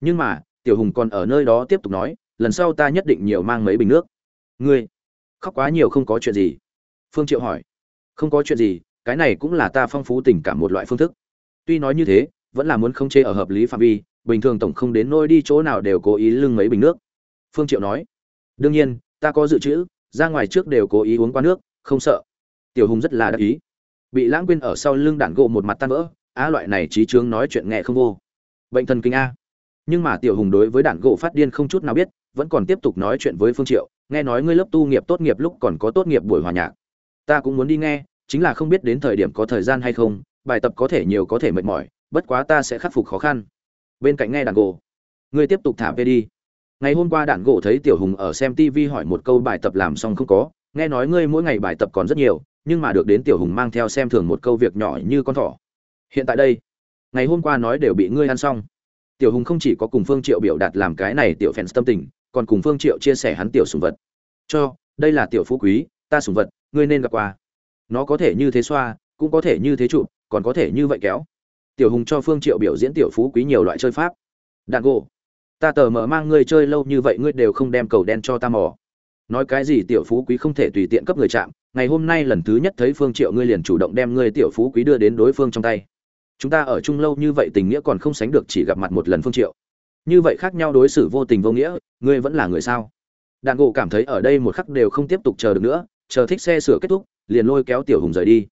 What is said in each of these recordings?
nhưng mà, tiểu hùng còn ở nơi đó tiếp tục nói, lần sau ta nhất định nhiều mang mấy bình nước. Ngươi, khóc quá nhiều không có chuyện gì. Phương triệu hỏi, không có chuyện gì, cái này cũng là ta phong phú tình cảm một loại phương thức. Tuy nói như thế, vẫn là muốn không chế ở hợp lý phạm vi, bình thường tổng không đến nôi đi chỗ nào đều cố ý lưng mấy bình nước. Phương triệu nói, đương nhiên, ta có dự trữ, ra ngoài trước đều cố ý uống qua nước, không sợ. Tiểu hùng rất là đắc ý. Bị lãng quên ở sau lưng đạn gỗ một mặt tan vỡ, á loại này trí trướng nói chuyện nghe không vô. Bệnh thần kinh a nhưng mà tiểu hùng đối với đạn gỗ phát điên không chút nào biết, vẫn còn tiếp tục nói chuyện với phương triệu, nghe nói ngươi lớp tu nghiệp tốt nghiệp lúc còn có tốt nghiệp buổi hòa nhạc. Ta cũng muốn đi nghe, chính là không biết đến thời điểm có thời gian hay không, bài tập có thể nhiều có thể mệt mỏi, bất quá ta sẽ khắc phục khó khăn. Bên cạnh nghe đàn gỗ, ngươi tiếp tục thả về đi. Ngày hôm qua đạn gỗ thấy tiểu hùng ở xem tv hỏi một câu bài tập làm xong không có, nghe nói ngươi mỗi ngày bài tập còn rất nhiều, nhưng mà được đến tiểu hùng mang theo xem thường một câu việc nhỏ như con thỏ. Hiện tại đây, ngày hôm qua nói đều bị ngươi ăn xong tiểu hùng không chỉ có cùng phương triệu biểu đạt làm cái này tiểu Phèn tâm tình, còn cùng phương triệu chia sẻ hắn tiểu sùng vật. Cho, đây là tiểu phú quý, ta sùng vật, ngươi nên gặp qua nó có thể như thế xoa, cũng có thể như thế chụp, còn có thể như vậy kéo. Tiểu hùng cho phương triệu biểu diễn tiểu phú quý nhiều loại chơi pháp. Đạn gỗ ta tờ mở mang ngươi chơi lâu như vậy ngươi đều không đem cầu đen cho ta mò. Nói cái gì tiểu phú quý không thể tùy tiện cấp người chạm, ngày hôm nay lần thứ nhất thấy phương triệu ngươi liền chủ động đem ngươi tiểu phú quý đưa đến đối phương trong tay chúng ta ở chung lâu như vậy tình nghĩa còn không sánh được chỉ gặp mặt một lần phương triệu. Như vậy khác nhau đối xử vô tình vô nghĩa, ngươi vẫn là người sao? Đàn gỗ cảm thấy ở đây một khắc đều không tiếp tục chờ được nữa, chờ thích xe sửa kết thúc, liền lôi kéo tiểu hùng rời đi.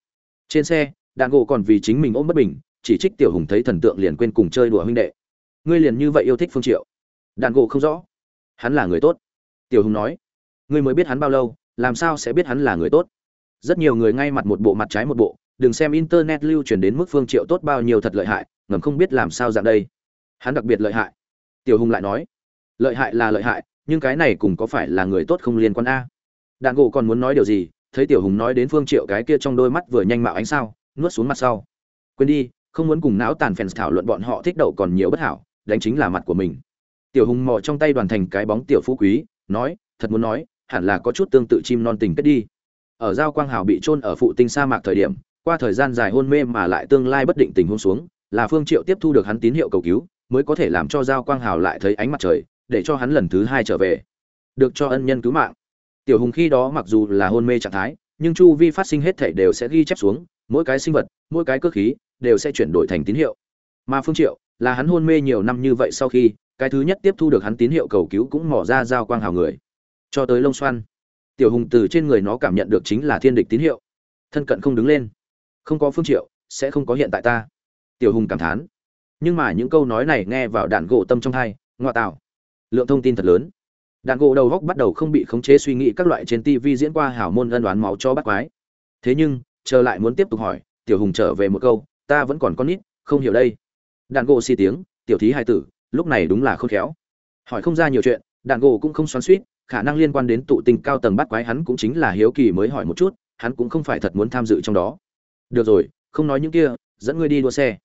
Trên xe đàn gỗ còn vì chính mình ôm bất bình, chỉ trích tiểu hùng thấy thần tượng liền quên cùng chơi đùa huynh đệ. Ngươi liền như vậy yêu thích phương triệu? Đàn gỗ không rõ. Hắn là người tốt. Tiểu hùng nói. Ngươi mới biết hắn bao lâu, làm sao sẽ biết hắn là người tốt? Rất nhiều người ngay mặt một bộ mặt trái một bộ đừng xem internet lưu truyền đến mức phương triệu tốt bao nhiêu thật lợi hại, ngầm không biết làm sao dạng đây. Hắn đặc biệt lợi hại. Tiểu hùng lại nói, lợi hại là lợi hại, nhưng cái này cùng có phải là người tốt không liên quan a? Đạn gỗ còn muốn nói điều gì, thấy tiểu hùng nói đến phương triệu cái kia trong đôi mắt vừa nhanh mạo ánh sao, nuốt xuống mặt sau. Quên đi, không muốn cùng não tàn phèn thảo luận bọn họ thích đậu còn nhiều bất hảo, đánh chính là mặt của mình. Tiểu hùng mò trong tay đoàn thành cái bóng tiểu phú quý, nói, thật muốn nói, hẳn là có chút tương tự chim non tình kết đi. Ở giao quang hào bị trôn ở phụ tinh sa mạc thời điểm qua thời gian dài hôn mê mà lại tương lai bất định tình huống xuống, là phương triệu tiếp thu được hắn tín hiệu cầu cứu, mới có thể làm cho giao quang hào lại thấy ánh mặt trời, để cho hắn lần thứ hai trở về. Được cho ân nhân cứu mạng. Tiểu hùng khi đó mặc dù là hôn mê trạng thái, nhưng chu vi phát sinh hết thể đều sẽ ghi chép xuống, mỗi cái sinh vật, mỗi cái cơ khí, đều sẽ chuyển đổi thành tín hiệu. Mà phương triệu, là hắn hôn mê nhiều năm như vậy sau khi, cái thứ nhất tiếp thu được hắn tín hiệu cầu cứu cũng mỏ ra giao quang hào người. Cho tới lông Xoan, tiểu hùng từ trên người nó cảm nhận được chính là thiên địch tín hiệu. Thân cận không đứng lên không có phương triệu, sẽ không có hiện tại ta. Tiểu hùng cảm thán. Nhưng mà những câu nói này nghe vào đạn gỗ tâm trong hai ngoại tạo. Lượng thông tin thật lớn. Đạn gỗ đầu góc bắt đầu không bị khống chế suy nghĩ các loại trên tv diễn qua hảo môn ân đoán máu cho bắt quái. Thế nhưng, chờ lại muốn tiếp tục hỏi, tiểu hùng trở về một câu, ta vẫn còn con nít, không hiểu đây. Đạn gỗ xì tiếng, tiểu thí hai tử, lúc này đúng là khôn khéo. Hỏi không ra nhiều chuyện, đạn gỗ cũng không xoắn suýt khả năng liên quan đến tụ tình cao tầng bắt quái hắn cũng chính là hiếu kỳ mới hỏi một chút, hắn cũng không phải thật muốn tham dự trong đó được rồi, không nói những kia, dẫn ngươi đi đua xe.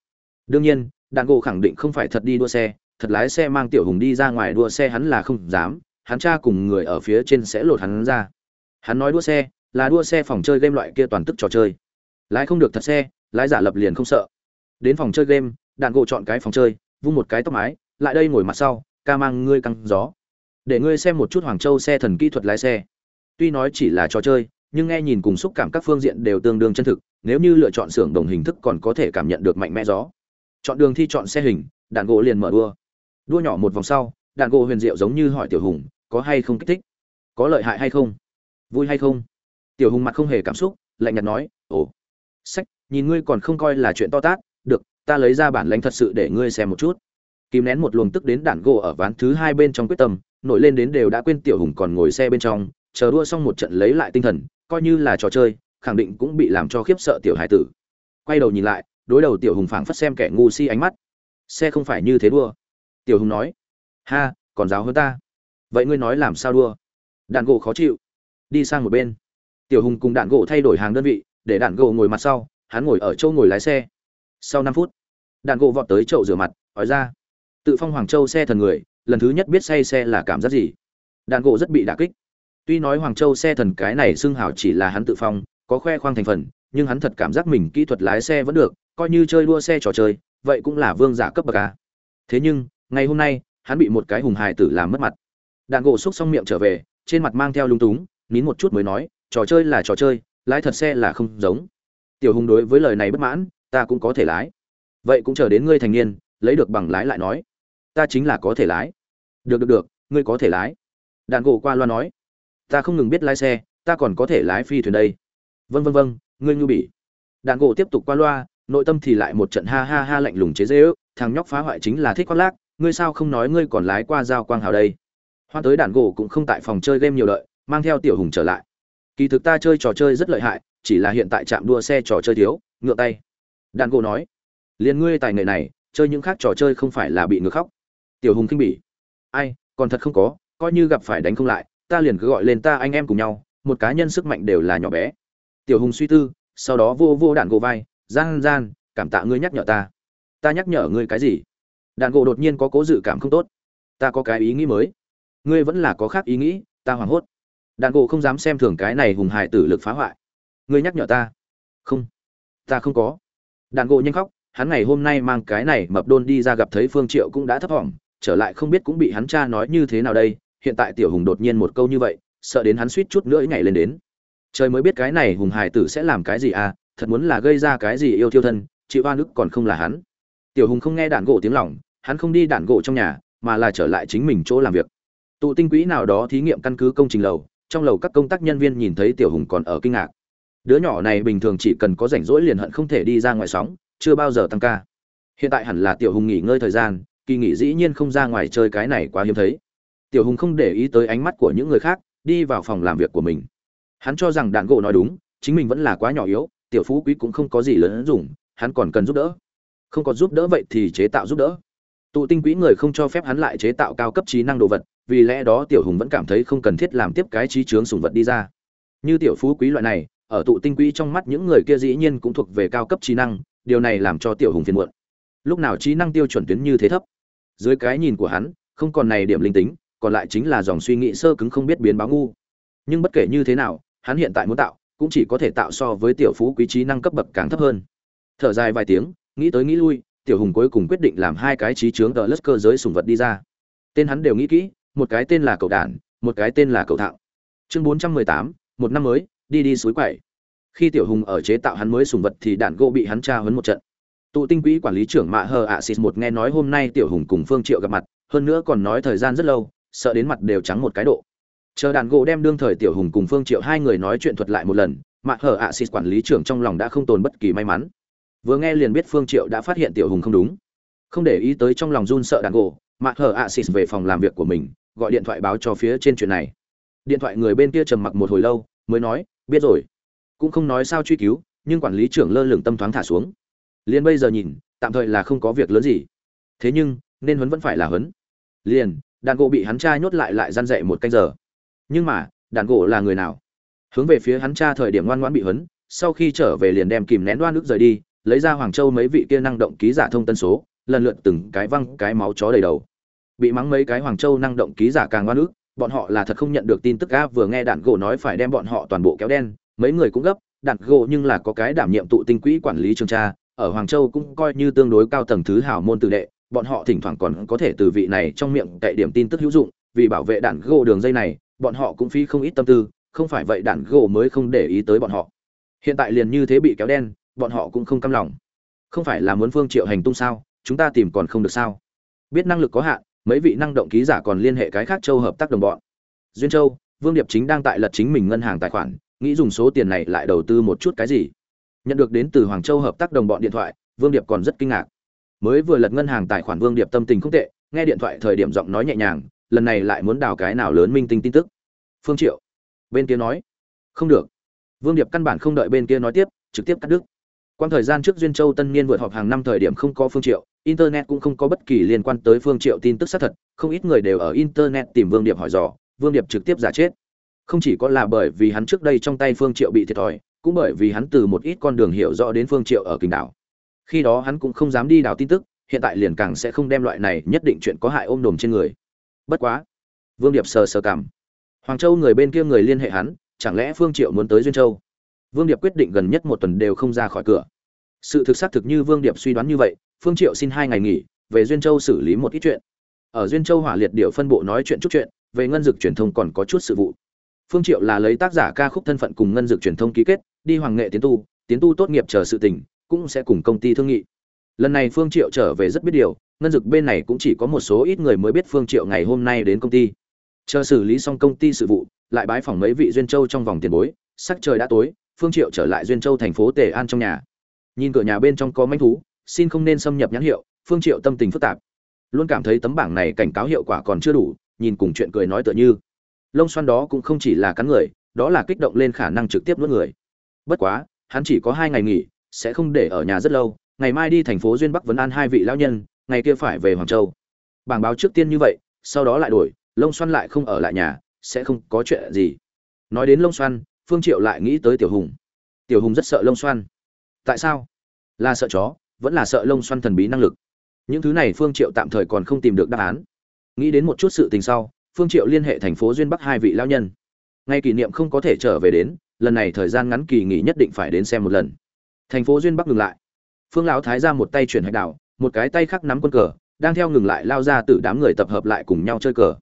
Đương nhiên đàn gỗ khẳng định không phải thật đi đua xe, thật lái xe mang tiểu hùng đi ra ngoài đua xe hắn là không dám, hắn cha cùng người ở phía trên sẽ lột hắn ra. Hắn nói đua xe, là đua xe phòng chơi game loại kia toàn tức trò chơi. Lái không được thật xe, lái giả lập liền không sợ. Đến phòng chơi game, đạn gỗ chọn cái phòng chơi, vung một cái tóc mái, lại đây ngồi mặt sau, ca mang ngươi căng gió. Để ngươi xem một chút hoàng châu xe thần kỹ thuật lái xe. Tuy nói chỉ là trò chơi, nhưng nghe nhìn cùng xúc cảm các phương diện đều tương đương chân thực nếu như lựa chọn xưởng đồng hình thức còn có thể cảm nhận được mạnh mẽ gió. Chọn đường thi chọn xe hình, đạn gỗ liền mở đua. Đua nhỏ một vòng sau, đạn gỗ huyền diệu giống như hỏi tiểu hùng, có hay không kích thích? Có lợi hại hay không? Vui hay không? Tiểu hùng mặt không hề cảm xúc, lạnh nhạt nói, ồ, sách, nhìn ngươi còn không coi là chuyện to tát, được, ta lấy ra bản lãnh thật sự để ngươi xem một chút. Kìm nén một luồng tức đến đạn gỗ ở ván thứ hai bên trong quyết tâm, nổi lên đến đều đã quên tiểu hùng còn ngồi xe bên trong, chờ đua xong một trận lấy lại tinh thần, coi như là trò chơi khẳng định cũng bị làm cho khiếp sợ tiểu hải tử. Quay đầu nhìn lại, đối đầu tiểu hùng phảng phất xem kẻ ngu si ánh mắt. Xe không phải như thế đua. Tiểu hùng nói, ha, còn giáo hơn ta. Vậy ngươi nói làm sao đua? Đạn gỗ khó chịu. Đi sang một bên. Tiểu hùng cùng đạn gỗ thay đổi hàng đơn vị, để đạn gỗ ngồi mặt sau, hắn ngồi ở chỗ ngồi lái xe. Sau năm phút, đạn gỗ vọt tới chậu rửa mặt ói ra, tự phong hoàng châu xe thần người, lần thứ nhất biết say xe là cảm giác gì? Đạn gỗ rất bị đả kích. Tuy nói hoàng châu xe thần cái này xưng hảo chỉ là hắn tự phong có khoe khoang thành phần, nhưng hắn thật cảm giác mình kỹ thuật lái xe vẫn được, coi như chơi đua xe trò chơi, vậy cũng là vương giả cấp bậc a. Thế nhưng, ngày hôm nay, hắn bị một cái hùng hài tử làm mất mặt. Đạn gỗ xúc xong miệng trở về, trên mặt mang theo lung túng, nín một chút mới nói, trò chơi là trò chơi, lái thật xe là không giống. Tiểu hùng đối với lời này bất mãn, ta cũng có thể lái. Vậy cũng chờ đến ngươi thành niên, lấy được bằng lái lại nói. Ta chính là có thể lái. Được được được, ngươi có thể lái. Đạn gỗ qua loa nói. Ta không ngừng biết lái xe, ta còn có thể lái phi thuyền đây vân vân vân ngươi ngưu bỉ. Đạn gỗ tiếp tục qua loa, nội tâm thì lại một trận ha ha ha lạnh lùng chế dễ ước thằng nhóc phá hoại chính là thích khoác lác, ngươi sao không nói ngươi còn lái qua giao quang hào đây? Hoa tới đạn gỗ cũng không tại phòng chơi game nhiều đợi, mang theo tiểu hùng trở lại. Kỳ thực ta chơi trò chơi rất lợi hại, chỉ là hiện tại trạm đua xe trò chơi thiếu, ngựa tay. Đạn gỗ nói, liền ngươi tài nghệ này, chơi những khác trò chơi không phải là bị ngược khóc. Tiểu hùng kinh bỉ, ai, còn thật không có, coi như gặp phải đánh không lại, ta liền cứ gọi lên ta anh em cùng nhau, một cá nhân sức mạnh đều là nhỏ bé tiểu hùng suy tư, sau đó vô vô đạn gỗ vai gian gian cảm tạ ngươi nhắc nhở ta. Ta nhắc nhở ngươi cái gì? Đạn gỗ đột nhiên có cố dự cảm không tốt. Ta có cái ý nghĩ mới. Ngươi vẫn là có khác ý nghĩ, ta hoảng hốt. Đạn gỗ không dám xem thường cái này hùng hải tử lực phá hoại. Ngươi nhắc nhở ta? Không. Ta không có. Đạn gỗ nhanh khóc, hắn ngày hôm nay mang cái này mập đôn đi ra gặp thấy phương triệu cũng đã thấp thỏm trở lại không biết cũng bị hắn cha nói như thế nào đây. Hiện tại tiểu hùng đột nhiên một câu như vậy, sợ đến hắn suýt chút nữa nhảy lên đến trời mới biết cái này hùng Hải tử sẽ làm cái gì à thật muốn là gây ra cái gì yêu thiêu thân chịu oan ức còn không là hắn. Tiểu hùng không nghe đạn gỗ tiếng lỏng, hắn không đi đạn gỗ trong nhà mà là trở lại chính mình chỗ làm việc. Tụ tinh quỹ nào đó thí nghiệm căn cứ công trình lầu trong lầu các công tác nhân viên nhìn thấy tiểu hùng còn ở kinh ngạc. Đứa nhỏ này bình thường chỉ cần có rảnh rỗi liền hận không thể đi ra ngoài sóng chưa bao giờ tăng ca. Hiện tại hẳn là tiểu hùng nghỉ ngơi thời gian kỳ nghỉ dĩ nhiên không ra ngoài chơi cái này quá hiếm thấy. Tiểu hùng không để ý tới ánh mắt của những người khác đi vào phòng làm việc của mình hắn cho rằng đạn gỗ nói đúng, chính mình vẫn là quá nhỏ yếu, tiểu phú quý cũng không có gì lớn dùng, hắn còn cần giúp đỡ. Không có giúp đỡ vậy thì chế tạo giúp đỡ. Tụ tinh quỹ người không cho phép hắn lại chế tạo cao cấp trí năng đồ vật, vì lẽ đó tiểu hùng vẫn cảm thấy không cần thiết làm tiếp cái trí chướng sùng vật đi ra. Như tiểu phú quý loại này, ở tụ tinh quỹ trong mắt những người kia dĩ nhiên cũng thuộc về cao cấp trí năng, điều này làm cho tiểu hùng phiền muộn. Lúc nào trí năng tiêu chuẩn tuyến như thế thấp? Dưới cái nhìn của hắn, không còn này điểm linh tính, còn lại chính là dòng suy nghĩ sơ cứng không biết biến báo ngu. Nhưng bất kể như thế nào hắn hiện tại muốn tạo, cũng chỉ có thể tạo so với tiểu phú quý trí năng cấp bậc càng thấp hơn. Thở dài vài tiếng, nghĩ tới nghĩ lui, tiểu hùng cuối cùng quyết định làm hai cái trí chướng tờ lất cơ giới sùng vật đi ra. Tên hắn đều nghĩ kỹ, một cái tên là cậu đản, một cái tên là cậu thạo. Chương bốn trăm mười tám, một năm mới, đi đi suối quậy. Khi tiểu hùng ở chế tạo hắn mới sùng vật thì đạn gỗ bị hắn tra hấn một trận. Tụ tinh quỹ quản lý trưởng mạ hờ ạ xịt một nghe nói hôm nay tiểu hùng cùng phương triệu gặp mặt, hơn nữa còn nói thời gian rất lâu, sợ đến mặt đều trắng một cái độ chờ đàn gỗ đem đương thời tiểu hùng cùng phương triệu hai người nói chuyện thuật lại một lần mạc hở ạ xịt quản lý trưởng trong lòng đã không tồn bất kỳ may mắn. Vừa nghe liền biết phương triệu đã phát hiện tiểu hùng không đúng. Không để ý tới trong lòng run sợ đàn gỗ mạc hở ạ xịt về phòng làm việc của mình, gọi điện thoại báo cho phía trên chuyện này. Điện thoại người bên kia trầm mặc một hồi lâu, mới nói, biết rồi. Cũng không nói sao truy cứu, nhưng quản lý trưởng lơ lửng tâm thoáng thả xuống. Liền bây giờ nhìn, tạm thời là không có việc lớn gì. Thế nhưng, nên huấn vẫn phải là huấn. Liền, đàn gỗ bị hắn trai nhốt lại lại gian dậy một canh giờ nhưng mà, đàn gỗ là người nào? Hướng về phía hắn cha thời điểm ngoan ngoãn bị huấn, sau khi trở về liền đem kìm nén đoan nước rời đi, lấy ra hoàng châu mấy vị kia năng động ký giả thông tân số, lần lượt từng cái văng cái máu chó đầy đầu. Bị mắng mấy cái hoàng châu năng động ký giả càng ngoan nước bọn họ là thật không nhận được tin tức ga vừa nghe đạn gỗ nói phải đem bọn họ toàn bộ kéo đen, mấy người cũng gấp đạn gỗ nhưng là có cái đảm nhiệm tụ tinh quỹ quản lý trường tra, ở hoàng châu cũng coi như tương đối cao tầng thứ hảo môn tự đệ, bọn họ thỉnh thoảng còn có thể từ vị này trong miệng cậy điểm tin tức hữu dụng, vì bảo vệ đạn gỗ đường dây này bọn họ cũng phí không ít tâm tư, không phải vậy đạn gỗ mới không để ý tới bọn họ. Hiện tại liền như thế bị kéo đen, bọn họ cũng không căm lòng. Không phải là muốn phương triệu hành tung sao, chúng ta tìm còn không được sao? Biết năng lực có hạn, mấy vị năng động ký giả còn liên hệ cái khác châu hợp tác đồng bọn. Duyên châu, vương điệp chính đang tại lật chính mình ngân hàng tài khoản, nghĩ dùng số tiền này lại đầu tư một chút cái gì. Nhận được đến từ hoàng châu hợp tác đồng bọn điện thoại, vương điệp còn rất kinh ngạc. Mới vừa lật ngân hàng tài khoản vương điệp tâm tình không tệ, nghe điện thoại thời điểm giọng nói nhẹ nhàng lần này lại muốn đào cái nào lớn minh tinh tin tức? Phương triệu, bên kia nói. Không được. Vương điệp căn bản không đợi bên kia nói tiếp, trực tiếp cắt đứt. Quan thời gian trước duyên châu tân niên vượt họp hàng năm thời điểm không có phương triệu, internet cũng không có bất kỳ liên quan tới phương triệu tin tức xác thật, không ít người đều ở internet tìm vương điệp hỏi dò, vương điệp trực tiếp giả chết. Không chỉ có là bởi vì hắn trước đây trong tay phương triệu bị thiệt thòi, cũng bởi vì hắn từ một ít con đường hiểu rõ đến phương triệu ở kinh đảo. Khi đó hắn cũng không dám đi đào tin tức, hiện tại liền càng sẽ không đem loại này nhất định chuyện có hại ôm đồm trên người bất quá. Vương điệp sờ sờ cảm. Hoàng châu người bên kia người liên hệ hắn, chẳng lẽ phương triệu muốn tới duyên châu? Vương điệp quyết định gần nhất một tuần đều không ra khỏi cửa. Sự thực xác thực như vương điệp suy đoán như vậy, phương triệu xin hai ngày nghỉ, về duyên châu xử lý một ít chuyện. Ở duyên châu hỏa liệt điệu phân bộ nói chuyện chút chuyện, về ngân dược truyền thông còn có chút sự vụ. Phương triệu là lấy tác giả ca khúc thân phận cùng ngân dược truyền thông ký kết, đi hoàng nghệ tiến tu tiến tu tốt nghiệp chờ sự tình, cũng sẽ cùng công ty thương nghị lần này phương triệu trở về rất biết điều, ngân dực bên này cũng chỉ có một số ít người mới biết phương triệu ngày hôm nay đến công ty. Chờ xử lý xong công ty sự vụ, lại bái phỏng mấy vị duyên châu trong vòng tiền bối, sắc trời đã tối, phương triệu trở lại duyên châu thành phố tề an trong nhà. Nhìn cửa nhà bên trong có manh thú, xin không nên xâm nhập nhãn hiệu, phương triệu tâm tình phức tạp. Luôn cảm thấy tấm bảng này cảnh cáo hiệu quả còn chưa đủ, nhìn cùng chuyện cười nói tựa như. Lông xoăn đó cũng không chỉ là cắn người, đó là kích động lên khả năng trực tiếp nuốt người. Bất quá, hắn chỉ có hai ngày nghỉ, sẽ không để ở nhà rất lâu ngày mai đi thành phố duyên bắc vấn an hai vị lão nhân, ngày kia phải về hoàng châu. Bảng báo trước tiên như vậy, sau đó lại đổi lông xoăn lại không ở lại nhà, sẽ không có chuyện gì. Nói đến lông xoăn phương triệu lại nghĩ tới tiểu hùng. Tiểu hùng rất sợ lông xoăn tại sao? Là sợ chó, vẫn là sợ lông xoăn thần bí năng lực. Những thứ này phương triệu tạm thời còn không tìm được đáp án. Nghĩ đến một chút sự tình sau, phương triệu liên hệ thành phố duyên bắc hai vị lão nhân. Ngay kỷ niệm không có thể trở về đến, lần này thời gian ngắn kỳ nghỉ nhất định phải đến xem một lần. Thành phố duyên bắc ngừng lại phương lão thái ra một tay chuyển hạch đảo, một cái tay khác nắm quân cờ, đang theo ngừng lại lao ra từ đám người tập hợp lại cùng nhau chơi cờ.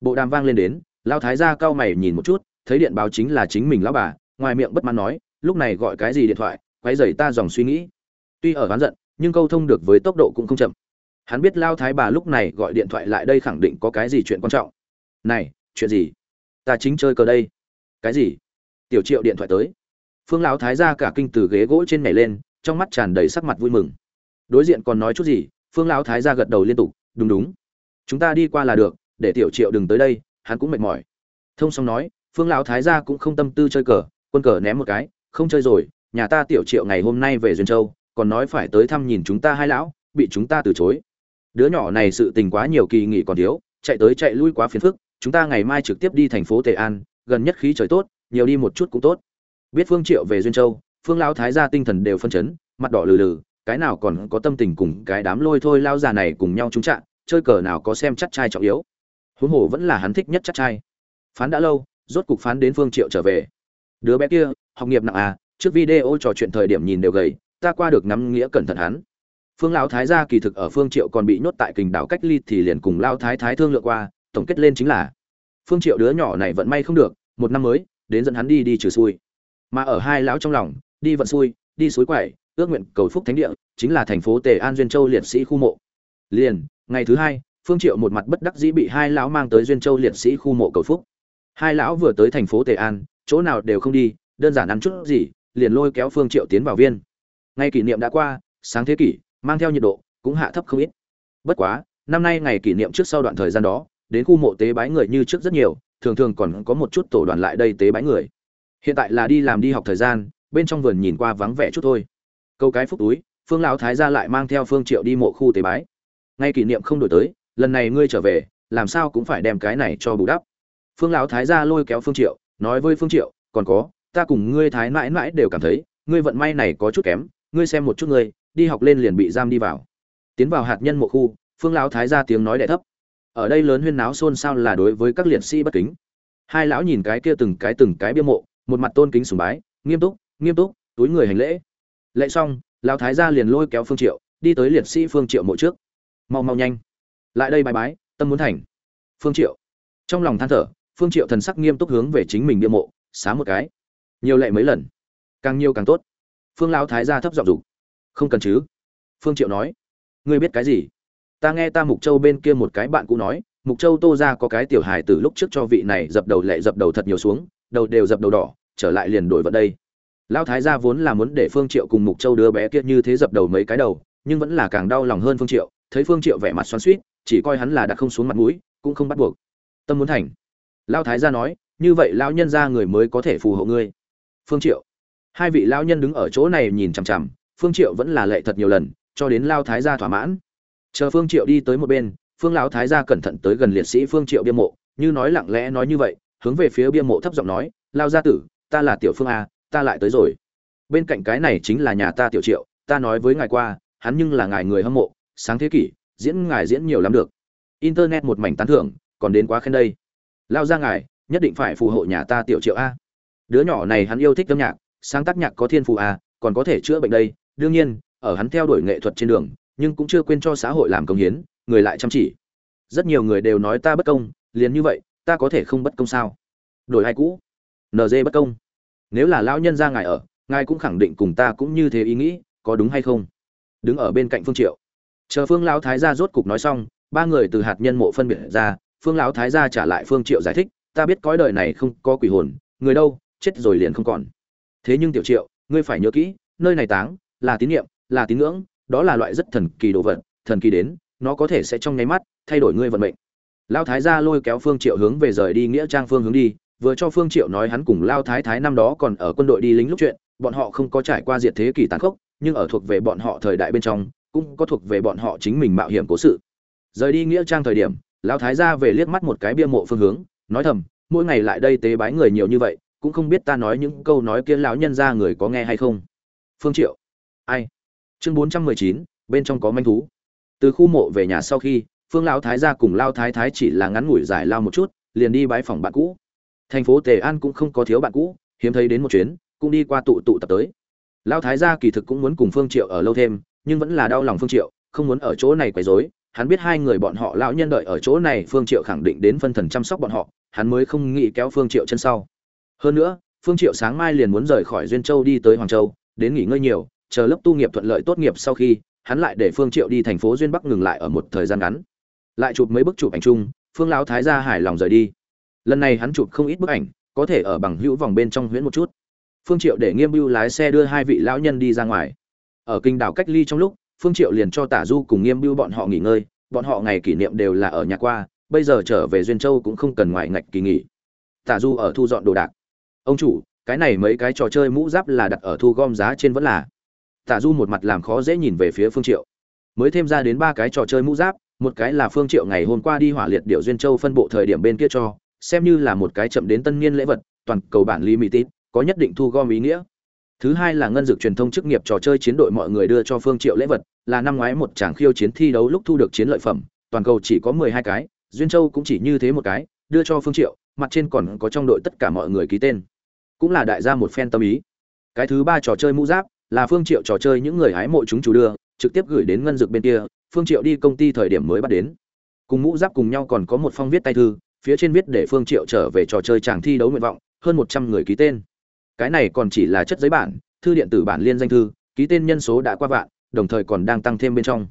Bộ đàm vang lên đến lao thái ra cao mày nhìn một chút, thấy điện báo chính là chính mình lão bà, ngoài miệng bất mãn nói, lúc này gọi cái gì điện thoại, quấy dày ta dòng suy nghĩ. Tuy ở ván giận, nhưng câu thông được với tốc độ cũng không chậm. Hắn biết lao thái bà lúc này gọi điện thoại lại đây khẳng định có cái gì chuyện quan trọng. Này, chuyện gì? Ta chính chơi cờ đây. Cái gì? Tiểu triệu điện thoại tới. Phương lão thái ra cả kinh từ ghế gỗ trên nhảy lên trong mắt tràn đầy sắc mặt vui mừng. Đối diện còn nói chút gì, phương lão thái ra gật đầu liên tục, đúng đúng. Chúng ta đi qua là được, để tiểu triệu đừng tới đây, hắn cũng mệt mỏi. Thông xong nói, phương lão thái gia cũng không tâm tư chơi cờ, quân cờ ném một cái, không chơi rồi, nhà ta tiểu triệu ngày hôm nay về duyên châu, còn nói phải tới thăm nhìn chúng ta hai lão, bị chúng ta từ chối. Đứa nhỏ này sự tình quá nhiều kỳ nghỉ còn thiếu, chạy tới chạy lui quá phiền phức, chúng ta ngày mai trực tiếp đi thành phố tề an, gần nhất khí trời tốt, nhiều đi một chút cũng tốt. Biết phương triệu về duyên châu phương lão thái gia tinh thần đều phân chấn, mặt đỏ lừ lừ, cái nào còn có tâm tình cùng cái đám lôi thôi lao già này cùng nhau trúng trạng chơi cờ nào có xem chắc trai trọng yếu. Huống hồ vẫn là hắn thích nhất chắc trai. Phán đã lâu, rốt cục phán đến phương triệu trở về. Đứa bé kia, học nghiệp nặng à trước video trò chuyện thời điểm nhìn đều gầy, ta qua được nắm nghĩa cẩn thận hắn. Phương lão thái gia kỳ thực ở phương triệu còn bị nhốt tại kình đảo cách ly thì liền cùng lao thái thái thương lượng qua, tổng kết lên chính là, phương triệu đứa nhỏ này vận may không được, một năm mới, đến dẫn hắn đi đi trừ xui. Mà ở hai lão trong lòng đi vận xui, đi suối quẩy, ước nguyện cầu phúc thánh địa, chính là thành phố tề an duyên châu liệt sĩ khu mộ. Liền, ngày thứ hai, phương triệu một mặt bất đắc dĩ bị hai lão mang tới duyên châu liệt sĩ khu mộ cầu phúc. Hai lão vừa tới thành phố tề an, chỗ nào đều không đi, đơn giản ăn chút gì, liền lôi kéo phương triệu tiến vào viên. Ngày kỷ niệm đã qua, sáng thế kỷ, mang theo nhiệt độ, cũng hạ thấp không ít. Bất quá, năm nay ngày kỷ niệm trước sau đoạn thời gian đó, đến khu mộ tế bái người như trước rất nhiều, thường thường còn có một chút tổ đoàn lại đây tế bái người. Hiện tại là đi làm đi học thời gian bên trong vườn nhìn qua vắng vẻ chút thôi. Câu cái phúc túi, phương lão thái gia lại mang theo phương triệu đi mộ khu tế bái. Ngay kỷ niệm không đổi tới, lần này ngươi trở về, làm sao cũng phải đem cái này cho bù đắp. Phương lão thái gia lôi kéo phương triệu, nói với phương triệu, còn có, ta cùng ngươi thái mãi mãi đều cảm thấy, ngươi vận may này có chút kém, ngươi xem một chút ngươi, đi học lên liền bị giam đi vào. Tiến vào hạt nhân mộ khu, phương lão thái gia tiếng nói đẻ thấp. Ở đây lớn huyên náo xôn xao là đối với các liệt sĩ bất kính. Hai lão nhìn cái kia từng cái từng cái bia mộ, một mặt tôn kính sùng bái, nghiêm túc nghiêm túc, túi người hành lễ. Lễ xong, lão thái gia liền lôi kéo phương triệu, đi tới liệt sĩ phương triệu mộ trước. Mau mau nhanh. Lại đây bài bái, tâm muốn thành. Phương triệu. Trong lòng than thở, phương triệu thần sắc nghiêm túc hướng về chính mình bia mộ, xá một cái. Nhiều lệ mấy lần. Càng nhiều càng tốt. Phương lão thái gia thấp giọng dục. Không cần chứ. Phương triệu nói. Ngươi biết cái gì? Ta nghe ta mục châu bên kia một cái bạn cũ nói, mục châu tô ra có cái tiểu hài từ lúc trước cho vị này dập đầu lệ dập đầu thật nhiều xuống, đầu đều dập đầu đỏ, trở lại liền đổi vận đây lão thái gia vốn là muốn để phương triệu cùng mục châu đứa bé kia như thế dập đầu mấy cái đầu, nhưng vẫn là càng đau lòng hơn phương triệu, thấy phương triệu vẻ mặt xoắn xuýt, chỉ coi hắn là đã không xuống mặt mũi, cũng không bắt buộc. Tâm muốn thành. Lão thái gia nói, như vậy lão nhân gia người mới có thể phù hộ ngươi. Phương triệu. Hai vị lão nhân đứng ở chỗ này nhìn chằm chằm, phương triệu vẫn là lệ thật nhiều lần, cho đến lão thái gia thỏa mãn. Chờ phương triệu đi tới một bên, phương lão thái gia cẩn thận tới gần liệt sĩ phương triệu bia mộ, như nói lặng lẽ nói như vậy, hướng về phía bia mộ thấp giọng nói lao gia tử, ta là tiểu phương a ta lại tới rồi. Bên cạnh cái này chính là nhà ta tiểu triệu, ta nói với ngài qua, hắn nhưng là ngài người hâm mộ, sáng thế kỷ, diễn ngài diễn nhiều lắm được. Internet một mảnh tán thưởng, còn đến quá khen đây. Lao ra ngài, nhất định phải phù hộ nhà ta tiểu triệu a. Đứa nhỏ này hắn yêu thích âm nhạc, sáng tác nhạc có thiên phù a, còn có thể chữa bệnh đây. Đương nhiên, ở hắn theo đuổi nghệ thuật trên đường, nhưng cũng chưa quên cho xã hội làm công hiến, người lại chăm chỉ. Rất nhiều người đều nói ta bất công, liền như vậy, ta có thể không bất công sao? Đổi ai cũ? Nd bất công nếu là lão nhân ra ngài ở, ngài cũng khẳng định cùng ta cũng như thế ý nghĩ, có đúng hay không? Đứng ở bên cạnh phương triệu. Chờ phương lão thái gia rốt cục nói xong, ba người từ hạt nhân mộ phân biệt ra, phương lão thái gia trả lại phương triệu giải thích, ta biết cõi đời này không có quỷ hồn, người đâu, chết rồi liền không còn. Thế nhưng tiểu triệu, ngươi phải nhớ kỹ, nơi này táng, là tín niệm, là tín ngưỡng, đó là loại rất thần kỳ đồ vật, thần kỳ đến, nó có thể sẽ trong nháy mắt thay đổi ngươi vận mệnh. Lão thái gia lôi kéo phương triệu hướng về rời đi nghĩa trang phương hướng đi vừa cho phương triệu nói hắn cùng lao thái thái năm đó còn ở quân đội đi lính lúc chuyện, bọn họ không có trải qua diệt thế kỷ tàn khốc, nhưng ở thuộc về bọn họ thời đại bên trong, cũng có thuộc về bọn họ chính mình mạo hiểm cố sự. Rời đi nghĩa trang thời điểm, lao thái gia về liếc mắt một cái bia mộ phương hướng, nói thầm, mỗi ngày lại đây tế bái người nhiều như vậy, cũng không biết ta nói những câu nói kia lão nhân ra người có nghe hay không. Phương triệu, ai? Chương bốn trăm mười chín, bên trong có manh thú. Từ khu mộ về nhà sau khi, phương lão thái gia cùng lao thái thái chỉ là ngắn ngủi giải lao một chút, liền đi bái phòng bạn cũ thành phố tề an cũng không có thiếu bạn cũ, hiếm thấy đến một chuyến, cũng đi qua tụ tụ tập tới. Lao thái gia kỳ thực cũng muốn cùng phương triệu ở lâu thêm, nhưng vẫn là đau lòng phương triệu, không muốn ở chỗ này quấy rối. Hắn biết hai người bọn họ lão nhân đợi ở chỗ này, phương triệu khẳng định đến phân thần chăm sóc bọn họ, hắn mới không nghĩ kéo phương triệu chân sau. Hơn nữa, phương triệu sáng mai liền muốn rời khỏi duyên châu đi tới hoàng châu, đến nghỉ ngơi nhiều, chờ lớp tu nghiệp thuận lợi tốt nghiệp sau khi, hắn lại để phương triệu đi thành phố duyên bắc ngừng lại ở một thời gian ngắn. Lại chụp mấy bức chụp ảnh chung, phương lão thái gia hài lòng rời đi lần này hắn chụp không ít bức ảnh, có thể ở bằng hữu vòng bên trong huyễn một chút. Phương triệu để nghiêm bưu lái xe đưa hai vị lão nhân đi ra ngoài. Ở kinh đảo cách ly trong lúc, phương triệu liền cho tả du cùng nghiêm bưu bọn họ nghỉ ngơi, bọn họ ngày kỷ niệm đều là ở nhà qua, bây giờ trở về duyên châu cũng không cần ngoài ngạch kỳ nghỉ. Tả du ở thu dọn đồ đạc. Ông chủ, cái này mấy cái trò chơi mũ giáp là đặt ở thu gom giá trên vẫn là. Tả du một mặt làm khó dễ nhìn về phía phương triệu. Mới thêm ra đến ba cái trò chơi mũ giáp, một cái là phương triệu ngày hôm qua đi hỏa liệt điệu duyên châu phân bộ thời điểm bên kia cho xem như là một cái chậm đến tân niên lễ vật, toàn cầu bản limited, có nhất định thu gom ý nghĩa. Thứ hai là ngân dược truyền thông chức nghiệp trò chơi chiến đội mọi người đưa cho phương triệu lễ vật, là năm ngoái một tràng khiêu chiến thi đấu lúc thu được chiến lợi phẩm, toàn cầu chỉ có 12 cái, duyên châu cũng chỉ như thế một cái, đưa cho phương triệu, mặt trên còn có trong đội tất cả mọi người ký tên. Cũng là đại gia một phen tâm ý. Cái thứ ba trò chơi mũ giáp, là phương triệu trò chơi những người hái mộ chúng chủ đưa, trực tiếp gửi đến ngân dược bên kia, phương triệu đi công ty thời điểm mới bắt đến. Cùng mũ giáp cùng nhau còn có một phong viết tay thư phía trên viết để phương triệu trở về trò chơi chàng thi đấu nguyện vọng, hơn 100 người ký tên. Cái này còn chỉ là chất giấy bản, thư điện tử bản liên danh thư, ký tên nhân số đã qua vạn, đồng thời còn đang tăng thêm bên trong.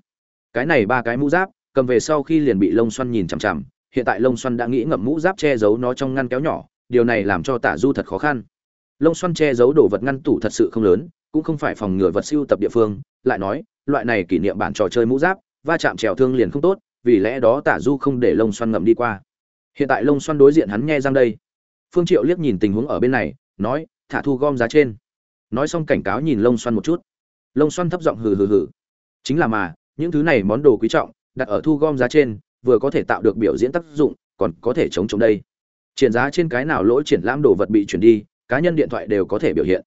Cái này ba cái mũ giáp, cầm về sau khi liền bị lông xoăn nhìn chằm chằm, hiện tại lông xoăn đã nghĩ ngậm mũ giáp che giấu nó trong ngăn kéo nhỏ, điều này làm cho tả du thật khó khăn. Lông xoăn che giấu đồ vật ngăn tủ thật sự không lớn, cũng không phải phòng ngừa vật siêu tập địa phương, lại nói, loại này kỷ niệm bản trò chơi mũ giáp, va chạm trèo thương liền không tốt, vì lẽ đó tả du không để lông xoăn ngậm đi qua hiện tại lông xoăn đối diện hắn nghe răng đây. Phương triệu liếc nhìn tình huống ở bên này, nói, thả thu gom giá trên. Nói xong cảnh cáo nhìn lông xoăn một chút. Lông xoăn thấp giọng hừ hừ hừ. Chính là mà, những thứ này món đồ quý trọng, đặt ở thu gom giá trên, vừa có thể tạo được biểu diễn tác dụng, còn có thể chống chống đây. Triển giá trên cái nào lỗi triển lãm đồ vật bị chuyển đi, cá nhân điện thoại đều có thể biểu hiện.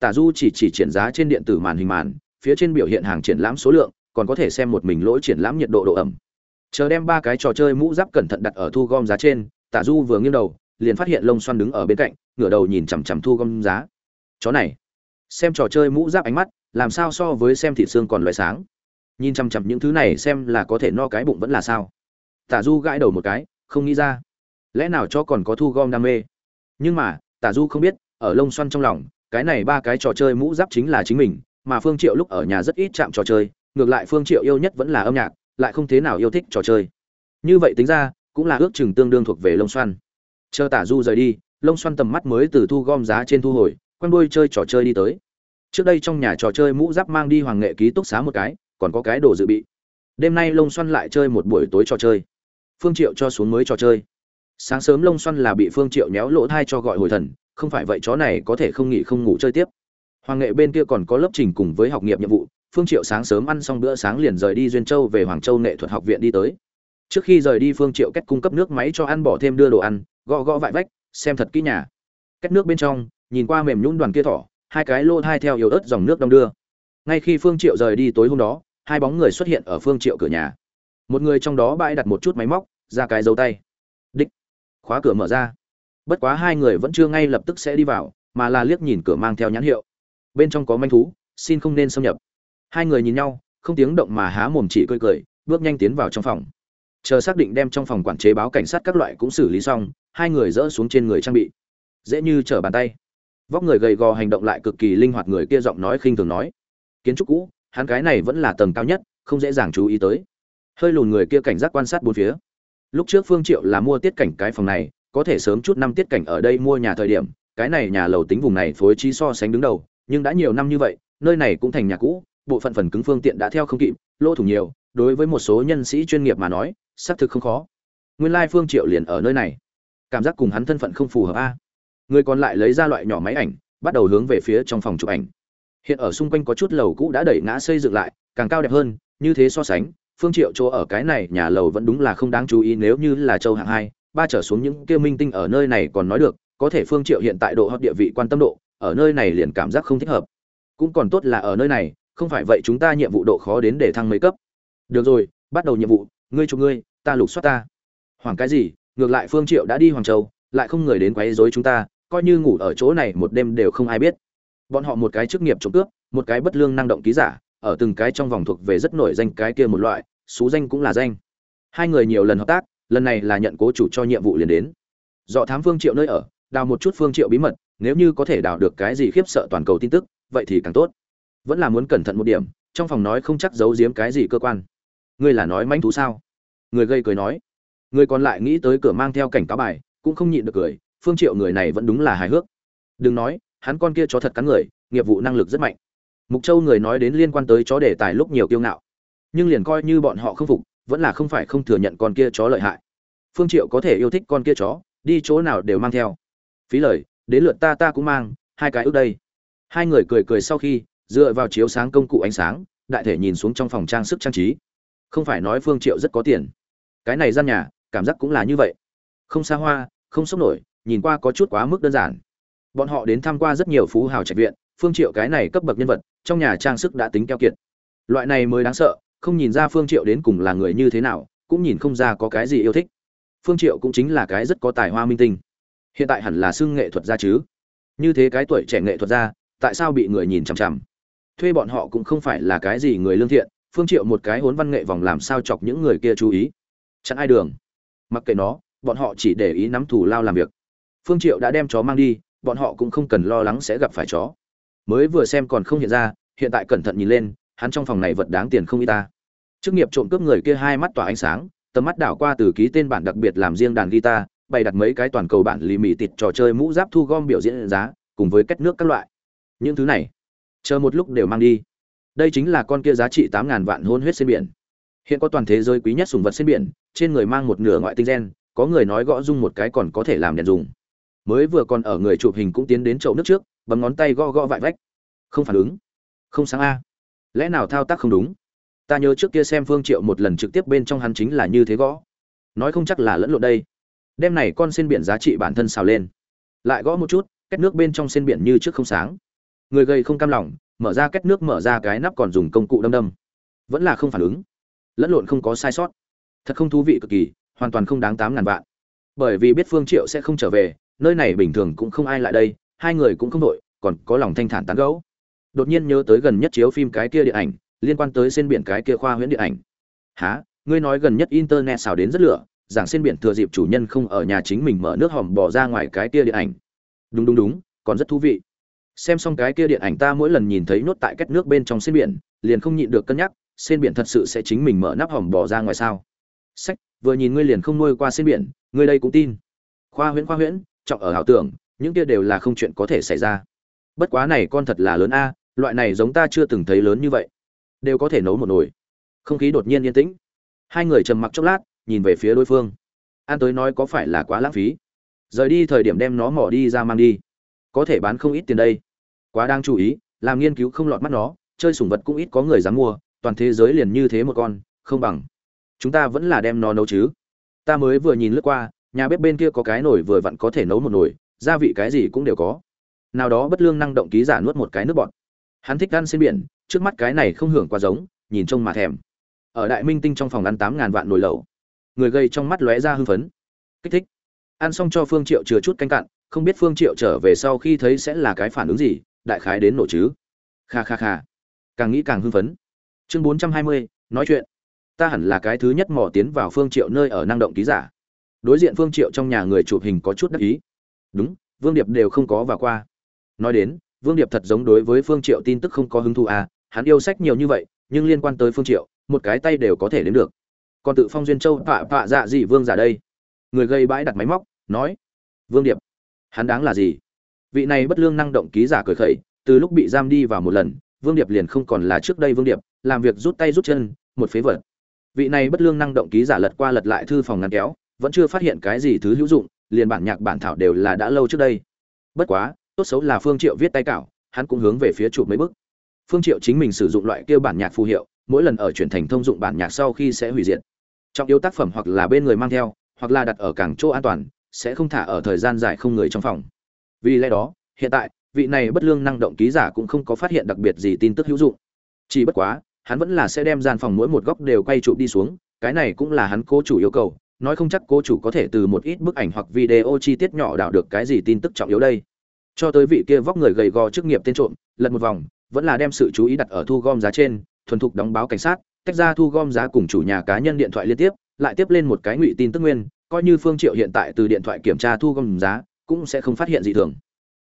Tả du chỉ chỉ triển giá trên điện tử màn hình màn, phía trên biểu hiện hàng triển lãm số lượng, còn có thể xem một mình lỗi triển lãm nhiệt độ độ ẩm chờ đem ba cái trò chơi mũ giáp cẩn thận đặt ở thu gom giá trên tả du vừa nghiêng đầu, liền phát hiện lông xoăn đứng ở bên cạnh, ngửa đầu nhìn chằm chằm thu gom giá. Chó này, xem trò chơi mũ giáp ánh mắt, làm sao so với xem thịt xương còn loại sáng? Nhìn chằm chằm những thứ này xem là có thể no cái bụng vẫn là sao? Tả du gãi đầu một cái, không nghĩ ra. Lẽ nào cho còn có thu gom đam mê? Nhưng mà tả du không biết, ở lông xoăn trong lòng, cái này ba cái trò chơi mũ giáp chính là chính mình, mà phương triệu lúc ở nhà rất ít chạm trò chơi, ngược lại phương triệu yêu nhất vẫn là âm nhạc lại không thế nào yêu thích trò chơi. Như vậy tính ra, cũng là ước chừng tương đương thuộc về lông xoăn chờ tả du rời đi lông xoăn tầm mắt mới từ thu gom giá trên thu hồi quanh đuôi chơi trò chơi đi tới. Trước đây trong nhà trò chơi mũ giáp mang đi hoàng nghệ ký túc xá một cái, còn có cái đồ dự bị. Đêm nay lông xoăn lại chơi một buổi tối trò chơi. Phương triệu cho xuống mới trò chơi. Sáng sớm lông xoăn là bị phương triệu nhéo lỗ thai cho gọi hồi thần, không phải vậy chó này có thể không nghỉ không ngủ chơi tiếp. Hoàng nghệ bên kia còn có lớp trình cùng với học nghiệp nhiệm vụ phương triệu sáng sớm ăn xong bữa sáng liền rời đi duyên châu về hoàng châu nghệ thuật học viện đi tới. Trước khi rời đi, phương triệu cách cung cấp nước máy cho ăn bỏ thêm đưa đồ ăn, gõ gõ vại vách, xem thật kỹ nhà. Cách nước bên trong, nhìn qua mềm nhũn đoàn kia thỏ, hai cái lô thai theo yếu ớt dòng nước đông đưa. Ngay khi phương triệu rời đi tối hôm đó, hai bóng người xuất hiện ở phương triệu cửa nhà. Một người trong đó bãi đặt một chút máy móc, ra cái dấu tay. Đích. Khóa cửa mở ra. Bất quá hai người vẫn chưa ngay lập tức sẽ đi vào, mà là liếc nhìn cửa mang theo nhãn hiệu. Bên trong có manh thú, xin không nên xâm nhập hai người nhìn nhau, không tiếng động mà há mồm chỉ cười cười, bước nhanh tiến vào trong phòng. Chờ xác định đem trong phòng quản chế báo cảnh sát các loại cũng xử lý xong, hai người dỡ xuống trên người trang bị. Dễ như trở bàn tay. Vóc người gầy gò hành động lại cực kỳ linh hoạt người kia giọng nói khinh thường nói. Kiến trúc cũ, hắn cái này vẫn là tầng cao nhất, không dễ dàng chú ý tới. Hơi lùn người kia cảnh giác quan sát bốn phía. Lúc trước phương triệu là mua tiết cảnh cái phòng này, có thể sớm chút năm tiết cảnh ở đây mua nhà thời điểm, cái này nhà lầu tính vùng này phối trí so sánh đứng đầu, nhưng đã nhiều năm như vậy, nơi này cũng thành nhà cũ bộ phận phần cứng phương tiện đã theo không kịp, lỗ thủ nhiều, đối với một số nhân sĩ chuyên nghiệp mà nói, xác thực không khó. Nguyên lai phương triệu liền ở nơi này. Cảm giác cùng hắn thân phận không phù hợp a. Người còn lại lấy ra loại nhỏ máy ảnh, bắt đầu hướng về phía trong phòng chụp ảnh. Hiện ở xung quanh có chút lầu cũ đã đẩy ngã xây dựng lại, càng cao đẹp hơn, như thế so sánh, phương triệu chỗ ở cái này nhà lầu vẫn đúng là không đáng chú ý nếu như là châu hạng hai, ba trở xuống những kia minh tinh ở nơi này còn nói được, có thể phương triệu hiện tại độ hấp địa vị quan tâm độ, ở nơi này liền cảm giác không thích hợp. Cũng còn tốt là ở nơi này không phải vậy chúng ta nhiệm vụ độ khó đến để thăng mấy cấp. Được rồi, bắt đầu nhiệm vụ, ngươi chụp ngươi, ta lục soát ta. Hoàng cái gì, ngược lại phương triệu đã đi hoàng châu, lại không người đến quấy rối chúng ta, coi như ngủ ở chỗ này một đêm đều không ai biết. Bọn họ một cái chức nghiệp trộm cướp, một cái bất lương năng động ký giả, ở từng cái trong vòng thuộc về rất nổi danh cái kia một loại, xú danh cũng là danh. Hai người nhiều lần hợp tác, lần này là nhận cố chủ cho nhiệm vụ liền đến. Dọ thám phương triệu nơi ở, đào một chút phương triệu bí mật, nếu như có thể đào được cái gì khiếp sợ toàn cầu tin tức, vậy thì càng tốt vẫn là muốn cẩn thận một điểm, trong phòng nói không chắc giấu giếm cái gì cơ quan. Ngươi là nói manh thú sao? Người gây cười nói. Người còn lại nghĩ tới cửa mang theo cảnh cáo bài, cũng không nhịn được cười, phương triệu người này vẫn đúng là hài hước. Đừng nói, hắn con kia chó thật cắn người, nghiệp vụ năng lực rất mạnh. Mục châu người nói đến liên quan tới chó đề tài lúc nhiều kiêu ngạo. Nhưng liền coi như bọn họ không phục, vẫn là không phải không thừa nhận con kia chó lợi hại. Phương triệu có thể yêu thích con kia chó, đi chỗ nào đều mang theo. Phí lời, đến lượt ta ta cũng mang, hai cái ước đây. Hai người cười cười sau khi dựa vào chiếu sáng công cụ ánh sáng, đại thể nhìn xuống trong phòng trang sức trang trí. Không phải nói phương triệu rất có tiền. Cái này gian nhà, cảm giác cũng là như vậy. Không xa hoa, không sốc nổi, nhìn qua có chút quá mức đơn giản. Bọn họ đến tham qua rất nhiều phú hào trạch viện, phương triệu cái này cấp bậc nhân vật, trong nhà trang sức đã tính keo kiệt. Loại này mới đáng sợ, không nhìn ra phương triệu đến cùng là người như thế nào, cũng nhìn không ra có cái gì yêu thích. Phương triệu cũng chính là cái rất có tài hoa minh tinh. Hiện tại hẳn là xưng nghệ thuật gia chứ. Như thế cái tuổi trẻ nghệ thuật gia, tại sao bị người nhìn chằm chằm? Thuê bọn họ cũng không phải là cái gì người lương thiện, phương triệu một cái hốn văn nghệ vòng làm sao chọc những người kia chú ý. Chặn ai đường. Mặc kệ nó, bọn họ chỉ để ý nắm thủ lao làm việc. Phương triệu đã đem chó mang đi, bọn họ cũng không cần lo lắng sẽ gặp phải chó. Mới vừa xem còn không hiện ra, hiện tại cẩn thận nhìn lên, hắn trong phòng này vật đáng tiền không y ta. Chức nghiệp trộm cướp người kia hai mắt tỏa ánh sáng, tầm mắt đảo qua từ ký tên bản đặc biệt làm riêng đàn guitar, bày đặt mấy cái toàn cầu bản lì mì tịt trò chơi mũ giáp thu gom biểu diễn giá, cùng với cách nước các loại. Những thứ này chờ một lúc đều mang đi. Đây chính là con kia giá trị tám ngàn vạn hôn huyết trên biển. Hiện có toàn thế giới quý nhất sùng vật trên biển, trên người mang một nửa ngoại tinh gen, có người nói gõ dung một cái còn có thể làm đèn dùng. Mới vừa còn ở người chụp hình cũng tiến đến chậu nước trước, bấm ngón tay gõ gõ vại vách. Không phản ứng. Không sáng a. Lẽ nào thao tác không đúng? Ta nhớ trước kia xem phương triệu một lần trực tiếp bên trong hắn chính là như thế gõ. Nói không chắc là lẫn lộn đây. Đem này con sen biển giá trị bản thân xào lên. Lại gõ một chút cách nước bên trong sen biển như trước không sáng người gầy không cam lòng, mở ra kết nước mở ra cái nắp còn dùng công cụ đâm đâm. Vẫn là không phản ứng. Lẫn lộn không có sai sót. Thật không thú vị cực kỳ, hoàn toàn không đáng tám ngàn vạn. Bởi vì biết phương triệu sẽ không trở về, nơi này bình thường cũng không ai lại đây, hai người cũng không đội, còn có lòng thanh thản tán gẫu. Đột nhiên nhớ tới gần nhất chiếu phim cái kia điện ảnh, liên quan tới trên biển cái kia khoa huyễn điện ảnh. Há ngươi nói gần nhất internet xào đến rất lửa, giảng trên biển thừa dịp chủ nhân không ở nhà chính mình mở nước hòm bỏ ra ngoài cái kia điện ảnh. Đúng đúng đúng, còn rất thú vị xem xong cái kia điện ảnh ta mỗi lần nhìn thấy nhốt tại kết nước bên trong xin biển, liền không nhịn được cân nhắc xin biển thật sự sẽ chính mình mở nắp hòm bỏ ra ngoài sao? Sách, vừa nhìn ngươi liền không nuôi qua xin biển, ngươi đây cũng tin. Khoa huyễn khoa huyễn, trọng ở ảo tưởng, những kia đều là không chuyện có thể xảy ra. Bất quá này con thật là lớn a, loại này giống ta chưa từng thấy lớn như vậy. Đều có thể nấu một nồi. Không khí đột nhiên yên tĩnh. Hai người trầm mặc chốc lát, nhìn về phía đối phương. An tới nói có phải là quá lãng phí? Rời đi thời điểm đem nó mỏ đi ra mang đi. Có thể bán không ít tiền đây quá đang chú ý, làm nghiên cứu không lọt mắt nó, chơi sủng vật cũng ít có người dám mua, toàn thế giới liền như thế một con, không bằng. Chúng ta vẫn là đem nó nấu chứ. Ta mới vừa nhìn lướt qua, nhà bếp bên kia có cái nồi vừa vặn có thể nấu một nồi, gia vị cái gì cũng đều có. Nào đó bất lương năng động ký giả nuốt một cái nước bọt. Hắn thích ăn trên biển, trước mắt cái này không hưởng qua giống, nhìn trông mà thèm. Ở đại minh tinh trong phòng ăn tám ngàn vạn nồi lẩu. Người gây trong mắt lóe ra hưng phấn. Kích thích. Ăn xong cho phương triệu chừa chút canh cạn, không biết phương triệu trở về sau khi thấy sẽ là cái phản ứng gì đại khái đến nổ chứ. Kha kha kha. Càng nghĩ càng hưng phấn. Chương bốn trăm hai mươi, nói chuyện. Ta hẳn là cái thứ nhất mò tiến vào phương triệu nơi ở năng động ký giả. Đối diện phương triệu trong nhà người chụp hình có chút đắc ý. Đúng, vương điệp đều không có vào qua. Nói đến, vương điệp thật giống đối với phương triệu tin tức không có hứng thú à hắn yêu sách nhiều như vậy, nhưng liên quan tới phương triệu, một cái tay đều có thể đến được. Còn tự phong duyên châu pạ pạ dạ gì vương giả đây. Người gây bãi đặt máy móc, nói, vương điệp, hắn đáng là gì? Vị này bất lương năng động ký giả cười khẩy, từ lúc bị giam đi vào một lần, vương điệp liền không còn là trước đây vương điệp, làm việc rút tay rút chân, một phế vật. Vị này bất lương năng động ký giả lật qua lật lại thư phòng ngăn kéo, vẫn chưa phát hiện cái gì thứ hữu dụng, liền bản nhạc bản thảo đều là đã lâu trước đây. Bất quá, tốt xấu là phương triệu viết tay cảo, hắn cũng hướng về phía chụp mấy bức phương triệu chính mình sử dụng loại kia bản nhạc phù hiệu, mỗi lần ở chuyển thành thông dụng bản nhạc sau khi sẽ hủy diệt. Trọng yếu tác phẩm hoặc là bên người mang theo, hoặc là đặt ở cảng chỗ an toàn, sẽ không thả ở thời gian dài không người trong phòng vì lẽ đó, hiện tại, vị này bất lương năng động ký giả cũng không có phát hiện đặc biệt gì tin tức hữu dụng. Chỉ bất quá, hắn vẫn là sẽ đem gian phòng mỗi một góc đều quay chụp đi xuống, cái này cũng là hắn cố chủ yêu cầu, nói không chắc cô chủ có thể từ một ít bức ảnh hoặc video chi tiết nhỏ đào được cái gì tin tức trọng yếu đây. Cho tới vị kia vóc người gầy gò chức nghiệp tên trộm, lật một vòng, vẫn là đem sự chú ý đặt ở thu gom giá trên, thuần thục đóng báo cảnh sát, tách ra thu gom giá cùng chủ nhà cá nhân điện thoại liên tiếp, lại tiếp lên một cái ngụy tin tức nguyên, coi như phương triệu hiện tại từ điện thoại kiểm tra thu gom giá cũng sẽ không phát hiện gì thường.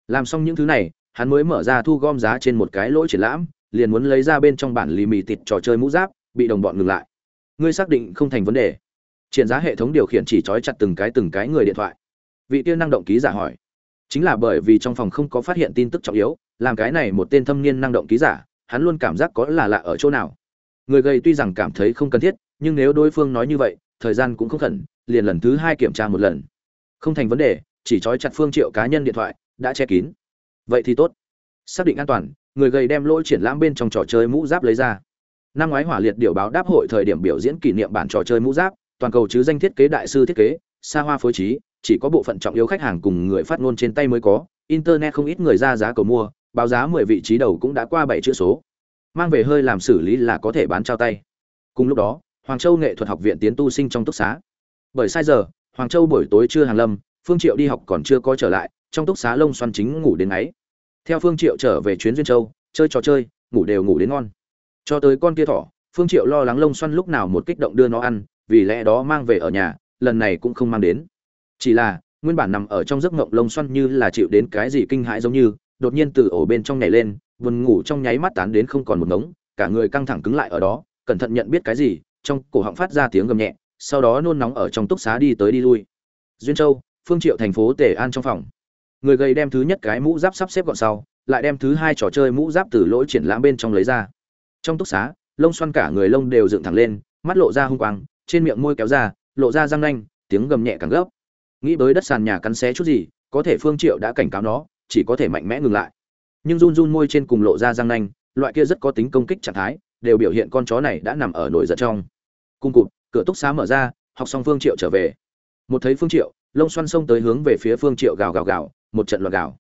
Làm xong những thứ này, hắn mới mở ra thu gom giá trên một cái lỗi triển lãm, liền muốn lấy ra bên trong bản lì mì tịt trò chơi mũ giáp, bị đồng bọn ngừng lại. Ngươi xác định không thành vấn đề. Triển giá hệ thống điều khiển chỉ trói chặt từng cái từng cái người điện thoại. Vị tiên năng động ký giả hỏi. Chính là bởi vì trong phòng không có phát hiện tin tức trọng yếu, làm cái này một tên thâm niên năng động ký giả, hắn luôn cảm giác có là lạ ở chỗ nào. Người gầy tuy rằng cảm thấy không cần thiết, nhưng nếu đối phương nói như vậy, thời gian cũng không khẩn, liền lần thứ hai kiểm tra một lần. Không thành vấn đề chỉ trói chặt phương triệu cá nhân điện thoại, đã che kín. Vậy thì tốt. Xác định an toàn, người gầy đem lỗi triển lãm bên trong trò chơi mũ giáp lấy ra. Năm ngoái hỏa liệt điều báo đáp hội thời điểm biểu diễn kỷ niệm bản trò chơi mũ giáp, toàn cầu chứ danh thiết kế đại sư thiết kế, xa hoa phối trí, chỉ có bộ phận trọng yếu khách hàng cùng người phát ngôn trên tay mới có, internet không ít người ra giá cầu mua, báo giá mười vị trí đầu cũng đã qua bảy chữ số. Mang về hơi làm xử lý là có thể bán trao tay. Cùng lúc đó, hoàng châu nghệ thuật học viện tiến tu sinh trong túc xá. Bởi sai giờ, hoàng châu buổi tối chưa hàng lâm phương triệu đi học còn chưa có trở lại, trong túc xá lông xoăn chính ngủ đến ấy. Theo phương triệu trở về chuyến duyên châu, chơi trò chơi, ngủ đều ngủ đến ngon. Cho tới con kia thỏ, phương triệu lo lắng lông xoăn lúc nào một kích động đưa nó ăn, vì lẽ đó mang về ở nhà, lần này cũng không mang đến. Chỉ là, nguyên bản nằm ở trong giấc ngộng lông xoăn như là chịu đến cái gì kinh hãi giống như, đột nhiên từ ổ bên trong nhảy lên, buồn ngủ trong nháy mắt tán đến không còn một ngống, cả người căng thẳng cứng lại ở đó, cẩn thận nhận biết cái gì, trong cổ họng phát ra tiếng gầm nhẹ, sau đó nôn nóng ở trong túc xá đi tới đi lui. Duyên châu phương triệu thành phố tề an trong phòng. Người gầy đem thứ nhất cái mũ giáp sắp xếp gọn sau, lại đem thứ hai trò chơi mũ giáp từ lỗ triển lãm bên trong lấy ra. Trong túc xá, lông xoăn cả người lông đều dựng thẳng lên, mắt lộ ra hung quang, trên miệng môi kéo ra, lộ ra răng nanh, tiếng gầm nhẹ càng gấp. Nghĩ tới đất sàn nhà cắn xé chút gì, có thể phương triệu đã cảnh cáo nó, chỉ có thể mạnh mẽ ngừng lại. Nhưng run run môi trên cùng lộ ra răng nanh, loại kia rất có tính công kích trạng thái, đều biểu hiện con chó này đã nằm ở nổi giận trong. Cung cụt, cửa túc xá mở ra, học xong phương triệu trở về. Một thấy phương triệu lông xoăn xông tới hướng về phía phương triệu gào gào gào, một trận loạn gào.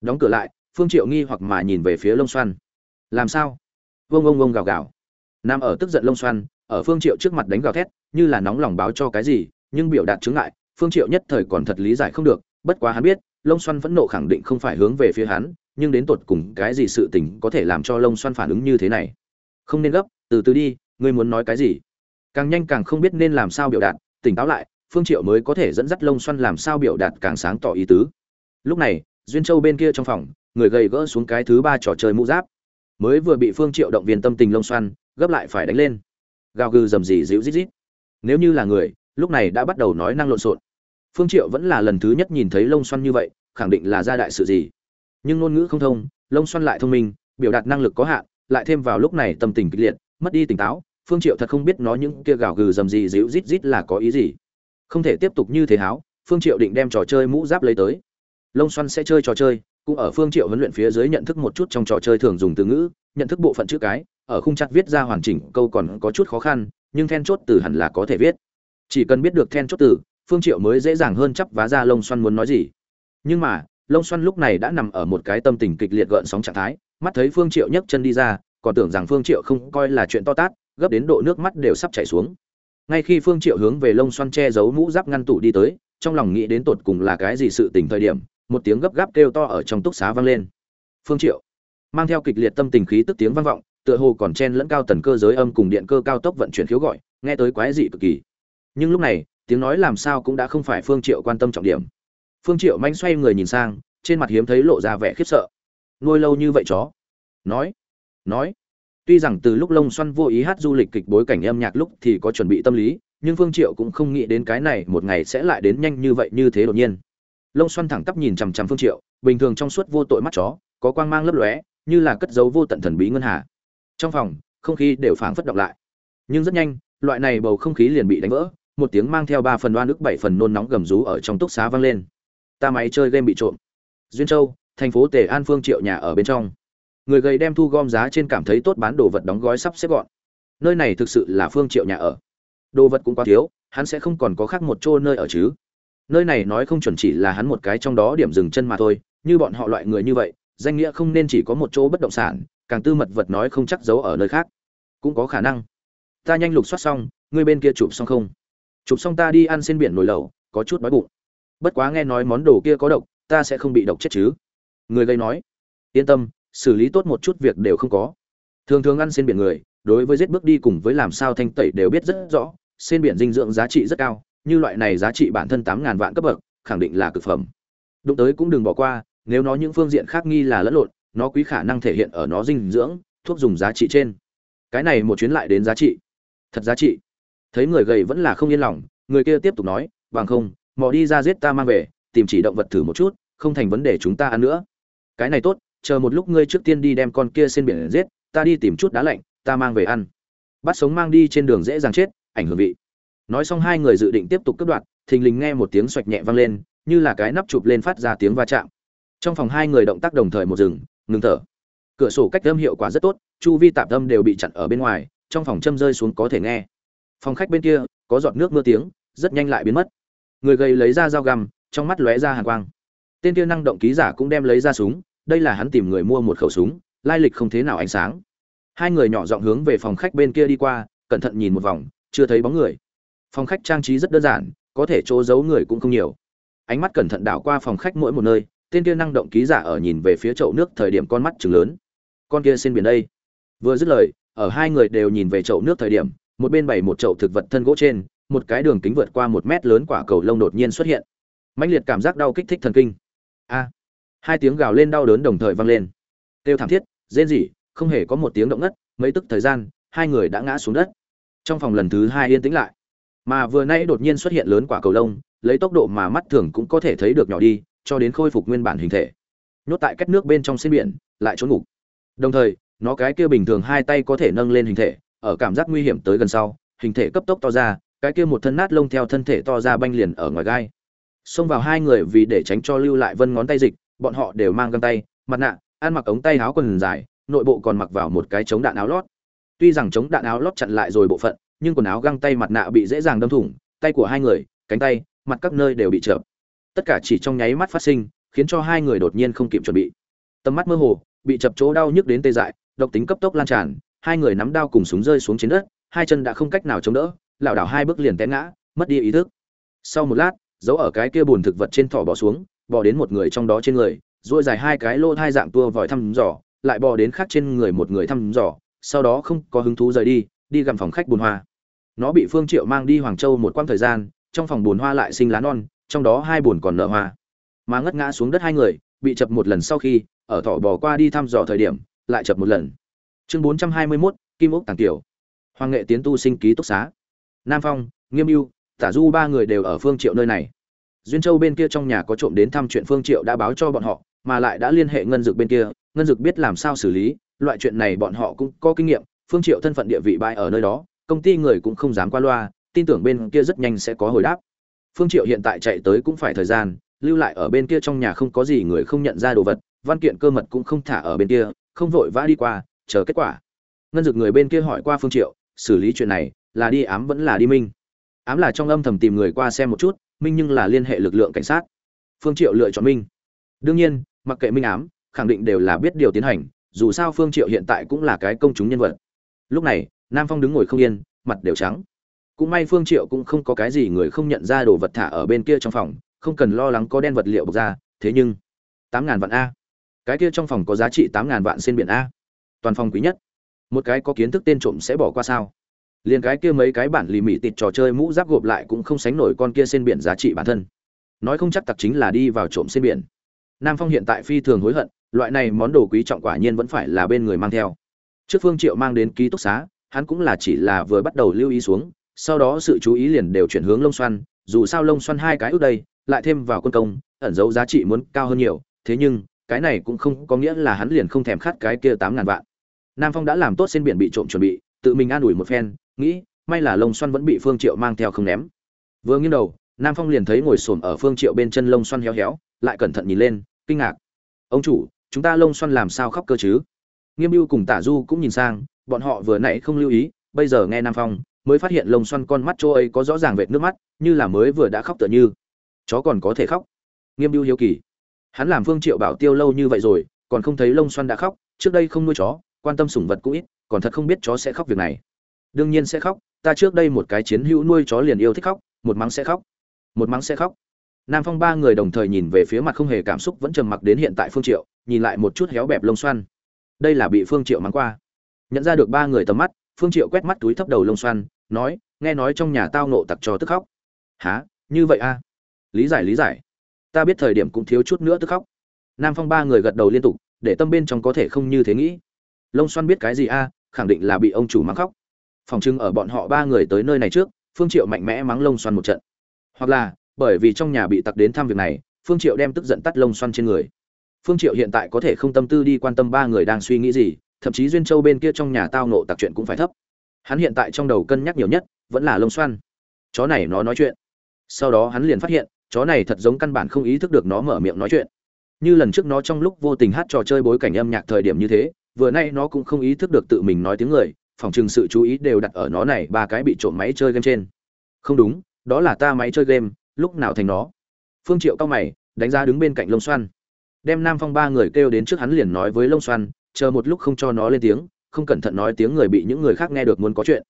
Đóng cửa lại, phương triệu nghi hoặc mà nhìn về phía lông xoăn. Làm sao? Vông vông vông gào gào. Nam ở tức giận lông xoăn, ở phương triệu trước mặt đánh gào thét, như là nóng lòng báo cho cái gì, nhưng biểu đạt chứng ngại, phương triệu nhất thời còn thật lý giải không được, bất quá hắn biết, lông xoăn vẫn nộ khẳng định không phải hướng về phía hắn, nhưng đến tột cùng cái gì sự tình có thể làm cho lông xoăn phản ứng như thế này? Không nên gấp, từ từ đi, ngươi muốn nói cái gì? Càng nhanh càng không biết nên làm sao biểu đạt, tỉnh táo lại phương triệu mới có thể dẫn dắt lông xoăn làm sao biểu đạt càng sáng tỏ ý tứ. Lúc này, duyên châu bên kia trong phòng, người gầy gỡ xuống cái thứ ba trò chơi mũ giáp. Mới vừa bị phương triệu động viên tâm tình lông xoăn, gấp lại phải đánh lên. Gào gừ dầm dì dịu rít rít. Nếu như là người, lúc này đã bắt đầu nói năng lộn xộn. Phương triệu vẫn là lần thứ nhất nhìn thấy lông xoăn như vậy, khẳng định là gia đại sự gì. Nhưng ngôn ngữ không thông, lông xoăn lại thông minh, biểu đạt năng lực có hạn, lại thêm vào lúc này tâm tình kịch liệt, mất đi tỉnh táo, phương triệu thật không biết nó những kia gào gừ dầm dì dịu rít rít là có ý gì không thể tiếp tục như thế háo, phương triệu định đem trò chơi mũ giáp lấy tới. Lông xoăn sẽ chơi trò chơi, cũng ở phương triệu huấn luyện phía dưới nhận thức một chút trong trò chơi thường dùng từ ngữ, nhận thức bộ phận chữ cái, ở khung chặt viết ra hoàn chỉnh câu còn có chút khó khăn, nhưng then chốt từ hẳn là có thể viết. Chỉ cần biết được then chốt từ, phương triệu mới dễ dàng hơn chấp vá ra lông xoăn muốn nói gì. Nhưng mà lông xoăn lúc này đã nằm ở một cái tâm tình kịch liệt gợn sóng trạng thái, mắt thấy phương triệu nhấc chân đi ra, còn tưởng rằng phương triệu không coi là chuyện to tát, gấp đến độ nước mắt đều sắp chảy xuống ngay khi phương triệu hướng về lông xoăn che giấu mũ giáp ngăn tủ đi tới, trong lòng nghĩ đến tột cùng là cái gì sự tình thời điểm, một tiếng gấp gáp kêu to ở trong túc xá vang lên. Phương triệu mang theo kịch liệt tâm tình khí tức tiếng vang vọng, tựa hồ còn chen lẫn cao tần cơ giới âm cùng điện cơ cao tốc vận chuyển khiếu gọi, nghe tới quái dị cực kỳ. Nhưng lúc này, tiếng nói làm sao cũng đã không phải phương triệu quan tâm trọng điểm. Phương triệu manh xoay người nhìn sang, trên mặt hiếm thấy lộ ra vẻ khiếp sợ. Nuôi lâu như vậy chó? Nói nói tuy rằng từ lúc Long xoăn vô ý hát du lịch kịch bối cảnh âm nhạc lúc thì có chuẩn bị tâm lý, nhưng phương triệu cũng không nghĩ đến cái này một ngày sẽ lại đến nhanh như vậy như thế đột nhiên. Long xoăn thẳng tắp nhìn chằm chằm phương triệu, bình thường trong suốt vô tội mắt chó, có quang mang lấp lóe, như là cất giấu vô tận thần bí ngân hà. Trong phòng, không khí đều phảng phất động lại. Nhưng rất nhanh, loại này bầu không khí liền bị đánh vỡ, một tiếng mang theo ba phần oan ức bảy phần nôn nóng gầm rú ở trong túc xá vang lên. Ta máy chơi game bị trộm. Duyên châu, thành phố tề an phương triệu nhà ở bên trong người gầy đem thu gom giá trên cảm thấy tốt bán đồ vật đóng gói sắp xếp gọn. Nơi này thực sự là phương triệu nhà ở. Đồ vật cũng quá thiếu, hắn sẽ không còn có khác một chỗ nơi ở chứ. Nơi này nói không chuẩn chỉ là hắn một cái trong đó điểm dừng chân mà thôi, như bọn họ loại người như vậy, danh nghĩa không nên chỉ có một chỗ bất động sản, càng tư mật vật nói không chắc giấu ở nơi khác. Cũng có khả năng. Ta nhanh lục soát xong ngươi bên kia chụp xong không? Chụp xong ta đi ăn trên biển nồi lẩu, có chút đói bụng. Bất quá nghe nói món đồ kia có độc, ta sẽ không bị độc chết chứ. Người gây nói, yên tâm xử lý tốt một chút việc đều không có. Thường thường ăn xin biển người, đối với giết bước đi cùng với làm sao thanh tẩy đều biết rất rõ xin biển dinh dưỡng giá trị rất cao, như loại này giá trị bản thân tám ngàn vạn cấp bậc, khẳng định là cực phẩm. Đụng tới cũng đừng bỏ qua, nếu nó những phương diện khác nghi là lẫn lộn, nó quý khả năng thể hiện ở nó dinh dưỡng, thuốc dùng giá trị trên. Cái này một chuyến lại đến giá trị. Thật giá trị. Thấy người gầy vẫn là không yên lòng, người kia tiếp tục nói, bằng không, mò đi ra giết ta mang về, tìm chỉ động vật thử một chút, không thành vấn đề chúng ta ăn nữa. Cái này tốt chờ một lúc ngươi trước tiên đi đem con kia trên biển giết, ta đi tìm chút đá lạnh, ta mang về ăn. Bắt sống mang đi trên đường dễ dàng chết, ảnh hưởng vị. Nói xong hai người dự định tiếp tục cướp đoạt, thình lình nghe một tiếng xoạch nhẹ vang lên, như là cái nắp chụp lên phát ra tiếng va chạm. Trong phòng hai người động tác đồng thời một rừng ngừng thở. Cửa sổ cách âm hiệu quả rất tốt, chu vi tạp âm đều bị chặn ở bên ngoài, trong phòng châm rơi xuống có thể nghe. Phòng khách bên kia, có giọt nước mưa tiếng, rất nhanh lại biến mất. Người gầy lấy ra dao găm, trong mắt lóe ra hàn quang. Tên kia năng động ký giả cũng đem lấy ra súng đây là hắn tìm người mua một khẩu súng, lai lịch không thế nào ánh sáng. Hai người nhỏ giọng hướng về phòng khách bên kia đi qua, cẩn thận nhìn một vòng, chưa thấy bóng người. Phòng khách trang trí rất đơn giản, có thể chỗ giấu người cũng không nhiều. Ánh mắt cẩn thận đảo qua phòng khách mỗi một nơi, tên kia năng động ký giả ở nhìn về phía chậu nước thời điểm con mắt chừng lớn. Con kia xin biển đây. Vừa dứt lời, ở hai người đều nhìn về chậu nước thời điểm, một bên bày một chậu thực vật thân gỗ trên, một cái đường kính vượt qua một mét lớn quả cầu lông đột nhiên xuất hiện. Mãnh liệt cảm giác đau kích thích thần kinh. A! Hai tiếng gào lên đau đớn đồng thời vang lên. Kêu thảm thiết, rên rỉ, không hề có một tiếng động ngất, mấy tức thời gian, hai người đã ngã xuống đất. Trong phòng lần thứ hai yên tĩnh lại. Mà vừa nay đột nhiên xuất hiện lớn quả cầu lông, lấy tốc độ mà mắt thường cũng có thể thấy được nhỏ đi, cho đến khôi phục nguyên bản hình thể. Nhốt tại cách nước bên trong xin biển, lại trốn ngục. Đồng thời, nó cái kia bình thường hai tay có thể nâng lên hình thể, ở cảm giác nguy hiểm tới gần sau, hình thể cấp tốc to ra, cái kia một thân nát lông theo thân thể to ra banh liền ở ngoài gai. Xông vào hai người vì để tránh cho lưu lại vân ngón tay dịch bọn họ đều mang găng tay, mặt nạ, ăn mặc ống tay áo quần dài, nội bộ còn mặc vào một cái chống đạn áo lót. Tuy rằng chống đạn áo lót chặn lại rồi bộ phận, nhưng quần áo găng tay mặt nạ bị dễ dàng đâm thủng, tay của hai người, cánh tay, mặt các nơi đều bị chợp. Tất cả chỉ trong nháy mắt phát sinh, khiến cho hai người đột nhiên không kịp chuẩn bị. Tầm mắt mơ hồ, bị chập chỗ đau nhức đến tê dại, độc tính cấp tốc lan tràn, hai người nắm đao cùng súng rơi xuống trên đất, hai chân đã không cách nào chống đỡ, lảo đảo hai bước liền té ngã, mất đi ý thức. Sau một lát giấu ở cái kia bùn thực vật trên thỏ bỏ xuống bò đến một người trong đó trên người duỗi dài hai cái lô hai dạng tua vòi thăm dò lại bò đến khác trên người một người thăm dò sau đó không có hứng thú rời đi đi gặm phòng khách bùn hoa. Nó bị phương triệu mang đi hoàng châu một quãng thời gian trong phòng bùn hoa lại sinh lá non trong đó hai bùn còn nở hoa. Mà ngất ngã xuống đất hai người bị chập một lần sau khi ở thỏ bò qua đi thăm dò thời điểm lại chập một lần. Chương 421, kim ốc tàng tiểu. Hoàng nghệ tiến tu sinh ký túc xá. Nam phong nghiêm ưu tả du ba người đều ở phương triệu nơi này duyên châu bên kia trong nhà có trộm đến thăm chuyện phương triệu đã báo cho bọn họ, mà lại đã liên hệ ngân dực bên kia. Ngân dực biết làm sao xử lý, loại chuyện này bọn họ cũng có kinh nghiệm. Phương triệu thân phận địa vị bại ở nơi đó, công ty người cũng không dám qua loa, tin tưởng bên kia rất nhanh sẽ có hồi đáp. Phương triệu hiện tại chạy tới cũng phải thời gian, lưu lại ở bên kia trong nhà không có gì người không nhận ra đồ vật, văn kiện cơ mật cũng không thả ở bên kia, không vội vã đi qua, chờ kết quả. Ngân dực người bên kia hỏi qua phương triệu, xử lý chuyện này, là đi ám vẫn là đi minh? Ám là trong âm thầm tìm người qua xem một chút minh nhưng là liên hệ lực lượng cảnh sát. Phương triệu lựa chọn minh. Đương nhiên, mặc kệ minh ám, khẳng định đều là biết điều tiến hành, dù sao phương triệu hiện tại cũng là cái công chúng nhân vật. Lúc này, nam phong đứng ngồi không yên, mặt đều trắng. Cũng may phương triệu cũng không có cái gì người không nhận ra đồ vật thả ở bên kia trong phòng, không cần lo lắng có đen vật liệu bộc ra, thế nhưng, tám ngàn vạn a. Cái kia trong phòng có giá trị tám ngàn vạn trên biển a. Toàn phòng quý nhất. Một cái có kiến thức tên trộm sẽ bỏ qua sao? Liền cái kia mấy cái bản lì mị tịt trò chơi mũ giáp gộp lại cũng không sánh nổi con kia trên biển giá trị bản thân. Nói không chắc tặc chính là đi vào trộm trên biển. Nam phong hiện tại phi thường hối hận, loại này món đồ quý trọng quả nhiên vẫn phải là bên người mang theo. Trước phương triệu mang đến ký túc xá, hắn cũng là chỉ là vừa bắt đầu lưu ý xuống, sau đó sự chú ý liền đều chuyển hướng lông xoăn, dù sao lông xoăn hai cái ước đây, lại thêm vào quân công, ẩn dấu giá trị muốn cao hơn nhiều, thế nhưng, cái này cũng không có nghĩa là hắn liền không thèm khát cái kia tám ngàn vạn. Nam phong đã làm tốt trên biển bị trộm chuẩn bị tự mình an ủi một phen, nghĩ, may là lông xoăn vẫn bị phương triệu mang theo không ném. Vừa nghiêng đầu, nam phong liền thấy ngồi xổm ở phương triệu bên chân lông xoăn héo héo, lại cẩn thận nhìn lên, kinh ngạc. Ông chủ, chúng ta lông xoăn làm sao khóc cơ chứ? Nghiêm mưu cùng tả du cũng nhìn sang, bọn họ vừa nãy không lưu ý, bây giờ nghe nam phong, mới phát hiện lông xoăn con mắt chỗ ấy có rõ ràng vệt nước mắt, như là mới vừa đã khóc tựa như. Chó còn có thể khóc? Nghiêm mưu hiếu kỳ. Hắn làm phương triệu bảo tiêu lâu như vậy rồi, còn không thấy lông xoăn đã khóc, trước đây không nuôi chó, quan tâm sủng vật cũng ít còn thật không biết chó sẽ khóc việc này. Đương nhiên sẽ khóc, ta trước đây một cái chiến hữu nuôi chó liền yêu thích khóc, một mắng sẽ khóc. Một mắng sẽ khóc. Nam phong ba người đồng thời nhìn về phía mặt không hề cảm xúc vẫn trầm mặc đến hiện tại phương triệu, nhìn lại một chút héo bẹp lông xoăn. Đây là bị phương triệu mắng qua. Nhận ra được ba người tầm mắt, phương triệu quét mắt túi thấp đầu lông xoăn, nói, nghe nói trong nhà tao nộ tặc cho tức khóc. Há như vậy a lý giải lý giải. Ta biết thời điểm cũng thiếu chút nữa tức khóc. Nam phong ba người gật đầu liên tục, để tâm bên trong có thể không như thế nghĩ lông xoăn biết cái gì a, khẳng định là bị ông chủ mắng khóc. Phòng trưng ở bọn họ ba người tới nơi này trước, phương triệu mạnh mẽ mắng lông xoăn một trận. Hoặc là, bởi vì trong nhà bị tặc đến thăm việc này, phương triệu đem tức giận tắt lông xoăn trên người. Phương triệu hiện tại có thể không tâm tư đi quan tâm ba người đang suy nghĩ gì, thậm chí duyên châu bên kia trong nhà tao nộ tặc chuyện cũng phải thấp. Hắn hiện tại trong đầu cân nhắc nhiều nhất, vẫn là lông xoăn. Chó này nó nói chuyện. Sau đó hắn liền phát hiện, chó này thật giống căn bản không ý thức được nó mở miệng nói chuyện. Như lần trước nó trong lúc vô tình hát trò chơi bối cảnh âm nhạc thời điểm như thế vừa nay nó cũng không ý thức được tự mình nói tiếng người, phòng chừng sự chú ý đều đặt ở nó này, ba cái bị trộm máy chơi game trên. Không đúng, đó là ta máy chơi game, lúc nào thành nó? Phương triệu cao mày, đánh ra đứng bên cạnh lông xoăn đem nam phong ba người kêu đến trước hắn liền nói với lông xoăn chờ một lúc không cho nó lên tiếng, không cẩn thận nói tiếng người bị những người khác nghe được muốn có chuyện.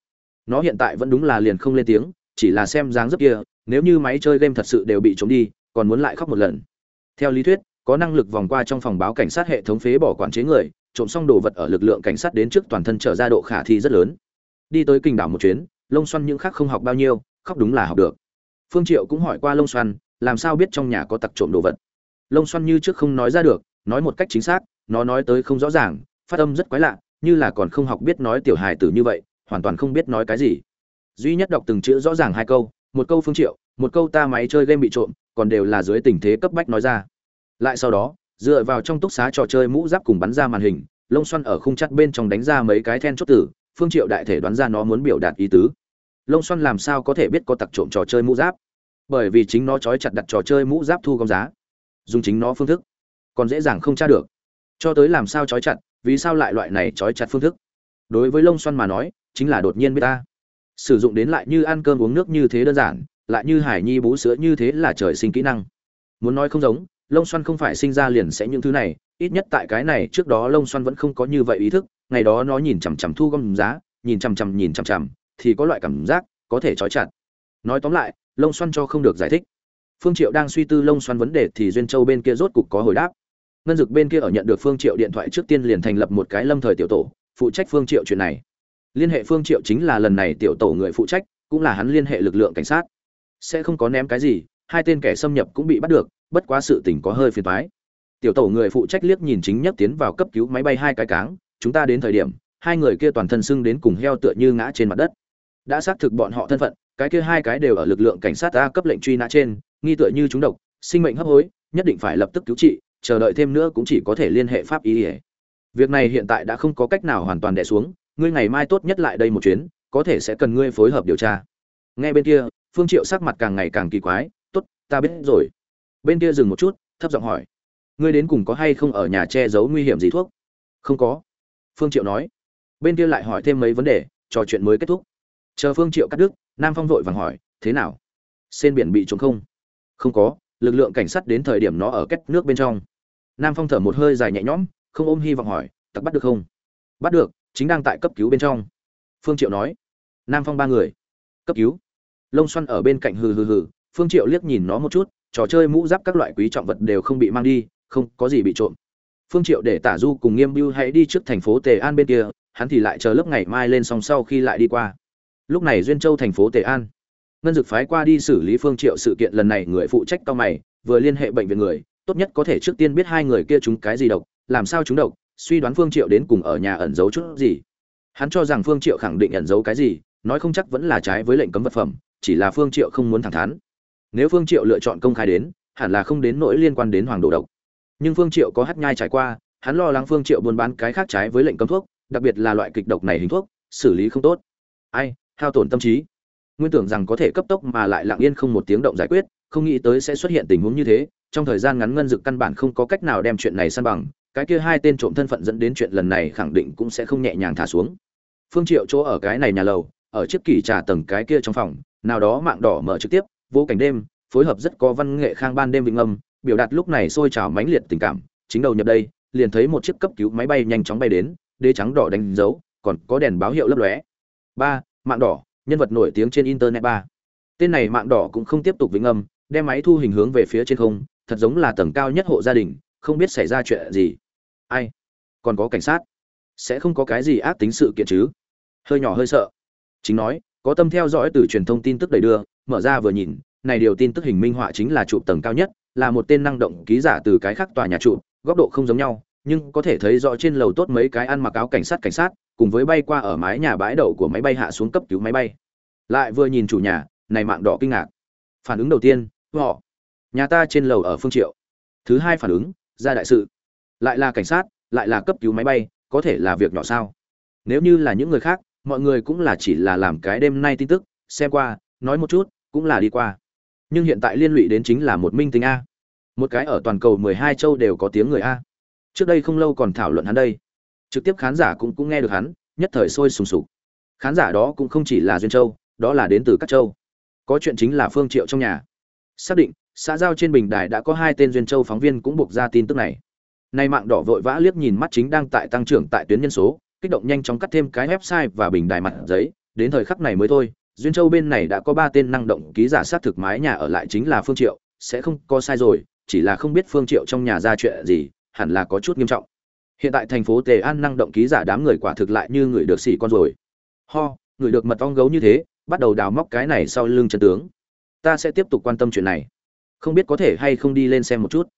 Nó hiện tại vẫn đúng là liền không lên tiếng, chỉ là xem dáng dấp kia, nếu như máy chơi game thật sự đều bị trống đi, còn muốn lại khóc một lần. Theo lý thuyết, có năng lực vòng qua trong phòng báo cảnh sát hệ thống phế bỏ quản chế người trộm xong đồ vật ở lực lượng cảnh sát đến trước toàn thân trở ra độ khả thi rất lớn. Đi tới kinh đảo một chuyến, lông xoăn những khác không học bao nhiêu, khóc đúng là học được. Phương triệu cũng hỏi qua lông xoăn, làm sao biết trong nhà có tặc trộm đồ vật. Lông xoăn như trước không nói ra được, nói một cách chính xác, nó nói tới không rõ ràng, phát âm rất quái lạ, như là còn không học biết nói tiểu hài tử như vậy, hoàn toàn không biết nói cái gì. Duy nhất đọc từng chữ rõ ràng hai câu, một câu phương triệu, một câu ta máy chơi game bị trộm, còn đều là dưới tình thế cấp bách nói ra. Lại sau đó dựa vào trong túc xá trò chơi mũ giáp cùng bắn ra màn hình, lông xoăn ở khung chắt bên trong đánh ra mấy cái then chốt tử, phương triệu đại thể đoán ra nó muốn biểu đạt ý tứ. Lông xoăn làm sao có thể biết có tặc trộm trò chơi mũ giáp? Bởi vì chính nó trói chặt đặt trò chơi mũ giáp thu gom giá, dùng chính nó phương thức, còn dễ dàng không tra được. Cho tới làm sao trói chặt, vì sao lại loại này trói chặt phương thức? Đối với lông xoăn mà nói, chính là đột nhiên biết ta. Sử dụng đến lại như ăn cơm uống nước như thế đơn giản, lại như hải nhi bú sữa như thế là trời sinh kỹ năng. Muốn nói không giống lông xoăn không phải sinh ra liền sẽ những thứ này, ít nhất tại cái này, trước đó lông xoăn vẫn không có như vậy ý thức, ngày đó nó nhìn chằm chằm thu gom giá, nhìn chằm chằm, nhìn chằm chằm, thì có loại cảm giác, có thể trói chặt. Nói tóm lại, lông xoăn cho không được giải thích. Phương triệu đang suy tư lông xoăn vấn đề thì duyên châu bên kia rốt cục có hồi đáp. Ngân dực bên kia ở nhận được phương triệu điện thoại trước tiên liền thành lập một cái lâm thời tiểu tổ, phụ trách phương triệu chuyện này. Liên hệ phương triệu chính là lần này tiểu tổ người phụ trách, cũng là hắn liên hệ lực lượng cảnh sát. Sẽ không có ném cái gì, hai tên kẻ xâm nhập cũng bị bắt được bất quá sự tình có hơi phiền toái. Tiểu tổ người phụ trách liếc nhìn chính nhất tiến vào cấp cứu máy bay hai cái cáng, chúng ta đến thời điểm, hai người kia toàn thân sưng đến cùng heo tựa như ngã trên mặt đất. Đã xác thực bọn họ thân phận, cái kia hai cái đều ở lực lượng cảnh sát ta cấp lệnh truy nã trên, nghi tựa như chúng độc, sinh mệnh hấp hối, nhất định phải lập tức cứu trị, chờ đợi thêm nữa cũng chỉ có thể liên hệ pháp y. Việc này hiện tại đã không có cách nào hoàn toàn đè xuống, ngươi ngày mai tốt nhất lại đây một chuyến, có thể sẽ cần ngươi phối hợp điều tra. Nghe bên kia, phương triệu sắc mặt càng ngày càng kỳ quái, tốt, ta biết rồi bên kia dừng một chút, thấp giọng hỏi, ngươi đến cùng có hay không ở nhà che giấu nguy hiểm gì thuốc? Không có. Phương triệu nói. Bên kia lại hỏi thêm mấy vấn đề, trò chuyện mới kết thúc. Chờ phương triệu cắt đứt, nam phong vội vàng hỏi, thế nào? Trên biển bị trúng không? Không có, lực lượng cảnh sát đến thời điểm nó ở két nước bên trong. Nam phong thở một hơi dài nhẹ nhõm, không ôm hy vọng hỏi, tặc bắt được không? Bắt được, chính đang tại cấp cứu bên trong. Phương triệu nói. Nam phong ba người. Cấp cứu. Lông xoăn ở bên cạnh hừ hừ hừ, phương triệu liếc nhìn nó một chút trò chơi mũ giáp các loại quý trọng vật đều không bị mang đi, không có gì bị trộm. Phương triệu để tả du cùng nghiêm bưu hãy đi trước thành phố tề an bên kia, hắn thì lại chờ lớp ngày mai lên xong sau khi lại đi qua. Lúc này duyên châu thành phố tề an. Ngân dực phái qua đi xử lý phương triệu sự kiện lần này người phụ trách cao mày, vừa liên hệ bệnh viện người, tốt nhất có thể trước tiên biết hai người kia chúng cái gì độc, làm sao chúng độc, suy đoán phương triệu đến cùng ở nhà ẩn giấu chút gì. Hắn cho rằng phương triệu khẳng định ẩn giấu cái gì, nói không chắc vẫn là trái với lệnh cấm vật phẩm, chỉ là phương triệu không muốn thẳng thắn nếu phương triệu lựa chọn công khai đến, hẳn là không đến nỗi liên quan đến hoàng đồ độc. Nhưng phương triệu có hắt nhai trải qua, hắn lo lắng phương triệu buôn bán cái khác trái với lệnh cấm thuốc, đặc biệt là loại kịch độc này hình thuốc, xử lý không tốt. Ai, hao tổn tâm trí. Nguyên tưởng rằng có thể cấp tốc mà lại lặng yên không một tiếng động giải quyết, không nghĩ tới sẽ xuất hiện tình huống như thế, trong thời gian ngắn ngân dực căn bản không có cách nào đem chuyện này san bằng, cái kia hai tên trộm thân phận dẫn đến chuyện lần này khẳng định cũng sẽ không nhẹ nhàng thả xuống. Phương triệu chỗ ở cái này nhà lầu, ở chiếc kỳ trà tầng cái kia trong phòng, nào đó mạng đỏ mở trực tiếp vô cảnh đêm, phối hợp rất có văn nghệ khang ban đêm vịnh âm, biểu đạt lúc này sôi trào mãnh liệt tình cảm. Chính đầu nhập đây, liền thấy một chiếc cấp cứu máy bay nhanh chóng bay đến, đế trắng đỏ đánh dấu, còn có đèn báo hiệu lấp lóe. Ba, mạng đỏ, nhân vật nổi tiếng trên internet ba. Tên này mạng đỏ cũng không tiếp tục vĩnh âm, đem máy thu hình hướng về phía trên không, thật giống là tầng cao nhất hộ gia đình, không biết xảy ra chuyện gì. Ai? Còn có cảnh sát? Sẽ không có cái gì ác tính sự kiện chứ? Hơi nhỏ hơi sợ. Chính nói có tâm theo dõi từ truyền thông tin tức đầy đưa, mở ra vừa nhìn, này điều tin tức hình minh họa chính là trụ tầng cao nhất, là một tên năng động ký giả từ cái khác tòa nhà trụ góc độ không giống nhau, nhưng có thể thấy rõ trên lầu tốt mấy cái ăn mặc áo cảnh sát cảnh sát, cùng với bay qua ở mái nhà bãi đậu của máy bay hạ xuống cấp cứu máy bay. Lại vừa nhìn chủ nhà, này mạng đỏ kinh ngạc. Phản ứng đầu tiên, họ, nhà ta trên lầu ở phương triệu. Thứ hai phản ứng, ra đại sự. Lại là cảnh sát, lại là cấp cứu máy bay, có thể là việc nhỏ sao? Nếu như là những người khác mọi người cũng là chỉ là làm cái đêm nay tin tức, xem qua, nói một chút, cũng là đi qua. Nhưng hiện tại liên lụy đến chính là một minh tinh a. Một cái ở toàn cầu mười hai châu đều có tiếng người a. Trước đây không lâu còn thảo luận hắn đây. Trực tiếp khán giả cũng cũng nghe được hắn, nhất thời sôi sùng sục. Khán giả đó cũng không chỉ là duyên châu, đó là đến từ các châu. Có chuyện chính là phương triệu trong nhà. Xác định, xã giao trên bình đài đã có hai tên duyên châu phóng viên cũng buộc ra tin tức này. Nay mạng đỏ vội vã liếc nhìn mắt chính đang tại tăng trưởng tại tuyến nhân số kích động nhanh chóng cắt thêm cái website và bình đài mặt giấy đến thời khắc này mới thôi duyên châu bên này đã có ba tên năng động ký giả sát thực mái nhà ở lại chính là phương triệu sẽ không có sai rồi chỉ là không biết phương triệu trong nhà ra chuyện gì hẳn là có chút nghiêm trọng. Hiện tại thành phố tề an năng động ký giả đám người quả thực lại như người được xỉ con rồi. Ho người được mật ong gấu như thế bắt đầu đào móc cái này sau lưng chân tướng. Ta sẽ tiếp tục quan tâm chuyện này. Không biết có thể hay không đi lên xem một chút.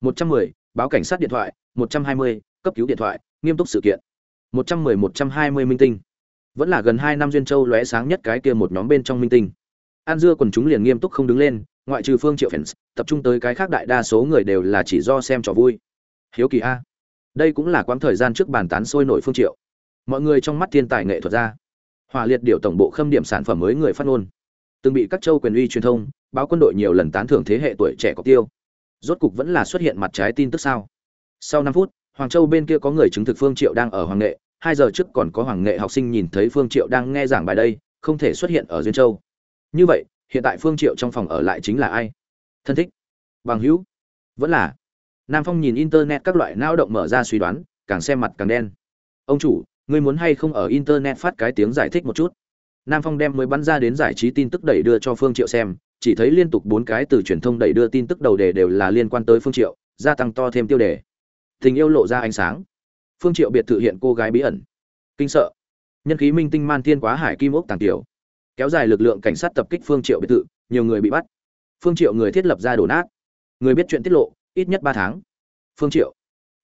110, báo cảnh sát điện thoại 120, cấp cứu điện thoại nghiêm túc sự kiện. 110 120 minh tinh. Vẫn là gần hai năm duyên châu lóe sáng nhất cái kia một nhóm bên trong minh tinh. An dưa quần chúng liền nghiêm túc không đứng lên, ngoại trừ phương triệu fans, tập trung tới cái khác đại đa số người đều là chỉ do xem trò vui. Hiếu kỳ a. Đây cũng là quãng thời gian trước bàn tán sôi nổi phương triệu. Mọi người trong mắt thiên tài nghệ thuật ra. Hòa liệt điều tổng bộ khâm điểm sản phẩm mới người phát ngôn. Từng bị các châu quyền uy truyền thông, báo quân đội nhiều lần tán thưởng thế hệ tuổi trẻ có tiêu. Rốt cục vẫn là xuất hiện mặt trái tin tức sao? Sau năm phút, hoàng châu bên kia có người chứng thực phương triệu đang ở hoàng nghệ hai giờ trước còn có hoàng nghệ học sinh nhìn thấy phương triệu đang nghe giảng bài đây, không thể xuất hiện ở duyên châu. Như vậy, hiện tại phương triệu trong phòng ở lại chính là ai? Thân thích. Bằng hữu. Vẫn là. Nam phong nhìn internet các loại não động mở ra suy đoán, càng xem mặt càng đen. Ông chủ, ngươi muốn hay không ở internet phát cái tiếng giải thích một chút? Nam phong đem mới bắn ra đến giải trí tin tức đẩy đưa cho phương triệu xem, chỉ thấy liên tục bốn cái từ truyền thông đẩy đưa tin tức đầu đề đều là liên quan tới phương triệu, gia tăng to thêm tiêu đề. Tình yêu lộ ra ánh sáng phương triệu biệt thự hiện cô gái bí ẩn. Kinh sợ. Nhân khí minh tinh man thiên quá hải kim ốc tàng tiểu. Kéo dài lực lượng cảnh sát tập kích phương triệu biệt thự, nhiều người bị bắt. Phương triệu người thiết lập ra đổ nát. Người biết chuyện tiết lộ, ít nhất ba tháng. Phương triệu.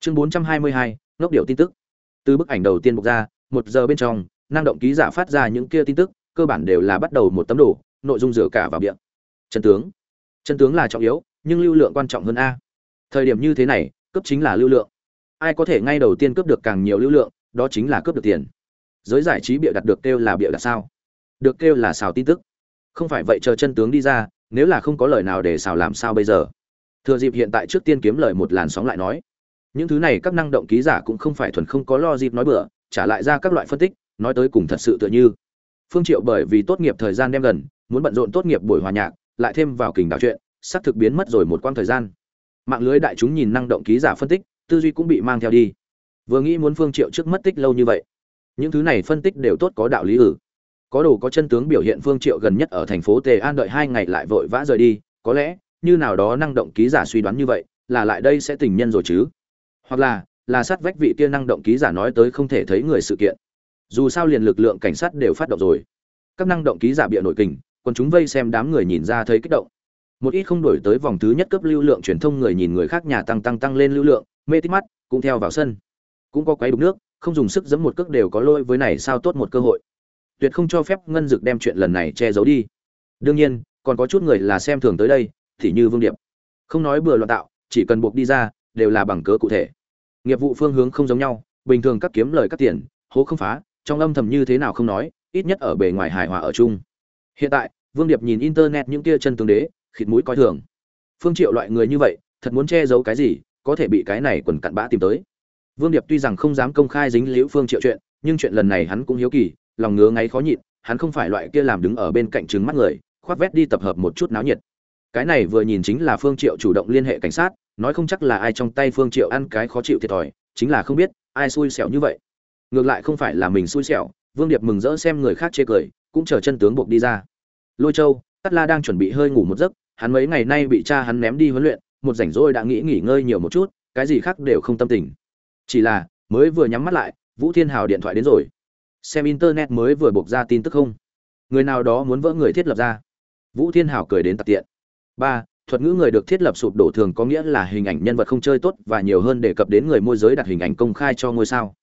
Chương bốn trăm hai mươi hai, ngốc điệu tin tức. Từ bức ảnh đầu tiên bộc ra, một giờ bên trong, năng động ký giả phát ra những kia tin tức, cơ bản đều là bắt đầu một tấm đồ, nội dung rửa cả vào miệng. Chân tướng. Chân tướng là trọng yếu, nhưng lưu lượng quan trọng hơn a. Thời điểm như thế này, cấp chính là lưu lượng ai có thể ngay đầu tiên cướp được càng nhiều lưu lượng, đó chính là cướp được tiền. Giới giải trí bịa đặt được kêu là bịa đặt sao? Được kêu là xào tin tức. Không phải vậy chờ chân tướng đi ra, nếu là không có lời nào để xào làm sao bây giờ? Thừa dịp hiện tại trước tiên kiếm lời một làn sóng lại nói. Những thứ này các năng động ký giả cũng không phải thuần không có lo dịp nói bừa, trả lại ra các loại phân tích, nói tới cùng thật sự tựa như. Phương triệu bởi vì tốt nghiệp thời gian đem gần, muốn bận rộn tốt nghiệp buổi hòa nhạc, lại thêm vào kình đạo chuyện, sắp thực biến mất rồi một quãng thời gian. Mạng lưới đại chúng nhìn năng động ký giả phân tích tư duy cũng bị mang theo đi. Vừa nghĩ muốn phương triệu trước mất tích lâu như vậy, những thứ này phân tích đều tốt có đạo lý ử có đồ có chân tướng biểu hiện phương triệu gần nhất ở thành phố tề an đợi hai ngày lại vội vã rời đi, có lẽ, như nào đó năng động ký giả suy đoán như vậy, là lại đây sẽ tình nhân rồi chứ. Hoặc là là sát vách vị kia năng động ký giả nói tới không thể thấy người sự kiện. Dù sao liền lực lượng cảnh sát đều phát động rồi. Các năng động ký giả bịa nội kình, còn chúng vây xem đám người nhìn ra thấy kích động. Một ít không đổi tới vòng thứ nhất cấp lưu lượng truyền thông người nhìn người khác nhà tăng tăng tăng lên lưu lượng mê tít mắt, cũng theo vào sân. Cũng có quấy đục nước, không dùng sức giẫm một cước đều có lôi với này sao tốt một cơ hội. Tuyệt không cho phép ngân dực đem chuyện lần này che giấu đi. Đương nhiên, còn có chút người là xem thường tới đây, thì như vương điệp. Không nói bừa loạn tạo, chỉ cần buộc đi ra, đều là bằng cớ cụ thể. Nghiệp vụ phương hướng không giống nhau, bình thường các kiếm lời các tiền, hố không phá, trong âm thầm như thế nào không nói, ít nhất ở bề ngoài hài hòa ở chung. Hiện tại, vương điệp nhìn internet những kia chân tướng đế, khịt mũi coi thường. Phương triệu loại người như vậy, thật muốn che giấu cái gì? Có thể bị cái này quần cặn bã tìm tới. Vương điệp tuy rằng không dám công khai dính liễu phương triệu chuyện, nhưng chuyện lần này hắn cũng hiếu kỳ, lòng ngứa ngáy khó nhịn, hắn không phải loại kia làm đứng ở bên cạnh trứng mắt người, khoác vét đi tập hợp một chút náo nhiệt. Cái này vừa nhìn chính là phương triệu chủ động liên hệ cảnh sát, nói không chắc là ai trong tay phương triệu ăn cái khó chịu thiệt thòi, chính là không biết, ai xui xẻo như vậy. Ngược lại không phải là mình xui xẻo, vương điệp mừng rỡ xem người khác chê cười, cũng chờ chân tướng buộc đi ra. Lôi châu tắt la đang chuẩn bị hơi ngủ một giấc, hắn mấy ngày nay bị cha hắn ném đi huấn luyện một rảnh rỗi đã nghĩ nghỉ ngơi nhiều một chút, cái gì khác đều không tâm tình. Chỉ là, mới vừa nhắm mắt lại, vũ thiên hào điện thoại đến rồi. Xem internet mới vừa buộc ra tin tức không? Người nào đó muốn vỡ người thiết lập ra. Vũ thiên hào cười đến tạc tiện. Ba, thuật ngữ người được thiết lập sụp đổ thường có nghĩa là hình ảnh nhân vật không chơi tốt và nhiều hơn đề cập đến người môi giới đặt hình ảnh công khai cho ngôi sao.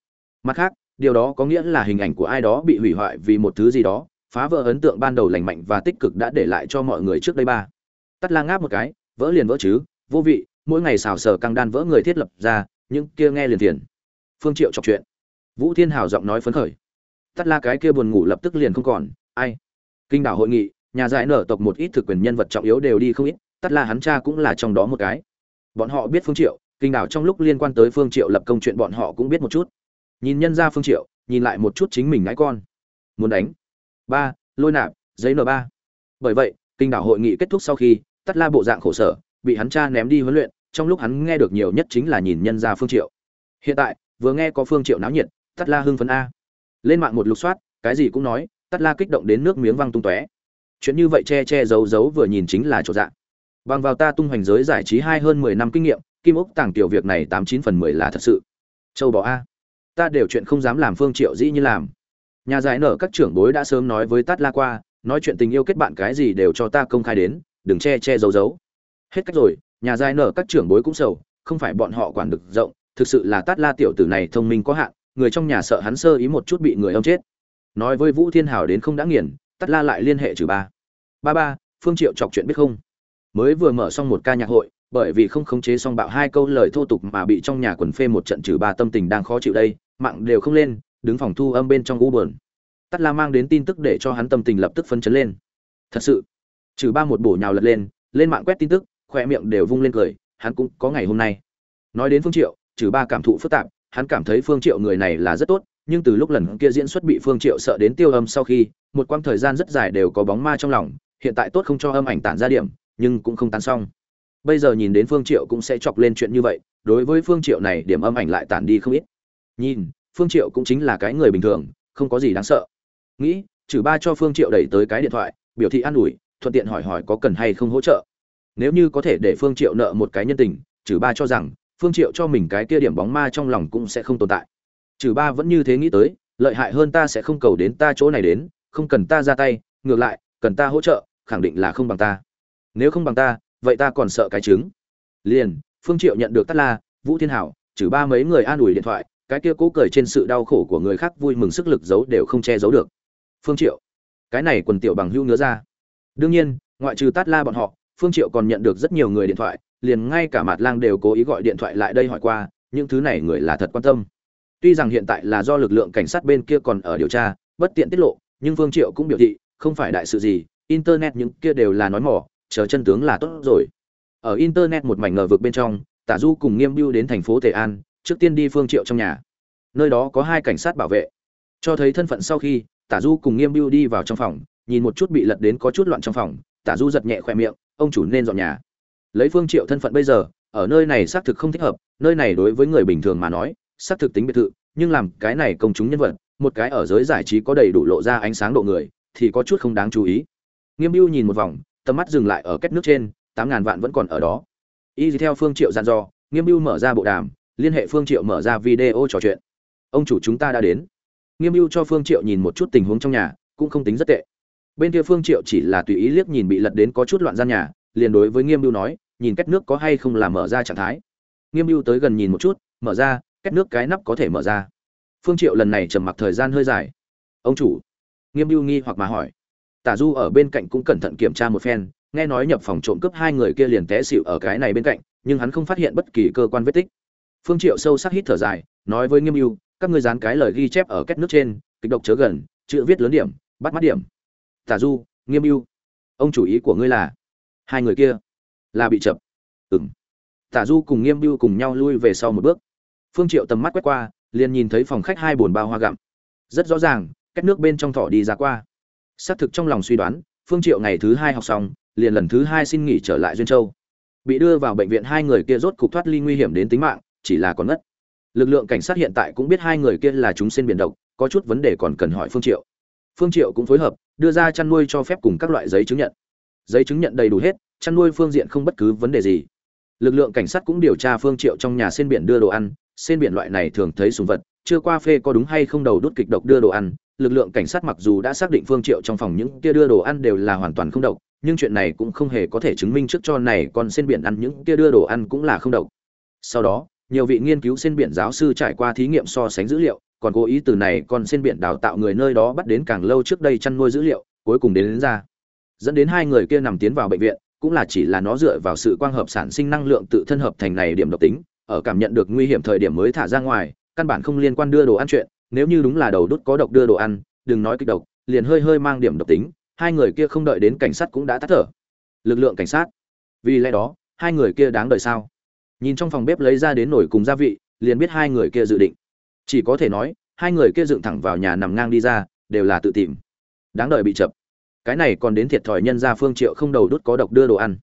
Mặt khác, điều đó có nghĩa là hình ảnh của ai đó bị hủy hoại vì một thứ gì đó, phá vỡ ấn tượng ban đầu lành mạnh và tích cực đã để lại cho mọi người trước đây ba. Tắt la ngáp một cái, vỡ liền vỡ chứ vô vị, mỗi ngày xào sở căng đan vỡ người thiết lập ra, những kia nghe liền tiền phương triệu chọc chuyện. Vũ thiên hào giọng nói phấn khởi. Tắt la cái kia buồn ngủ lập tức liền không còn, ai? Kinh đảo hội nghị, nhà giải nở tộc một ít thực quyền nhân vật trọng yếu đều đi không ít, tắt la hắn cha cũng là trong đó một cái. Bọn họ biết phương triệu, kinh đảo trong lúc liên quan tới phương triệu lập công chuyện bọn họ cũng biết một chút. Nhìn nhân ra phương triệu, nhìn lại một chút chính mình ngái con. Muốn đánh. Ba, lôi nạp, giấy n ba. Bởi vậy, kinh đảo hội nghị kết thúc sau khi, tắt la bộ dạng khổ sở bị hắn cha ném đi huấn luyện, trong lúc hắn nghe được nhiều nhất chính là nhìn nhân ra phương triệu. Hiện tại, vừa nghe có phương triệu náo nhiệt tắt la hưng phấn a. Lên mạng một lục soát, cái gì cũng nói tắt la kích động đến nước miếng văng tung tóe. Chuyện như vậy che che giấu giấu vừa nhìn chính là chỗ dạng. Bằng vào ta tung hoành giới giải trí hai hơn mười năm kinh nghiệm, kim ốc tàng tiểu việc này tám chín phần mười là thật sự. Châu bò a. Ta đều chuyện không dám làm phương triệu dĩ như làm. Nhà giải nở các trưởng bối đã sớm nói với tát la qua, nói chuyện tình yêu kết bạn cái gì đều cho ta công khai đến, đừng che che giấu giấu hết cách rồi, nhà giai nở các trưởng bối cũng sầu, không phải bọn họ quản được rộng, thực sự là tát la tiểu tử này thông minh có hạn, người trong nhà sợ hắn sơ ý một chút bị người ông chết. Nói với vũ thiên hảo đến không đã nghiền, tát la lại liên hệ trừ ba. Ba ba, phương triệu chọc chuyện biết không? Mới vừa mở xong một ca nhạc hội, bởi vì không khống chế xong bạo hai câu lời thô tục mà bị trong nhà quần phê một trận trừ ba tâm tình đang khó chịu đây, mạng đều không lên, đứng phòng thu âm bên trong u buồn. Tát la mang đến tin tức để cho hắn tâm tình lập tức phân chấn lên. Thật sự, trừ ba một bổ nhào lật lên lên mạng quét tin tức khoe miệng đều vung lên cười, hắn cũng có ngày hôm nay. Nói đến phương triệu, trừ ba cảm thụ phức tạp, hắn cảm thấy phương triệu người này là rất tốt, nhưng từ lúc lần kia diễn xuất bị phương triệu sợ đến tiêu âm sau khi, một quãng thời gian rất dài đều có bóng ma trong lòng, hiện tại tốt không cho âm ảnh tản ra điểm, nhưng cũng không tán xong. Bây giờ nhìn đến phương triệu cũng sẽ chọc lên chuyện như vậy, đối với phương triệu này điểm âm ảnh lại tản đi không ít. Nhìn, phương triệu cũng chính là cái người bình thường, không có gì đáng sợ. Nghĩ, trừ ba cho phương triệu đẩy tới cái điện thoại, biểu thị an ủi, thuận tiện hỏi hỏi có cần hay không hỗ trợ nếu như có thể để phương triệu nợ một cái nhân tình, trừ ba cho rằng, phương triệu cho mình cái kia điểm bóng ma trong lòng cũng sẽ không tồn tại. Trừ ba vẫn như thế nghĩ tới, lợi hại hơn ta sẽ không cầu đến ta chỗ này đến, không cần ta ra tay, ngược lại, cần ta hỗ trợ, khẳng định là không bằng ta. Nếu không bằng ta, vậy ta còn sợ cái trứng liền, phương triệu nhận được tắt la, vũ thiên hảo, trừ ba mấy người an ủi điện thoại, cái kia cố cười trên sự đau khổ của người khác vui mừng sức lực giấu đều không che giấu được. Phương triệu, cái này quần tiểu bằng hưu ngứa ra. Đương nhiên, ngoại trừ tát la bọn họ phương triệu còn nhận được rất nhiều người điện thoại, liền ngay cả mạt lang đều cố ý gọi điện thoại lại đây hỏi qua, những thứ này người là thật quan tâm. Tuy rằng hiện tại là do lực lượng cảnh sát bên kia còn ở điều tra, bất tiện tiết lộ, nhưng phương triệu cũng biểu thị, không phải đại sự gì, internet những kia đều là nói mỏ, chờ chân tướng là tốt rồi. Ở internet một mảnh ngờ vực bên trong, tả du cùng nghiêm bưu đến thành phố tề an, trước tiên đi phương triệu trong nhà. Nơi đó có hai cảnh sát bảo vệ. Cho thấy thân phận sau khi, tả du cùng nghiêm bưu đi vào trong phòng, nhìn một chút bị lật đến có chút loạn trong phòng, tả du giật nhẹ khoe miệng ông chủ nên dọn nhà. Lấy phương triệu thân phận bây giờ, ở nơi này xác thực không thích hợp, nơi này đối với người bình thường mà nói, xác thực tính biệt thự, nhưng làm cái này công chúng nhân vật, một cái ở giới giải trí có đầy đủ lộ ra ánh sáng độ người, thì có chút không đáng chú ý. Nghiêm bưu nhìn một vòng, tầm mắt dừng lại ở kết nước trên, tám ngàn vạn vẫn còn ở đó. Y theo phương triệu dặn dò, nghiêm bưu mở ra bộ đàm, liên hệ phương triệu mở ra video trò chuyện. Ông chủ chúng ta đã đến. Nghiêm mưu cho phương triệu nhìn một chút tình huống trong nhà, cũng không tính rất tệ bên kia phương triệu chỉ là tùy ý liếc nhìn bị lật đến có chút loạn gian nhà liền đối với nghiêm lưu nói nhìn cách nước có hay không là mở ra trạng thái. Nghiêm lưu tới gần nhìn một chút mở ra cách nước cái nắp có thể mở ra. Phương triệu lần này trầm mặc thời gian hơi dài. Ông chủ. Nghiêm lưu nghi hoặc mà hỏi. Tả du ở bên cạnh cũng cẩn thận kiểm tra một phen nghe nói nhập phòng trộm cướp hai người kia liền té xịu ở cái này bên cạnh nhưng hắn không phát hiện bất kỳ cơ quan vết tích. Phương triệu sâu sắc hít thở dài nói với nghiêm lưu, các ngươi dán cái lời ghi chép ở kết nước trên kịch độc chớ gần chữ viết lớn điểm bắt mắt điểm tả du, nghiêm mưu ông chủ ý của ngươi là? Hai người kia. Là bị chập. Ừm. Tả du cùng nghiêm mưu cùng nhau lui về sau một bước. Phương triệu tầm mắt quét qua, liền nhìn thấy phòng khách hai bồn bao hoa gặm. Rất rõ ràng, cách nước bên trong thỏ đi ra qua. Xác thực trong lòng suy đoán, phương triệu ngày thứ hai học xong, liền lần thứ hai xin nghỉ trở lại duyên châu. Bị đưa vào bệnh viện hai người kia rốt cục thoát ly nguy hiểm đến tính mạng, chỉ là còn ngất. Lực lượng cảnh sát hiện tại cũng biết hai người kia là chúng xin biển độc, có chút vấn đề còn cần hỏi phương triệu phương triệu cũng phối hợp, đưa ra chăn nuôi cho phép cùng các loại giấy chứng nhận. Giấy chứng nhận đầy đủ hết, chăn nuôi phương diện không bất cứ vấn đề gì. Lực lượng cảnh sát cũng điều tra phương triệu trong nhà sen biển đưa đồ ăn sen biển loại này thường thấy sùng vật, chưa qua phê có đúng hay không đầu đốt kịch độc đưa đồ ăn. Lực lượng cảnh sát mặc dù đã xác định phương triệu trong phòng những kia đưa đồ ăn đều là hoàn toàn không độc, nhưng chuyện này cũng không hề có thể chứng minh trước cho này còn sen biển ăn những kia đưa đồ ăn cũng là không độc. Sau đó, nhiều vị nghiên cứu sen biển giáo sư trải qua thí nghiệm so sánh dữ liệu còn cố ý từ này còn xin biển đào tạo người nơi đó bắt đến càng lâu trước đây chăn nuôi dữ liệu cuối cùng đến, đến ra. Dẫn đến hai người kia nằm tiến vào bệnh viện cũng là chỉ là nó dựa vào sự quang hợp sản sinh năng lượng tự thân hợp thành này điểm độc tính ở cảm nhận được nguy hiểm thời điểm mới thả ra ngoài căn bản không liên quan đưa đồ ăn chuyện nếu như đúng là đầu đốt có độc đưa đồ ăn đừng nói kích độc liền hơi hơi mang điểm độc tính hai người kia không đợi đến cảnh sát cũng đã tắt thở. Lực lượng cảnh sát. Vì lẽ đó hai người kia đáng đợi sao? Nhìn trong phòng bếp lấy ra đến nổi cùng gia vị liền biết hai người kia dự định chỉ có thể nói, hai người kia dựng thẳng vào nhà nằm ngang đi ra, đều là tự tìm. Đáng đợi bị chập cái này còn đến thiệt thòi nhân ra phương triệu không đầu đốt có độc đưa đồ ăn.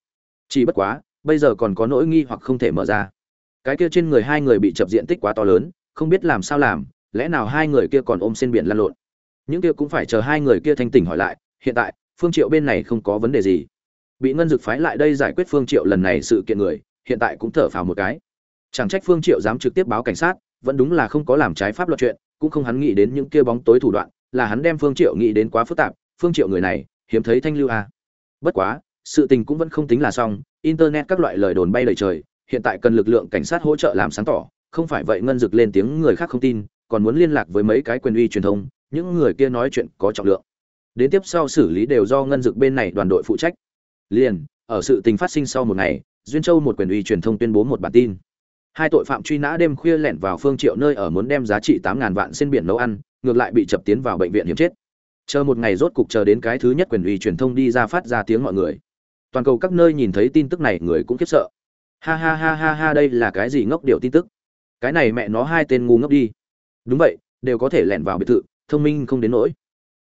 Chỉ bất quá, bây giờ còn có nỗi nghi hoặc không thể mở ra. Cái kia trên người hai người bị chập diện tích quá to lớn, không biết làm sao làm, lẽ nào hai người kia còn ôm trên biển lăn lộn? Những kia cũng phải chờ hai người kia thanh tỉnh hỏi lại, hiện tại, phương triệu bên này không có vấn đề gì. Bị ngân dực phái lại đây giải quyết phương triệu lần này sự kiện người, hiện tại cũng thở phào một cái. Chẳng trách phương triệu dám trực tiếp báo cảnh sát vẫn đúng là không có làm trái pháp luật chuyện, cũng không hắn nghĩ đến những kia bóng tối thủ đoạn, là hắn đem phương triệu nghĩ đến quá phức tạp, phương triệu người này, hiếm thấy thanh lưu a. Bất quá, sự tình cũng vẫn không tính là xong, internet các loại lời đồn bay lời trời, hiện tại cần lực lượng cảnh sát hỗ trợ làm sáng tỏ, không phải vậy ngân dực lên tiếng người khác không tin, còn muốn liên lạc với mấy cái quyền uy truyền thông, những người kia nói chuyện có trọng lượng. Đến tiếp sau xử lý đều do ngân dực bên này đoàn đội phụ trách. Liền, ở sự tình phát sinh sau một ngày, duyên châu một quyền uy truyền thông tuyên bố một bản tin hai tội phạm truy nã đêm khuya lẻn vào phương triệu nơi ở muốn đem giá trị tám ngàn vạn trên biển nấu ăn, ngược lại bị chập tiến vào bệnh viện hiểm chết. Chờ một ngày rốt cục chờ đến cái thứ nhất quyền uy truyền thông đi ra phát ra tiếng mọi người. Toàn cầu các nơi nhìn thấy tin tức này người cũng khiếp sợ. Ha ha ha ha ha, đây là cái gì ngốc điều tin tức? Cái này mẹ nó hai tên ngu ngốc đi. Đúng vậy, đều có thể lẻn vào biệt thự, thông minh không đến nỗi.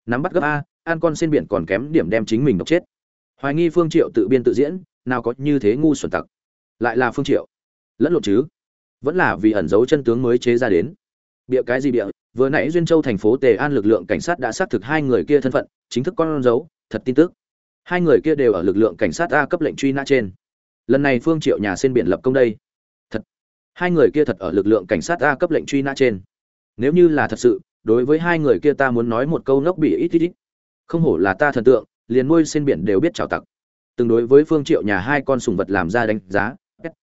Nắm bắt gấp a an con trên biển còn kém điểm đem chính mình độc chết. Hoài nghi phương triệu tự biên tự diễn, nào có như thế ngu xuẩn tặc. Lại là phương triệu. Lẫn lộn chứ? Vẫn là vì ẩn giấu chân tướng mới chế ra đến. Bịa cái gì bịa, vừa nãy duyên châu thành phố tề an lực lượng cảnh sát đã xác thực hai người kia thân phận, chính thức con dấu, thật tin tức. Hai người kia đều ở lực lượng cảnh sát a cấp lệnh truy nã trên. Lần này phương triệu nhà xin biển lập công đây. Thật. Hai người kia thật ở lực lượng cảnh sát a cấp lệnh truy nã trên. Nếu như là thật sự, đối với hai người kia ta muốn nói một câu ngốc bị ít ít ít. Không hổ là ta thần tượng, liền nuôi xin biển đều biết chào tặc. Từng đối với phương triệu nhà hai con sùng vật làm ra đánh giá,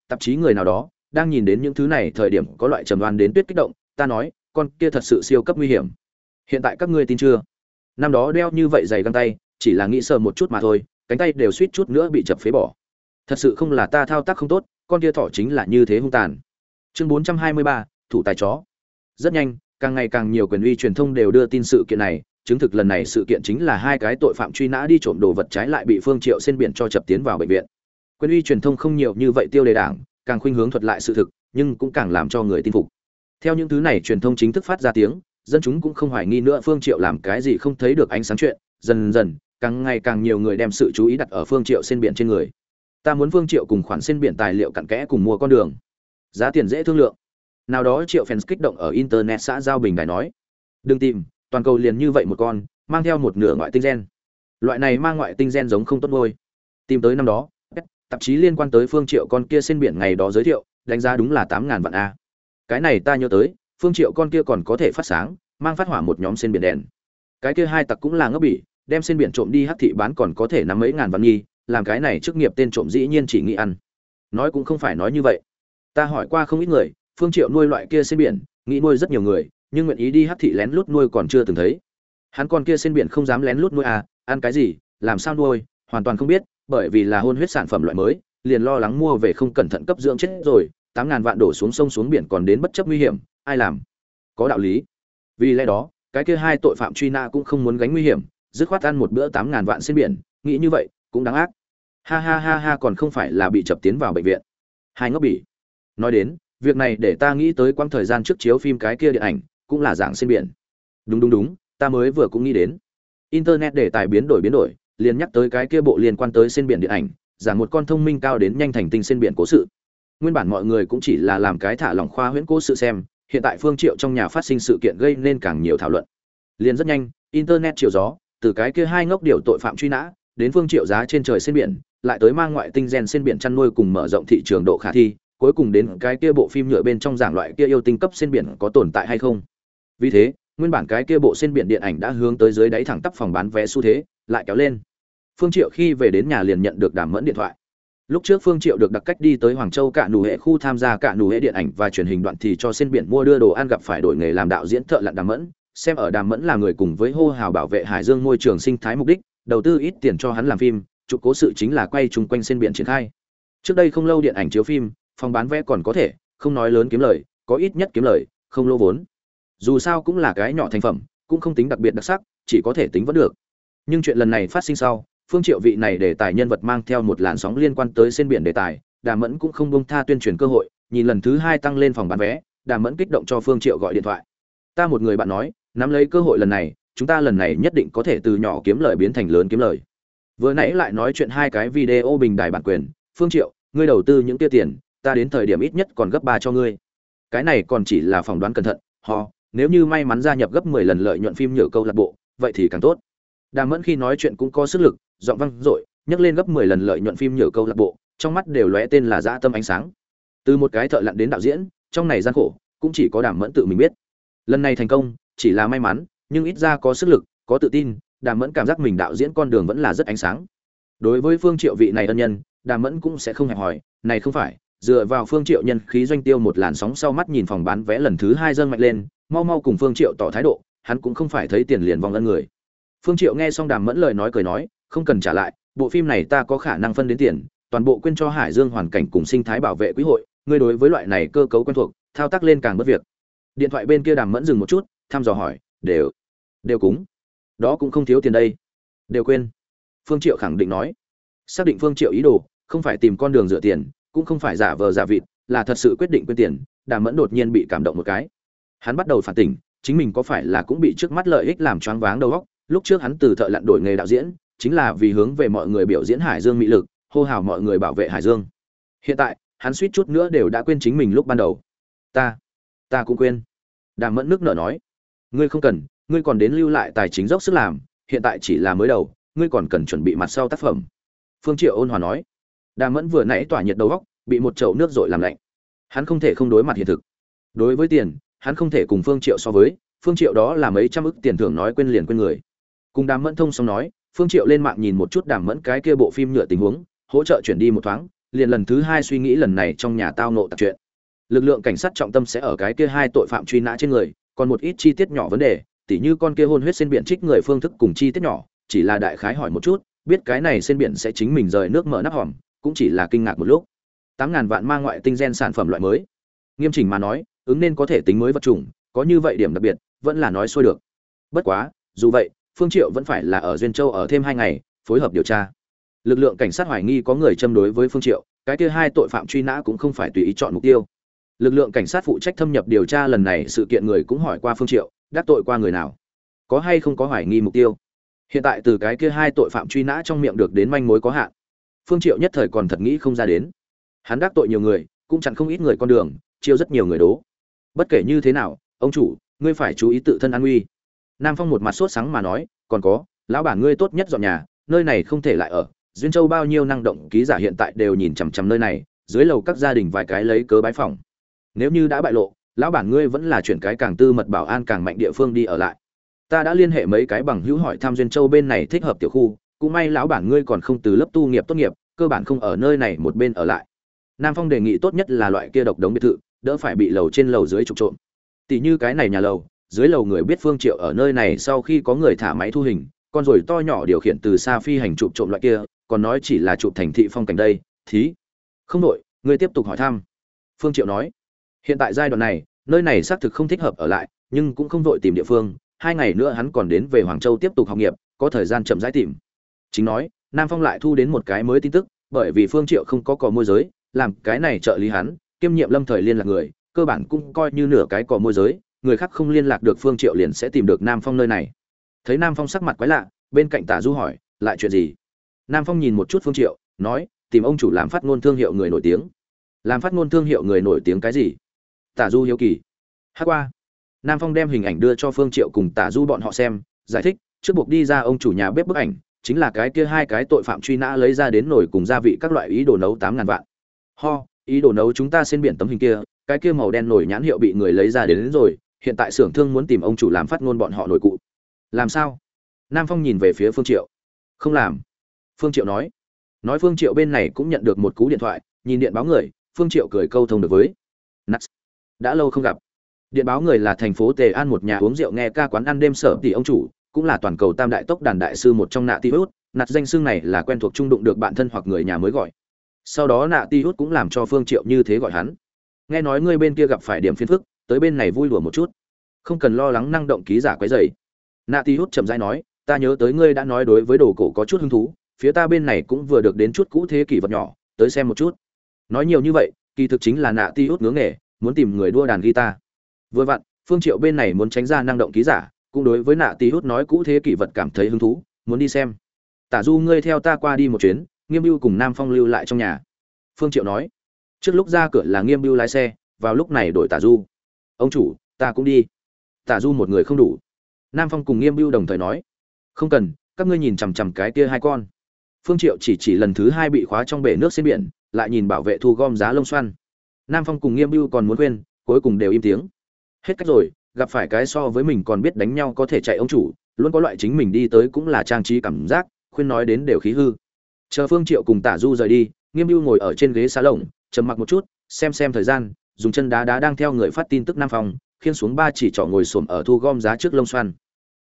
tạp chí người nào đó đang nhìn đến những thứ này thời điểm có loại trầm đoan đến tuyết kích động ta nói con kia thật sự siêu cấp nguy hiểm. Hiện tại các ngươi tin chưa? Năm đó đeo như vậy giày găng tay chỉ là nghĩ sờ một chút mà thôi cánh tay đều suýt chút nữa bị chập phế bỏ. Thật sự không là ta thao tác không tốt con kia thỏ chính là như thế hung tàn. Chương 423, thủ tài chó. Rất nhanh càng ngày càng nhiều quyền uy truyền thông đều đưa tin sự kiện này chứng thực lần này sự kiện chính là hai cái tội phạm truy nã đi trộm đồ vật trái lại bị phương triệu xên biển cho chập tiến vào bệnh viện. Quyền uy truyền thông không nhiều như vậy tiêu đề đảng càng khuynh hướng thuật lại sự thực, nhưng cũng càng làm cho người tin phục. Theo những thứ này truyền thông chính thức phát ra tiếng, dân chúng cũng không hoài nghi nữa phương triệu làm cái gì không thấy được ánh sáng chuyện. Dần dần, càng ngày càng nhiều người đem sự chú ý đặt ở phương triệu xên biển trên người. Ta muốn phương triệu cùng khoản xin biển tài liệu cặn kẽ cùng mua con đường. Giá tiền dễ thương lượng. Nào đó triệu fans kích động ở internet xã giao bình đài nói. Đừng tìm, toàn cầu liền như vậy một con, mang theo một nửa ngoại tinh gen. Loại này mang ngoại tinh gen giống không tốt ngôi tìm tới năm đó tạp chí liên quan tới phương triệu con kia xên biển ngày đó giới thiệu, đánh giá đúng là tám ngàn vạn a. Cái này ta nhớ tới, phương triệu con kia còn có thể phát sáng, mang phát hỏa một nhóm xên biển đèn. Cái kia hai tặc cũng là ngốc bỉ, đem trên biển trộm đi hắc thị bán còn có thể nắm mấy ngàn vạn nghi, làm cái này chức nghiệp tên trộm dĩ nhiên chỉ nghĩ ăn. Nói cũng không phải nói như vậy. Ta hỏi qua không ít người, phương triệu nuôi loại kia trên biển, nghĩ nuôi rất nhiều người, nhưng nguyện ý đi hắc thị lén lút nuôi còn chưa từng thấy. Hắn con kia trên biển không dám lén lút nuôi à ăn cái gì, làm sao nuôi, hoàn toàn không biết bởi vì là hôn huyết sản phẩm loại mới, liền lo lắng mua về không cẩn thận cấp dưỡng chết rồi, tám ngàn vạn đổ xuống sông xuống biển còn đến bất chấp nguy hiểm, ai làm? Có đạo lý. Vì lẽ đó, cái kia hai tội phạm truy nã cũng không muốn gánh nguy hiểm, dứt khoát ăn một bữa tám ngàn vạn trên biển, nghĩ như vậy, cũng đáng ác. Ha ha ha ha, còn không phải là bị chập tiến vào bệnh viện. Hai ngốc bỉ. Nói đến, việc này để ta nghĩ tới quãng thời gian trước chiếu phim cái kia điện ảnh, cũng là dạng trên biển. Đúng đúng đúng, ta mới vừa cũng nghĩ đến. Internet để tài biến đổi biến đổi liền nhắc tới cái kia bộ liên quan tới trên biển điện ảnh giảng một con thông minh cao đến nhanh thành tinh trên biển cố sự. Nguyên bản mọi người cũng chỉ là làm cái thả lỏng khoa huyễn cố sự xem, hiện tại phương triệu trong nhà phát sinh sự kiện gây nên càng nhiều thảo luận. Liền rất nhanh, internet chiều gió, từ cái kia hai ngốc điều tội phạm truy nã, đến phương triệu giá trên trời trên biển, lại tới mang ngoại tinh gen trên biển chăn nuôi cùng mở rộng thị trường độ khả thi, cuối cùng đến cái kia bộ phim nhựa bên trong giảng loại kia yêu tinh cấp trên biển có tồn tại hay không. Vì thế nguyên bản cái kia bộ xuyên biển điện ảnh đã hướng tới dưới đáy thẳng tắp phòng bán vé xu thế, lại kéo lên. Phương triệu khi về đến nhà liền nhận được đàm mẫn điện thoại. Lúc trước phương triệu được đặc cách đi tới hoàng châu cả nụ hệ khu tham gia cả nụ hệ điện ảnh và truyền hình đoạn thì cho xuyên biển mua đưa đồ ăn gặp phải đổi nghề làm đạo diễn thợ lặn đàm mẫn, xem ở đàm mẫn là người cùng với hô hào bảo vệ hải dương môi trường sinh thái mục đích, đầu tư ít tiền cho hắn làm phim chụp cố sự chính là quay chung quanh xuyên biển triển khai. Trước đây không lâu điện ảnh chiếu phim, phòng bán vé còn có thể, không nói lớn kiếm lời, có ít nhất kiếm lời, không lỗ vốn dù sao cũng là cái nhỏ thành phẩm, cũng không tính đặc biệt đặc sắc, chỉ có thể tính vẫn được. Nhưng chuyện lần này phát sinh sau, phương triệu vị này để tài nhân vật mang theo một làn sóng liên quan tới trên biển đề tài đàm mẫn cũng không bông tha tuyên truyền cơ hội, nhìn lần thứ hai tăng lên phòng bán vé đàm mẫn kích động cho phương triệu gọi điện thoại. Ta một người bạn nói, nắm lấy cơ hội lần này, chúng ta lần này nhất định có thể từ nhỏ kiếm lời biến thành lớn kiếm lời. Vừa nãy lại nói chuyện hai cái video bình đài bản quyền, phương triệu, ngươi đầu tư những tiêu tiền, ta đến thời điểm ít nhất còn gấp ba cho ngươi. Cái này còn chỉ là phỏng đoán cẩn thận, ho nếu như may mắn gia nhập gấp 10 lần lợi nhuận phim nhựa câu lạc bộ, vậy thì càng tốt. Đàm mẫn khi nói chuyện cũng có sức lực, giọng vang dội nhấc lên gấp 10 lần lợi nhuận phim nhựa câu lạc bộ, trong mắt đều lóe tên là dã tâm ánh sáng. Từ một cái thợ lặn đến đạo diễn, trong này gian khổ cũng chỉ có đàm mẫn tự mình biết. Lần này thành công, chỉ là may mắn, nhưng ít ra có sức lực, có tự tin đàm mẫn cảm giác mình đạo diễn con đường vẫn là rất ánh sáng. Đối với phương triệu vị này ân nhân đàm mẫn cũng sẽ không hề hỏi này không phải, dựa vào phương triệu nhân khí doanh tiêu một làn sóng sau mắt nhìn phòng bán vé lần thứ hai dâng mạnh lên mau mau cùng phương triệu tỏ thái độ, hắn cũng không phải thấy tiền liền vòng ân người. Phương triệu nghe xong đàm mẫn lời nói cười nói, không cần trả lại, bộ phim này ta có khả năng phân đến tiền, toàn bộ quyên cho hải dương hoàn cảnh cùng sinh thái bảo vệ quỹ hội, ngươi đối với loại này cơ cấu quen thuộc, thao tác lên càng bất việc. Điện thoại bên kia đàm mẫn dừng một chút, thăm dò hỏi, đều đều cúng. Đó cũng không thiếu tiền đây. Đều quên. Phương triệu khẳng định nói. Xác định phương triệu ý đồ, không phải tìm con đường dựa tiền, cũng không phải giả vờ giả vịt, là thật sự quyết định quên tiền, đàm mẫn đột nhiên bị cảm động một cái hắn bắt đầu phản tỉnh, chính mình có phải là cũng bị trước mắt lợi ích làm choáng váng đầu óc? Lúc trước hắn từ thợ lặn đổi nghề đạo diễn, chính là vì hướng về mọi người biểu diễn hải dương mỹ lực, hô hào mọi người bảo vệ hải dương. Hiện tại, hắn suýt chút nữa đều đã quên chính mình lúc ban đầu. Ta ta cũng quên. Đàm mẫn nước nở nói. Ngươi không cần, ngươi còn đến lưu lại tài chính dốc sức làm, hiện tại chỉ là mới đầu, ngươi còn cần chuẩn bị mặt sau tác phẩm. Phương triệu ôn hòa nói. Đàm mẫn vừa nãy tỏa nhiệt đầu góc bị một chậu nước dội làm lạnh. Hắn không thể không đối mặt hiện thực. Đối với tiền hắn không thể cùng phương triệu so với, phương triệu đó là mấy trăm ức tiền thưởng nói quên liền quên người. Cùng đàm mẫn thông xong nói, phương triệu lên mạng nhìn một chút đàm mẫn cái kia bộ phim nhựa tình huống, hỗ trợ chuyển đi một thoáng, liền lần thứ hai suy nghĩ lần này trong nhà tao nộ tạc chuyện. Lực lượng cảnh sát trọng tâm sẽ ở cái kia hai tội phạm truy nã trên người, còn một ít chi tiết nhỏ vấn đề, tỉ như con kia hôn huyết trên biển trích người phương thức cùng chi tiết nhỏ, chỉ là đại khái hỏi một chút, biết cái này trên biển sẽ chính mình rời nước mở nắp hòm, cũng chỉ là kinh ngạc một lúc. Tám ngàn vạn mang ngoại tinh gen sản phẩm loại mới. Nghiêm chỉnh mà nói ứng nên có thể tính mới vật chủng, có như vậy điểm đặc biệt, vẫn là nói xuôi được. Bất quá, dù vậy, phương triệu vẫn phải là ở duyên châu ở thêm hai ngày, phối hợp điều tra. Lực lượng cảnh sát hoài nghi có người châm đối với phương triệu, cái kia hai tội phạm truy nã cũng không phải tùy ý chọn mục tiêu. Lực lượng cảnh sát phụ trách thâm nhập điều tra lần này, sự kiện người cũng hỏi qua phương triệu, đắc tội qua người nào? Có hay không có hoài nghi mục tiêu? Hiện tại từ cái kia hai tội phạm truy nã trong miệng được đến manh mối có hạn. Phương triệu nhất thời còn thật nghĩ không ra đến. Hắn đắc tội nhiều người, cũng chẳng không ít người con đường, chiêu rất nhiều người đố bất kể như thế nào, ông chủ, ngươi phải chú ý tự thân an nguy nam phong một mặt sốt sáng mà nói, còn có, lão bản ngươi tốt nhất dọn nhà, nơi này không thể lại ở. Duyên châu bao nhiêu năng động, ký giả hiện tại đều nhìn chằm chằm nơi này, dưới lầu các gia đình vài cái lấy cớ bái phòng nếu như đã bại lộ, lão bản ngươi vẫn là chuyển cái càng tư mật bảo an càng mạnh địa phương đi ở lại. Ta đã liên hệ mấy cái bằng hữu hỏi thăm duyên châu bên này thích hợp tiểu khu, cũng may lão bản ngươi còn không từ lớp tu nghiệp tốt nghiệp, cơ bản không ở nơi này một bên ở lại. Nam phong đề nghị tốt nhất là loại kia độc đống biệt thự đỡ phải bị lầu trên lầu dưới trục trộm. Tỷ như cái này nhà lầu dưới lầu người biết phương triệu ở nơi này sau khi có người thả máy thu hình con rồi to nhỏ điều khiển từ xa phi hành chụp trộm loại kia còn nói chỉ là chụp thành thị phong cảnh đây thí. Không đổi, ngươi tiếp tục hỏi thăm. Phương triệu nói hiện tại giai đoạn này nơi này xác thực không thích hợp ở lại nhưng cũng không vội tìm địa phương hai ngày nữa hắn còn đến về hoàng châu tiếp tục học nghiệp có thời gian chậm rãi tìm. Chính nói nam phong lại thu đến một cái mới tin tức bởi vì phương triệu không có cò môi giới làm cái này trợ lý hắn kiêm nhiệm lâm thời liên lạc người, cơ bản cũng coi như nửa cái cò môi giới, người khác không liên lạc được phương triệu liền sẽ tìm được nam phong nơi này. Thấy nam phong sắc mặt quái lạ, bên cạnh tả du hỏi, lại chuyện gì? Nam phong nhìn một chút phương triệu, nói, tìm ông chủ làm phát ngôn thương hiệu người nổi tiếng. Làm phát ngôn thương hiệu người nổi tiếng cái gì? Tả du hiếu kỳ. Hát qua. Nam phong đem hình ảnh đưa cho phương triệu cùng tả du bọn họ xem, giải thích, trước buộc đi ra ông chủ nhà bếp bức ảnh, chính là cái kia hai cái tội phạm truy nã lấy ra đến nồi cùng gia vị các loại ý đồ nấu tám ngàn vạn. Ho ý đồ nấu chúng ta xin biển tấm hình kia cái kia màu đen nổi nhãn hiệu bị người lấy ra đến, đến rồi hiện tại xưởng thương muốn tìm ông chủ làm phát ngôn bọn họ nổi cụ. Làm sao? Nam phong nhìn về phía phương triệu. Không làm. Phương triệu nói. Nói phương triệu bên này cũng nhận được một cú điện thoại nhìn điện báo người phương triệu cười câu thông được với. Nuts. đã lâu không gặp. Điện báo người là thành phố tề an một nhà uống rượu nghe ca quán ăn đêm sở tỷ ông chủ cũng là toàn cầu tam đại tốc đàn đại sư một trong nạ ti hút nạt danh xưng này là quen thuộc trung đụng được bạn thân hoặc người nhà mới gọi sau đó nạ ti hút cũng làm cho phương triệu như thế gọi hắn. Nghe nói ngươi bên kia gặp phải điểm phiền phức, tới bên này vui đùa một chút. Không cần lo lắng năng động ký giả quấy rầy. Nạ ti hút chậm rãi nói, ta nhớ tới ngươi đã nói đối với đồ cổ có chút hứng thú, phía ta bên này cũng vừa được đến chút cũ thế kỷ vật nhỏ, tới xem một chút. Nói nhiều như vậy, kỳ thực chính là nạ ti hút ngứa nghề, muốn tìm người đua đàn guitar. Vừa vặn, phương triệu bên này muốn tránh ra năng động ký giả, cũng đối với nạ ti hút nói cũ thế kỷ vật cảm thấy hứng thú, muốn đi xem. Tả du, ngươi theo ta qua đi một chuyến nghiêm bưu cùng nam phong lưu lại trong nhà. Phương triệu nói, trước lúc ra cửa là nghiêm bưu lái xe, vào lúc này đổi tả du. Ông chủ, ta cũng đi. Tả du một người không đủ. Nam phong cùng nghiêm bưu đồng thời nói, không cần, các ngươi nhìn chằm chằm cái kia hai con. Phương triệu chỉ chỉ lần thứ hai bị khóa trong bể nước trên biển, lại nhìn bảo vệ thu gom giá lông xoăn. Nam phong cùng nghiêm bưu còn muốn quên cuối cùng đều im tiếng. Hết cách rồi, gặp phải cái so với mình còn biết đánh nhau có thể chạy ông chủ, luôn có loại chính mình đi tới cũng là trang trí cảm giác, khuyên nói đến đều khí hư chờ phương triệu cùng tả du rời đi, nghiêm bưu ngồi ở trên ghế xá lồng, trầm mặc một chút, xem xem thời gian, dùng chân đá đá đang theo người phát tin tức nam phong khiên xuống ba chỉ trỏ ngồi xổm ở thu gom giá trước lông xoăn.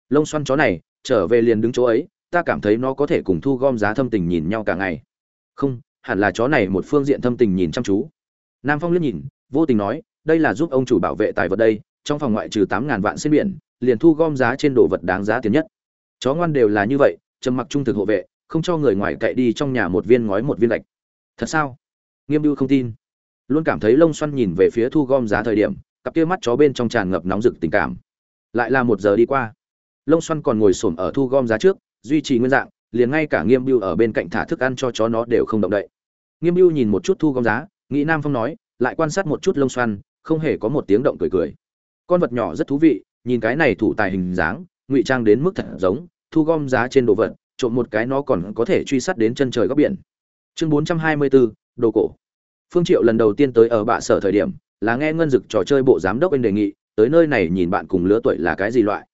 Lông xoăn chó này, trở về liền đứng chỗ ấy, ta cảm thấy nó có thể cùng thu gom giá thâm tình nhìn nhau cả ngày. Không, hẳn là chó này một phương diện thâm tình nhìn chăm chú. Nam phong liếc nhìn, vô tình nói, đây là giúp ông chủ bảo vệ tài vật đây, trong phòng ngoại trừ tám ngàn vạn xin biển, liền thu gom giá trên đồ vật đáng giá tiền nhất. Chó ngoan đều là như vậy, trầm mặc trung thực hộ vệ không cho người ngoài cậy đi trong nhà một viên ngói một viên gạch thật sao? Nghiêm bưu không tin. Luôn cảm thấy lông xoăn nhìn về phía thu gom giá thời điểm, cặp kia mắt chó bên trong tràn ngập nóng rực tình cảm. Lại là một giờ đi qua. Lông xoăn còn ngồi xổm ở thu gom giá trước, duy trì nguyên dạng, liền ngay cả nghiêm bưu ở bên cạnh thả thức ăn cho chó nó đều không động đậy. Nghiêm bưu nhìn một chút thu gom giá, nghĩ nam phong nói, lại quan sát một chút lông xoăn, không hề có một tiếng động cười cười. Con vật nhỏ rất thú vị, nhìn cái này thủ tài hình dáng, ngụy trang đến mức thật giống, thu gom giá trên đồ vật trộm một cái nó còn có thể truy sát đến chân trời góc biển. Chương bốn trăm hai mươi bốn đồ cổ. Phương triệu lần đầu tiên tới ở bạ sở thời điểm, là nghe ngân dực trò chơi bộ giám đốc anh đề nghị, tới nơi này nhìn bạn cùng lứa tuổi là cái gì loại.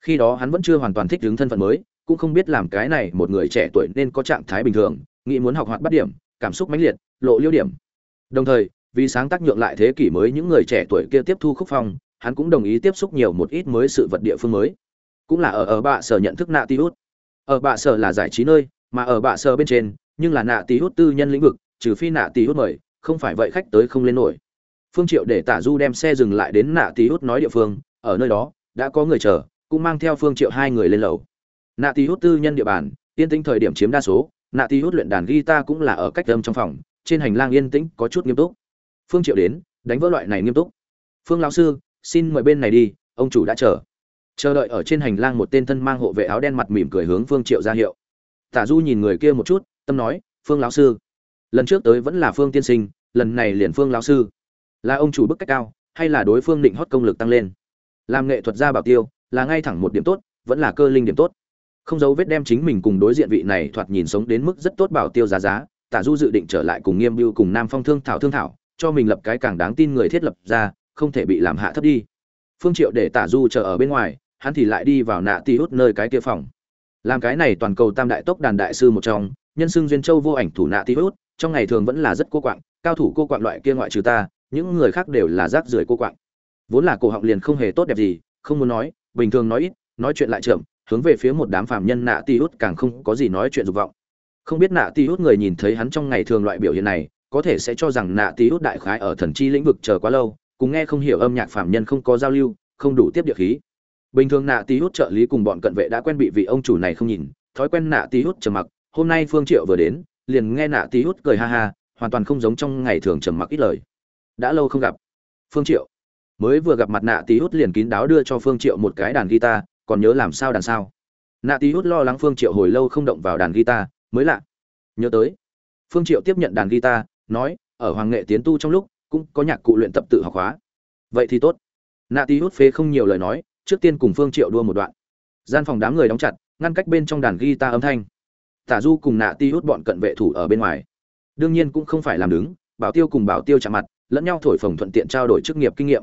Khi đó hắn vẫn chưa hoàn toàn thích ứng thân phận mới, cũng không biết làm cái này một người trẻ tuổi nên có trạng thái bình thường, nghĩ muốn học hoạt bắt điểm, cảm xúc mãnh liệt, lộ liêu điểm. Đồng thời, vì sáng tác nhượng lại thế kỷ mới những người trẻ tuổi kia tiếp thu khúc phong, hắn cũng đồng ý tiếp xúc nhiều một ít mới sự vật địa phương mới. Cũng là ở ở bạ sở nhận thức nạ ti ở bạ sở là giải trí nơi, mà ở bạ sở bên trên, nhưng là nạ tí hút tư nhân lĩnh vực, trừ phi nạ tí hút mời, không phải vậy khách tới không lên nổi. Phương triệu để tả du đem xe dừng lại đến nạ tí hút nói địa phương, ở nơi đó, đã có người chờ, cũng mang theo phương triệu hai người lên lầu. Nạ tí hút tư nhân địa bàn, yên tĩnh thời điểm chiếm đa số, nạ tí hút luyện đàn guitar cũng là ở cách âm trong phòng, trên hành lang yên tĩnh, có chút nghiêm túc. Phương triệu đến, đánh vỡ loại này nghiêm túc. Phương lão sư, xin mời bên này đi, ông chủ đã chờ chờ đợi ở trên hành lang một tên thân mang hộ vệ áo đen mặt mỉm cười hướng phương triệu ra hiệu. Tả du nhìn người kia một chút, tâm nói, phương lão sư, lần trước tới vẫn là phương tiên sinh, lần này liền phương lão sư. Là ông chủ bức cách cao, hay là đối phương định hót công lực tăng lên? Làm nghệ thuật gia bảo tiêu, là ngay thẳng một điểm tốt, vẫn là cơ linh điểm tốt. Không giấu vết đem chính mình cùng đối diện vị này thoạt nhìn sống đến mức rất tốt bảo tiêu giá giá. Tả du dự định trở lại cùng nghiêm biêu cùng nam phong thương thảo thương thảo, cho mình lập cái càng đáng tin người thiết lập ra, không thể bị làm hạ thấp đi. Phương triệu để tả du chờ ở bên ngoài hắn thì lại đi vào nạ ti hút nơi cái kia phòng. Làm cái này toàn cầu tam đại tốc đàn đại sư một trong, nhân xưng duyên châu vô ảnh thủ nạ ti hút, trong ngày thường vẫn là rất cô quạng, cao thủ cô quạng loại kia ngoại trừ ta, những người khác đều là rác rưởi cô quạng. Vốn là cổ họng liền không hề tốt đẹp gì, không muốn nói, bình thường nói ít, nói chuyện lại chậm, hướng về phía một đám phàm nhân nạ ti hút càng không có gì nói chuyện dục vọng. Không biết nạ ti hút người nhìn thấy hắn trong ngày thường loại biểu hiện này, có thể sẽ cho rằng nạ ti hút đại khái ở thần chi lĩnh vực chờ quá lâu, cùng nghe không hiểu âm nhạc phàm nhân không có giao lưu, không đủ tiếp địa khí bình thường nạ tí hút trợ lý cùng bọn cận vệ đã quen bị vị ông chủ này không nhìn, thói quen nạ tí hút trầm mặc, hôm nay phương triệu vừa đến, liền nghe nạ tí hút cười ha ha, hoàn toàn không giống trong ngày thường trầm mặc ít lời. Đã lâu không gặp. Phương triệu. Mới vừa gặp mặt nạ tí hút liền kín đáo đưa cho phương triệu một cái đàn guitar, còn nhớ làm sao đàn sao. Nạ tí hút lo lắng phương triệu hồi lâu không động vào đàn guitar, mới lạ. Nhớ tới. Phương triệu tiếp nhận đàn guitar, nói, ở hoàng nghệ tiến tu trong lúc, cũng có nhạc cụ luyện tập tự học hóa. Vậy thì tốt. Nạ tí hút phế không nhiều lời nói trước tiên cùng phương triệu đua một đoạn. Gian phòng đám người đóng chặt, ngăn cách bên trong đàn guitar âm thanh. Tả du cùng nạ ti hút bọn cận vệ thủ ở bên ngoài. Đương nhiên cũng không phải làm đứng, bảo tiêu cùng bảo tiêu chạm mặt, lẫn nhau thổi phồng thuận tiện trao đổi chức nghiệp kinh nghiệm.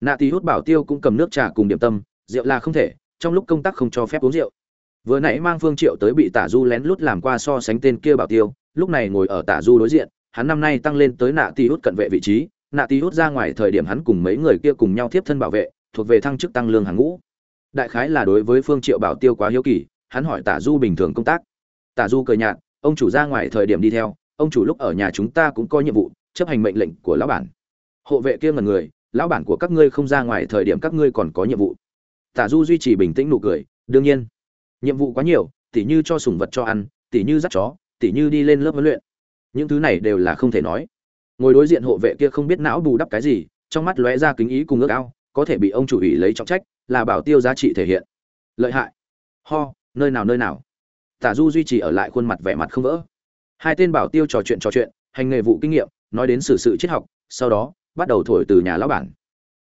Nạ ti hút bảo tiêu cũng cầm nước trà cùng điểm tâm, rượu là không thể, trong lúc công tác không cho phép uống rượu. Vừa nãy mang phương triệu tới bị tả du lén lút làm qua so sánh tên kia bảo tiêu, lúc này ngồi ở tả du đối diện, hắn năm nay tăng lên tới nạ ti hút cận vệ vị trí. Nạ ti hút ra ngoài thời điểm hắn cùng mấy người kia cùng nhau tiếp thân bảo vệ thuộc về thăng chức tăng lương hàng ngũ. Đại khái là đối với phương triệu bảo tiêu quá hiếu kỳ, hắn hỏi tả du bình thường công tác. Tả du cười nhạt, ông chủ ra ngoài thời điểm đi theo, ông chủ lúc ở nhà chúng ta cũng có nhiệm vụ, chấp hành mệnh lệnh của lão bản. Hộ vệ kia ngần người, lão bản của các ngươi không ra ngoài thời điểm các ngươi còn có nhiệm vụ. Tả du duy trì bình tĩnh nụ cười, đương nhiên, nhiệm vụ quá nhiều, tỉ như cho sủng vật cho ăn, tỉ như dắt chó, tỉ như đi lên lớp huấn luyện. Những thứ này đều là không thể nói. Ngồi đối diện hộ vệ kia không biết não bù đắp cái gì, trong mắt lóe ra kính ý cùng ước ao có thể bị ông chủ ủy lấy trọng trách, là bảo tiêu giá trị thể hiện. Lợi hại. Ho, nơi nào nơi nào? Tả du duy trì ở lại khuôn mặt vẻ mặt không vỡ. Hai tên bảo tiêu trò chuyện trò chuyện, hành nghề vụ kinh nghiệm, nói đến xử sự triết học, sau đó, bắt đầu thổi từ nhà lão bản.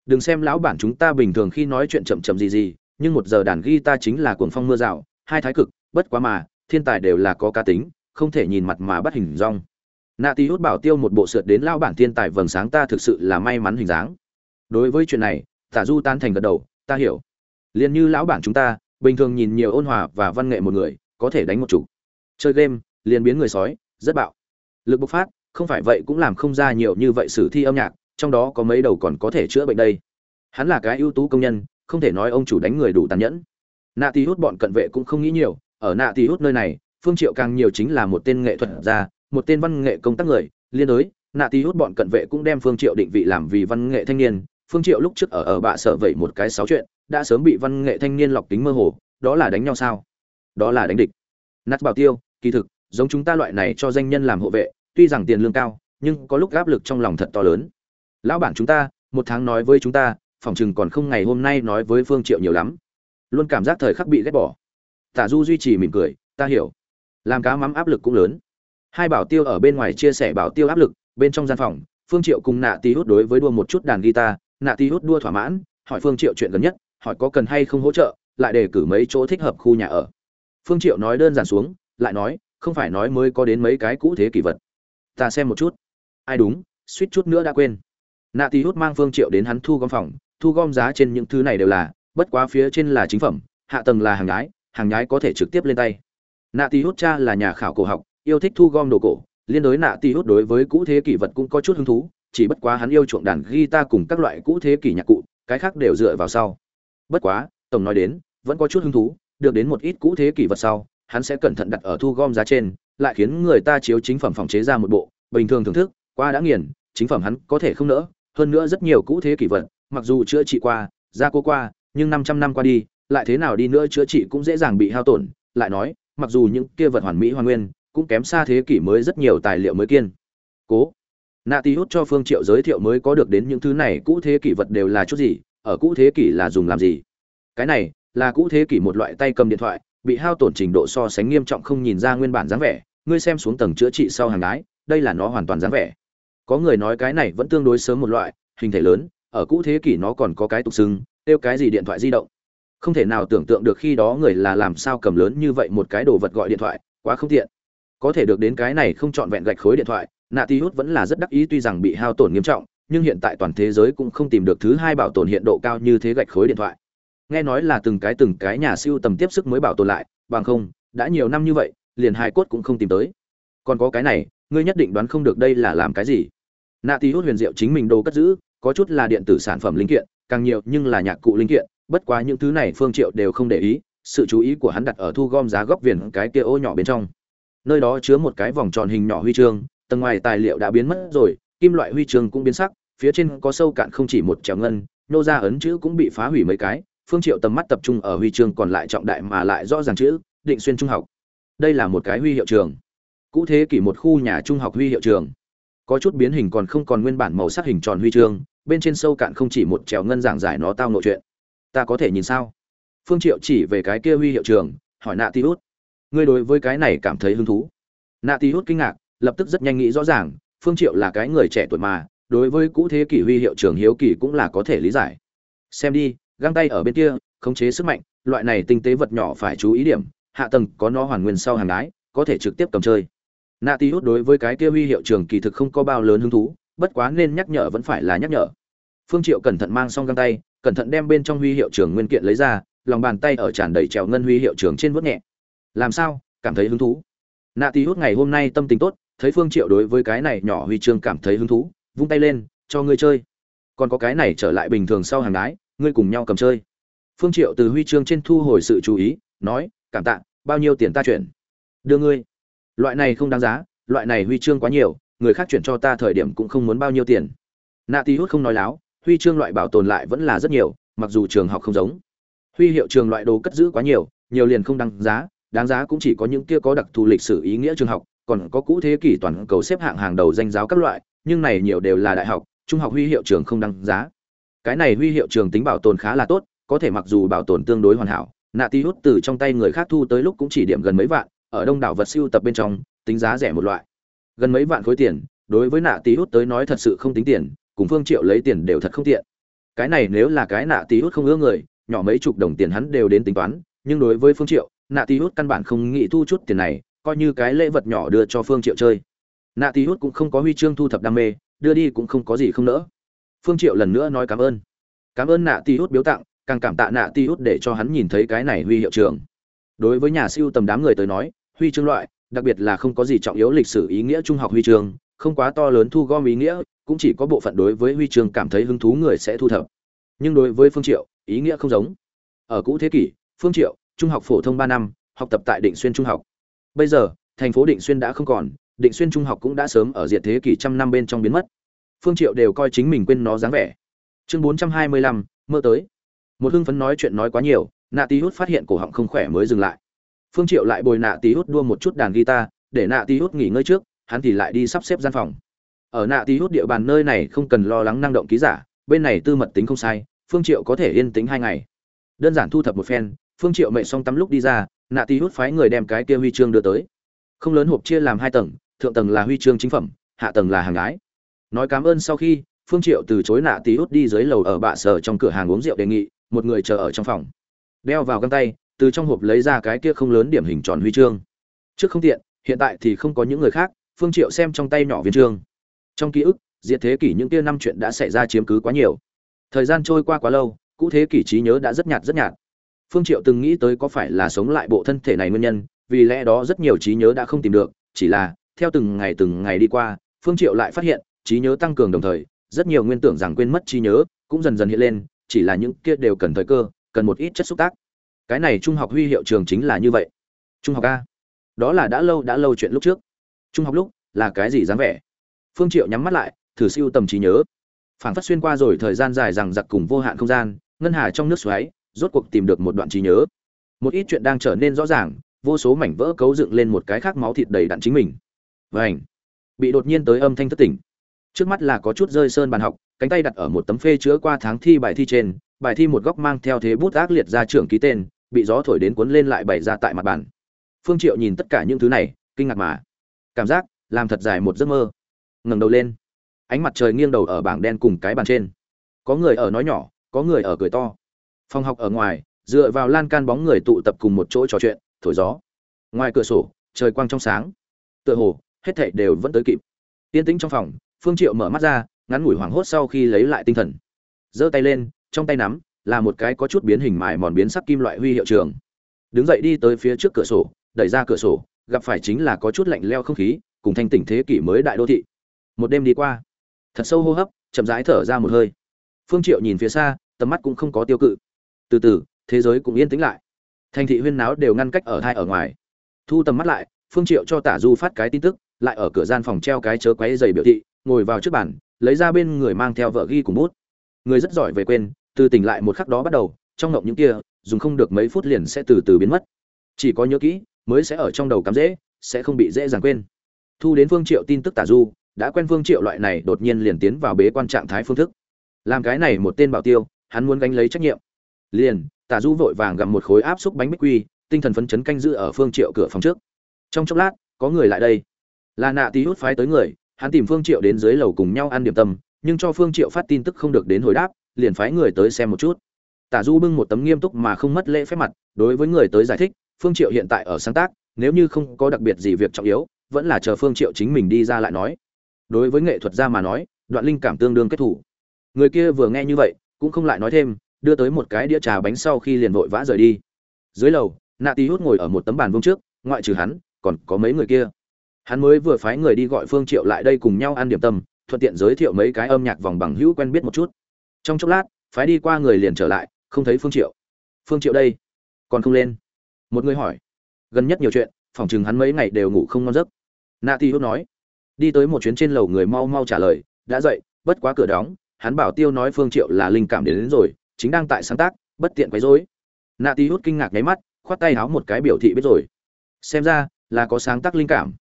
Đừng xem lão bản chúng ta bình thường khi nói chuyện chậm chậm gì gì, nhưng một giờ đàn ghi ta chính là cuồng phong mưa rào, hai thái cực, bất quá mà, thiên tài đều là có cá tính, không thể nhìn mặt mà bắt hình rong nạ tí hút bảo tiêu một bộ sượt đến lão bản thiên tài vầng sáng ta thực sự là may mắn hình dáng. Đối với chuyện này tả du tan thành gật đầu, ta hiểu. Liền như lão bản chúng ta, bình thường nhìn nhiều ôn hòa và văn nghệ một người, có thể đánh một chủ. Chơi game, liền biến người sói, rất bạo. Lực bộc phát, không phải vậy cũng làm không ra nhiều như vậy sử thi âm nhạc, trong đó có mấy đầu còn có thể chữa bệnh đây. Hắn là cái ưu tú công nhân, không thể nói ông chủ đánh người đủ tàn nhẫn. Nạ tí hút bọn cận vệ cũng không nghĩ nhiều, ở nạ tí hút nơi này, phương triệu càng nhiều chính là một tên nghệ thuật gia, một tên văn nghệ công tác người. Liên đối, nạ tí hút bọn cận vệ cũng đem phương triệu định vị làm vì văn nghệ thanh niên phương triệu lúc trước ở ở bạ sợ vậy một cái sáu chuyện, đã sớm bị văn nghệ thanh niên lọc tính mơ hồ, đó là đánh nhau sao? Đó là đánh địch. Nát bảo tiêu, kỳ thực, giống chúng ta loại này cho danh nhân làm hộ vệ, tuy rằng tiền lương cao, nhưng có lúc áp lực trong lòng thật to lớn. Lão bản chúng ta, một tháng nói với chúng ta, phòng chừng còn không ngày hôm nay nói với phương triệu nhiều lắm. Luôn cảm giác thời khắc bị ghét bỏ. Tả du duy trì mỉm cười, ta hiểu. Làm cá mắm áp lực cũng lớn. Hai bảo tiêu ở bên ngoài chia sẻ bảo tiêu áp lực, bên trong gian phòng, phương triệu cùng nạ tí hút đối với đua một chút đàn guitar nạ ti hút đua thỏa mãn, hỏi phương triệu chuyện gần nhất, hỏi có cần hay không hỗ trợ, lại đề cử mấy chỗ thích hợp khu nhà ở. Phương triệu nói đơn giản xuống, lại nói, không phải nói mới có đến mấy cái cũ thế kỷ vật. Ta xem một chút. Ai đúng, suýt chút nữa đã quên. Nạ ti hút mang phương triệu đến hắn thu gom phòng, thu gom giá trên những thứ này đều là, bất quá phía trên là chính phẩm, hạ tầng là hàng nhái hàng nhái có thể trực tiếp lên tay. Nạ ti hút cha là nhà khảo cổ học, yêu thích thu gom đồ cổ, liên đối nạ ti hút đối với cũ thế kỷ vật cũng có chút hứng thú chỉ bất quá hắn yêu chuộng đàn guitar cùng các loại cũ thế kỷ nhạc cụ, cái khác đều dựa vào sau. Bất quá, tổng nói đến, vẫn có chút hứng thú, được đến một ít cũ thế kỷ vật sau, hắn sẽ cẩn thận đặt ở thu gom giá trên, lại khiến người ta chiếu chính phẩm phòng chế ra một bộ, bình thường thưởng thức, qua đã nghiền, chính phẩm hắn có thể không nỡ, hơn nữa rất nhiều cũ thế kỷ vật, mặc dù chữa trị qua, gia cố qua, nhưng 500 năm qua đi, lại thế nào đi nữa chữa trị cũng dễ dàng bị hao tổn, lại nói, mặc dù những kia vật hoàn mỹ hoàn nguyên, cũng kém xa thế kỷ mới rất nhiều tài liệu mới kiên. Cố nạ tí hút cho phương triệu giới thiệu mới có được đến những thứ này, cũ thế kỷ vật đều là chút gì, ở cũ thế kỷ là dùng làm gì? Cái này, là cũ thế kỷ một loại tay cầm điện thoại, bị hao tổn trình độ so sánh nghiêm trọng không nhìn ra nguyên bản dáng vẻ, ngươi xem xuống tầng chữa trị sau hàng đái đây là nó hoàn toàn dáng vẻ. Có người nói cái này vẫn tương đối sớm một loại, hình thể lớn, ở cũ thế kỷ nó còn có cái tục xưng tiêu cái gì điện thoại di động. Không thể nào tưởng tượng được khi đó người là làm sao cầm lớn như vậy một cái đồ vật gọi điện thoại, quá không tiện. Có thể được đến cái này không chọn vẹn gạch khối điện thoại nạ ti hút vẫn là rất đắc ý tuy rằng bị hao tổn nghiêm trọng, nhưng hiện tại toàn thế giới cũng không tìm được thứ hai bảo tồn hiện độ cao như thế gạch khối điện thoại. Nghe nói là từng cái từng cái nhà siêu tầm tiếp sức mới bảo tồn lại, bằng không, đã nhiều năm như vậy, liền hai cốt cũng không tìm tới. Còn có cái này, ngươi nhất định đoán không được đây là làm cái gì. Nạ tí hút huyền diệu chính mình đồ cất giữ, có chút là điện tử sản phẩm linh kiện, càng nhiều nhưng là nhạc cụ linh kiện, bất quá những thứ này phương triệu đều không để ý, sự chú ý của hắn đặt ở thu gom giá góc viền cái kia ô nhỏ bên trong. Nơi đó chứa một cái vòng tròn hình nhỏ huy chương tầng ngoài tài liệu đã biến mất rồi, kim loại huy chương cũng biến sắc, phía trên có sâu cạn không chỉ một trèo ngân, nô ra ấn chữ cũng bị phá hủy mấy cái, phương triệu tầm mắt tập trung ở huy chương còn lại trọng đại mà lại rõ ràng chữ, định xuyên trung học. Đây là một cái huy hiệu trường. Cũ thế kỷ một khu nhà trung học huy hiệu trường. Có chút biến hình còn không còn nguyên bản màu sắc hình tròn huy chương, bên trên sâu cạn không chỉ một trèo ngân giảng giải nó tao nội chuyện. Ta có thể nhìn sao? Phương triệu chỉ về cái kia huy hiệu trường, hỏi nạ ti hút. Ngươi đối với cái này cảm thấy hứng thú? Nạ ti hút kinh ngạc lập tức rất nhanh nghĩ rõ ràng, phương triệu là cái người trẻ tuổi mà, đối với cũ thế kỷ huy hiệu trưởng hiếu kỳ cũng là có thể lý giải. Xem đi, găng tay ở bên kia, khống chế sức mạnh, loại này tinh tế vật nhỏ phải chú ý điểm, hạ tầng có nó hoàn nguyên sau hàng đái có thể trực tiếp cầm chơi. Nạ ti hút đối với cái kia huy hiệu trưởng kỳ thực không có bao lớn hứng thú, bất quá nên nhắc nhở vẫn phải là nhắc nhở. Phương triệu cẩn thận mang xong găng tay, cẩn thận đem bên trong huy hiệu trường nguyên kiện lấy ra, lòng bàn tay ở tràn đầy trèo ngân huy hiệu trường trên vuốt nhẹ. Làm sao? Cảm thấy hứng thú. Nạ tý hút ngày hôm nay tâm tình tốt thấy phương triệu đối với cái này nhỏ huy chương cảm thấy hứng thú, vung tay lên, cho ngươi chơi. Còn có cái này trở lại bình thường sau hàng đái ngươi cùng nhau cầm chơi. Phương triệu từ huy chương trên thu hồi sự chú ý, nói, cảm tạ, bao nhiêu tiền ta chuyển? Đưa ngươi. Loại này không đáng giá, loại này huy chương quá nhiều, người khác chuyển cho ta thời điểm cũng không muốn bao nhiêu tiền. Nạ tí hút không nói láo, huy chương loại bảo tồn lại vẫn là rất nhiều, mặc dù trường học không giống. Huy hiệu trường loại đồ cất giữ quá nhiều nhiều liền không đáng giá đáng giá cũng chỉ có những kia có đặc thù lịch sử ý nghĩa trường học còn có cũ thế kỷ toàn cầu xếp hạng hàng đầu danh giáo các loại, nhưng này nhiều đều là đại học, trung học huy hiệu trường không đăng giá. Cái này huy hiệu trường tính bảo tồn khá là tốt, có thể mặc dù bảo tồn tương đối hoàn hảo, nạ tí hút từ trong tay người khác thu tới lúc cũng chỉ điểm gần mấy vạn, ở đông đảo vật siêu tập bên trong, tính giá rẻ một loại. Gần mấy vạn khối tiền, đối với nạ tí hút tới nói thật sự không tính tiền, cùng phương triệu lấy tiền đều thật không tiện. Cái này nếu là cái nạ tí hút không ưa người, nhỏ mấy chục đồng tiền hắn đều đến tính toán, nhưng đối với phương triệu, nạ tí hút căn bản không nghĩ thu chút tiền này coi như cái lễ vật nhỏ đưa cho phương triệu chơi. Nạ tí hút cũng không có huy chương thu thập đam mê, đưa đi cũng không có gì không nỡ. Phương triệu lần nữa nói cảm ơn. Cảm ơn nạ tí hút biếu tặng, càng cảm tạ nạ tí hút để cho hắn nhìn thấy cái này huy hiệu trường đối với nhà siêu tầm đám người tới nói, huy chương loại, đặc biệt là không có gì trọng yếu lịch sử ý nghĩa trung học huy chương, không quá to lớn thu gom ý nghĩa, cũng chỉ có bộ phận đối với huy chương cảm thấy hứng thú người sẽ thu thập. Nhưng đối với phương triệu, ý nghĩa không giống. Ở cũ thế kỷ, phương triệu, trung học phổ thông ba năm, học tập tại định xuyên trung học bây giờ thành phố định xuyên đã không còn định xuyên trung học cũng đã sớm ở diệt thế kỷ trăm năm bên trong biến mất. Phương triệu đều coi chính mình quên nó dáng vẻ. Chương 425, mơ tới. Một hưng phấn nói chuyện nói quá nhiều nạ tí hút phát hiện cổ họng không khỏe mới dừng lại. Phương triệu lại bồi nạ tí hút đua một chút đàn guitar để nạ tí hút nghỉ ngơi trước hắn thì lại đi sắp xếp gian phòng. Ở nạ tí hút địa bàn nơi này không cần lo lắng năng động ký giả bên này tư mật tính không sai phương triệu có thể yên tĩnh hai ngày. Đơn giản thu thập một phen phương triệu mệt xong tắm lúc đi ra nạ tí hút phái người đem cái kia huy chương đưa tới. Không lớn hộp chia làm hai tầng, thượng tầng là huy chương chính phẩm, hạ tầng là hàng gái nói cảm ơn sau khi, phương triệu từ chối nạ tí hút đi dưới lầu ở bạ sở trong cửa hàng uống rượu đề nghị, một người chờ ở trong phòng. Đeo vào găng tay, từ trong hộp lấy ra cái kia không lớn điểm hình tròn huy chương. Trước không tiện, hiện tại thì không có những người khác, phương triệu xem trong tay nhỏ viên chương. Trong ký ức, diệt thế kỷ những kia năm chuyện đã xảy ra chiếm cứ quá nhiều. Thời gian trôi qua quá lâu, cũ thế kỷ trí nhớ đã rất nhạt rất nhạt phương triệu từng nghĩ tới có phải là sống lại bộ thân thể này nguyên nhân, vì lẽ đó rất nhiều trí nhớ đã không tìm được, chỉ là, theo từng ngày từng ngày đi qua, phương triệu lại phát hiện, trí nhớ tăng cường đồng thời, rất nhiều nguyên tưởng rằng quên mất trí nhớ, cũng dần dần hiện lên, chỉ là những kia đều cần thời cơ, cần một ít chất xúc tác. Cái này trung học huy hiệu trường chính là như vậy. Trung học a. Đó là đã lâu đã lâu chuyện lúc trước. Trung học lúc, là cái gì dáng vẻ? Phương triệu nhắm mắt lại, thử siêu tầm trí nhớ. Phảng phất xuyên qua rồi thời gian dài rằng giặc cùng vô hạn không gian, ngân hà trong nước xoáy rốt cuộc tìm được một đoạn trí nhớ. Một ít chuyện đang trở nên rõ ràng, vô số mảnh vỡ cấu dựng lên một cái khác máu thịt đầy đặn chính mình. Vảnh bị đột nhiên tới âm thanh thất tỉnh. Trước mắt là có chút rơi sơn bàn học, cánh tay đặt ở một tấm phê chứa qua tháng thi bài thi trên, bài thi một góc mang theo thế bút ác liệt ra trưởng ký tên, bị gió thổi đến cuốn lên lại bày ra tại mặt bàn. Phương triệu nhìn tất cả những thứ này, kinh ngạc mà. Cảm giác, làm thật dài một giấc mơ. Ngẩng đầu lên. Ánh mặt trời nghiêng đầu ở bảng đen cùng cái bàn trên. Có người ở nói nhỏ, có người ở cười to phòng học ở ngoài, dựa vào lan can bóng người tụ tập cùng một chỗ trò chuyện, thổi gió. Ngoài cửa sổ, trời quang trong sáng. Tựa hồ, hết thảy đều vẫn tới kịp. Tiên tĩnh trong phòng, phương triệu mở mắt ra, ngắn ngủi hoảng hốt sau khi lấy lại tinh thần. Giơ tay lên, trong tay nắm, là một cái có chút biến hình mài mòn biến sắc kim loại huy hiệu trường. Đứng dậy đi tới phía trước cửa sổ, đẩy ra cửa sổ, gặp phải chính là có chút lạnh leo không khí, cùng thanh tỉnh thế kỷ mới đại đô thị. Một đêm đi qua. Thật sâu hô hấp, chậm rãi thở ra một hơi. Phương triệu nhìn phía xa, tầm mắt cũng không có tiêu cự từ từ, thế giới cũng yên tĩnh lại. Thành thị huyên náo đều ngăn cách ở thai ở ngoài. Thu tầm mắt lại, phương triệu cho tả du phát cái tin tức, lại ở cửa gian phòng treo cái chớ quấy giày biểu thị, ngồi vào trước bàn, lấy ra bên người mang theo vợ ghi cùng bút. Người rất giỏi về quên, từ tỉnh lại một khắc đó bắt đầu, trong ngộng những kia, dùng không được mấy phút liền sẽ từ từ biến mất. Chỉ có nhớ kỹ, mới sẽ ở trong đầu cắm dễ, sẽ không bị dễ dàng quên. Thu đến phương triệu tin tức tả du, đã quen phương triệu loại này đột nhiên liền tiến vào bế quan trạng thái phương thức. Làm cái này một tên bảo tiêu, hắn muốn gánh lấy trách nhiệm liền tả du vội vàng gặm một khối áp xúc bánh bích quy, tinh thần phấn chấn canh giữ ở phương triệu cửa phòng trước. Trong chốc lát, có người lại đây. Là nạ tí hút phái tới người, hắn tìm phương triệu đến dưới lầu cùng nhau ăn điểm tâm, nhưng cho phương triệu phát tin tức không được đến hồi đáp, liền phái người tới xem một chút. Tả du bưng một tấm nghiêm túc mà không mất lễ phép mặt, đối với người tới giải thích, phương triệu hiện tại ở sáng tác, nếu như không có đặc biệt gì việc trọng yếu, vẫn là chờ phương triệu chính mình đi ra lại nói. Đối với nghệ thuật gia mà nói, đoạn linh cảm tương đương kết thủ người kia vừa nghe như vậy, cũng không lại nói thêm đưa tới một cái đĩa trà bánh sau khi liền vội vã rời đi. Dưới lầu nạ tí hút ngồi ở một tấm bàn vuông trước ngoại trừ hắn còn có mấy người kia. Hắn mới vừa phái người đi gọi phương triệu lại đây cùng nhau ăn điểm tâm thuận tiện giới thiệu mấy cái âm nhạc vòng bằng hữu quen biết một chút. Trong chốc lát phái đi qua người liền trở lại không thấy phương triệu. Phương triệu đây còn không lên? Một người hỏi. Gần nhất nhiều chuyện phòng chừng hắn mấy ngày đều ngủ không ngon giấc. Nạ ti hút nói. Đi tới một chuyến trên lầu người mau mau trả lời đã dậy bất quá cửa đóng hắn bảo tiêu nói phương triệu là linh cảm đến, đến rồi chính đang tại sáng tác, bất tiện quấy rối. Nạ tí hút kinh ngạc nháy mắt, khoát tay háo một cái biểu thị biết rồi. Xem ra, là có sáng tác linh cảm.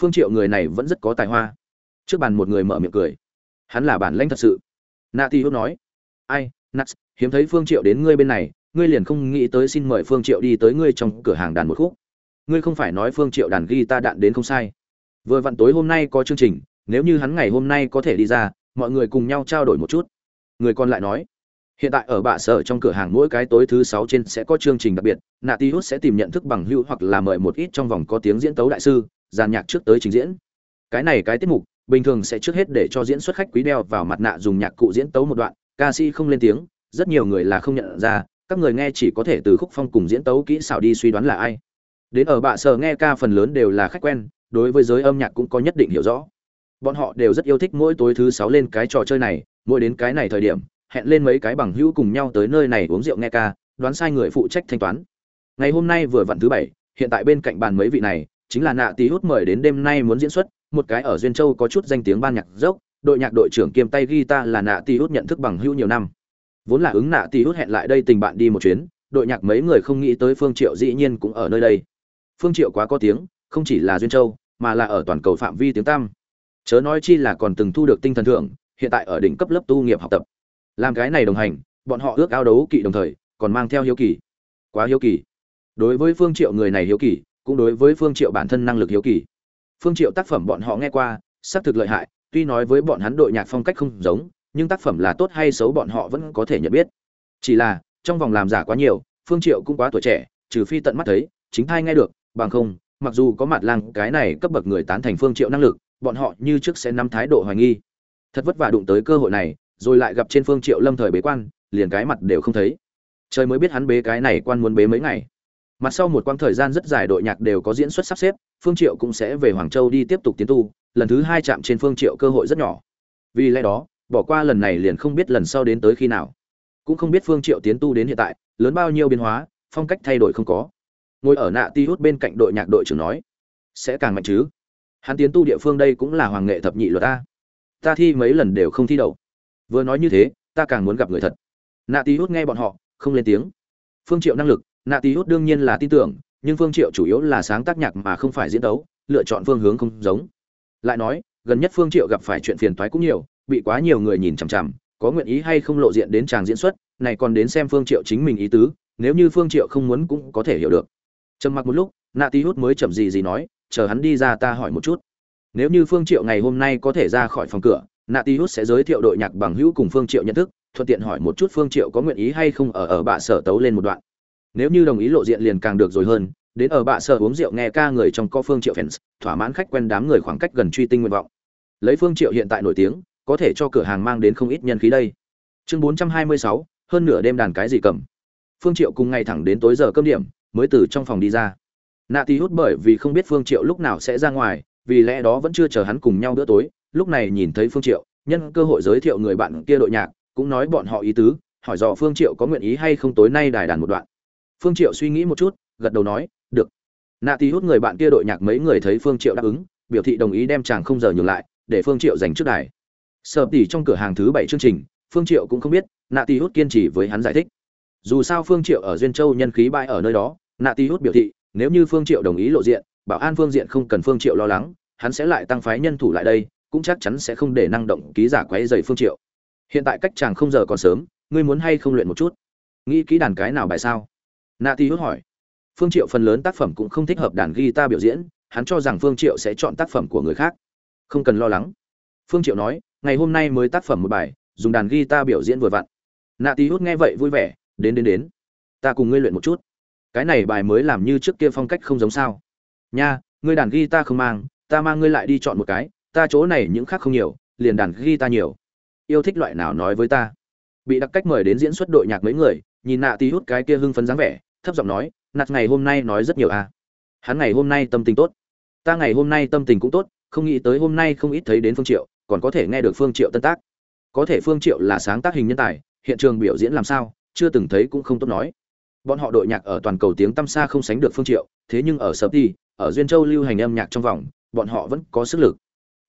Phương triệu người này vẫn rất có tài hoa. Trước bàn một người mở miệng cười. Hắn là bản lãnh thật sự. Nạ tí hút nói. Ai, nats, hiếm thấy phương triệu đến ngươi bên này, ngươi liền không nghĩ tới xin mời phương triệu đi tới ngươi trong cửa hàng đàn một khúc. Ngươi không phải nói phương triệu đàn guitar đạn đến không sai. Vừa vặn tối hôm nay có chương trình, nếu như hắn ngày hôm nay có thể đi ra, mọi người cùng nhau trao đổi một chút. Người còn lại nói hiện tại ở bạ sở trong cửa hàng mỗi cái tối thứ sáu trên sẽ có chương trình đặc biệt natius sẽ tìm nhận thức bằng hữu hoặc là mời một ít trong vòng có tiếng diễn tấu đại sư giàn nhạc trước tới trình diễn. Cái này cái tiết mục, bình thường sẽ trước hết để cho diễn xuất khách quý đeo vào mặt nạ dùng nhạc cụ diễn tấu một đoạn, ca sĩ không lên tiếng, rất nhiều người là không nhận ra, các người nghe chỉ có thể từ khúc phong cùng diễn tấu kỹ xảo đi suy đoán là ai. Đến ở bạ sở nghe ca phần lớn đều là khách quen, đối với giới âm nhạc cũng có nhất định hiểu rõ. Bọn họ đều rất yêu thích mỗi tối thứ sáu lên cái trò chơi này, mỗi đến cái này thời điểm hẹn lên mấy cái bằng hữu cùng nhau tới nơi này uống rượu nghe ca, đoán sai người phụ trách thanh toán. Ngày hôm nay vừa vặn thứ bảy, hiện tại bên cạnh bàn mấy vị này, chính là nạ tí hút mời đến đêm nay muốn diễn xuất, một cái ở duyên châu có chút danh tiếng ban nhạc dốc, đội nhạc đội trưởng kiêm tay guitar là nạ tí hút nhận thức bằng hữu nhiều năm. Vốn là ứng nạ tí hút hẹn lại đây tình bạn đi một chuyến, đội nhạc mấy người không nghĩ tới phương triệu dĩ nhiên cũng ở nơi đây. Phương triệu quá có tiếng, không chỉ là duyên châu, mà là ở toàn cầu phạm vi tiếng tam chớ nói chi là còn từng thu được tinh thần thưởng, hiện tại ở đỉnh cấp lớp tu nghiệp học tập làm cái này đồng hành, bọn họ ước ao đấu kỵ đồng thời, còn mang theo hiếu kỳ. Quá hiếu kỳ. Đối với phương triệu người này hiếu kỳ, cũng đối với phương triệu bản thân năng lực hiếu kỳ. Phương triệu tác phẩm bọn họ nghe qua, xác thực lợi hại, tuy nói với bọn hắn đội nhạc phong cách không giống, nhưng tác phẩm là tốt hay xấu bọn họ vẫn có thể nhận biết. Chỉ là, trong vòng làm giả quá nhiều, phương triệu cũng quá tuổi trẻ, trừ phi tận mắt thấy, chính thai nghe được, bằng không, mặc dù có mặt lang cái này cấp bậc người tán thành phương triệu năng lực, bọn họ như trước sẽ nắm thái độ hoài nghi. Thật vất vả đụng tới cơ hội này rồi lại gặp trên phương triệu lâm thời bế quan, liền cái mặt đều không thấy. Trời mới biết hắn bế cái này quan muốn bế mấy ngày. Mặt sau một quãng thời gian rất dài đội nhạc đều có diễn xuất sắp xếp, phương triệu cũng sẽ về hoàng châu đi tiếp tục tiến tu, lần thứ hai chạm trên phương triệu cơ hội rất nhỏ. Vì lẽ đó, bỏ qua lần này liền không biết lần sau đến tới khi nào. Cũng không biết phương triệu tiến tu đến hiện tại, lớn bao nhiêu biến hóa, phong cách thay đổi không có. Ngồi ở nạ ti hút bên cạnh đội nhạc đội trưởng nói, sẽ càng mạnh chứ? Hắn tiến tu địa phương đây cũng là hoàng nghệ thập nhị luật ta ta thi mấy lần đều không thi đậu vừa nói như thế, ta càng muốn gặp người thật. Nạ tí hút nghe bọn họ, không lên tiếng. Phương triệu năng lực, nạ tí hút đương nhiên là tin tưởng, nhưng phương triệu chủ yếu là sáng tác nhạc mà không phải diễn đấu lựa chọn phương hướng không giống. Lại nói, gần nhất phương triệu gặp phải chuyện phiền toái cũng nhiều, bị quá nhiều người nhìn chằm chằm, có nguyện ý hay không lộ diện đến chàng diễn xuất, này còn đến xem phương triệu chính mình ý tứ, nếu như phương triệu không muốn cũng có thể hiểu được. Trầm mặc một lúc, nạ tí hút mới chậm gì gì nói, chờ hắn đi ra ta hỏi một chút. Nếu như phương triệu ngày hôm nay có thể ra khỏi phòng cửa natius sẽ giới thiệu đội nhạc bằng hữu cùng phương triệu nhận thức thuận tiện hỏi một chút phương triệu có nguyện ý hay không ở ở bạ sở tấu lên một đoạn. Nếu như đồng ý lộ diện liền càng được rồi hơn đến ở bạ sở uống rượu nghe ca người trong co phương triệu fans thỏa mãn khách quen đám người khoảng cách gần truy tinh nguyện vọng. Lấy phương triệu hiện tại nổi tiếng có thể cho cửa hàng mang đến không ít nhân khí đây. Chương 426, hơn nửa đêm đàn cái gì cầm. Phương triệu cùng ngày thẳng đến tối giờ cơm điểm mới từ trong phòng đi ra. Nạ tí hút bởi vì không biết phương triệu lúc nào sẽ ra ngoài vì lẽ đó vẫn chưa chờ hắn cùng nhau bữa tối lúc này nhìn thấy phương triệu, nhân cơ hội giới thiệu người bạn kia đội nhạc, cũng nói bọn họ ý tứ, hỏi dò phương triệu có nguyện ý hay không tối nay đài đàn một đoạn. Phương triệu suy nghĩ một chút, gật đầu nói, được. Nạ tí hút người bạn kia đội nhạc mấy người thấy phương triệu đáp ứng, biểu thị đồng ý đem chàng không giờ nhường lại, để phương triệu giành trước đài. Sợ tỷ trong cửa hàng thứ bảy chương trình, phương triệu cũng không biết, nạ tí hút kiên trì với hắn giải thích. Dù sao phương triệu ở duyên châu nhân khí bại ở nơi đó, nạ tí hút biểu thị, nếu như phương triệu đồng ý lộ diện, bảo an phương diện không cần phương triệu lo lắng, hắn sẽ lại tăng phái nhân thủ lại đây cũng chắc chắn sẽ không để năng động ký giả quấy rầy phương triệu. Hiện tại cách chàng không giờ còn sớm, ngươi muốn hay không luyện một chút? Nghĩ kỹ đàn cái nào bài sao? Nạ ti hút hỏi. Phương triệu phần lớn tác phẩm cũng không thích hợp đàn guitar biểu diễn, hắn cho rằng phương triệu sẽ chọn tác phẩm của người khác. Không cần lo lắng. Phương triệu nói, ngày hôm nay mới tác phẩm một bài, dùng đàn guitar biểu diễn vừa vặn. Nạ ti hút nghe vậy vui vẻ, đến đến đến. Ta cùng ngươi luyện một chút. Cái này bài mới làm như trước kia phong cách không giống sao. Nha, ngươi đàn guitar không mang, ta mang ngươi lại đi chọn một cái ta chỗ này những khác không nhiều, liền đàn ghi ta nhiều. Yêu thích loại nào nói với ta. Bị đặc cách mời đến diễn xuất đội nhạc mấy người, nhìn nạ tí hút cái kia hưng phấn dáng vẻ, thấp giọng nói, nạt ngày hôm nay nói rất nhiều à. Hắn ngày hôm nay tâm tình tốt. Ta ngày hôm nay tâm tình cũng tốt, không nghĩ tới hôm nay không ít thấy đến phương triệu, còn có thể nghe được phương triệu tân tác. Có thể phương triệu là sáng tác hình nhân tài, hiện trường biểu diễn làm sao, chưa từng thấy cũng không tốt nói. Bọn họ đội nhạc ở toàn cầu tiếng tăm xa không sánh được phương triệu, thế nhưng ở sở đi, ở duyên châu lưu hành âm nhạc trong vòng, bọn họ vẫn có sức lực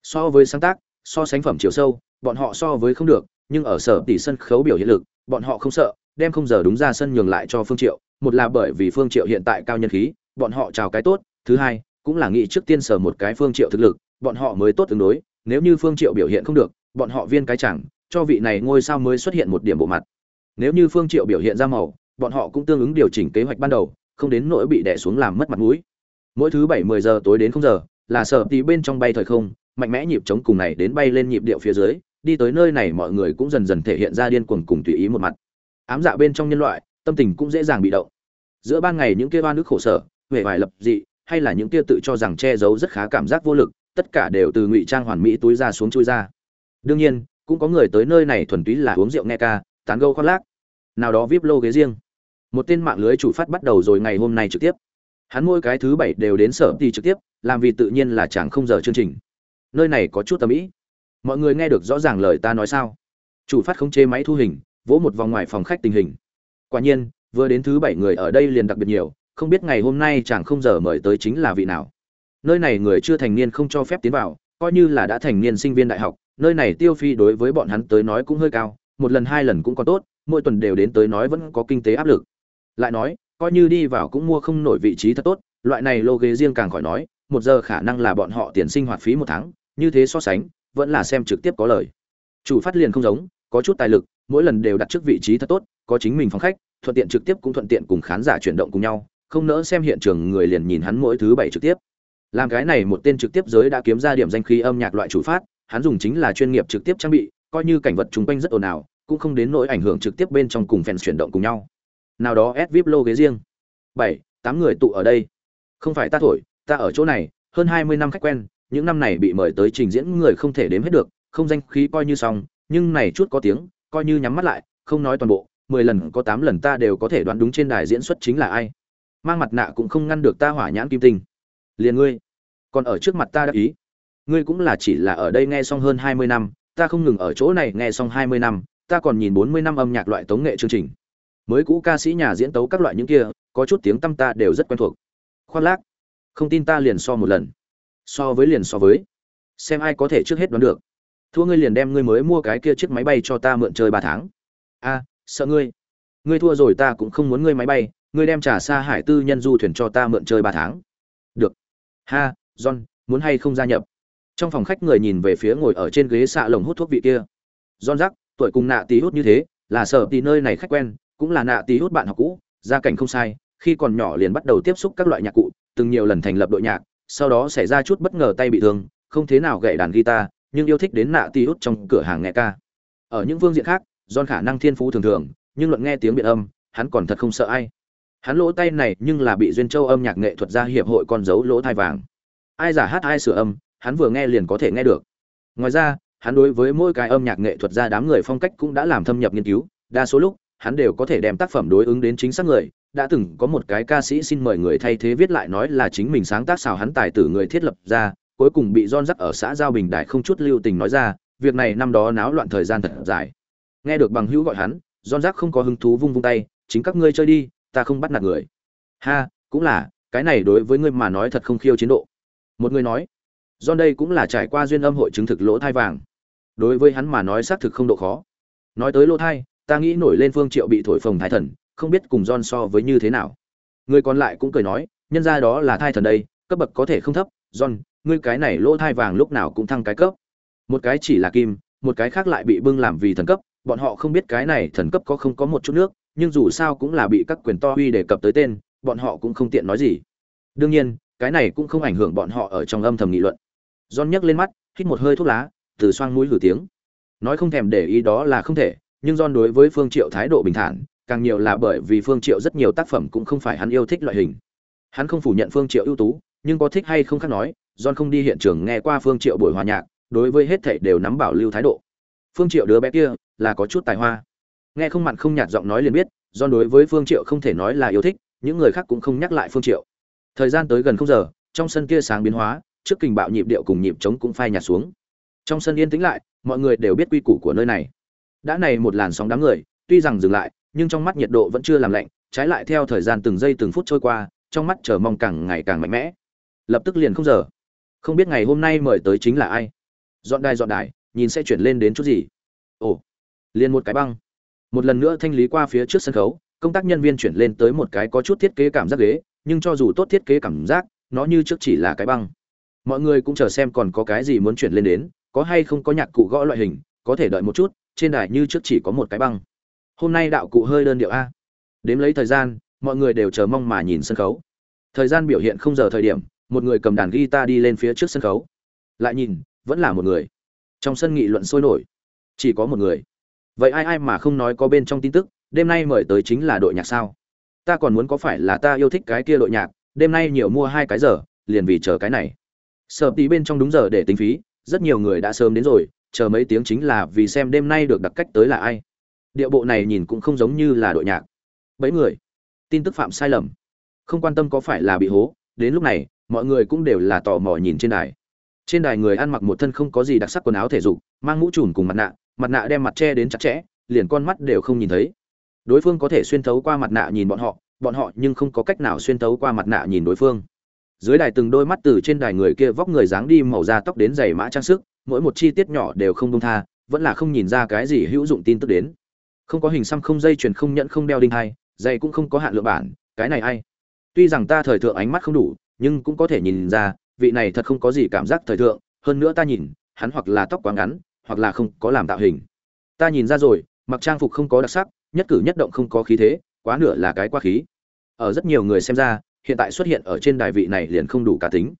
so với sáng tác, so sánh phẩm chiều sâu, bọn họ so với không được, nhưng ở sở tỷ sân khấu biểu hiện lực, bọn họ không sợ, đem không giờ đúng ra sân nhường lại cho phương triệu. Một là bởi vì phương triệu hiện tại cao nhân khí, bọn họ chào cái tốt, thứ hai, cũng là nghĩ trước tiên sở một cái phương triệu thực lực, bọn họ mới tốt tương đối, nếu như phương triệu biểu hiện không được, bọn họ viên cái chẳng, cho vị này ngôi sao mới xuất hiện một điểm bộ mặt. Nếu như phương triệu biểu hiện ra màu, bọn họ cũng tương ứng điều chỉnh kế hoạch ban đầu, không đến nỗi bị đè xuống làm mất mặt mũi. Mỗi thứ bảy mười giờ tối đến không giờ, là sở tí bên trong bay thời không mạnh mẽ nhịp chống cùng này đến bay lên nhịp điệu phía dưới, đi tới nơi này mọi người cũng dần dần thể hiện ra điên cuồng cùng tùy ý một mặt. Ám dạ bên trong nhân loại, tâm tình cũng dễ dàng bị động. Giữa ban ngày những kia oan nước khổ sở huệ vải lập dị, hay là những kia tự cho rằng che giấu rất khá cảm giác vô lực, tất cả đều từ ngụy trang hoàn mỹ túi ra xuống chui ra. Đương nhiên, cũng có người tới nơi này thuần túy là uống rượu nghe ca, tán gâu khoác lác. Nào đó vip lô ghế riêng. Một tên mạng lưới chủ phát bắt đầu rồi ngày hôm nay trực tiếp. Hắn mỗi cái thứ bảy đều đến sở thì trực tiếp, làm vì tự nhiên là chẳng không giờ chương trình nơi này có chút tầm ý. Mọi người nghe được rõ ràng lời ta nói sao? Chủ phát không chế máy thu hình, vỗ một vòng ngoài phòng khách tình hình. Quả nhiên, vừa đến thứ bảy người ở đây liền đặc biệt nhiều, không biết ngày hôm nay chẳng không giờ mời tới chính là vị nào. Nơi này người chưa thành niên không cho phép tiến vào, coi như là đã thành niên sinh viên đại học, nơi này tiêu phi đối với bọn hắn tới nói cũng hơi cao, một lần hai lần cũng có tốt, mỗi tuần đều đến tới nói vẫn có kinh tế áp lực. Lại nói, coi như đi vào cũng mua không nổi vị trí thật tốt, loại này lô ghế riêng càng khỏi nói, một giờ khả năng là bọn họ tiền sinh hoạt phí một tháng như thế so sánh, vẫn là xem trực tiếp có lời. Chủ phát liền không giống, có chút tài lực, mỗi lần đều đặt trước vị trí thật tốt, có chính mình phòng khách, thuận tiện trực tiếp cũng thuận tiện cùng khán giả chuyển động cùng nhau, không nỡ xem hiện trường người liền nhìn hắn mỗi thứ bảy trực tiếp. Làm cái này một tên trực tiếp giới đã kiếm ra điểm danh khí âm nhạc loại chủ phát, hắn dùng chính là chuyên nghiệp trực tiếp trang bị, coi như cảnh vật chung quanh rất ồn ào, cũng không đến nỗi ảnh hưởng trực tiếp bên trong cùng fans chuyển động cùng nhau. Nào đó ép vip lô ghế riêng. Bảy, tám người tụ ở đây. Không phải ta thổi, ta ở chỗ này, hơn hai mươi năm khách quen những năm này bị mời tới trình diễn người không thể đếm hết được, không danh khí coi như xong, nhưng này chút có tiếng, coi như nhắm mắt lại, không nói toàn bộ, mười lần có tám lần ta đều có thể đoán đúng trên đài diễn xuất chính là ai. Mang mặt nạ cũng không ngăn được ta hỏa nhãn kim tinh. Liền ngươi, còn ở trước mặt ta đã ý. Ngươi cũng là chỉ là ở đây nghe xong hơn hai mươi năm, ta không ngừng ở chỗ này nghe xong hai mươi năm, ta còn nhìn bốn mươi năm âm nhạc loại tống nghệ chương trình. Mới cũ ca sĩ nhà diễn tấu các loại những kia, có chút tiếng tâm ta đều rất quen thuộc. Khoan lác, không tin ta liền so một lần so với liền so với. Xem ai có thể trước hết đoán được. Thua ngươi liền đem ngươi mới mua cái kia chiếc máy bay cho ta mượn chơi ba tháng. A, sợ ngươi. Ngươi thua rồi ta cũng không muốn ngươi máy bay, ngươi đem trả xa hải tư nhân du thuyền cho ta mượn chơi ba tháng. Được. Ha, john, muốn hay không gia nhập? Trong phòng khách người nhìn về phía ngồi ở trên ghế xạ lồng hút thuốc vị kia. John rắc tuổi cùng nạ tí hút như thế, là sợ tí nơi này khách quen, cũng là nạ tí hút bạn học cũ, gia cảnh không sai, khi còn nhỏ liền bắt đầu tiếp xúc các loại nhạc cụ, từng nhiều lần thành lập đội nhạc sau đó xảy ra chút bất ngờ tay bị thương không thế nào gậy đàn guitar nhưng yêu thích đến nạ ti hút trong cửa hàng nghe ca ở những phương diện khác John khả năng thiên phú thường thường, nhưng luận nghe tiếng biện âm, hắn còn thật không sợ ai. Hắn lỗ tay này nhưng là bị duyên châu âm nhạc nghệ thuật gia hiệp hội con dấu lỗ thai vàng. Ai giả hát ai sửa âm, hắn vừa nghe liền có thể nghe được. Ngoài ra, hắn đối với mỗi cái âm nhạc nghệ thuật gia đám người phong cách cũng đã làm thâm nhập nghiên cứu, đa số lúc, hắn đều có thể đem tác phẩm đối ứng đến chính xác người. Đã từng có một cái ca sĩ xin mời người thay thế viết lại nói là chính mình sáng tác xào hắn tài tử người thiết lập ra, cuối cùng bị don dắt ở xã giao bình đại không chút lưu tình nói ra, việc này năm đó náo loạn thời gian thật dài. Nghe được bằng hữu gọi hắn don giác không có hứng thú vung vung tay, chính các ngươi chơi đi, ta không bắt nạt người. Ha, cũng là, cái này đối với ngươi mà nói thật không khiêu chiến độ. Một người nói don đây cũng là trải qua duyên âm hội chứng thực lỗ thai vàng. Đối với hắn mà nói xác thực không độ khó. Nói tới lỗ thai ta nghĩ nổi lên phương triệu bị thổi phồng thái thần, không biết cùng John so với như thế nào. Người còn lại cũng cười nói, nhân ra đó là thai thần đây, cấp bậc có thể không thấp, John, ngươi cái này lỗ thai vàng lúc nào cũng thăng cái cấp. Một cái chỉ là kim, một cái khác lại bị bưng làm vì thần cấp, bọn họ không biết cái này thần cấp có không có một chút nước, nhưng dù sao cũng là bị các quyền to uy đề cập tới tên, bọn họ cũng không tiện nói gì. Đương nhiên, cái này cũng không ảnh hưởng bọn họ ở trong âm thầm nghị luận. John nhấc lên mắt, hít một hơi thuốc lá, từ xoang mũi hử tiếng. Nói không thèm để ý đó là không thể nhưng john đối với phương triệu thái độ bình thản, càng nhiều là bởi vì phương triệu rất nhiều tác phẩm cũng không phải hắn yêu thích loại hình. Hắn không phủ nhận phương triệu ưu tú, nhưng có thích hay không khác nói, john không đi hiện trường nghe qua phương triệu buổi hòa nhạc, đối với hết thảy đều nắm bảo lưu thái độ. Phương triệu đứa bé kia là có chút tài hoa. Nghe không mặn không nhạt giọng nói liền biết, john đối với phương triệu không thể nói là yêu thích, những người khác cũng không nhắc lại phương triệu. Thời gian tới gần không giờ, trong sân kia sáng biến hóa, trước kình bạo nhịp điệu cùng nhịp trống cũng phai nhạt xuống. Trong sân yên tĩnh lại, mọi người đều biết quy củ của nơi này đã này một làn sóng đám người, tuy rằng dừng lại, nhưng trong mắt nhiệt độ vẫn chưa làm lạnh, trái lại theo thời gian từng giây từng phút trôi qua, trong mắt chờ mong càng ngày càng mạnh mẽ. Lập tức liền không giờ. Không biết ngày hôm nay mời tới chính là ai. Dọn đài dọn đài, nhìn sẽ chuyển lên đến chút gì. Ồ, liền một cái băng. Một lần nữa thanh lý qua phía trước sân khấu, công tác nhân viên chuyển lên tới một cái có chút thiết kế cảm giác ghế, nhưng cho dù tốt thiết kế cảm giác, nó như trước chỉ là cái băng. Mọi người cũng chờ xem còn có cái gì muốn chuyển lên đến, có hay không có nhạc cụ gõ loại hình, có thể đợi một chút trên đài như trước chỉ có một cái băng. Hôm nay đạo cụ hơi đơn điệu a. Đếm lấy thời gian, mọi người đều chờ mong mà nhìn sân khấu. Thời gian biểu hiện không giờ thời điểm, một người cầm đàn guitar đi lên phía trước sân khấu. Lại nhìn, vẫn là một người. Trong sân nghị luận sôi nổi. Chỉ có một người. Vậy ai ai mà không nói có bên trong tin tức, đêm nay mời tới chính là đội nhạc sao? Ta còn muốn có phải là ta yêu thích cái kia đội nhạc, đêm nay nhiều mua hai cái giờ, liền vì chờ cái này. Sợ tí bên trong đúng giờ để tính phí, rất nhiều người đã sớm đến rồi chờ mấy tiếng chính là vì xem đêm nay được đặc cách tới là ai. Điệu bộ này nhìn cũng không giống như là đội nhạc. Bảy người, tin tức phạm sai lầm. Không quan tâm có phải là bị hố, đến lúc này, mọi người cũng đều là tò mò nhìn trên đài. Trên đài người ăn mặc một thân không có gì đặc sắc quần áo thể dục, mang mũ trùm cùng mặt nạ mặt nạ đem mặt che đến chặt chẽ, liền con mắt đều không nhìn thấy. Đối phương có thể xuyên thấu qua mặt nạ nhìn bọn họ bọn họ nhưng không có cách nào xuyên thấu qua mặt nạ nhìn đối phương dưới đài từng đôi mắt từ trên đài người kia vóc người dáng đi màu da tóc đến giày mã trang sức, mỗi một chi tiết nhỏ đều không đông tha, vẫn là không nhìn ra cái gì hữu dụng tin tức đến. Không có hình xăm, không dây chuyền, không nhận không đeo đinh hay giày cũng không có hạn lượng bản, cái này ai? Tuy rằng ta thời thượng ánh mắt không đủ, nhưng cũng có thể nhìn ra, vị này thật không có gì cảm giác thời thượng, hơn nữa ta nhìn, hắn hoặc là tóc quá ngắn, hoặc là không có làm tạo hình. Ta nhìn ra rồi, mặc trang phục không có đặc sắc, nhất cử nhất động không có khí thế, quá nửa là cái quá khí. Ở rất nhiều người xem ra hiện tại xuất hiện ở trên đài vị này liền không đủ cá tính.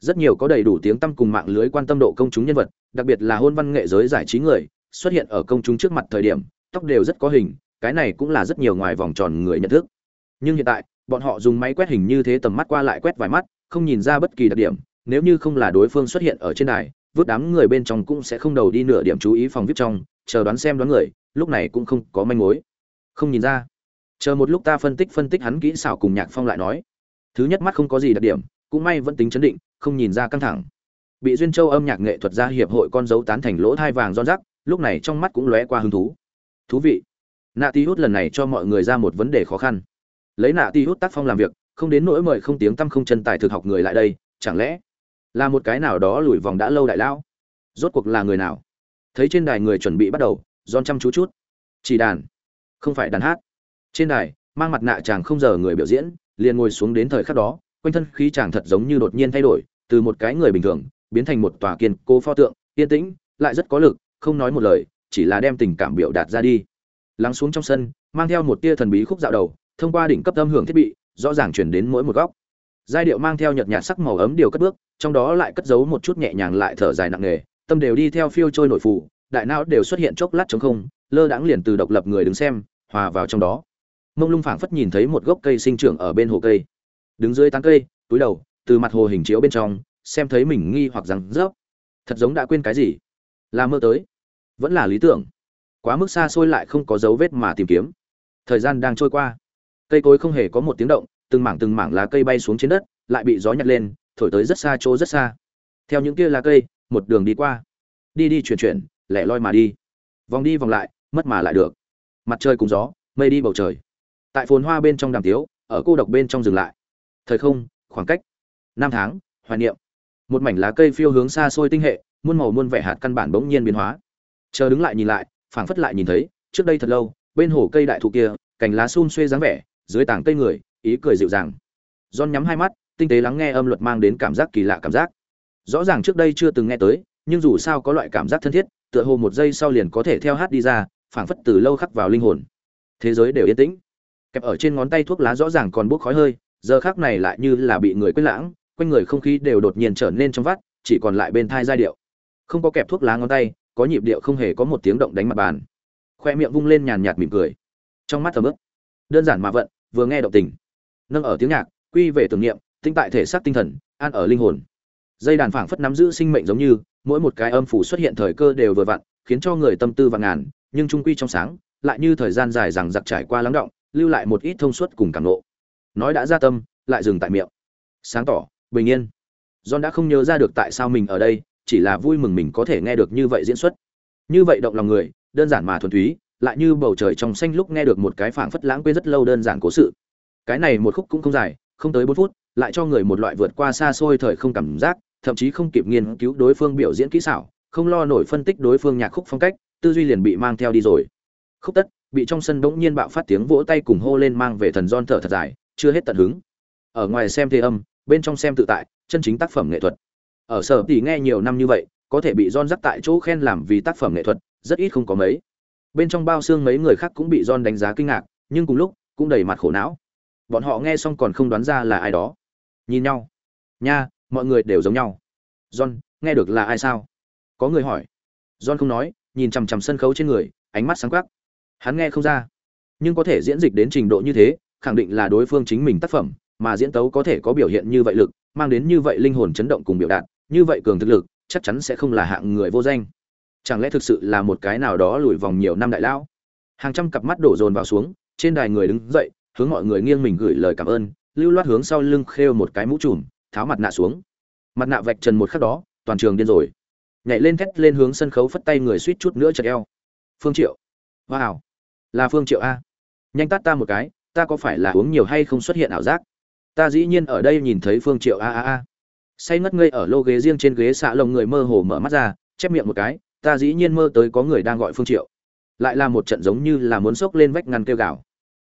Rất nhiều có đầy đủ tiếng tăm cùng mạng lưới quan tâm độ công chúng nhân vật, đặc biệt là hôn văn nghệ giới giải trí người, xuất hiện ở công chúng trước mặt thời điểm, tóc đều rất có hình, cái này cũng là rất nhiều ngoài vòng tròn người nhận thức. Nhưng hiện tại, bọn họ dùng máy quét hình như thế tầm mắt qua lại quét vài mắt, không nhìn ra bất kỳ đặc điểm, nếu như không là đối phương xuất hiện ở trên đài, vứt đám người bên trong cũng sẽ không đầu đi nửa điểm chú ý phòng vip trong, chờ đoán xem đoán người, lúc này cũng không có manh mối. Không nhìn ra. Chờ một lúc ta phân tích phân tích hắn kỹ xảo cùng nhạc phong lại nói thứ nhất mắt không có gì đặc điểm, cũng may vẫn tính chấn định, không nhìn ra căng thẳng. Bị duyên châu âm nhạc nghệ thuật gia hiệp hội con dấu tán thành lỗ thai vàng giòn rắc, lúc này trong mắt cũng lóe qua hứng thú. Thú vị. Nạ ti hút lần này cho mọi người ra một vấn đề khó khăn. Lấy nạ ti hút tác phong làm việc, không đến nỗi mời không tiếng tăm không chân tài thực học người lại đây, chẳng lẽ là một cái nào đó lùi vòng đã lâu đại lão? Rốt cuộc là người nào? Thấy trên đài người chuẩn bị bắt đầu, giòn chăm chú chút. Chỉ đàn. Không phải đàn hát. Trên đài mang mặt nạ chàng không giờ người biểu diễn, liền ngồi xuống đến thời khắc đó, quanh thân khí chàng thật giống như đột nhiên thay đổi, từ một cái người bình thường, biến thành một tòa kiên cố pho tượng, yên tĩnh, lại rất có lực, không nói một lời, chỉ là đem tình cảm biểu đạt ra đi. Lắng xuống trong sân, mang theo một tia thần bí khúc dạo đầu, thông qua đỉnh cấp âm hưởng thiết bị, rõ ràng chuyển đến mỗi một góc. Giai điệu mang theo nhợt nhạt sắc màu ấm điều cất bước, trong đó lại cất giấu một chút nhẹ nhàng lại thở dài nặng nề, tâm đều đi theo phiêu trôi nổi phủ đại não đều xuất hiện chốc lát trống không, lơ đãng liền từ độc lập người đứng xem, hòa vào trong đó mông lung phảng phất nhìn thấy một gốc cây sinh trưởng ở bên hồ cây. Đứng dưới tán cây, túi đầu, từ mặt hồ hình chiếu bên trong, xem thấy mình nghi hoặc rằng, rớp, thật giống đã quên cái gì? Là mơ tới. Vẫn là lý tưởng. Quá mức xa xôi lại không có dấu vết mà tìm kiếm. Thời gian đang trôi qua. Cây cối không hề có một tiếng động, từng mảng từng mảng lá cây bay xuống trên đất, lại bị gió nhặt lên, thổi tới rất xa chỗ rất xa. Theo những kia lá cây, một đường đi qua. Đi đi chuyển chuyển, lẻ loi mà đi. Vòng đi vòng lại, mất mà lại được. Mặt trời cùng gió, mây đi bầu trời tại phồn hoa bên trong đàm tiếu, ở cô độc bên trong dừng lại. Thời không, khoảng cách. Năm tháng, hoài niệm. Một mảnh lá cây phiêu hướng xa xôi tinh hệ, muôn màu muôn vẻ hạt căn bản bỗng nhiên biến hóa. Chờ đứng lại nhìn lại, phảng phất lại nhìn thấy, trước đây thật lâu, bên hồ cây đại thụ kia, cành lá xun xuê dáng vẻ, dưới tảng cây người, ý cười dịu dàng. John nhắm hai mắt, tinh tế lắng nghe âm luật mang đến cảm giác kỳ lạ cảm giác. Rõ ràng trước đây chưa từng nghe tới, nhưng dù sao có loại cảm giác thân thiết, tựa hồ một giây sau liền có thể theo hát đi ra, phảng phất từ lâu khắc vào linh hồn. Thế giới đều yên tĩnh kẹp ở trên ngón tay thuốc lá rõ ràng còn bốc khói hơi, giờ khác này lại như là bị người quên lãng, quanh người không khí đều đột nhiên trở nên trong vắt, chỉ còn lại bên thai giai điệu. Không có kẹp thuốc lá ngón tay, có nhịp điệu không hề có một tiếng động đánh mặt bàn. Khoe miệng vung lên nhàn nhạt mỉm cười. Trong mắt thầm ướp đơn giản mà vận, vừa nghe động tình. Nâng ở tiếng nhạc, quy về tưởng niệm, tinh tại thể xác tinh thần, an ở linh hồn. Dây đàn phảng phất nắm giữ sinh mệnh giống như, mỗi một cái âm phủ xuất hiện thời cơ đều vừa vặn, khiến cho người tâm tư vạn ngàn, nhưng trung quy trong sáng, lại như thời gian dài rằng giặc trải qua lắng động lưu lại một ít thông suốt cùng cảm nộ. Nói đã ra tâm, lại dừng tại miệng. Sáng tỏ, bình yên. John đã không nhớ ra được tại sao mình ở đây, chỉ là vui mừng mình có thể nghe được như vậy diễn xuất. Như vậy động lòng người, đơn giản mà thuần túy, lại như bầu trời trong xanh lúc nghe được một cái phảng phất lãng quên rất lâu đơn giản cố sự. Cái này một khúc cũng không dài, không tới bốn phút, lại cho người một loại vượt qua xa xôi thời không cảm giác, thậm chí không kịp nghiên cứu đối phương biểu diễn kỹ xảo, không lo nổi phân tích đối phương nhạc khúc phong cách, tư duy liền bị mang theo đi rồi. Khúc tất bị trong sân bỗng nhiên bạo phát tiếng vỗ tay cùng hô lên mang về thần don thở thật dài, chưa hết tận hứng. Ở ngoài xem thế âm, bên trong xem tự tại, chân chính tác phẩm nghệ thuật. Ở sở thì nghe nhiều năm như vậy, có thể bị don dắt tại chỗ khen làm vì tác phẩm nghệ thuật, rất ít không có mấy. Bên trong bao xương mấy người khác cũng bị don đánh giá kinh ngạc, nhưng cùng lúc, cũng đầy mặt khổ não. Bọn họ nghe xong còn không đoán ra là ai đó. Nhìn nhau. Nha, mọi người đều giống nhau. John, nghe được là ai sao? Có người hỏi. John không nói, nhìn chằm chằm sân khấu trên người, ánh mắt sáng quắc hắn nghe không ra. Nhưng có thể diễn dịch đến trình độ như thế, khẳng định là đối phương chính mình tác phẩm, mà diễn tấu có thể có biểu hiện như vậy lực, mang đến như vậy linh hồn chấn động cùng biểu đạt, như vậy cường thực lực, chắc chắn sẽ không là hạng người vô danh. Chẳng lẽ thực sự là một cái nào đó lùi vòng nhiều năm đại lão? Hàng trăm cặp mắt đổ dồn vào xuống, trên đài người đứng dậy, hướng mọi người nghiêng mình gửi lời cảm ơn, lưu loát hướng sau lưng khêu một cái mũ trùm, tháo mặt nạ xuống. Mặt nạ vạch trần một khắc đó, toàn trường điên rồi. Nhảy lên thét lên hướng sân khấu phất tay người suýt chút nữa chật eo. Phương triệu. Wow là phương triệu a. Nhanh tát ta một cái, ta có phải là uống nhiều hay không xuất hiện ảo giác? Ta dĩ nhiên ở đây nhìn thấy phương triệu a a a. Say ngất ngây ở lô ghế riêng trên ghế xạ lồng người mơ hồ mở mắt ra, chép miệng một cái, ta dĩ nhiên mơ tới có người đang gọi phương triệu. Lại là một trận giống như là muốn sốc lên vách ngăn kêu gào.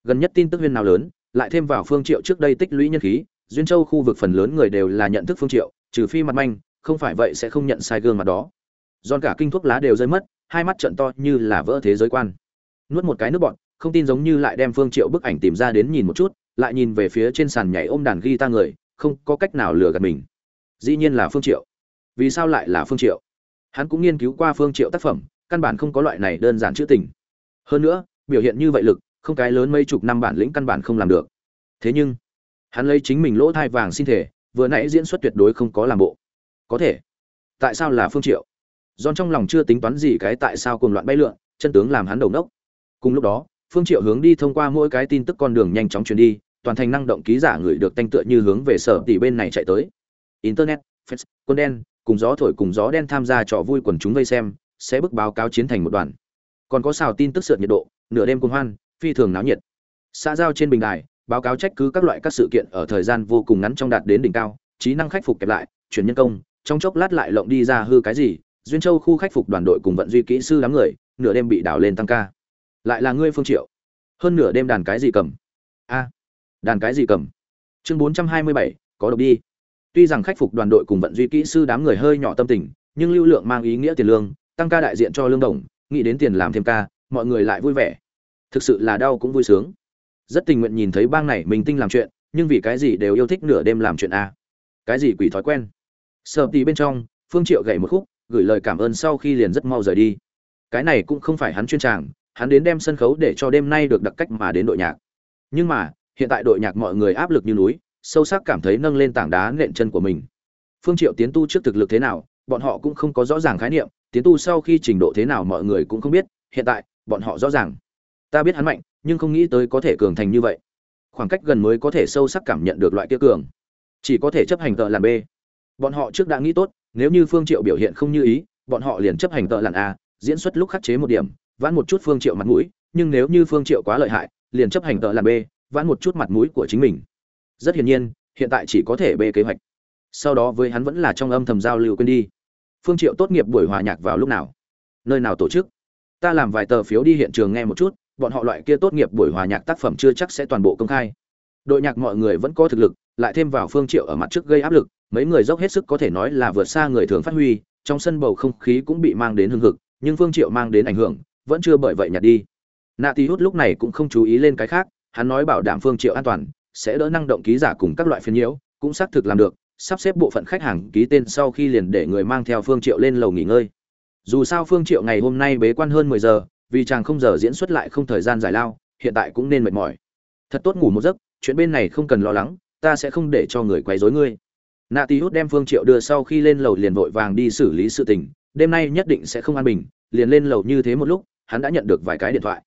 Gần nhất tin tức huyên nào lớn, lại thêm vào phương triệu trước đây tích lũy nhân khí, duyên châu khu vực phần lớn người đều là nhận thức phương triệu, trừ phi mặt manh, không phải vậy sẽ không nhận sai gương mặt đó. Giòn cả kinh thuốc lá đều rơi mất, hai mắt trận to như là vỡ thế giới quan nuốt một cái nước bọn không tin giống như lại đem phương triệu bức ảnh tìm ra đến nhìn một chút, lại nhìn về phía trên sàn nhảy ôm đàn guitar người, không có cách nào lừa gạt mình. Dĩ nhiên là phương triệu. Vì sao lại là phương triệu? Hắn cũng nghiên cứu qua phương triệu tác phẩm, căn bản không có loại này đơn giản chữ tình. Hơn nữa, biểu hiện như vậy lực, không cái lớn mấy chục năm bản lĩnh căn bản không làm được. Thế nhưng, hắn lấy chính mình lỗ thai vàng xin thể, vừa nãy diễn xuất tuyệt đối không có làm bộ. Có thể. Tại sao là phương triệu? John trong lòng chưa tính toán gì cái tại sao cuồng loạn bay lượn, chân tướng làm hắn đầu nốc cùng lúc đó, phương triệu hướng đi thông qua mỗi cái tin tức con đường nhanh chóng truyền đi, toàn thành năng động ký giả người được tanh tựa như hướng về sở tỷ bên này chạy tới. Internet facebook quân đen, cùng gió thổi cùng gió đen tham gia trò vui quần chúng vây xem, sẽ bức báo cáo chiến thành một đoàn. Còn có xào tin tức sượt nhiệt độ, nửa đêm cùng hoan, phi thường náo nhiệt. Xã giao trên bình đài, báo cáo trách cứ các loại các sự kiện ở thời gian vô cùng ngắn trong đạt đến đỉnh cao, trí năng khắc phục kẹp lại, chuyển nhân công, trong chốc lát lại lộng đi ra hư cái gì, duyên châu khu khắc phục đoàn đội cùng vận duy kỹ sư đám người, nửa đêm bị đảo lên tăng ca lại là ngươi phương triệu. Hơn nửa đêm đàn cái gì cầm? A đàn cái gì cầm? Chương 427, có độc đi. Tuy rằng khắc phục đoàn đội cùng vận duy kỹ sư đám người hơi nhỏ tâm tình nhưng lưu lượng mang ý nghĩa tiền lương tăng ca đại diện cho lương đồng nghĩ đến tiền làm thêm ca mọi người lại vui vẻ. Thực sự là đau cũng vui sướng. Rất tình nguyện nhìn thấy bang này mình tinh làm chuyện nhưng vì cái gì đều yêu thích nửa đêm làm chuyện a. Cái gì quỷ thói quen? Sợ tí bên trong phương triệu gậy một khúc gửi lời cảm ơn sau khi liền rất mau rời đi. Cái này cũng không phải hắn chuyên tràng hắn đến đem sân khấu để cho đêm nay được đặc cách mà đến đội nhạc. Nhưng mà, hiện tại đội nhạc mọi người áp lực như núi, sâu sắc cảm thấy nâng lên tảng đá nện chân của mình. Phương triệu tiến tu trước thực lực thế nào, bọn họ cũng không có rõ ràng khái niệm, tiến tu sau khi trình độ thế nào mọi người cũng không biết, hiện tại, bọn họ rõ ràng. Ta biết hắn mạnh, nhưng không nghĩ tới có thể cường thành như vậy. Khoảng cách gần mới có thể sâu sắc cảm nhận được loại kia cường. Chỉ có thể chấp hành tợ làn b. Bọn họ trước đã nghĩ tốt, nếu như phương triệu biểu hiện không như ý, bọn họ liền chấp hành tợ làn a, diễn xuất lúc khắc chế một điểm vãn một chút phương triệu mặt mũi, nhưng nếu như phương triệu quá lợi hại, liền chấp hành tợ làn b vãn một chút mặt mũi của chính mình. Rất hiển nhiên, hiện tại chỉ có thể b kế hoạch. Sau đó với hắn vẫn là trong âm thầm giao lưu quên đi. Phương triệu tốt nghiệp buổi hòa nhạc vào lúc nào? Nơi nào tổ chức? Ta làm vài tờ phiếu đi hiện trường nghe một chút, bọn họ loại kia tốt nghiệp buổi hòa nhạc tác phẩm chưa chắc sẽ toàn bộ công khai. Đội nhạc mọi người vẫn có thực lực, lại thêm vào phương triệu ở mặt trước gây áp lực, mấy người dốc hết sức có thể nói là vượt xa người thường phát huy, trong sân bầu không khí cũng bị mang đến hưng hực, nhưng phương triệu mang đến ảnh hưởng vẫn chưa bởi vậy nhặt đi. Nạ tí hút lúc này cũng không chú ý lên cái khác, hắn nói bảo đảm phương triệu an toàn, sẽ đỡ năng động ký giả cùng các loại phiên nhiễu, cũng xác thực làm được, sắp xếp bộ phận khách hàng ký tên sau khi liền để người mang theo phương triệu lên lầu nghỉ ngơi. Dù sao phương triệu ngày hôm nay bế quan hơn 10 giờ, vì chàng không giờ diễn xuất lại không thời gian giải lao, hiện tại cũng nên mệt mỏi. Thật tốt ngủ một giấc, chuyện bên này không cần lo lắng, ta sẽ không để cho người quấy rối ngươi. Nạ tí hút đem phương triệu đưa sau khi lên lầu liền vội vàng đi xử lý sự tình, đêm nay nhất định sẽ không an bình, liền lên lầu như thế một lúc hắn đã nhận được vài cái điện thoại.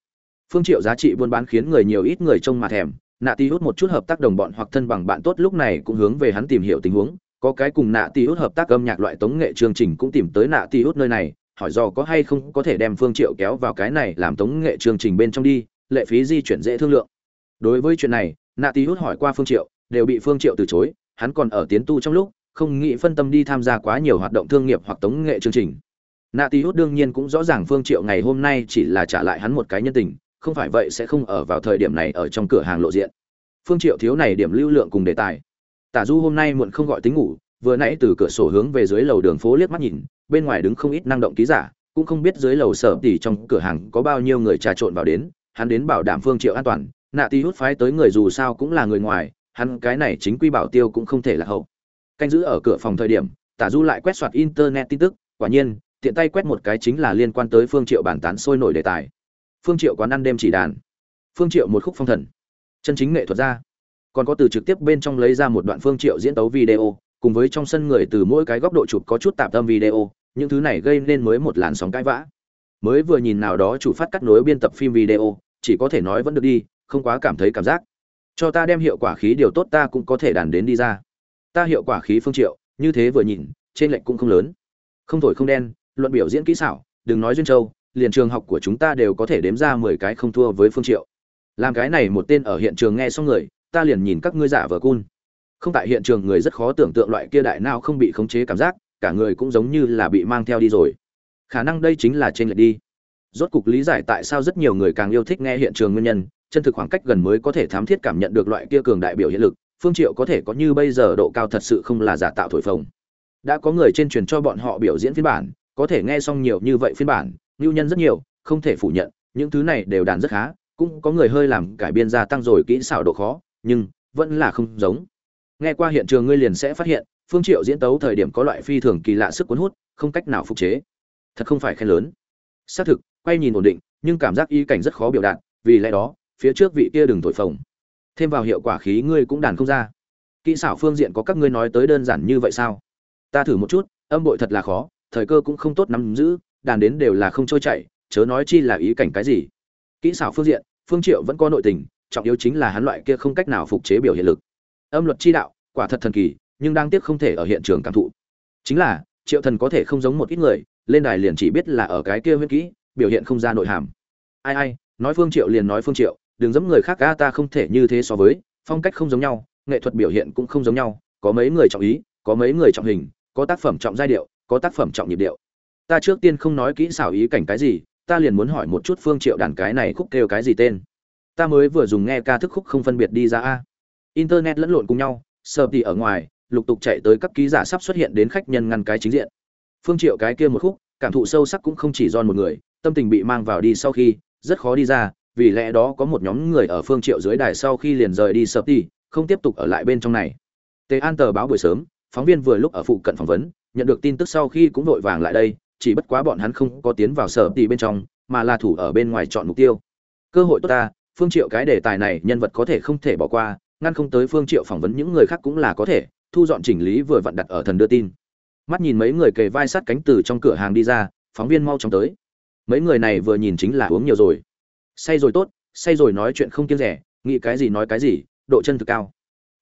Phương triệu giá trị buôn bán khiến người nhiều ít người trông mà thèm. Nạ ti hút một chút hợp tác đồng bọn hoặc thân bằng bạn tốt lúc này cũng hướng về hắn tìm hiểu tình huống. Có cái cùng nạ ti hút hợp tác âm nhạc loại tống nghệ chương trình cũng tìm tới nạ ti hút nơi này, hỏi do có hay không có thể đem phương triệu kéo vào cái này làm tống nghệ chương trình bên trong đi, lệ phí di chuyển dễ thương lượng. Đối với chuyện này, nạ ti hút hỏi qua phương triệu, đều bị phương triệu từ chối, hắn còn ở tiến tu trong lúc, không nghĩ phân tâm đi tham gia quá nhiều hoạt động thương nghiệp hoặc tống nghệ chương trình nạ tí hút đương nhiên cũng rõ ràng phương triệu ngày hôm nay chỉ là trả lại hắn một cái nhân tình, không phải vậy sẽ không ở vào thời điểm này ở trong cửa hàng lộ diện. Phương triệu thiếu này điểm lưu lượng cùng đề tài. Tả du hôm nay muộn không gọi tính ngủ, vừa nãy từ cửa sổ hướng về dưới lầu đường phố liếc mắt nhìn, bên ngoài đứng không ít năng động ký giả, cũng không biết dưới lầu sở tỷ trong cửa hàng có bao nhiêu người trà trộn vào đến, hắn đến bảo đảm phương triệu an toàn, nạ tí hút phái tới người dù sao cũng là người ngoài, hắn cái này chính quy bảo tiêu cũng không thể là hậu. Canh giữ ở cửa phòng thời điểm, tả du lại quét soạt internet tin tức, quả nhiên tiện tay quét một cái chính là liên quan tới phương triệu bản tán sôi nổi đề tài. Phương triệu quán ăn đêm chỉ đàn. Phương triệu một khúc phong thần. Chân chính nghệ thuật ra. Còn có từ trực tiếp bên trong lấy ra một đoạn phương triệu diễn tấu video, cùng với trong sân người từ mỗi cái góc độ chụp có chút tạp tâm video, những thứ này gây nên mới một làn sóng cãi vã. Mới vừa nhìn nào đó chủ phát cắt nối biên tập phim video, chỉ có thể nói vẫn được đi, không quá cảm thấy cảm giác. Cho ta đem hiệu quả khí điều tốt ta cũng có thể đàn đến đi ra. Ta hiệu quả khí phương triệu, như thế vừa nhìn, trên lệnh cũng không lớn. Không thổi không đen luận biểu diễn kỹ xảo, đừng nói duyên châu, liền trường học của chúng ta đều có thể đếm ra mười cái không thua với phương triệu. Làm cái này một tên ở hiện trường nghe xong người, ta liền nhìn các ngươi giả vờ cun. Không tại hiện trường người rất khó tưởng tượng loại kia đại nào không bị khống chế cảm giác, cả người cũng giống như là bị mang theo đi rồi. Khả năng đây chính là trên lệch đi. Rốt cục lý giải tại sao rất nhiều người càng yêu thích nghe hiện trường nguyên nhân, chân thực khoảng cách gần mới có thể thám thiết cảm nhận được loại kia cường đại biểu hiện lực, phương triệu có thể có như bây giờ độ cao thật sự không là giả tạo thổi phồng. Đã có người trên truyền cho bọn họ biểu diễn phiên bản có thể nghe xong nhiều như vậy phiên bản ngưu nhân rất nhiều, không thể phủ nhận, những thứ này đều đàn rất khá, cũng có người hơi làm cải biên gia tăng rồi kỹ xảo độ khó, nhưng vẫn là không giống. Nghe qua hiện trường ngươi liền sẽ phát hiện, phương triệu diễn tấu thời điểm có loại phi thường kỳ lạ sức cuốn hút, không cách nào phục chế. Thật không phải khen lớn. Xác thực, quay nhìn ổn định, nhưng cảm giác ý cảnh rất khó biểu đạt, vì lẽ đó, phía trước vị kia đừng thổi phồng. Thêm vào hiệu quả khí ngươi cũng đàn không ra. Kỹ xảo phương diện có các ngươi nói tới đơn giản như vậy sao? Ta thử một chút, âm bội thật là khó thời cơ cũng không tốt nắm giữ, đàn đến đều là không trôi chảy, chớ nói chi là ý cảnh cái gì. Kỹ xảo phương diện, phương triệu vẫn có nội tình, trọng yếu chính là hắn loại kia không cách nào phục chế biểu hiện lực. Âm luật chi đạo, quả thật thần kỳ, nhưng đang tiếc không thể ở hiện trường cảm thụ. Chính là, triệu thần có thể không giống một ít người, lên đài liền chỉ biết là ở cái kia huyết kỹ, biểu hiện không ra nội hàm. Ai ai, nói phương triệu liền nói phương triệu, đừng giống người khác a ta không thể như thế so với, phong cách không giống nhau, nghệ thuật biểu hiện cũng không giống nhau, có mấy người trọng ý, có mấy người trọng hình, có tác phẩm trọng giai điệu có tác phẩm trọng nhịp điệu. Ta trước tiên không nói kỹ xảo ý cảnh cái gì, ta liền muốn hỏi một chút phương triệu đàn cái này khúc kêu cái gì tên. Ta mới vừa dùng nghe ca thức khúc không phân biệt đi ra a. Internet lẫn lộn cùng nhau sờ thì ở ngoài, lục tục chạy tới các ký giả sắp xuất hiện đến khách nhân ngăn cái chính diện. Phương triệu cái kia một khúc, cảm thụ sâu sắc cũng không chỉ do một người, tâm tình bị mang vào đi sau khi, rất khó đi ra, vì lẽ đó có một nhóm người ở phương triệu dưới đài sau khi liền rời đi sập đi không tiếp tục ở lại bên trong này. Tề an tờ báo buổi sớm, phóng viên vừa lúc ở phụ cận phỏng vấn nhận được tin tức sau khi cũng vội vàng lại đây, chỉ bất quá bọn hắn không có tiến vào sở tỷ bên trong, mà là thủ ở bên ngoài chọn mục tiêu. Cơ hội tốt ta, phương triệu cái đề tài này nhân vật có thể không thể bỏ qua, ngăn không tới phương triệu phỏng vấn những người khác cũng là có thể, thu dọn chỉnh lý vừa vặn đặt ở thần đưa tin. Mắt nhìn mấy người kề vai sát cánh từ trong cửa hàng đi ra, phóng viên mau chóng tới. Mấy người này vừa nhìn chính là uống nhiều rồi. Say rồi tốt, say rồi nói chuyện không kiêng rẻ, nghĩ cái gì nói cái gì, độ chân thực cao.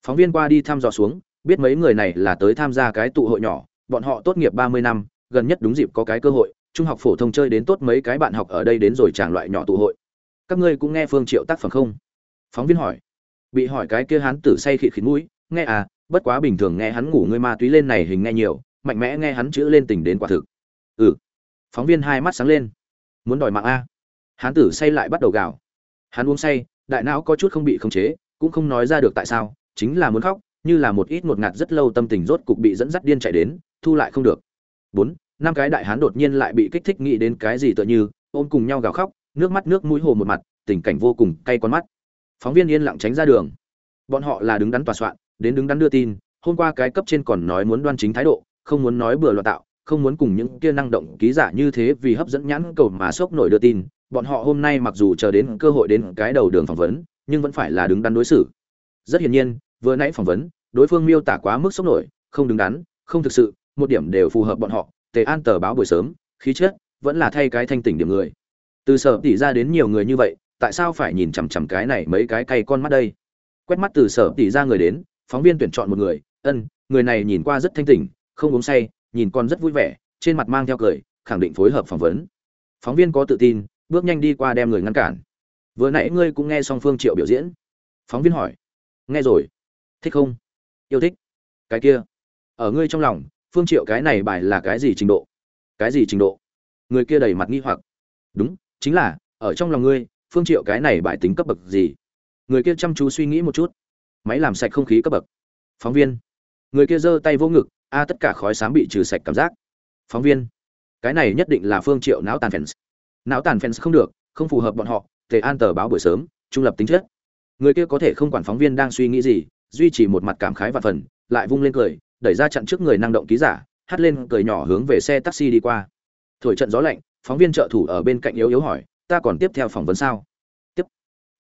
Phóng viên qua đi thăm dò xuống, biết mấy người này là tới tham gia cái tụ hội nhỏ bọn họ tốt nghiệp ba mươi năm, gần nhất đúng dịp có cái cơ hội, trung học phổ thông chơi đến tốt mấy cái bạn học ở đây đến rồi tràng loại nhỏ tụ hội. Các ngươi cũng nghe phương triệu tác phẩm không? Phóng viên hỏi. Bị hỏi cái kia hắn tử say khịt khịt mũi, nghe à bất quá bình thường nghe hắn ngủ ngươi ma túy lên này hình nghe nhiều, mạnh mẽ nghe hắn chữ lên tình đến quả thực. Ừ. Phóng viên hai mắt sáng lên. Muốn đòi mạng a. Hắn tử say lại bắt đầu gào. Hắn uống say, đại não có chút không bị khống chế, cũng không nói ra được tại sao, chính là muốn khóc, như là một ít ngột ngạt rất lâu tâm tình rốt cục bị dẫn dắt điên chạy đến thu lại không được. Bốn, năm cái đại hán đột nhiên lại bị kích thích nghĩ đến cái gì tựa như, ôm cùng nhau gào khóc, nước mắt nước mũi hồ một mặt, tình cảnh vô cùng cay con mắt. Phóng viên yên lặng tránh ra đường. Bọn họ là đứng đắn tòa soạn, đến đứng đắn đưa tin, hôm qua cái cấp trên còn nói muốn đoan chính thái độ, không muốn nói bừa loạn tạo, không muốn cùng những kia năng động ký giả như thế vì hấp dẫn nhãn cầu mà sốc nổi đưa tin. Bọn họ hôm nay mặc dù chờ đến cơ hội đến cái đầu đường phỏng vấn, nhưng vẫn phải là đứng đắn đối xử. Rất hiển nhiên, vừa nãy phỏng vấn, đối phương miêu tả quá mức sốc nổi, không đứng đắn, không thực sự một điểm đều phù hợp bọn họ, tề an tờ báo buổi sớm, khí chất vẫn là thay cái thanh tỉnh điểm người. Từ sở tỷ ra đến nhiều người như vậy, tại sao phải nhìn chằm chằm cái này mấy cái cay con mắt đây? Quét mắt từ sở tỷ ra người đến, phóng viên tuyển chọn một người, ân, người này nhìn qua rất thanh tỉnh, không uống say, nhìn con rất vui vẻ, trên mặt mang theo cười, khẳng định phối hợp phỏng vấn. Phóng viên có tự tin, bước nhanh đi qua đem người ngăn cản. Vừa nãy ngươi cũng nghe Song phương triệu biểu diễn. Phóng viên hỏi. Nghe rồi. Thích không? Yêu thích. Cái kia. Ở ngươi trong lòng phương triệu cái này bài là cái gì trình độ? Cái gì trình độ? Người kia đầy mặt nghi hoặc. Đúng, chính là, ở trong lòng ngươi, phương triệu cái này bài tính cấp bậc gì? Người kia chăm chú suy nghĩ một chút. Máy làm sạch không khí cấp bậc. Phóng viên. Người kia giơ tay vô ngực, a, tất cả khói xám bị trừ sạch cảm giác. Phóng viên. Cái này nhất định là phương triệu não tàn fans não tàn fans không được, không phù hợp bọn họ, tề an tờ báo buổi sớm, trung lập tính chất. Người kia có thể không quản phóng viên đang suy nghĩ gì, duy trì một mặt cảm khái và phần, lại vung lên cười đẩy ra chặn trước người năng động ký giả hắt lên cười nhỏ hướng về xe taxi đi qua. Thổi trận gió lạnh, phóng viên trợ thủ ở bên cạnh yếu yếu hỏi, ta còn tiếp theo phỏng vấn sao? Tiếp.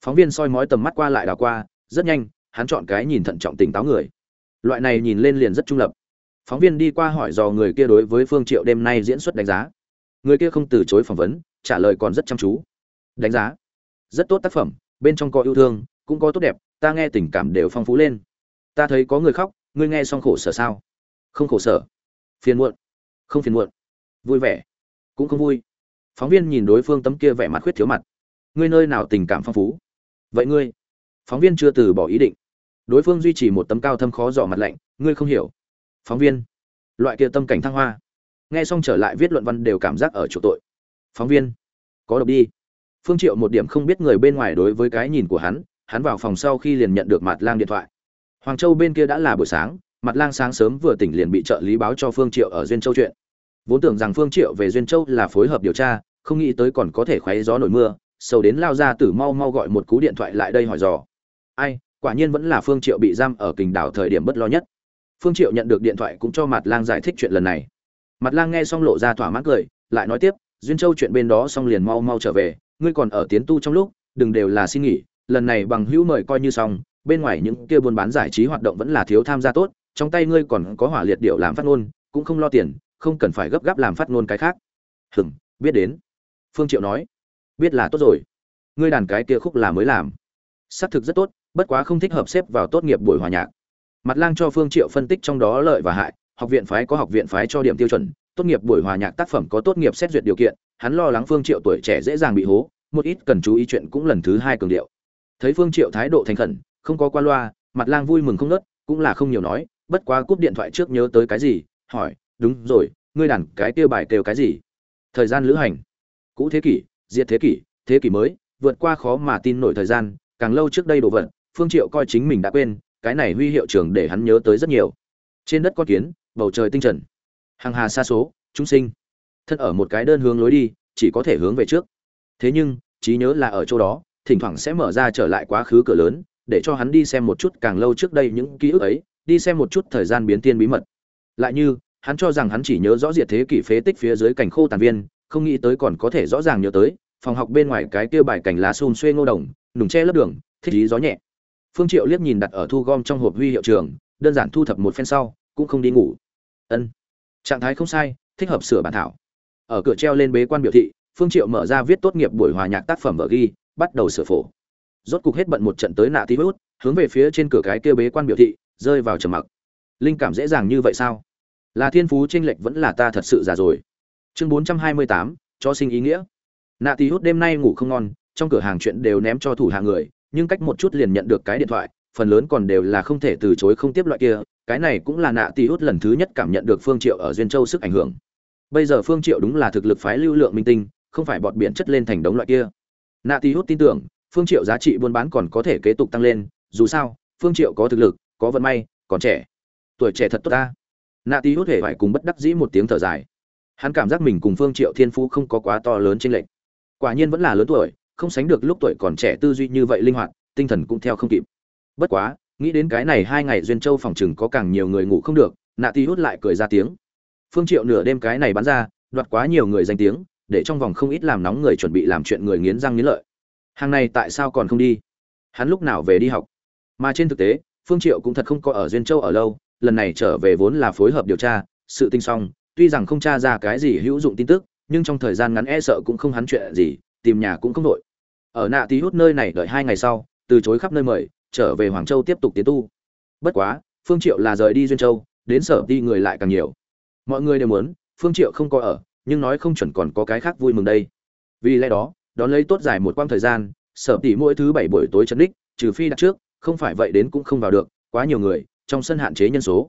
Phóng viên soi mói tầm mắt qua lại đảo qua, rất nhanh, hắn chọn cái nhìn thận trọng tỉnh táo người. Loại này nhìn lên liền rất trung lập. Phóng viên đi qua hỏi dò người kia đối với phương triệu đêm nay diễn xuất đánh giá. Người kia không từ chối phỏng vấn, trả lời còn rất chăm chú. Đánh giá. Rất tốt tác phẩm, bên trong có yêu thương, cũng có tốt đẹp, ta nghe tình cảm đều phong phú lên. Ta thấy có người khóc ngươi nghe xong khổ sở sao? Không khổ sở. Phiền muộn. Không phiền muộn. Vui vẻ. Cũng không vui. Phóng viên nhìn đối phương tấm kia vẻ mặt khuyết thiếu mặt. Ngươi nơi nào tình cảm phong phú? Vậy ngươi, phóng viên chưa từ bỏ ý định. Đối phương duy trì một tấm cao thâm khó dò mặt lạnh, ngươi không hiểu. Phóng viên, loại kia tâm cảnh thăng hoa. Nghe xong trở lại viết luận văn đều cảm giác ở chỗ tội. Phóng viên, có độc đi. Phương triệu một điểm không biết người bên ngoài đối với cái nhìn của hắn hắn vào phòng sau khi liền nhận được mặt lang điện thoại hoàng châu bên kia đã là buổi sáng mặt lang sáng sớm vừa tỉnh liền bị trợ lý báo cho phương triệu ở duyên châu chuyện. Vốn tưởng rằng phương triệu về duyên châu là phối hợp điều tra, không nghĩ tới còn có thể khoé gió nổi mưa, sầu đến lao ra tử mau mau gọi một cú điện thoại lại đây hỏi dò. Ai, quả nhiên vẫn là phương triệu bị giam ở kình đảo thời điểm bất lo nhất. Phương triệu nhận được điện thoại cũng cho mặt lang giải thích chuyện lần này. Mặt lang nghe xong lộ ra thỏa mãn cười, lại nói tiếp, duyên châu chuyện bên đó xong liền mau mau trở về, ngươi còn ở tiến tu trong lúc, đừng đều là xin nghỉ, lần này bằng hữu mời coi như xong bên ngoài những kia buôn bán giải trí hoạt động vẫn là thiếu tham gia tốt, trong tay ngươi còn có hỏa liệt điệu làm phát ngôn, cũng không lo tiền, không cần phải gấp gáp làm phát ngôn cái khác. Hừng biết đến. Phương triệu nói. Biết là tốt rồi. Ngươi đàn cái kia khúc là mới làm. Xác thực rất tốt, bất quá không thích hợp xếp vào tốt nghiệp buổi hòa nhạc. Mặt lang cho phương triệu phân tích trong đó lợi và hại, học viện phái có học viện phái cho điểm tiêu chuẩn, tốt nghiệp buổi hòa nhạc tác phẩm có tốt nghiệp xét duyệt điều kiện, hắn lo lắng phương triệu tuổi trẻ dễ dàng bị hố, một ít cần chú ý chuyện cũng lần thứ hai cường điệu. Thấy phương triệu thái độ thành khẩn không có qua loa, mặt lang vui mừng không nớt cũng là không nhiều nói, bất quá cúp điện thoại trước nhớ tới cái gì, hỏi, đúng rồi, ngươi đàn cái kêu bài kêu cái gì? Thời gian lữ hành. Cũ thế kỷ, diệt thế kỷ thế kỷ mới, vượt qua khó mà tin nổi thời gian, càng lâu trước đây đồ vật, phương triệu coi chính mình đã quên, cái này huy hiệu trưởng để hắn nhớ tới rất nhiều. Trên đất con kiến, bầu trời tinh trần. Hàng hà xa số, chúng sinh. Thân ở một cái đơn hướng lối đi, chỉ có thể hướng về trước. Thế nhưng, trí nhớ là ở chỗ đó, thỉnh thoảng sẽ mở ra trở lại quá khứ cửa lớn để cho hắn đi xem một chút càng lâu trước đây những ký ức ấy, đi xem một chút thời gian biến tiên bí mật. Lại như, hắn cho rằng hắn chỉ nhớ rõ diệt thế kỷ phế tích phía dưới cảnh khô tàn viên, không nghĩ tới còn có thể rõ ràng nhớ tới, phòng học bên ngoài cái kia bài cảnh lá xôn xuê ngô đồng, nùng che lớp đường, thích ý gió nhẹ. Phương triệu liếc nhìn đặt ở thu gom trong hộp huy hiệu trường, đơn giản thu thập một phen sau, cũng không đi ngủ. Ân. Trạng thái không sai, thích hợp sửa bản thảo. Ở cửa treo lên bế quan biểu thị, phương triệu mở ra viết tốt nghiệp buổi hòa nhạc tác phẩm vở ghi, bắt đầu sửa phổ rốt cục hết bận một trận tới nạ tí hút, hướng về phía trên cửa cái kia bế quan biểu thị, rơi vào trầm mặc. Linh cảm dễ dàng như vậy sao? Là thiên phú tranh lệch vẫn là ta thật sự già rồi. Chương bốn trăm hai mươi tám, cho sinh ý nghĩa. Nạ tí hút đêm nay ngủ không ngon, trong cửa hàng chuyện đều ném cho thủ hàng người, nhưng cách một chút liền nhận được cái điện thoại, phần lớn còn đều là không thể từ chối không tiếp loại kia, cái này cũng là nạ tí hút lần thứ nhất cảm nhận được phương triệu ở duyên châu sức ảnh hưởng. Bây giờ phương triệu đúng là thực lực phái lưu lượng minh tinh, không phải bọt biển chất lên thành đống loại kia. Nạ tí hút tin tưởng phương triệu giá trị buôn bán còn có thể kế tục tăng lên, dù sao, phương triệu có thực lực, có vận may, còn trẻ. Tuổi trẻ thật tốt ta. Nạ tí hút hề phải cùng bất đắc dĩ một tiếng thở dài. Hắn cảm giác mình cùng phương triệu thiên phú không có quá to lớn trên lệnh quả nhiên vẫn là lớn tuổi, không sánh được lúc tuổi còn trẻ tư duy như vậy linh hoạt, tinh thần cũng theo không kịp. Bất quá, nghĩ đến cái này hai ngày duyên châu phòng chừng có càng nhiều người ngủ không được, nạ tí hút lại cười ra tiếng. Phương triệu nửa đêm cái này bán ra, đoạt quá nhiều người danh tiếng, để trong vòng không ít làm nóng người chuẩn bị làm chuyện người nghiến răng nghiến lợi hàng này tại sao còn không đi? Hắn lúc nào về đi học? Mà trên thực tế, phương triệu cũng thật không có ở duyên châu ở lâu, lần này trở về vốn là phối hợp điều tra, sự tinh song tuy rằng không tra ra cái gì hữu dụng tin tức, nhưng trong thời gian ngắn e sợ cũng không hắn chuyện gì, tìm nhà cũng không đội ở nạ tí hút nơi này đợi hai ngày sau, từ chối khắp nơi mời, trở về hoàng châu tiếp tục tiến tu. Bất quá, phương triệu là rời đi duyên châu, đến sở đi người lại càng nhiều. Mọi người đều muốn, phương triệu không có ở, nhưng nói không chuẩn còn có cái khác vui mừng đây. Vì lẽ đó đón lấy tốt dài một quãng thời gian, sở tỷ mỗi thứ bảy buổi tối chấn đích, trừ phi đặt trước, không phải vậy đến cũng không vào được, quá nhiều người, trong sân hạn chế nhân số.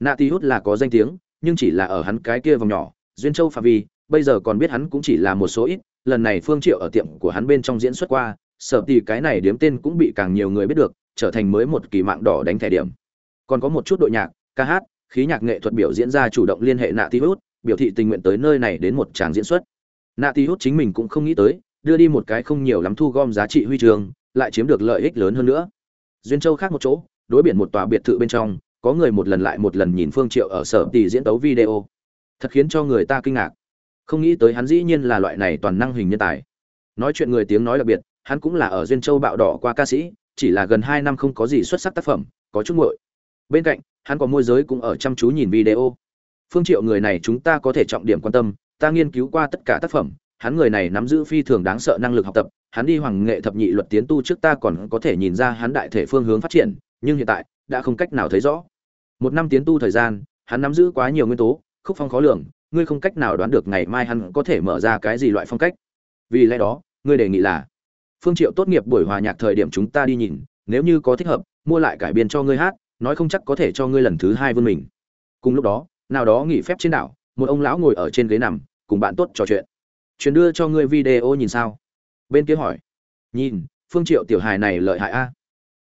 Nạ tí hút là có danh tiếng, nhưng chỉ là ở hắn cái kia vòng nhỏ, duyên châu phạm vi, bây giờ còn biết hắn cũng chỉ là một số ít, lần này phương triệu ở tiệm của hắn bên trong diễn xuất qua, sở tỷ cái này điếm tên cũng bị càng nhiều người biết được, trở thành mới một kỳ mạng đỏ đánh thẻ điểm. Còn có một chút đội nhạc, ca hát, khí nhạc nghệ thuật biểu diễn ra chủ động liên hệ nạ tí hút, biểu thị tình nguyện tới nơi này đến một tràng diễn xuất. Nạ tí hút chính mình cũng không nghĩ tới đưa đi một cái không nhiều lắm thu gom giá trị huy trường lại chiếm được lợi ích lớn hơn nữa. Duyên châu khác một chỗ, đối biển một tòa biệt thự bên trong, có người một lần lại một lần nhìn phương triệu ở sở tỷ diễn tấu video. Thật khiến cho người ta kinh ngạc. Không nghĩ tới hắn dĩ nhiên là loại này toàn năng hình nhân tài. Nói chuyện người tiếng nói đặc biệt, hắn cũng là ở duyên châu bạo đỏ qua ca sĩ, chỉ là gần hai năm không có gì xuất sắc tác phẩm, có chút nguội bên cạnh, hắn có môi giới cũng ở chăm chú nhìn video. Phương triệu người này chúng ta có thể trọng điểm quan tâm, ta nghiên cứu qua tất cả tác phẩm hắn người này nắm giữ phi thường đáng sợ năng lực học tập, hắn đi hoàng nghệ thập nhị luật tiến tu trước ta còn có thể nhìn ra hắn đại thể phương hướng phát triển, nhưng hiện tại, đã không cách nào thấy rõ. Một năm tiến tu thời gian, hắn nắm giữ quá nhiều nguyên tố, khúc phong khó lường, ngươi không cách nào đoán được ngày mai hắn có thể mở ra cái gì loại phong cách. Vì lẽ đó, ngươi đề nghị là, phương triệu tốt nghiệp buổi hòa nhạc thời điểm chúng ta đi nhìn, nếu như có thích hợp, mua lại cải biên cho ngươi hát, nói không chắc có thể cho ngươi lần thứ hai vươn mình. Cùng lúc đó, nào đó nghỉ phép trên đảo, một ông lão ngồi ở trên ghế nằm, cùng bạn tốt trò chuyện truyền đưa cho ngươi video nhìn sao? Bên kia hỏi. Nhìn, phương triệu tiểu hài này lợi hại a.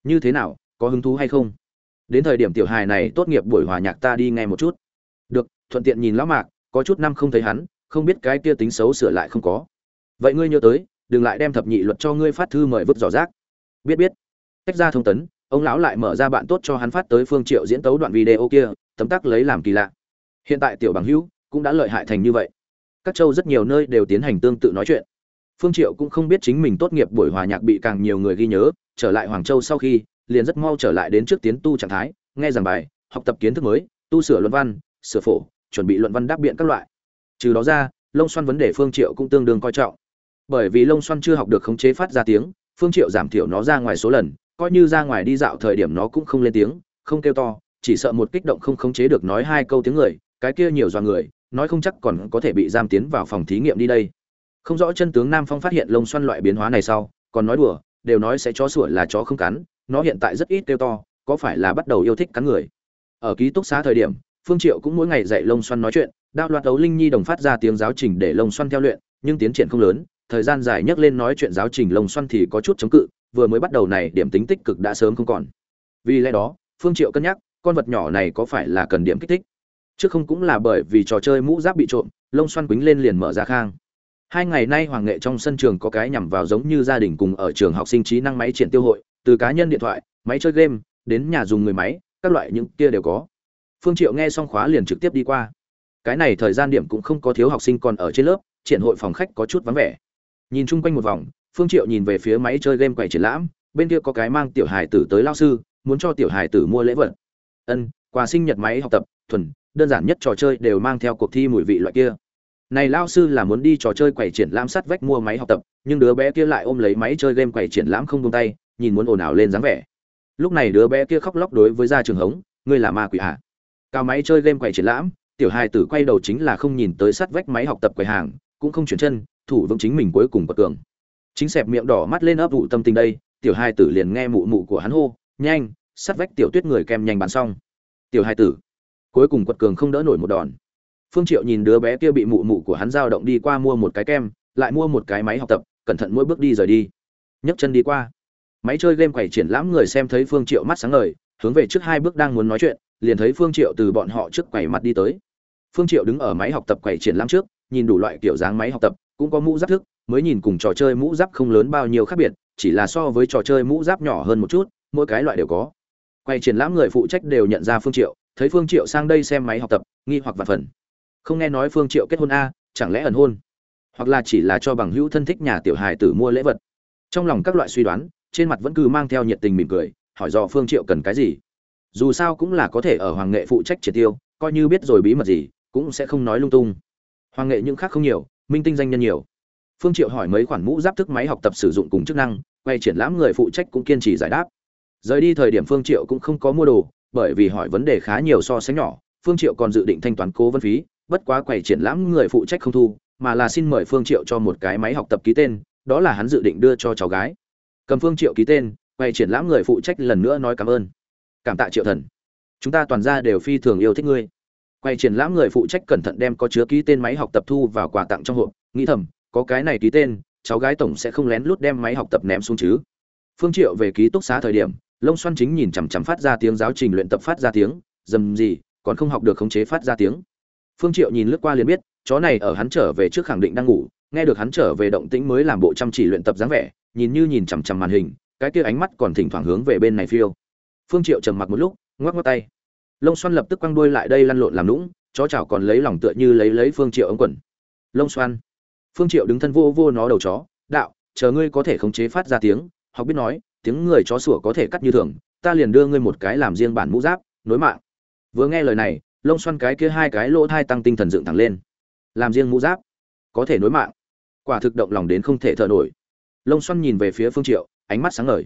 Như thế nào, có hứng thú hay không? Đến thời điểm tiểu hài này tốt nghiệp buổi hòa nhạc ta đi nghe một chút. Được, thuận tiện nhìn lão mạc, có chút năm không thấy hắn, không biết cái kia tính xấu sửa lại không có. Vậy ngươi nhớ tới, đừng lại đem thập nhị luật cho ngươi phát thư mời vứt giỏ rác. Biết biết. Tách ra thông tấn, ông lão lại mở ra bạn tốt cho hắn phát tới phương triệu diễn tấu đoạn video kia, tấm tắc lấy làm kỳ lạ. Hiện tại tiểu bằng hữu cũng đã lợi hại thành như vậy các châu rất nhiều nơi đều tiến hành tương tự nói chuyện. Phương triệu cũng không biết chính mình tốt nghiệp buổi hòa nhạc bị càng nhiều người ghi nhớ, trở lại hoàng châu sau khi, liền rất mau trở lại đến trước tiến tu trạng thái, nghe giảng bài, học tập kiến thức mới, tu sửa luận văn, sửa phổ, chuẩn bị luận văn đáp biện các loại. Trừ đó ra lông xoăn vấn đề phương triệu cũng tương đương coi trọng. Bởi vì lông xoăn chưa học được khống chế phát ra tiếng, phương triệu giảm thiểu nó ra ngoài số lần, coi như ra ngoài đi dạo thời điểm nó cũng không lên tiếng, không kêu to, chỉ sợ một kích động không khống chế được nói hai câu tiếng người, cái kia nhiều do người nói không chắc còn có thể bị giam tiến vào phòng thí nghiệm đi đây. Không rõ chân tướng nam phong phát hiện lông xoăn loại biến hóa này sau, còn nói đùa, đều nói sẽ chó sủa là chó không cắn, nó hiện tại rất ít kêu to, có phải là bắt đầu yêu thích cắn người. Ở ký túc xá thời điểm, phương triệu cũng mỗi ngày dạy lông xoăn nói chuyện, đạo loạt đấu linh nhi đồng phát ra tiếng giáo trình để lông xoăn theo luyện, nhưng tiến triển không lớn, thời gian dài nhắc lên nói chuyện giáo trình lông xoăn thì có chút chống cự, vừa mới bắt đầu này, điểm tính tích cực đã sớm không còn. Vì lẽ đó, phương triệu cân nhắc, con vật nhỏ này có phải là cần điểm kích thích? Trước không cũng là bởi vì trò chơi mũ giáp bị trộm, lông xoăn quýnh lên liền mở ra khang. Hai ngày nay hoàng nghệ trong sân trường có cái nhằm vào giống như gia đình cùng ở trường học sinh trí năng máy triển tiêu hội, từ cá nhân điện thoại, máy chơi game, đến nhà dùng người máy, các loại những kia đều có. Phương triệu nghe xong khóa liền trực tiếp đi qua. Cái này thời gian điểm cũng không có thiếu học sinh còn ở trên lớp, triển hội phòng khách có chút vắng vẻ. Nhìn chung quanh một vòng, phương triệu nhìn về phía máy chơi game quầy triển lãm, bên kia có cái mang tiểu hài tử tới lao sư, muốn cho tiểu hài tử mua lễ vật. Ân, quà sinh nhật máy học tập, thuần đơn giản nhất trò chơi đều mang theo cuộc thi mùi vị loại kia. Này lao sư là muốn đi trò chơi quầy triển lãm sắt vách mua máy học tập, nhưng đứa bé kia lại ôm lấy máy chơi game quầy triển lãm không buông tay, nhìn muốn ồn ào lên dáng vẻ. Lúc này đứa bé kia khóc lóc đối với gia trường hống, ngươi là ma quỷ à? hạ cao máy chơi game quầy triển lãm, tiểu hai tử quay đầu chính là không nhìn tới sắt vách máy học tập quầy hàng, cũng không chuyển chân, thủ vững chính mình cuối cùng bật cường. Chính xẹp miệng đỏ mắt lên ấp vụ tâm tình đây, tiểu hai tử liền nghe mụ mụ của hắn hô, nhanh, sắt vách tiểu tuyết người kem nhanh bán xong. Tiểu hai tử cuối cùng quật cường không đỡ nổi một đòn. Phương triệu nhìn đứa bé kia bị mụ mụ của hắn giao động đi qua mua một cái kem, lại mua một cái máy học tập, cẩn thận mỗi bước đi rời đi. Nhấc chân đi qua. Máy chơi game quẩy triển lãm người xem thấy phương triệu mắt sáng ngời, hướng về trước hai bước đang muốn nói chuyện, liền thấy phương triệu từ bọn họ trước quẩy mặt đi tới. Phương triệu đứng ở máy học tập quẩy triển lãm trước, nhìn đủ loại kiểu dáng máy học tập, cũng có mũ giáp thức, mới nhìn cùng trò chơi mũ giáp không lớn bao nhiêu khác biệt, chỉ là so với trò chơi mũ giáp nhỏ hơn một chút, mỗi cái loại đều có. Quay triển lãm người phụ trách đều nhận ra phương triệu thấy phương triệu sang đây xem máy học tập, nghi hoặc vạn phần. Không nghe nói phương triệu kết hôn a, chẳng lẽ ẩn hôn? Hoặc là chỉ là cho bằng hữu thân thích nhà tiểu hài tử mua lễ vật? Trong lòng các loại suy đoán, trên mặt vẫn cứ mang theo nhiệt tình mỉm cười, hỏi dò phương triệu cần cái gì. Dù sao cũng là có thể ở hoàng nghệ phụ trách triệt tiêu, coi như biết rồi bí mật gì, cũng sẽ không nói lung tung. Hoàng nghệ những khác không nhiều, minh tinh danh nhân nhiều. Phương triệu hỏi mấy khoản mũ giáp thức máy học tập sử dụng cùng chức năng, quay triển lãm người phụ trách cũng kiên trì giải đáp. Rời đi thời điểm phương triệu cũng không có mua đồ bởi vì hỏi vấn đề khá nhiều so sánh nhỏ, phương triệu còn dự định thanh toán cố vấn phí, bất quá quầy triển lãm người phụ trách không thu, mà là xin mời phương triệu cho một cái máy học tập ký tên, đó là hắn dự định đưa cho cháu gái. Cầm phương triệu ký tên, quầy triển lãm người phụ trách lần nữa nói cảm ơn. Cảm tạ triệu thần. Chúng ta toàn ra đều phi thường yêu thích ngươi. Quay triển lãm người phụ trách cẩn thận đem có chứa ký tên máy học tập thu vào quà tặng trong hộp, nghĩ thầm, có cái này ký tên, cháu gái tổng sẽ không lén lút đem máy học tập ném xuống chứ. Phương triệu về ký túc xá thời điểm lông xoăn chính nhìn chằm chằm phát ra tiếng giáo trình luyện tập phát ra tiếng, dầm gì, còn không học được khống chế phát ra tiếng. Phương triệu nhìn lướt qua liền biết, chó này ở hắn trở về trước khẳng định đang ngủ, nghe được hắn trở về động tĩnh mới làm bộ chăm chỉ luyện tập dáng vẻ, nhìn như nhìn chằm chằm màn hình, cái kia ánh mắt còn thỉnh thoảng hướng về bên này phiêu. Phương triệu trầm mặc một lúc, ngoắc ngoắc tay. Lông xoăn lập tức quăng đuôi lại đây lăn lộn làm lũng chó chảo còn lấy lòng tựa như lấy lấy phương triệu ống quần. Lông xoăn. Phương triệu đứng thân vô vô nó đầu chó, đạo, chờ ngươi có thể khống chế phát ra tiếng, học biết nói tiếng người chó sủa có thể cắt như thường, ta liền đưa ngươi một cái làm riêng bản mũ giáp, nối mạng. Vừa nghe lời này, lông xoăn cái kia hai cái lỗ thai tăng tinh thần dựng thẳng lên. Làm riêng mũ giáp, có thể nối mạng. Quả thực động lòng đến không thể thở nổi. Lông xoăn nhìn về phía phương triệu, ánh mắt sáng ngời.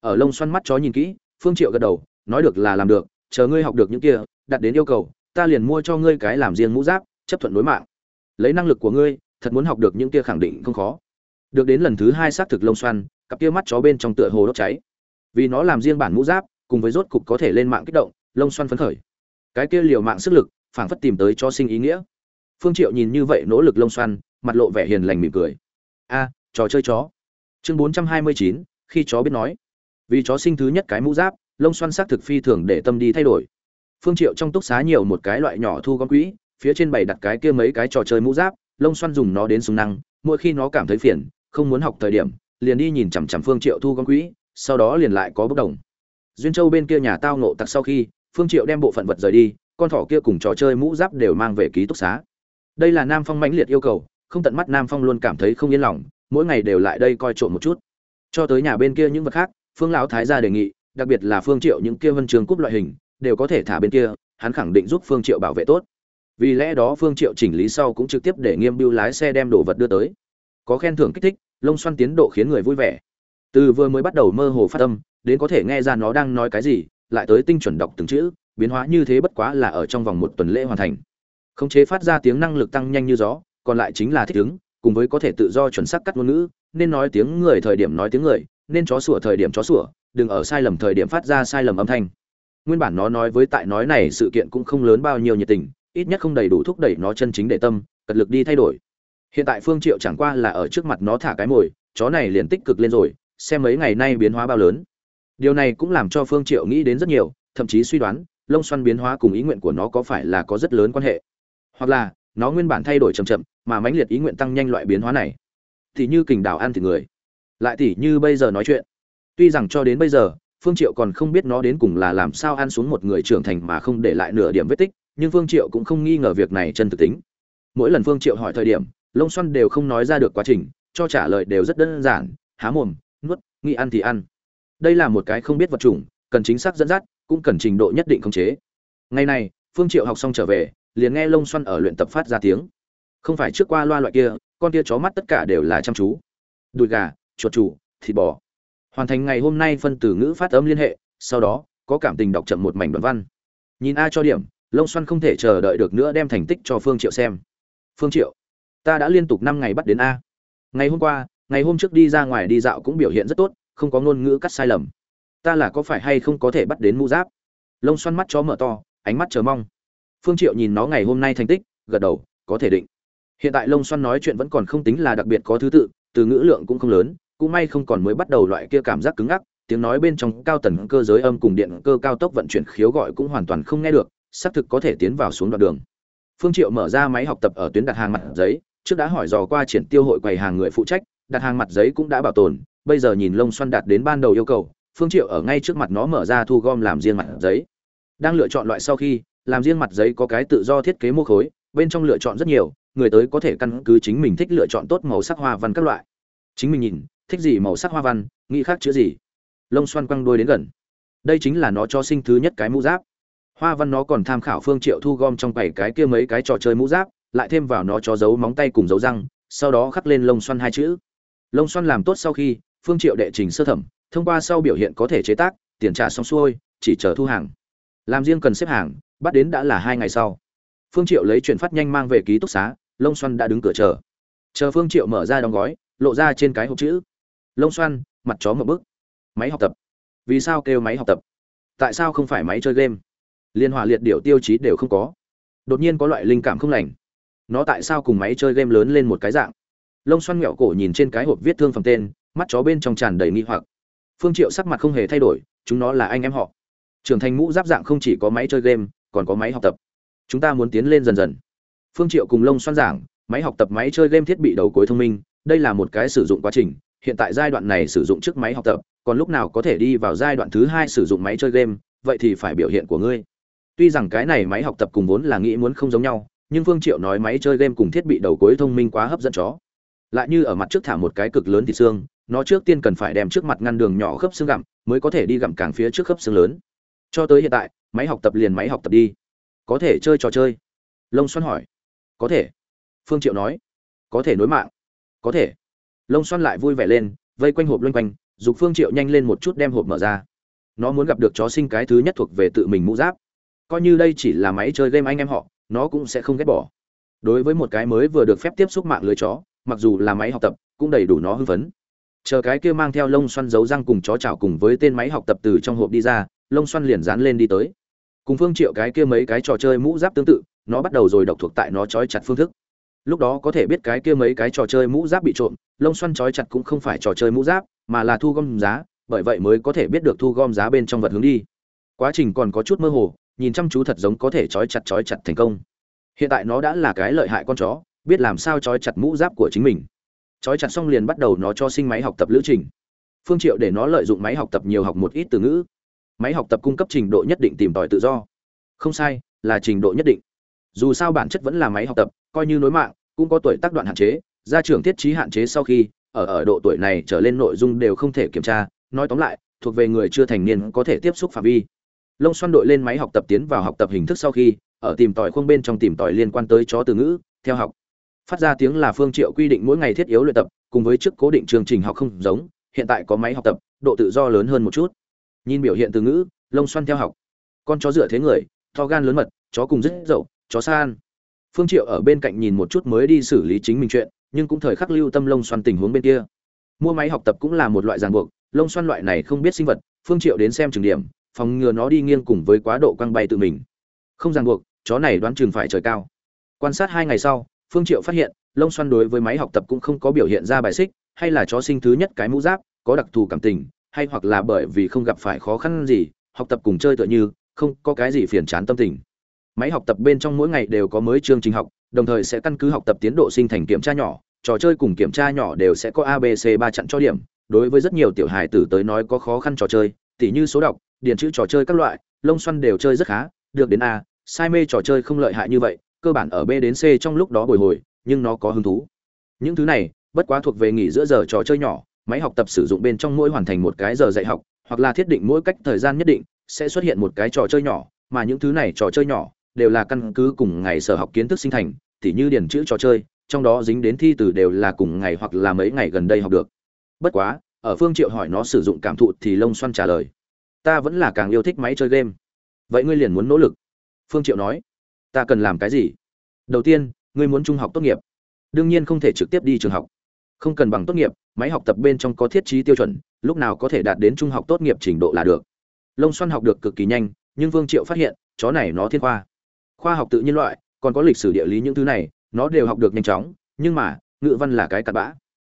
Ở lông xoăn mắt chó nhìn kỹ, phương triệu gật đầu, nói được là làm được, chờ ngươi học được những kia, đặt đến yêu cầu, ta liền mua cho ngươi cái làm riêng mũ giáp, chấp thuận nối mạng. Lấy năng lực của ngươi, thật muốn học được những kia khẳng định không khó. Được đến lần thứ hai xác thực lông xoăn cặp kia mắt chó bên trong tựa hồ đốt cháy. Vì nó làm riêng bản mũ giáp cùng với rốt cục có thể lên mạng kích động lông xoăn phấn khởi. Cái kia liều mạng sức lực phảng phất tìm tới cho sinh ý nghĩa. Phương triệu nhìn như vậy nỗ lực lông xoăn mặt lộ vẻ hiền lành mỉm cười. A trò chơi chó. Chương 429, khi chó biết nói. Vì chó sinh thứ nhất cái mũ giáp lông xoăn xác thực phi thường để tâm đi thay đổi. Phương triệu trong túc xá nhiều một cái loại nhỏ thu gom quỹ phía trên bày đặt cái kia mấy cái trò chơi mũ giáp lông xoăn dùng nó đến súng năng mỗi khi nó cảm thấy phiền không muốn học thời điểm liền đi nhìn chằm chằm phương triệu thu gom quỹ, sau đó liền lại có bất đồng. Duyên châu bên kia nhà tao ngộ tặc sau khi, phương triệu đem bộ phận vật rời đi, con thỏ kia cùng trò chơi mũ giáp đều mang về ký túc xá. Đây là nam phong mãnh liệt yêu cầu, không tận mắt nam phong luôn cảm thấy không yên lòng, mỗi ngày đều lại đây coi trộm một chút. Cho tới nhà bên kia những vật khác, phương lão thái gia đề nghị, đặc biệt là phương triệu những kia vân trường cúp loại hình, đều có thể thả bên kia, hắn khẳng định giúp phương triệu bảo vệ tốt. Vì lẽ đó phương triệu chỉnh lý sau cũng trực tiếp để nghiêm biêu lái xe đem đồ vật đưa tới. Có khen thưởng kích thích lông xoăn tiến độ khiến người vui vẻ. Từ vừa mới bắt đầu mơ hồ phát tâm đến có thể nghe ra nó đang nói cái gì, lại tới tinh chuẩn đọc từng chữ, biến hóa như thế bất quá là ở trong vòng một tuần lễ hoàn thành. Khống chế phát ra tiếng năng lực tăng nhanh như gió, còn lại chính là thích ứng, cùng với có thể tự do chuẩn xác cắt ngôn ngữ, nên nói tiếng người thời điểm nói tiếng người, nên chó sủa thời điểm chó sủa, đừng ở sai lầm thời điểm phát ra sai lầm âm thanh. Nguyên bản nó nói với tại nói này sự kiện cũng không lớn bao nhiêu nhiệt tình, ít nhất không đầy đủ thúc đẩy nó chân chính để tâm, cật lực đi thay đổi hiện tại phương triệu chẳng qua là ở trước mặt nó thả cái mồi, chó này liền tích cực lên rồi, xem mấy ngày nay biến hóa bao lớn. Điều này cũng làm cho phương triệu nghĩ đến rất nhiều, thậm chí suy đoán, lông xoăn biến hóa cùng ý nguyện của nó có phải là có rất lớn quan hệ. Hoặc là, nó nguyên bản thay đổi chậm chậm, mà mãnh liệt ý nguyện tăng nhanh loại biến hóa này. Thì như kình đảo ăn thịt người. Lại tỉ như bây giờ nói chuyện. Tuy rằng cho đến bây giờ, phương triệu còn không biết nó đến cùng là làm sao ăn xuống một người trưởng thành mà không để lại nửa điểm vết tích, nhưng phương triệu cũng không nghi ngờ việc này chân thực tính. Mỗi lần phương triệu hỏi thời điểm lông xoăn đều không nói ra được quá trình, cho trả lời đều rất đơn giản, há mồm, nuốt, nghĩ ăn thì ăn. Đây là một cái không biết vật chủng, cần chính xác dẫn dắt, cũng cần trình độ nhất định khống chế. Ngày này, phương triệu học xong trở về, liền nghe lông xoăn ở luyện tập phát ra tiếng. Không phải trước qua loa loại kia, con kia chó mắt tất cả đều là chăm chú. Đùi gà, chuột chủ, thịt bò. Hoàn thành ngày hôm nay phân từ ngữ phát âm liên hệ, sau đó, có cảm tình đọc chậm một mảnh đoạn văn. Nhìn a cho điểm, lông xoăn không thể chờ đợi được nữa đem thành tích cho phương triệu xem. Phương triệu ta đã liên tục năm ngày bắt đến a. Ngày hôm qua, ngày hôm trước đi ra ngoài đi dạo cũng biểu hiện rất tốt, không có ngôn ngữ cắt sai lầm. Ta là có phải hay không có thể bắt đến mũ giáp? Lông xoăn mắt chó mở to, ánh mắt chờ mong. Phương triệu nhìn nó ngày hôm nay thành tích, gật đầu, có thể định. Hiện tại lông xoăn nói chuyện vẫn còn không tính là đặc biệt có thứ tự, từ ngữ lượng cũng không lớn, cũng may không còn mới bắt đầu loại kia cảm giác cứng ngắc, tiếng nói bên trong cao tần cơ giới âm cùng điện cơ cao tốc vận chuyển khiếu gọi cũng hoàn toàn không nghe được, xác thực có thể tiến vào xuống đoạn đường. Phương triệu mở ra máy học tập ở tuyến đặt hàng mặt giấy trước đã hỏi dò qua triển tiêu hội quầy hàng người phụ trách, đặt hàng mặt giấy cũng đã bảo tồn, bây giờ nhìn lông xoăn đạt đến ban đầu yêu cầu, phương triệu ở ngay trước mặt nó mở ra thu gom làm riêng mặt giấy. Đang lựa chọn loại sau khi, làm riêng mặt giấy có cái tự do thiết kế mô khối, bên trong lựa chọn rất nhiều, người tới có thể căn cứ chính mình thích lựa chọn tốt màu sắc hoa văn các loại. Chính mình nhìn, thích gì màu sắc hoa văn, nghĩ khác chữ gì. Lông xoăn quăng đuôi đến gần. Đây chính là nó cho sinh thứ nhất cái mũ giáp. Hoa văn nó còn tham khảo phương triệu thu gom trong bảy cái kia mấy cái trò chơi mũ giáp lại thêm vào nó cho dấu móng tay cùng dấu răng, sau đó khắc lên lông xoăn hai chữ. Lông xoăn làm tốt sau khi, phương triệu đệ trình sơ thẩm, thông qua sau biểu hiện có thể chế tác, tiền trả xong xuôi, chỉ chờ thu hàng. Làm riêng cần xếp hàng, bắt đến đã là hai ngày sau. Phương triệu lấy chuyển phát nhanh mang về ký túc xá, lông xoăn đã đứng cửa chờ. Chờ phương triệu mở ra đóng gói, lộ ra trên cái hộp chữ. Lông xoăn, mặt chó một bức. Máy học tập. Vì sao kêu máy học tập? Tại sao không phải máy chơi game? Liên hòa liệt điệu tiêu chí đều không có. Đột nhiên có loại linh cảm không lành nó tại sao cùng máy chơi game lớn lên một cái dạng? Lông xoăn nghẹo cổ nhìn trên cái hộp viết thương phẩm tên, mắt chó bên trong tràn đầy nghi hoặc. Phương triệu sắc mặt không hề thay đổi, chúng nó là anh em họ. Trưởng thành mũ giáp dạng không chỉ có máy chơi game, còn có máy học tập. Chúng ta muốn tiến lên dần dần. Phương triệu cùng lông xoăn giảng, máy học tập máy chơi game thiết bị đầu cuối thông minh, đây là một cái sử dụng quá trình, hiện tại giai đoạn này sử dụng trước máy học tập, còn lúc nào có thể đi vào giai đoạn thứ hai sử dụng máy chơi game, vậy thì phải biểu hiện của ngươi. Tuy rằng cái này máy học tập cùng vốn là nghĩ muốn không giống nhau nhưng phương triệu nói máy chơi game cùng thiết bị đầu cuối thông minh quá hấp dẫn chó. Lại như ở mặt trước thả một cái cực lớn thịt xương, nó trước tiên cần phải đem trước mặt ngăn đường nhỏ khớp xương gặm, mới có thể đi gặm càng phía trước khớp xương lớn. Cho tới hiện tại, máy học tập liền máy học tập đi. Có thể chơi trò chơi? Lông Xuân hỏi. Có thể. Phương triệu nói. Có thể nối mạng. Có thể. Lông Xuân lại vui vẻ lên, vây quanh hộp loanh quanh, dục phương triệu nhanh lên một chút đem hộp mở ra. Nó muốn gặp được chó sinh cái thứ nhất thuộc về tự mình mũ giáp. Coi như đây chỉ là máy chơi game anh em họ nó cũng sẽ không ghét bỏ. Đối với một cái mới vừa được phép tiếp xúc mạng lưới chó, mặc dù là máy học tập, cũng đầy đủ nó hưng phấn. Chờ cái kia mang theo lông xoăn dấu răng cùng chó chảo cùng với tên máy học tập từ trong hộp đi ra, lông xoăn liền dán lên đi tới. Cùng phương triệu cái kia mấy cái trò chơi mũ giáp tương tự, nó bắt đầu rồi độc thuộc tại nó trói chặt phương thức. Lúc đó có thể biết cái kia mấy cái trò chơi mũ giáp bị trộm, lông xoăn trói chặt cũng không phải trò chơi mũ giáp, mà là thu gom giá, bởi vậy mới có thể biết được thu gom giá bên trong vật hướng đi. Quá trình còn có chút mơ hồ nhìn chăm chú thật giống có thể trói chặt trói chặt thành công. Hiện tại nó đã là cái lợi hại con chó, biết làm sao trói chặt mũ giáp của chính mình. Trói chặt xong liền bắt đầu nó cho sinh máy học tập lữ trình. Phương triệu để nó lợi dụng máy học tập nhiều học một ít từ ngữ. Máy học tập cung cấp trình độ nhất định tìm tòi tự do. Không sai, là trình độ nhất định. Dù sao bản chất vẫn là máy học tập, coi như nối mạng, cũng có tuổi tác đoạn hạn chế, gia trưởng thiết trí hạn chế sau khi, ở ở độ tuổi này trở lên nội dung đều không thể kiểm tra. Nói tóm lại, thuộc về người chưa thành niên có thể tiếp xúc phạm vi lông xoăn đội lên máy học tập tiến vào học tập hình thức sau khi, ở tìm tòi khuôn bên trong tìm tòi liên quan tới chó từ ngữ, theo học. Phát ra tiếng là phương triệu quy định mỗi ngày thiết yếu luyện tập, cùng với trước cố định chương trình học không giống, hiện tại có máy học tập, độ tự do lớn hơn một chút. Nhìn biểu hiện từ ngữ, lông xoăn theo học. Con chó dựa thế người, to gan lớn mật, chó cùng rất dậu, chó san phương triệu ở bên cạnh nhìn một chút mới đi xử lý chính mình chuyện, nhưng cũng thời khắc lưu tâm lông xoăn tình huống bên kia. Mua máy học tập cũng là một loại ràng buộc, lông xoăn loại này không biết sinh vật, phương triệu đến xem trường điểm phòng ngừa nó đi nghiêng cùng với quá độ quăng bay tự mình. Không ràng buộc, chó này đoán chừng phải trời cao. Quan sát hai ngày sau, phương triệu phát hiện, lông xoăn đối với máy học tập cũng không có biểu hiện ra bài xích, hay là chó sinh thứ nhất cái mũ giáp, có đặc thù cảm tình, hay hoặc là bởi vì không gặp phải khó khăn gì, học tập cùng chơi tựa như, không có cái gì phiền chán tâm tình. Máy học tập bên trong mỗi ngày đều có mới chương trình học, đồng thời sẽ căn cứ học tập tiến độ sinh thành kiểm tra nhỏ, trò chơi cùng kiểm tra nhỏ đều sẽ có abc ba chặn cho điểm. Đối với rất nhiều tiểu hài tử tới nói có khó khăn trò chơi, tỉ như số đọc điền chữ trò chơi các loại, lông xoăn đều chơi rất khá, được đến a say mê trò chơi không lợi hại như vậy, cơ bản ở b đến c trong lúc đó bồi hồi, nhưng nó có hứng thú. Những thứ này, bất quá thuộc về nghỉ giữa giờ trò chơi nhỏ, máy học tập sử dụng bên trong mỗi hoàn thành một cái giờ dạy học, hoặc là thiết định mỗi cách thời gian nhất định, sẽ xuất hiện một cái trò chơi nhỏ, mà những thứ này trò chơi nhỏ, đều là căn cứ cùng ngày sở học kiến thức sinh thành, tỉ như điền chữ trò chơi, trong đó dính đến thi từ đều là cùng ngày hoặc là mấy ngày gần đây học được. Bất quá, ở phương triệu hỏi nó sử dụng cảm thụ thì lông xoăn trả lời ta vẫn là càng yêu thích máy chơi game. Vậy ngươi liền muốn nỗ lực? Phương triệu nói. Ta cần làm cái gì? Đầu tiên, ngươi muốn trung học tốt nghiệp. Đương nhiên không thể trực tiếp đi trường học. Không cần bằng tốt nghiệp, máy học tập bên trong có thiết trí tiêu chuẩn, lúc nào có thể đạt đến trung học tốt nghiệp trình độ là được. Lông xoăn học được cực kỳ nhanh, nhưng vương triệu phát hiện, chó này nó thiên khoa. Khoa học tự nhiên loại, còn có lịch sử địa lý những thứ này, nó đều học được nhanh chóng, nhưng mà, ngữ văn là cái cặn bã.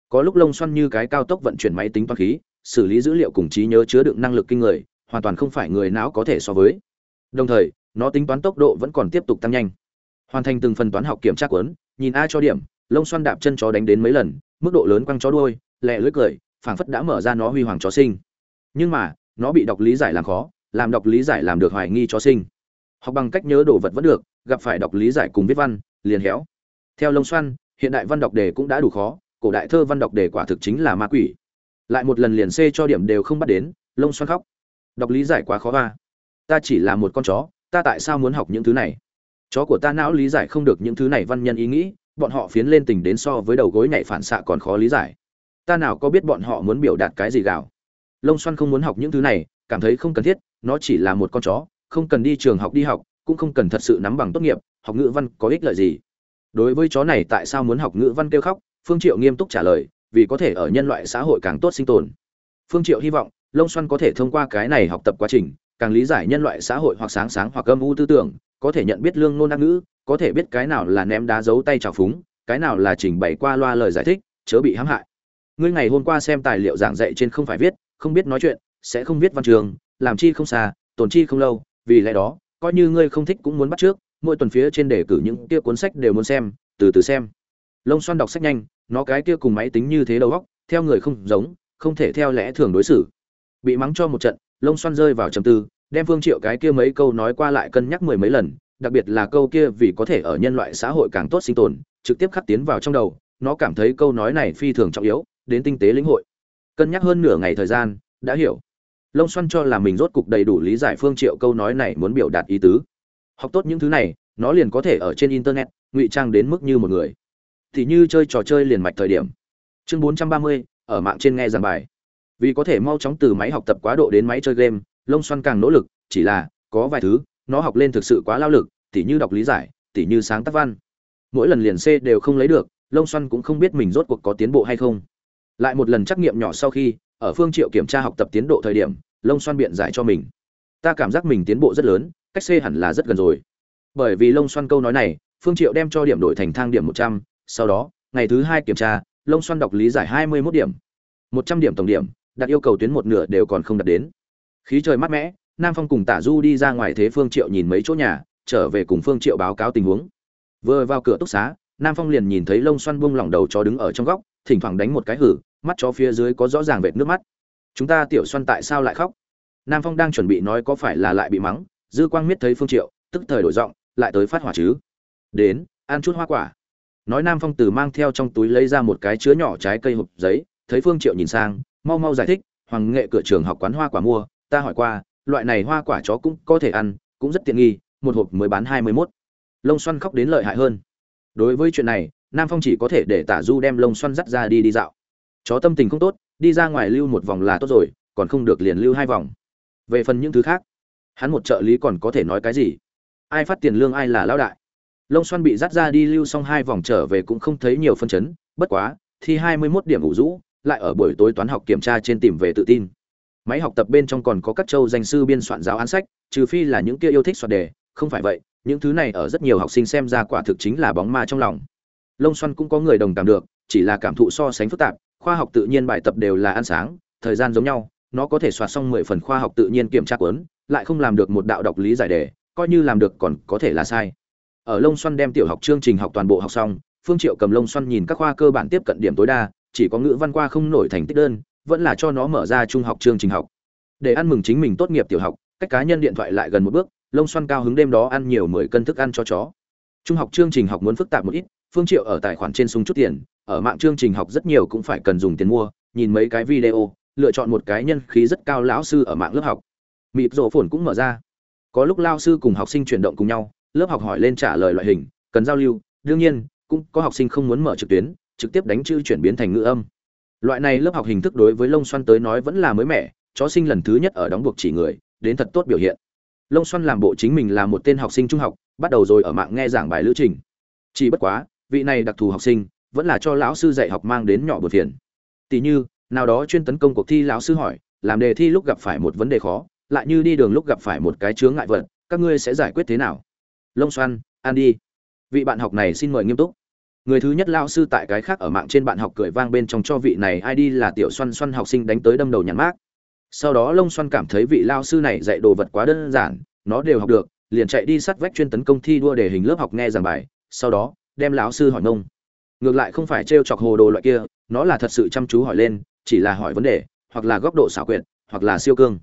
Có lúc lông xoăn như cái cao tốc vận chuyển máy tính toán khí, xử lý dữ liệu cùng trí nhớ chứa đựng năng lực kinh người hoàn toàn không phải người não có thể so với. Đồng thời, nó tính toán tốc độ vẫn còn tiếp tục tăng nhanh. Hoàn thành từng phần toán học kiểm tra cuốn, nhìn a cho điểm, lông xoăn đạp chân chó đánh đến mấy lần, mức độ lớn quăng chó đuôi, lẹ lưỡi cười, phảng phất đã mở ra nó huy hoàng chó sinh. Nhưng mà, nó bị đọc lý giải làm khó, làm đọc lý giải làm được hoài nghi chó sinh. Học bằng cách nhớ đồ vật vẫn được, gặp phải đọc lý giải cùng viết văn, liền héo. Theo lông xoăn, hiện đại văn đọc đề cũng đã đủ khó, cổ đại thơ văn đọc đề quả thực chính là ma quỷ. Lại một lần liền c cho điểm đều không bắt đến, lông xoăn khóc đọc lý giải quá khó va ta chỉ là một con chó, ta tại sao muốn học những thứ này? Chó của ta não lý giải không được những thứ này văn nhân ý nghĩ, bọn họ phiến lên tình đến so với đầu gối nhảy phản xạ còn khó lý giải. Ta nào có biết bọn họ muốn biểu đạt cái gì gạo? Lông xoăn không muốn học những thứ này, cảm thấy không cần thiết, nó chỉ là một con chó, không cần đi trường học đi học, cũng không cần thật sự nắm bằng tốt nghiệp, học ngữ văn có ích lợi gì? Đối với chó này tại sao muốn học ngữ văn kêu khóc? Phương triệu nghiêm túc trả lời, vì có thể ở nhân loại xã hội càng tốt sinh tồn. Phương triệu hy vọng lông xoăn có thể thông qua cái này học tập quá trình, càng lý giải nhân loại xã hội hoặc sáng sáng hoặc âm u tư tưởng, có thể nhận biết lương ngôn đắc ngữ, có thể biết cái nào là ném đá giấu tay trào phúng, cái nào là trình bày qua loa lời giải thích, chớ bị hãm hại. Ngươi ngày hôm qua xem tài liệu giảng dạy trên không phải viết, không biết nói chuyện, sẽ không viết văn trường, làm chi không xa, tổn chi không lâu, vì lẽ đó, coi như ngươi không thích cũng muốn bắt trước, mỗi tuần phía trên đề cử những kia cuốn sách đều muốn xem, từ từ xem. Lông xoăn đọc sách nhanh, nó cái kia cùng máy tính như thế đầu óc, theo người không giống, không thể theo lẽ thường đối xử bị mắng cho một trận lông xoăn rơi vào trầm tư đem phương triệu cái kia mấy câu nói qua lại cân nhắc mười mấy lần đặc biệt là câu kia vì có thể ở nhân loại xã hội càng tốt sinh tồn trực tiếp khắc tiến vào trong đầu nó cảm thấy câu nói này phi thường trọng yếu đến tinh tế lĩnh hội. Cân nhắc hơn nửa ngày thời gian đã hiểu. Lông xoăn cho là mình rốt cục đầy đủ lý giải phương triệu câu nói này muốn biểu đạt ý tứ. Học tốt những thứ này nó liền có thể ở trên internet ngụy trang đến mức như một người. Thì như chơi trò chơi liền mạch thời điểm. Chương 430, ở mạng trên nghe giảng bài vì có thể mau chóng từ máy học tập quá độ đến máy chơi game, lông xoăn càng nỗ lực, chỉ là, có vài thứ, nó học lên thực sự quá lao lực, tỉ như đọc lý giải, tỉ như sáng tác văn. Mỗi lần liền c đều không lấy được, lông xoăn cũng không biết mình rốt cuộc có tiến bộ hay không. Lại một lần trắc nghiệm nhỏ sau khi, ở phương triệu kiểm tra học tập tiến độ thời điểm, lông xoăn biện giải cho mình. Ta cảm giác mình tiến bộ rất lớn, cách c hẳn là rất gần rồi. Bởi vì lông xoăn câu nói này, phương triệu đem cho điểm đổi thành thang điểm một trăm, sau đó, ngày thứ hai kiểm tra, lông xoăn đọc lý giải hai mươi 21 điểm. một trăm điểm tổng điểm đặt yêu cầu tuyến một nửa đều còn không đạt đến. Khí trời mát mẻ, nam phong cùng tả du đi ra ngoài thế phương triệu nhìn mấy chỗ nhà, trở về cùng phương triệu báo cáo tình huống. Vừa vào cửa túc xá, nam phong liền nhìn thấy lông xoăn buông lỏng đầu chó đứng ở trong góc, thỉnh thoảng đánh một cái hử, mắt chó phía dưới có rõ ràng vệt nước mắt. Chúng ta tiểu xoăn tại sao lại khóc? Nam phong đang chuẩn bị nói có phải là lại bị mắng, dư quang miết thấy phương triệu, tức thời đổi giọng, lại tới phát hỏa chứ. Đến, ăn chút hoa quả. Nói nam phong từ mang theo trong túi lấy ra một cái chứa nhỏ trái cây hộp giấy, thấy phương triệu nhìn sang mau mau giải thích, hoàng nghệ cửa trường học quán hoa quả mua, ta hỏi qua, loại này hoa quả chó cũng có thể ăn, cũng rất tiện nghi, một hộp mới bán hai mươi mốt. Lông xoăn khóc đến lợi hại hơn. Đối với chuyện này, nam phong chỉ có thể để tả du đem lông xoăn dắt ra đi đi dạo. Chó tâm tình không tốt, đi ra ngoài lưu một vòng là tốt rồi, còn không được liền lưu hai vòng. Về phần những thứ khác, hắn một trợ lý còn có thể nói cái gì? Ai phát tiền lương ai là lão đại. Lông xoăn bị dắt ra đi lưu xong hai vòng trở về cũng không thấy nhiều phân chấn, bất quá, thi hai mươi mốt điểm ủ rũ lại ở buổi tối toán học kiểm tra trên tìm về tự tin. Máy học tập bên trong còn có các châu danh sư biên soạn giáo án sách, trừ phi là những kia yêu thích soạn đề, không phải vậy, những thứ này ở rất nhiều học sinh xem ra quả thực chính là bóng ma trong lòng. Lông xoăn cũng có người đồng cảm được, chỉ là cảm thụ so sánh phức tạp, khoa học tự nhiên bài tập đều là ăn sáng, thời gian giống nhau, nó có thể soạt xong mười phần khoa học tự nhiên kiểm tra cuốn, lại không làm được một đạo đọc lý giải đề, coi như làm được còn có thể là sai. Ở lông xoăn đem tiểu học chương trình học toàn bộ học xong, phương triệu cầm lông xoăn nhìn các khoa cơ bản tiếp cận điểm tối đa chỉ có ngữ văn qua không nổi thành tích đơn, vẫn là cho nó mở ra trung học chương trình học. Để ăn mừng chính mình tốt nghiệp tiểu học, cách cá nhân điện thoại lại gần một bước, lông xoăn cao hứng đêm đó ăn nhiều mười cân thức ăn cho chó. Trung học chương trình học muốn phức tạp một ít, phương triệu ở tài khoản trên sung chút tiền, ở mạng chương trình học rất nhiều cũng phải cần dùng tiền mua, nhìn mấy cái video, lựa chọn một cái nhân khí rất cao lão sư ở mạng lớp học. Mịp rổ phồn cũng mở ra. Có lúc lao sư cùng học sinh chuyển động cùng nhau, lớp học hỏi lên trả lời loại hình, cần giao lưu, đương nhiên, cũng có học sinh không muốn mở trực tuyến trực tiếp đánh chữ chuyển biến thành ngữ âm. Loại này lớp học hình thức đối với lông xoăn tới nói vẫn là mới mẻ, chó sinh lần thứ nhất ở đóng buộc chỉ người, đến thật tốt biểu hiện. Lông xoăn làm bộ chính mình là một tên học sinh trung học, bắt đầu rồi ở mạng nghe giảng bài lữ trình. Chỉ bất quá, vị này đặc thù học sinh vẫn là cho lão sư dạy học mang đến nhỏ bột phiền. Tỷ như, nào đó chuyên tấn công cuộc thi lão sư hỏi, làm đề thi lúc gặp phải một vấn đề khó, lại như đi đường lúc gặp phải một cái chướng ngại vật, các ngươi sẽ giải quyết thế nào? Lông xoăn an đi vị bạn học này xin mời nghiêm túc người thứ nhất lao sư tại cái khác ở mạng trên bạn học cười vang bên trong cho vị này id là tiểu xoăn xoăn học sinh đánh tới đâm đầu nhàn mát sau đó lông xoăn cảm thấy vị lao sư này dạy đồ vật quá đơn giản, nó đều học được, liền chạy đi sát vách chuyên tấn công thi đua để hình lớp học nghe giảng bài, sau đó đem lão sư hỏi ngông. Ngược lại không phải t chọc hồ đồ loại kia, nó là thật sự chăm chú hỏi lên, chỉ là hỏi vấn đề, hoặc là góc độ xảo quyệt, hoặc là siêu cương.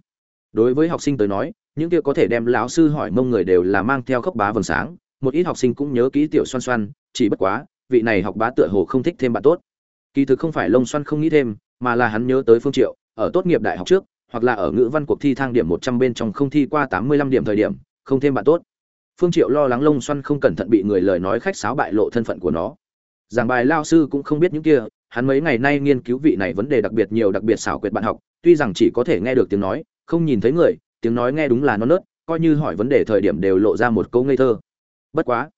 Đối với học sinh tới nói, những kia có thể đem lão sư hỏi mông người đều là mang theo khốc bá vầng sáng, một ít học sinh cũng nhớ kỹ tiểu xoan xoan, chỉ bất quá vị này học bá tựa hồ không thích thêm bạn tốt. Kỳ thực không phải lông xoan không nghĩ thêm, mà là hắn nhớ tới phương triệu, ở tốt nghiệp đại học trước, hoặc là ở ngữ văn cuộc thi thang điểm một trăm bên trong không thi qua tám mươi lăm điểm thời điểm, không thêm bạn tốt. Phương triệu lo lắng lông xoan không cẩn thận bị người lời nói khách sáo bại lộ thân phận của nó. Giảng bài lao sư cũng không biết những kia, hắn mấy ngày nay nghiên cứu vị này vấn đề đặc biệt nhiều đặc biệt xảo quyệt bạn học, tuy rằng chỉ có thể nghe được tiếng nói, không nhìn thấy người, tiếng nói nghe đúng là non nớt, coi như hỏi vấn đề thời điểm đều lộ ra một câu ngây thơ. Bất quá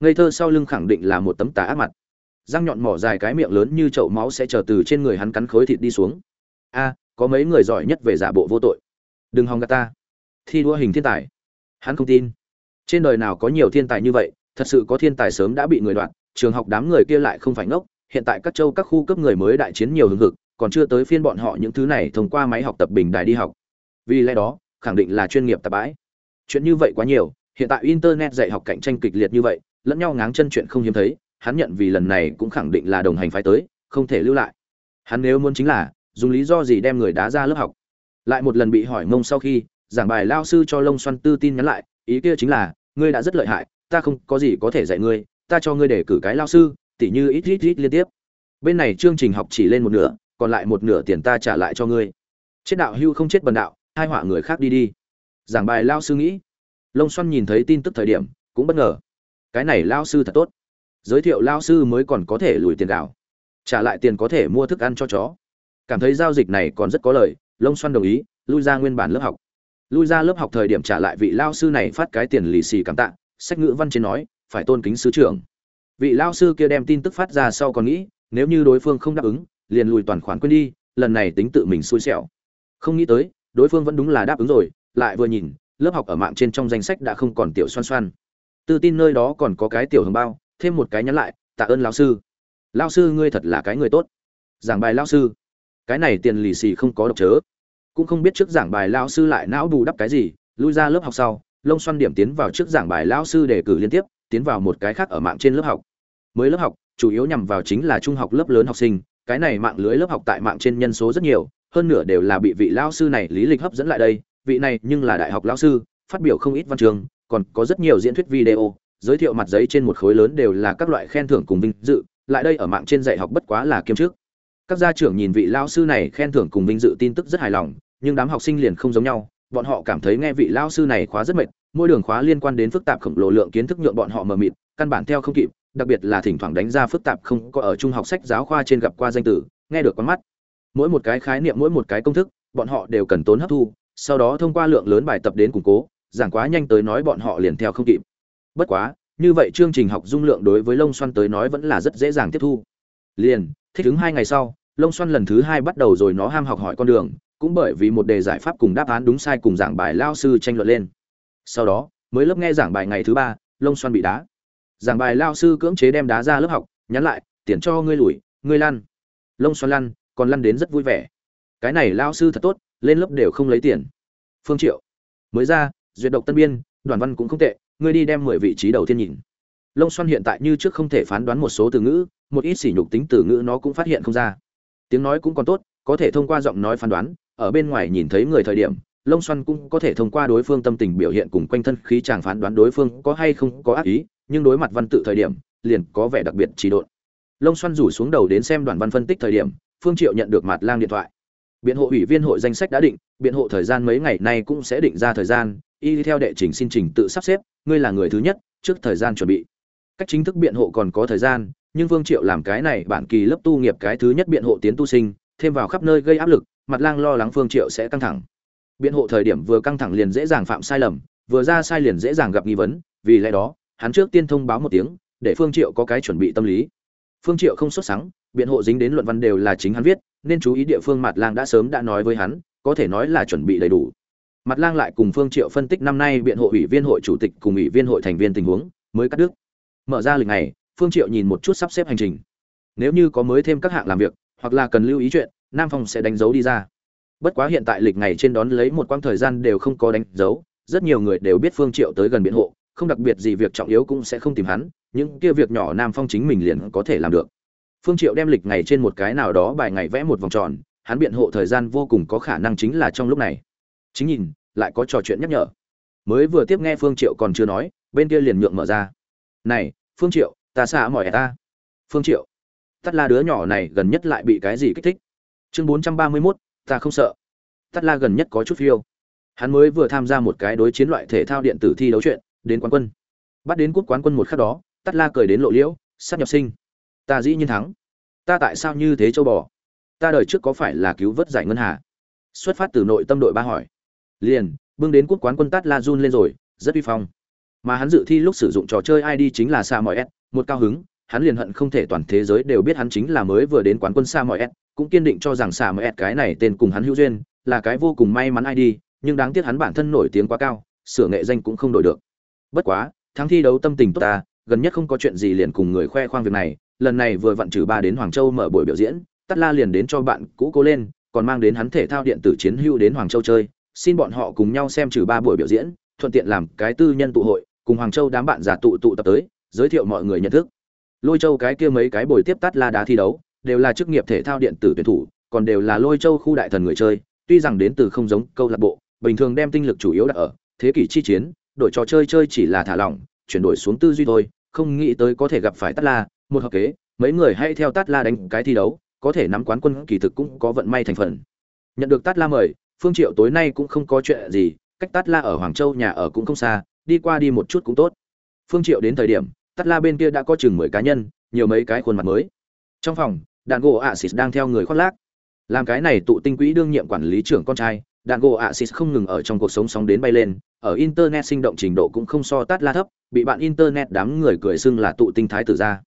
ngây thơ sau lưng khẳng định là một tấm tà ác mặt. Răng nhọn mỏ dài cái miệng lớn như chậu máu sẽ chờ từ trên người hắn cắn khối thịt đi xuống. A, có mấy người giỏi nhất về giả bộ vô tội. Đừng hòng gạt ta. Thi đua hình thiên tài. Hắn không tin. Trên đời nào có nhiều thiên tài như vậy, thật sự có thiên tài sớm đã bị người đoạn trường học đám người kia lại không phải ngốc. Hiện tại các châu, các khu cấp người mới đại chiến nhiều hưng hực, còn chưa tới phiên bọn họ những thứ này thông qua máy học tập bình đài đi học. Vì lẽ đó, khẳng định là chuyên nghiệp tạp bãi. Chuyện như vậy quá nhiều, hiện tại internet dạy học cạnh tranh kịch liệt như vậy lẫn nhau ngáng chân chuyện không hiếm thấy, hắn nhận vì lần này cũng khẳng định là đồng hành phái tới, không thể lưu lại. Hắn nếu muốn chính là, dùng lý do gì đem người đá ra lớp học? Lại một lần bị hỏi mông sau khi, giảng bài lao sư cho lông xoăn tư tin nhắn lại, ý kia chính là, ngươi đã rất lợi hại, ta không có gì có thể dạy ngươi, ta cho ngươi để cử cái lao sư, tỉ như ít ít ít liên tiếp. Bên này chương trình học chỉ lên một nửa, còn lại một nửa tiền ta trả lại cho ngươi. Chết đạo hưu không chết bần đạo, hai họa người khác đi đi. Giảng bài lao sư nghĩ. Lông xoăn nhìn thấy tin tức thời điểm, cũng bất ngờ cái này lao sư thật tốt. Giới thiệu lao sư mới còn có thể lùi tiền gạo. Trả lại tiền có thể mua thức ăn cho chó. Cảm thấy giao dịch này còn rất có lời lông xoăn đồng ý, lui ra nguyên bản lớp học. Lui ra lớp học thời điểm trả lại vị lao sư này phát cái tiền lì xì cảm tạ, sách ngữ văn trên nói, phải tôn kính sứ trưởng. Vị lao sư kia đem tin tức phát ra sau còn nghĩ, nếu như đối phương không đáp ứng, liền lùi toàn khoản quên đi, lần này tính tự mình xui xẻo. Không nghĩ tới, đối phương vẫn đúng là đáp ứng rồi, lại vừa nhìn, lớp học ở mạng trên trong danh sách đã không còn tiểu xoan xoan tư tin nơi đó còn có cái tiểu hồng bao, thêm một cái nhắn lại, tạ ơn lão sư. Lão sư ngươi thật là cái người tốt. Giảng bài lão sư. Cái này tiền lì xì không có độc chớ. Cũng không biết trước giảng bài lão sư lại não bù đắp cái gì, lui ra lớp học sau, lông xoăn điểm tiến vào trước giảng bài lão sư để cử liên tiếp, tiến vào một cái khác ở mạng trên lớp học. Mới lớp học, chủ yếu nhằm vào chính là trung học lớp lớn học sinh, cái này mạng lưới lớp học tại mạng trên nhân số rất nhiều, hơn nửa đều là bị vị lão sư này lý lịch hấp dẫn lại đây, vị này nhưng là đại học lão sư, phát biểu không ít văn trường còn có rất nhiều diễn thuyết video, giới thiệu mặt giấy trên một khối lớn đều là các loại khen thưởng cùng vinh dự, lại đây ở mạng trên dạy học bất quá là kiêm trước các gia trưởng nhìn vị lao sư này khen thưởng cùng vinh dự tin tức rất hài lòng, nhưng đám học sinh liền không giống nhau, bọn họ cảm thấy nghe vị lao sư này khóa rất mệt, mỗi đường khóa liên quan đến phức tạp khổng lồ lượng kiến thức nhượng bọn họ mờ mịt, căn bản theo không kịp, đặc biệt là thỉnh thoảng đánh ra phức tạp không có ở trung học sách giáo khoa trên gặp qua danh từ nghe được con mắt. Mỗi một cái khái niệm, mỗi một cái công thức, bọn họ đều cần tốn hấp thu, sau đó thông qua lượng lớn bài tập đến củng cố giảng quá nhanh tới nói bọn họ liền theo không kịp. Bất quá, như vậy chương trình học dung lượng đối với lông xoăn tới nói vẫn là rất dễ dàng tiếp thu. Liền, thích ứng hai ngày sau lông xoăn lần thứ hai bắt đầu rồi nó ham học hỏi con đường, cũng bởi vì một đề giải pháp cùng đáp án đúng sai cùng giảng bài lao sư tranh luận lên. Sau đó, mới lớp nghe giảng bài ngày thứ ba lông xoăn bị đá. Giảng bài lao sư cưỡng chế đem đá ra lớp học, nhắn lại, tiền cho ngươi lùi ngươi lăn. Lông xoăn lăn, còn lăn đến rất vui vẻ. Cái này lao sư thật tốt, lên lớp đều không lấy tiền. Phương triệu mới ra duyệt độc tân biên, đoàn văn cũng không tệ, ngươi đi đem mười vị trí đầu tiên nhìn. Lông xoăn hiện tại như trước không thể phán đoán một số từ ngữ, một ít sỉ nhục tính từ ngữ nó cũng phát hiện không ra. Tiếng nói cũng còn tốt, có thể thông qua giọng nói phán đoán, ở bên ngoài nhìn thấy người thời điểm, lông xoăn cũng có thể thông qua đối phương tâm tình biểu hiện cùng quanh thân khí chàng phán đoán đối phương có hay không có ác ý, nhưng đối mặt văn tự thời điểm, liền có vẻ đặc biệt trì độn. Lông xoăn rủ xuống đầu đến xem đoàn văn phân tích thời điểm, phương triệu nhận được mặt lang điện thoại. Biện hộ ủy viên hội danh sách đã định, biện hộ thời gian mấy ngày nay cũng sẽ định ra thời gian y theo đệ trình xin trình tự sắp xếp, ngươi là người thứ nhất, trước thời gian chuẩn bị. Cách chính thức biện hộ còn có thời gian, nhưng vương triệu làm cái này bản kỳ lớp tu nghiệp cái thứ nhất biện hộ tiến tu sinh, thêm vào khắp nơi gây áp lực, mặt lang lo lắng phương triệu sẽ căng thẳng. Biện hộ thời điểm vừa căng thẳng liền dễ dàng phạm sai lầm, vừa ra sai liền dễ dàng gặp nghi vấn, vì lẽ đó, hắn trước tiên thông báo một tiếng, để phương triệu có cái chuẩn bị tâm lý. Phương triệu không xuất sáng biện hộ dính đến luận văn đều là chính hắn viết, nên chú ý địa phương mặt lang đã sớm đã nói với hắn, có thể nói là chuẩn bị đầy đủ mặt lang lại cùng phương triệu phân tích năm nay biện hộ ủy viên hội chủ tịch cùng ủy viên hội thành viên tình huống, mới cắt đứt. Mở ra lịch này phương triệu nhìn một chút sắp xếp hành trình. Nếu như có mới thêm các hạng làm việc, hoặc là cần lưu ý chuyện, nam phong sẽ đánh dấu đi ra. Bất quá hiện tại lịch ngày trên đón lấy một quãng thời gian đều không có đánh dấu, rất nhiều người đều biết phương triệu tới gần biện hộ, không đặc biệt gì việc trọng yếu cũng sẽ không tìm hắn, những kia việc nhỏ nam phong chính mình liền có thể làm được. Phương triệu đem lịch ngày trên một cái nào đó bài ngày vẽ một vòng tròn, hắn biện hộ thời gian vô cùng có khả năng chính là trong lúc này chính nhìn lại có trò chuyện nhắc nhở. Mới vừa tiếp nghe phương triệu còn chưa nói bên kia liền nhượng mở ra. Này phương triệu ta xả mỏi ta. Phương triệu tắt la đứa nhỏ này gần nhất lại bị cái gì kích thích? Chương 431, ta không sợ. Tắt la gần nhất có chút phiêu. Hắn mới vừa tham gia một cái đối chiến loại thể thao điện tử thi đấu chuyện đến quán quân. Bắt đến quốc quán quân một khắc đó tắt la cười đến lộ liễu sát nhập sinh. Ta dĩ nhiên thắng. Ta tại sao như thế châu bò? Ta đời trước có phải là cứu vớt giải ngân hà? Xuất phát từ nội tâm đội ba hỏi liền, bưng đến quốc quán quân tát la run lên rồi, rất uy phong. Mà hắn dự thi lúc sử dụng trò chơi id chính là sa mọi s một cao hứng, hắn liền hận không thể toàn thế giới đều biết hắn chính là mới vừa đến quán quân sa mọi s cũng kiên định cho rằng sa mọi s cái này tên cùng hắn hữu duyên, là cái vô cùng may mắn id nhưng đáng tiếc hắn bản thân nổi tiếng quá cao, sửa nghệ danh cũng không đổi được. Bất quá, thắng thi đấu tâm tình tốt ta, gần nhất không có chuyện gì liền cùng người khoe khoang việc này, lần này vừa vặn trừ ba đến hoàng châu mở buổi biểu diễn tắt la liền đến cho bạn cũ cố lên, còn mang đến hắn thể thao điện tử chiến hưu đến hoàng châu chơi xin bọn họ cùng nhau xem trừ ba buổi biểu diễn, thuận tiện làm cái tư nhân tụ hội, cùng hoàng châu đám bạn giả tụ tụ tập tới, giới thiệu mọi người nhận thức. Lôi châu cái kia mấy cái buổi tiếp tắt la đá thi đấu, đều là chức nghiệp thể thao điện tử tuyển thủ, còn đều là lôi châu khu đại thần người chơi, tuy rằng đến từ không giống câu lạc bộ, bình thường đem tinh lực chủ yếu đặt ở thế kỷ chi chiến đổi trò chơi chơi chỉ là thả lỏng, chuyển đổi xuống tư duy thôi, không nghĩ tới có thể gặp phải tát la, một hợp kế, mấy người hay theo tát la đánh cái thi đấu, có thể nắm quán quân kỳ thực cũng có vận may thành phần. Nhận được tát la mời phương triệu tối nay cũng không có chuyện gì, cách tát la ở hoàng châu nhà ở cũng không xa, đi qua đi một chút cũng tốt. Phương triệu đến thời điểm, tát la bên kia đã có chừng mười cá nhân, nhiều mấy cái khuôn mặt mới. Trong phòng đàn gỗ ạ xịt đang theo người khoác lác. Làm cái này tụ tinh quỹ đương nhiệm quản lý trưởng con trai đàn gỗ ạ xịt không ngừng ở trong cuộc sống sóng đến bay lên, ở internet sinh động trình độ cũng không so tát la thấp, bị bạn internet đám người cười xưng là tụ tinh thái tử gia.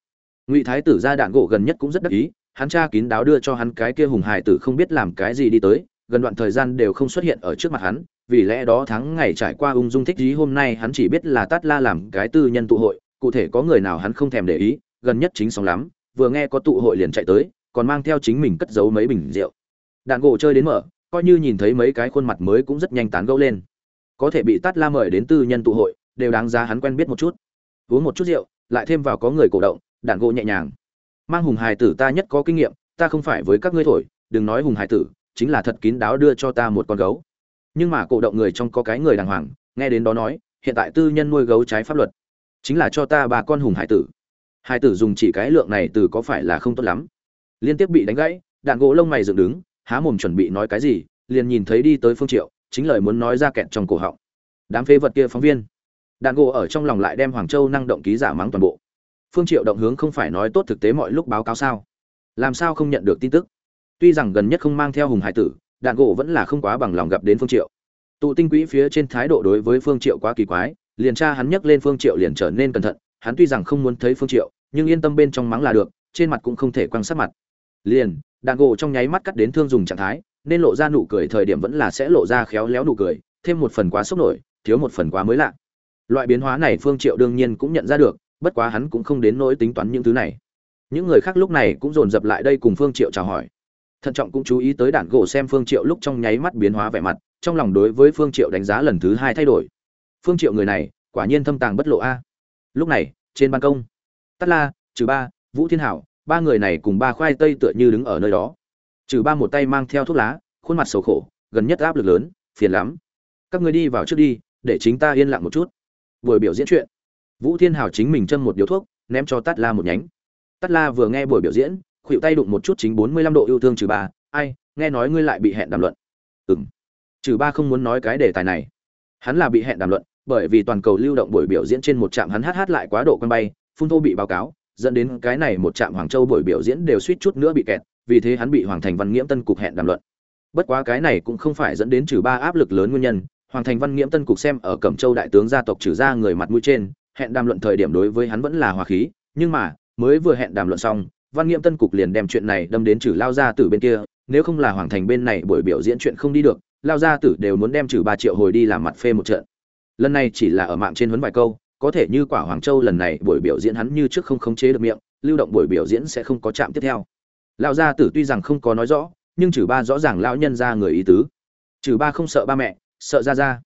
Ngụy thái tử gia đạn gỗ gần nhất cũng rất đắc ý, hắn cha kín đáo đưa cho hắn cái kia hùng hài tử không biết làm cái gì đi tới gần đoạn thời gian đều không xuất hiện ở trước mặt hắn, vì lẽ đó tháng ngày trải qua ung dung thích ý, hôm nay hắn chỉ biết là tát la làm cái tư nhân tụ hội, cụ thể có người nào hắn không thèm để ý, gần nhất chính sóng lắm, vừa nghe có tụ hội liền chạy tới, còn mang theo chính mình cất giấu mấy bình rượu. Đạn gỗ chơi đến mở, coi như nhìn thấy mấy cái khuôn mặt mới cũng rất nhanh tán gẫu lên. Có thể bị tát la mời đến tư nhân tụ hội, đều đáng giá hắn quen biết một chút. Uống một chút rượu, lại thêm vào có người cổ động, đạn gỗ nhẹ nhàng. Mang hùng hài tử ta nhất có kinh nghiệm, ta không phải với các ngươi thổi, đừng nói hùng hài tử chính là thật kín đáo đưa cho ta một con gấu. Nhưng mà cổ động người trong có cái người đàng hoàng, nghe đến đó nói, hiện tại tư nhân nuôi gấu trái pháp luật, chính là cho ta ba con hùng hải tử. Hải tử dùng chỉ cái lượng này từ có phải là không tốt lắm. Liên tiếp bị đánh gãy, đạn gỗ lông mày dựng đứng, há mồm chuẩn bị nói cái gì, liền nhìn thấy đi tới phương triệu, chính lời muốn nói ra kẹt trong cổ họng. Đám phế vật kia phóng viên. Đạn gỗ ở trong lòng lại đem hoàng châu năng động ký giả mắng toàn bộ. Phương triệu động hướng không phải nói tốt thực tế mọi lúc báo cáo sao? Làm sao không nhận được tin tức? Tuy rằng gần nhất không mang theo hùng hải tử, đạn gỗ vẫn là không quá bằng lòng gặp đến phương triệu. Tụ tinh quỹ phía trên thái độ đối với phương triệu quá kỳ quái, liền tra hắn nhắc lên phương triệu liền trở nên cẩn thận, hắn tuy rằng không muốn thấy phương triệu, nhưng yên tâm bên trong mắng là được, trên mặt cũng không thể quan sát mặt. Liền, đạn gỗ trong nháy mắt cắt đến thương dùng trạng thái, nên lộ ra nụ cười thời điểm vẫn là sẽ lộ ra khéo léo nụ cười, thêm một phần quá sốc nổi, thiếu một phần quá mới lạ. Loại biến hóa này phương triệu đương nhiên cũng nhận ra được, bất quá hắn cũng không đến nỗi tính toán những thứ này. Những người khác lúc này cũng dồn dập lại đây cùng phương triệu chào hỏi thận trọng cũng chú ý tới đạn gỗ xem phương triệu lúc trong nháy mắt biến hóa vẻ mặt, trong lòng đối với phương triệu đánh giá lần thứ hai thay đổi. Phương triệu người này, quả nhiên thâm tàng bất lộ a. Lúc này, trên ban công, tát la, trừ ba, vũ thiên hảo, ba người này cùng ba khoai tây tựa như đứng ở nơi đó. Trừ ba một tay mang theo thuốc lá, khuôn mặt xấu khổ, gần nhất áp lực lớn, phiền lắm. Các người đi vào trước đi, để chính ta yên lặng một chút. Buổi biểu diễn chuyện. Vũ thiên hảo chính mình châm một điếu thuốc, ném cho tát la một nhánh. Tát la vừa nghe buổi biểu diễn khuỵu tay đụng một chút chính bốn mươi lăm độ yêu thương trừ ba. Ai, nghe nói ngươi lại bị hẹn đàm luận. Ừng trừ ba không muốn nói cái đề tài này. Hắn là bị hẹn đàm luận, bởi vì toàn cầu lưu động buổi biểu diễn trên một trạm hắn hát hát lại quá độ quen bay, phun thô bị báo cáo, dẫn đến cái này một trạm hoàng châu buổi biểu diễn đều suýt chút nữa bị kẹt, vì thế hắn bị hoàng thành văn nghiễm tân cục hẹn đàm luận. Bất quá cái này cũng không phải dẫn đến trừ ba áp lực lớn nguyên nhân, hoàng thành văn nghiễm tân cục xem ở cẩm châu đại tướng gia tộc trừ ra người mặt mũi trên, hẹn đàm luận thời điểm đối với hắn vẫn là hòa khí, nhưng mà, mới vừa hẹn đàm luận xong văn nghiệm tân cục liền đem chuyện này đâm đến trừ lao gia tử bên kia, nếu không là hoàng thành bên này buổi biểu diễn chuyện không đi được, lao gia tử đều muốn đem trừ ba triệu hồi đi làm mặt phê một trận. Lần này chỉ là ở mạng trên huấn vài câu, có thể như quả hoàng châu lần này buổi biểu diễn hắn như trước không khống chế được miệng, lưu động buổi biểu diễn sẽ không có chạm tiếp theo. Lão gia tử tuy rằng không có nói rõ, nhưng trừ ba rõ ràng lão nhân ra người ý tứ. Trừ ba không sợ ba mẹ, sợ ra ra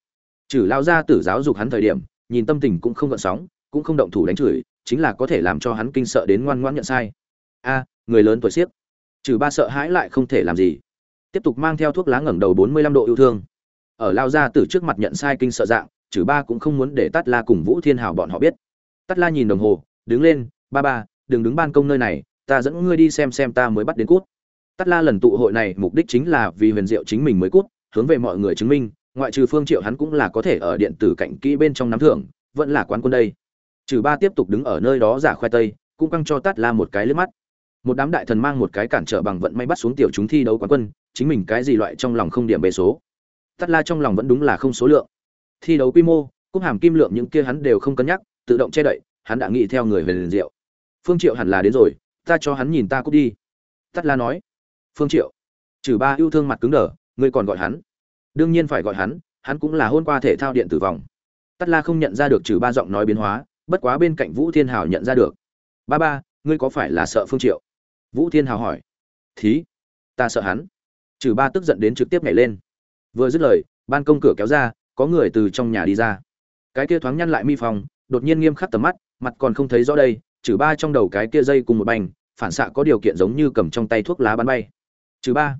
trừ lão gia tử giáo dục hắn thời điểm, nhìn tâm tình cũng không gợn sóng, cũng không động thủ đánh chửi, chính là có thể làm cho hắn kinh sợ đến ngoan ngoãn nhận sai a, người lớn tuổi siếc. Trừ ba sợ hãi lại không thể làm gì. Tiếp tục mang theo thuốc lá ngẩng đầu bốn mươi lăm độ yêu thương. Ở lao ra từ trước mặt nhận sai kinh sợ dạng, trừ ba cũng không muốn để tắt la cùng vũ thiên hào bọn họ biết. Tắt la nhìn đồng hồ, đứng lên, ba ba, đừng đứng ban công nơi này, ta dẫn ngươi đi xem xem ta mới bắt đến cút. Tắt la lần tụ hội này mục đích chính là vì huyền diệu chính mình mới cút, hướng về mọi người chứng minh, ngoại trừ phương triệu hắn cũng là có thể ở điện tử cạnh kỹ bên trong nắm thưởng, vẫn là quán quân đây. Trừ ba tiếp tục đứng ở nơi đó giả khoe tây, cũng căng cho tắt la một cái lướt mắt một đám đại thần mang một cái cản trở bằng vận may bắt xuống tiểu chúng thi đấu quán quân, chính mình cái gì loại trong lòng không điểm bề số. Tắt la trong lòng vẫn đúng là không số lượng. Thi đấu quy mô, cúp hàm kim lượng những kia hắn đều không cân nhắc, tự động che đậy, hắn đã nghĩ theo người về liền diệu. Phương triệu hẳn là đến rồi, ta cho hắn nhìn ta cút đi. Tắt la nói. Phương triệu. Trừ ba yêu thương mặt cứng đờ, ngươi còn gọi hắn. Đương nhiên phải gọi hắn hắn cũng là hôn qua thể thao điện tử vòng. Tắt la không nhận ra được trừ ba giọng nói biến hóa, bất quá bên cạnh vũ thiên hảo nhận ra được. Ba ba, ngươi có phải là sợ phương triệu? Vũ thiên hào hỏi. Thí, ta sợ hắn. Trừ ba tức giận đến trực tiếp nhảy lên. Vừa dứt lời, ban công cửa kéo ra, có người từ trong nhà đi ra. Cái kia thoáng nhăn lại mi phòng, đột nhiên nghiêm khắc tầm mắt, mặt còn không thấy rõ đây, trừ ba trong đầu cái kia dây cùng một bành, phản xạ có điều kiện giống như cầm trong tay thuốc lá bắn bay. Trừ ba.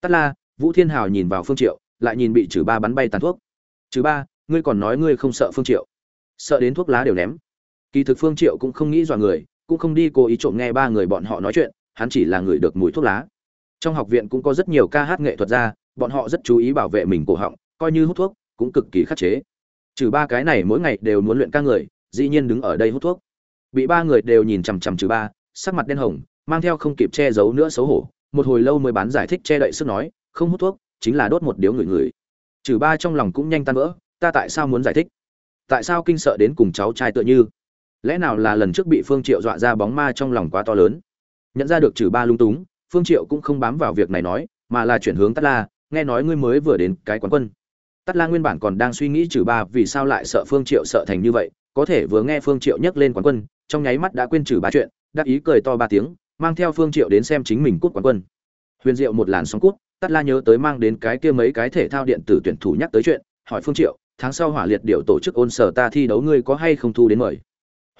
Tắt la, vũ thiên hào nhìn vào phương triệu, lại nhìn bị trừ ba bắn bay tàn thuốc. Trừ ba, ngươi còn nói ngươi không sợ phương triệu? Sợ đến thuốc lá đều ném. Kỳ thực phương triệu cũng không nghĩ dọa người, cũng không đi cố ý trộm nghe ba người bọn họ nói chuyện hắn chỉ là người được mùi thuốc lá. Trong học viện cũng có rất nhiều ca hát nghệ thuật gia, bọn họ rất chú ý bảo vệ mình cổ họng, coi như hút thuốc, cũng cực kỳ khắc chế. Trừ ba cái này mỗi ngày đều muốn luyện ca người, dĩ nhiên đứng ở đây hút thuốc. Bị ba người đều nhìn chằm chằm trừ ba, sắc mặt đen hồng, mang theo không kịp che giấu nữa xấu hổ, một hồi lâu mới bán giải thích che đậy sức nói, không hút thuốc, chính là đốt một điếu người người trừ ba trong lòng cũng nhanh tan vỡ, ta tại sao muốn giải thích? Tại sao kinh sợ đến cùng cháu trai tựa như? Lẽ nào là lần trước bị phương triệu dọa ra bóng ma trong lòng quá to lớn? Nhận ra được trừ ba lung túng, phương triệu cũng không bám vào việc này nói, mà là chuyển hướng tắt la, nghe nói ngươi mới vừa đến cái quán quân. Tắt la nguyên bản còn đang suy nghĩ trừ ba vì sao lại sợ phương triệu sợ thành như vậy, có thể vừa nghe phương triệu nhắc lên quán quân, trong nháy mắt đã quên trừ ba chuyện, đắc ý cười to ba tiếng, mang theo phương triệu đến xem chính mình cút quán quân. Huyền diệu một làn sóng cút tắt la nhớ tới mang đến cái kia mấy cái thể thao điện tử tuyển thủ nhắc tới chuyện, hỏi phương triệu, tháng sau hỏa liệt điệu tổ chức ôn sở ta thi đấu, ngươi có hay không thu đến mời?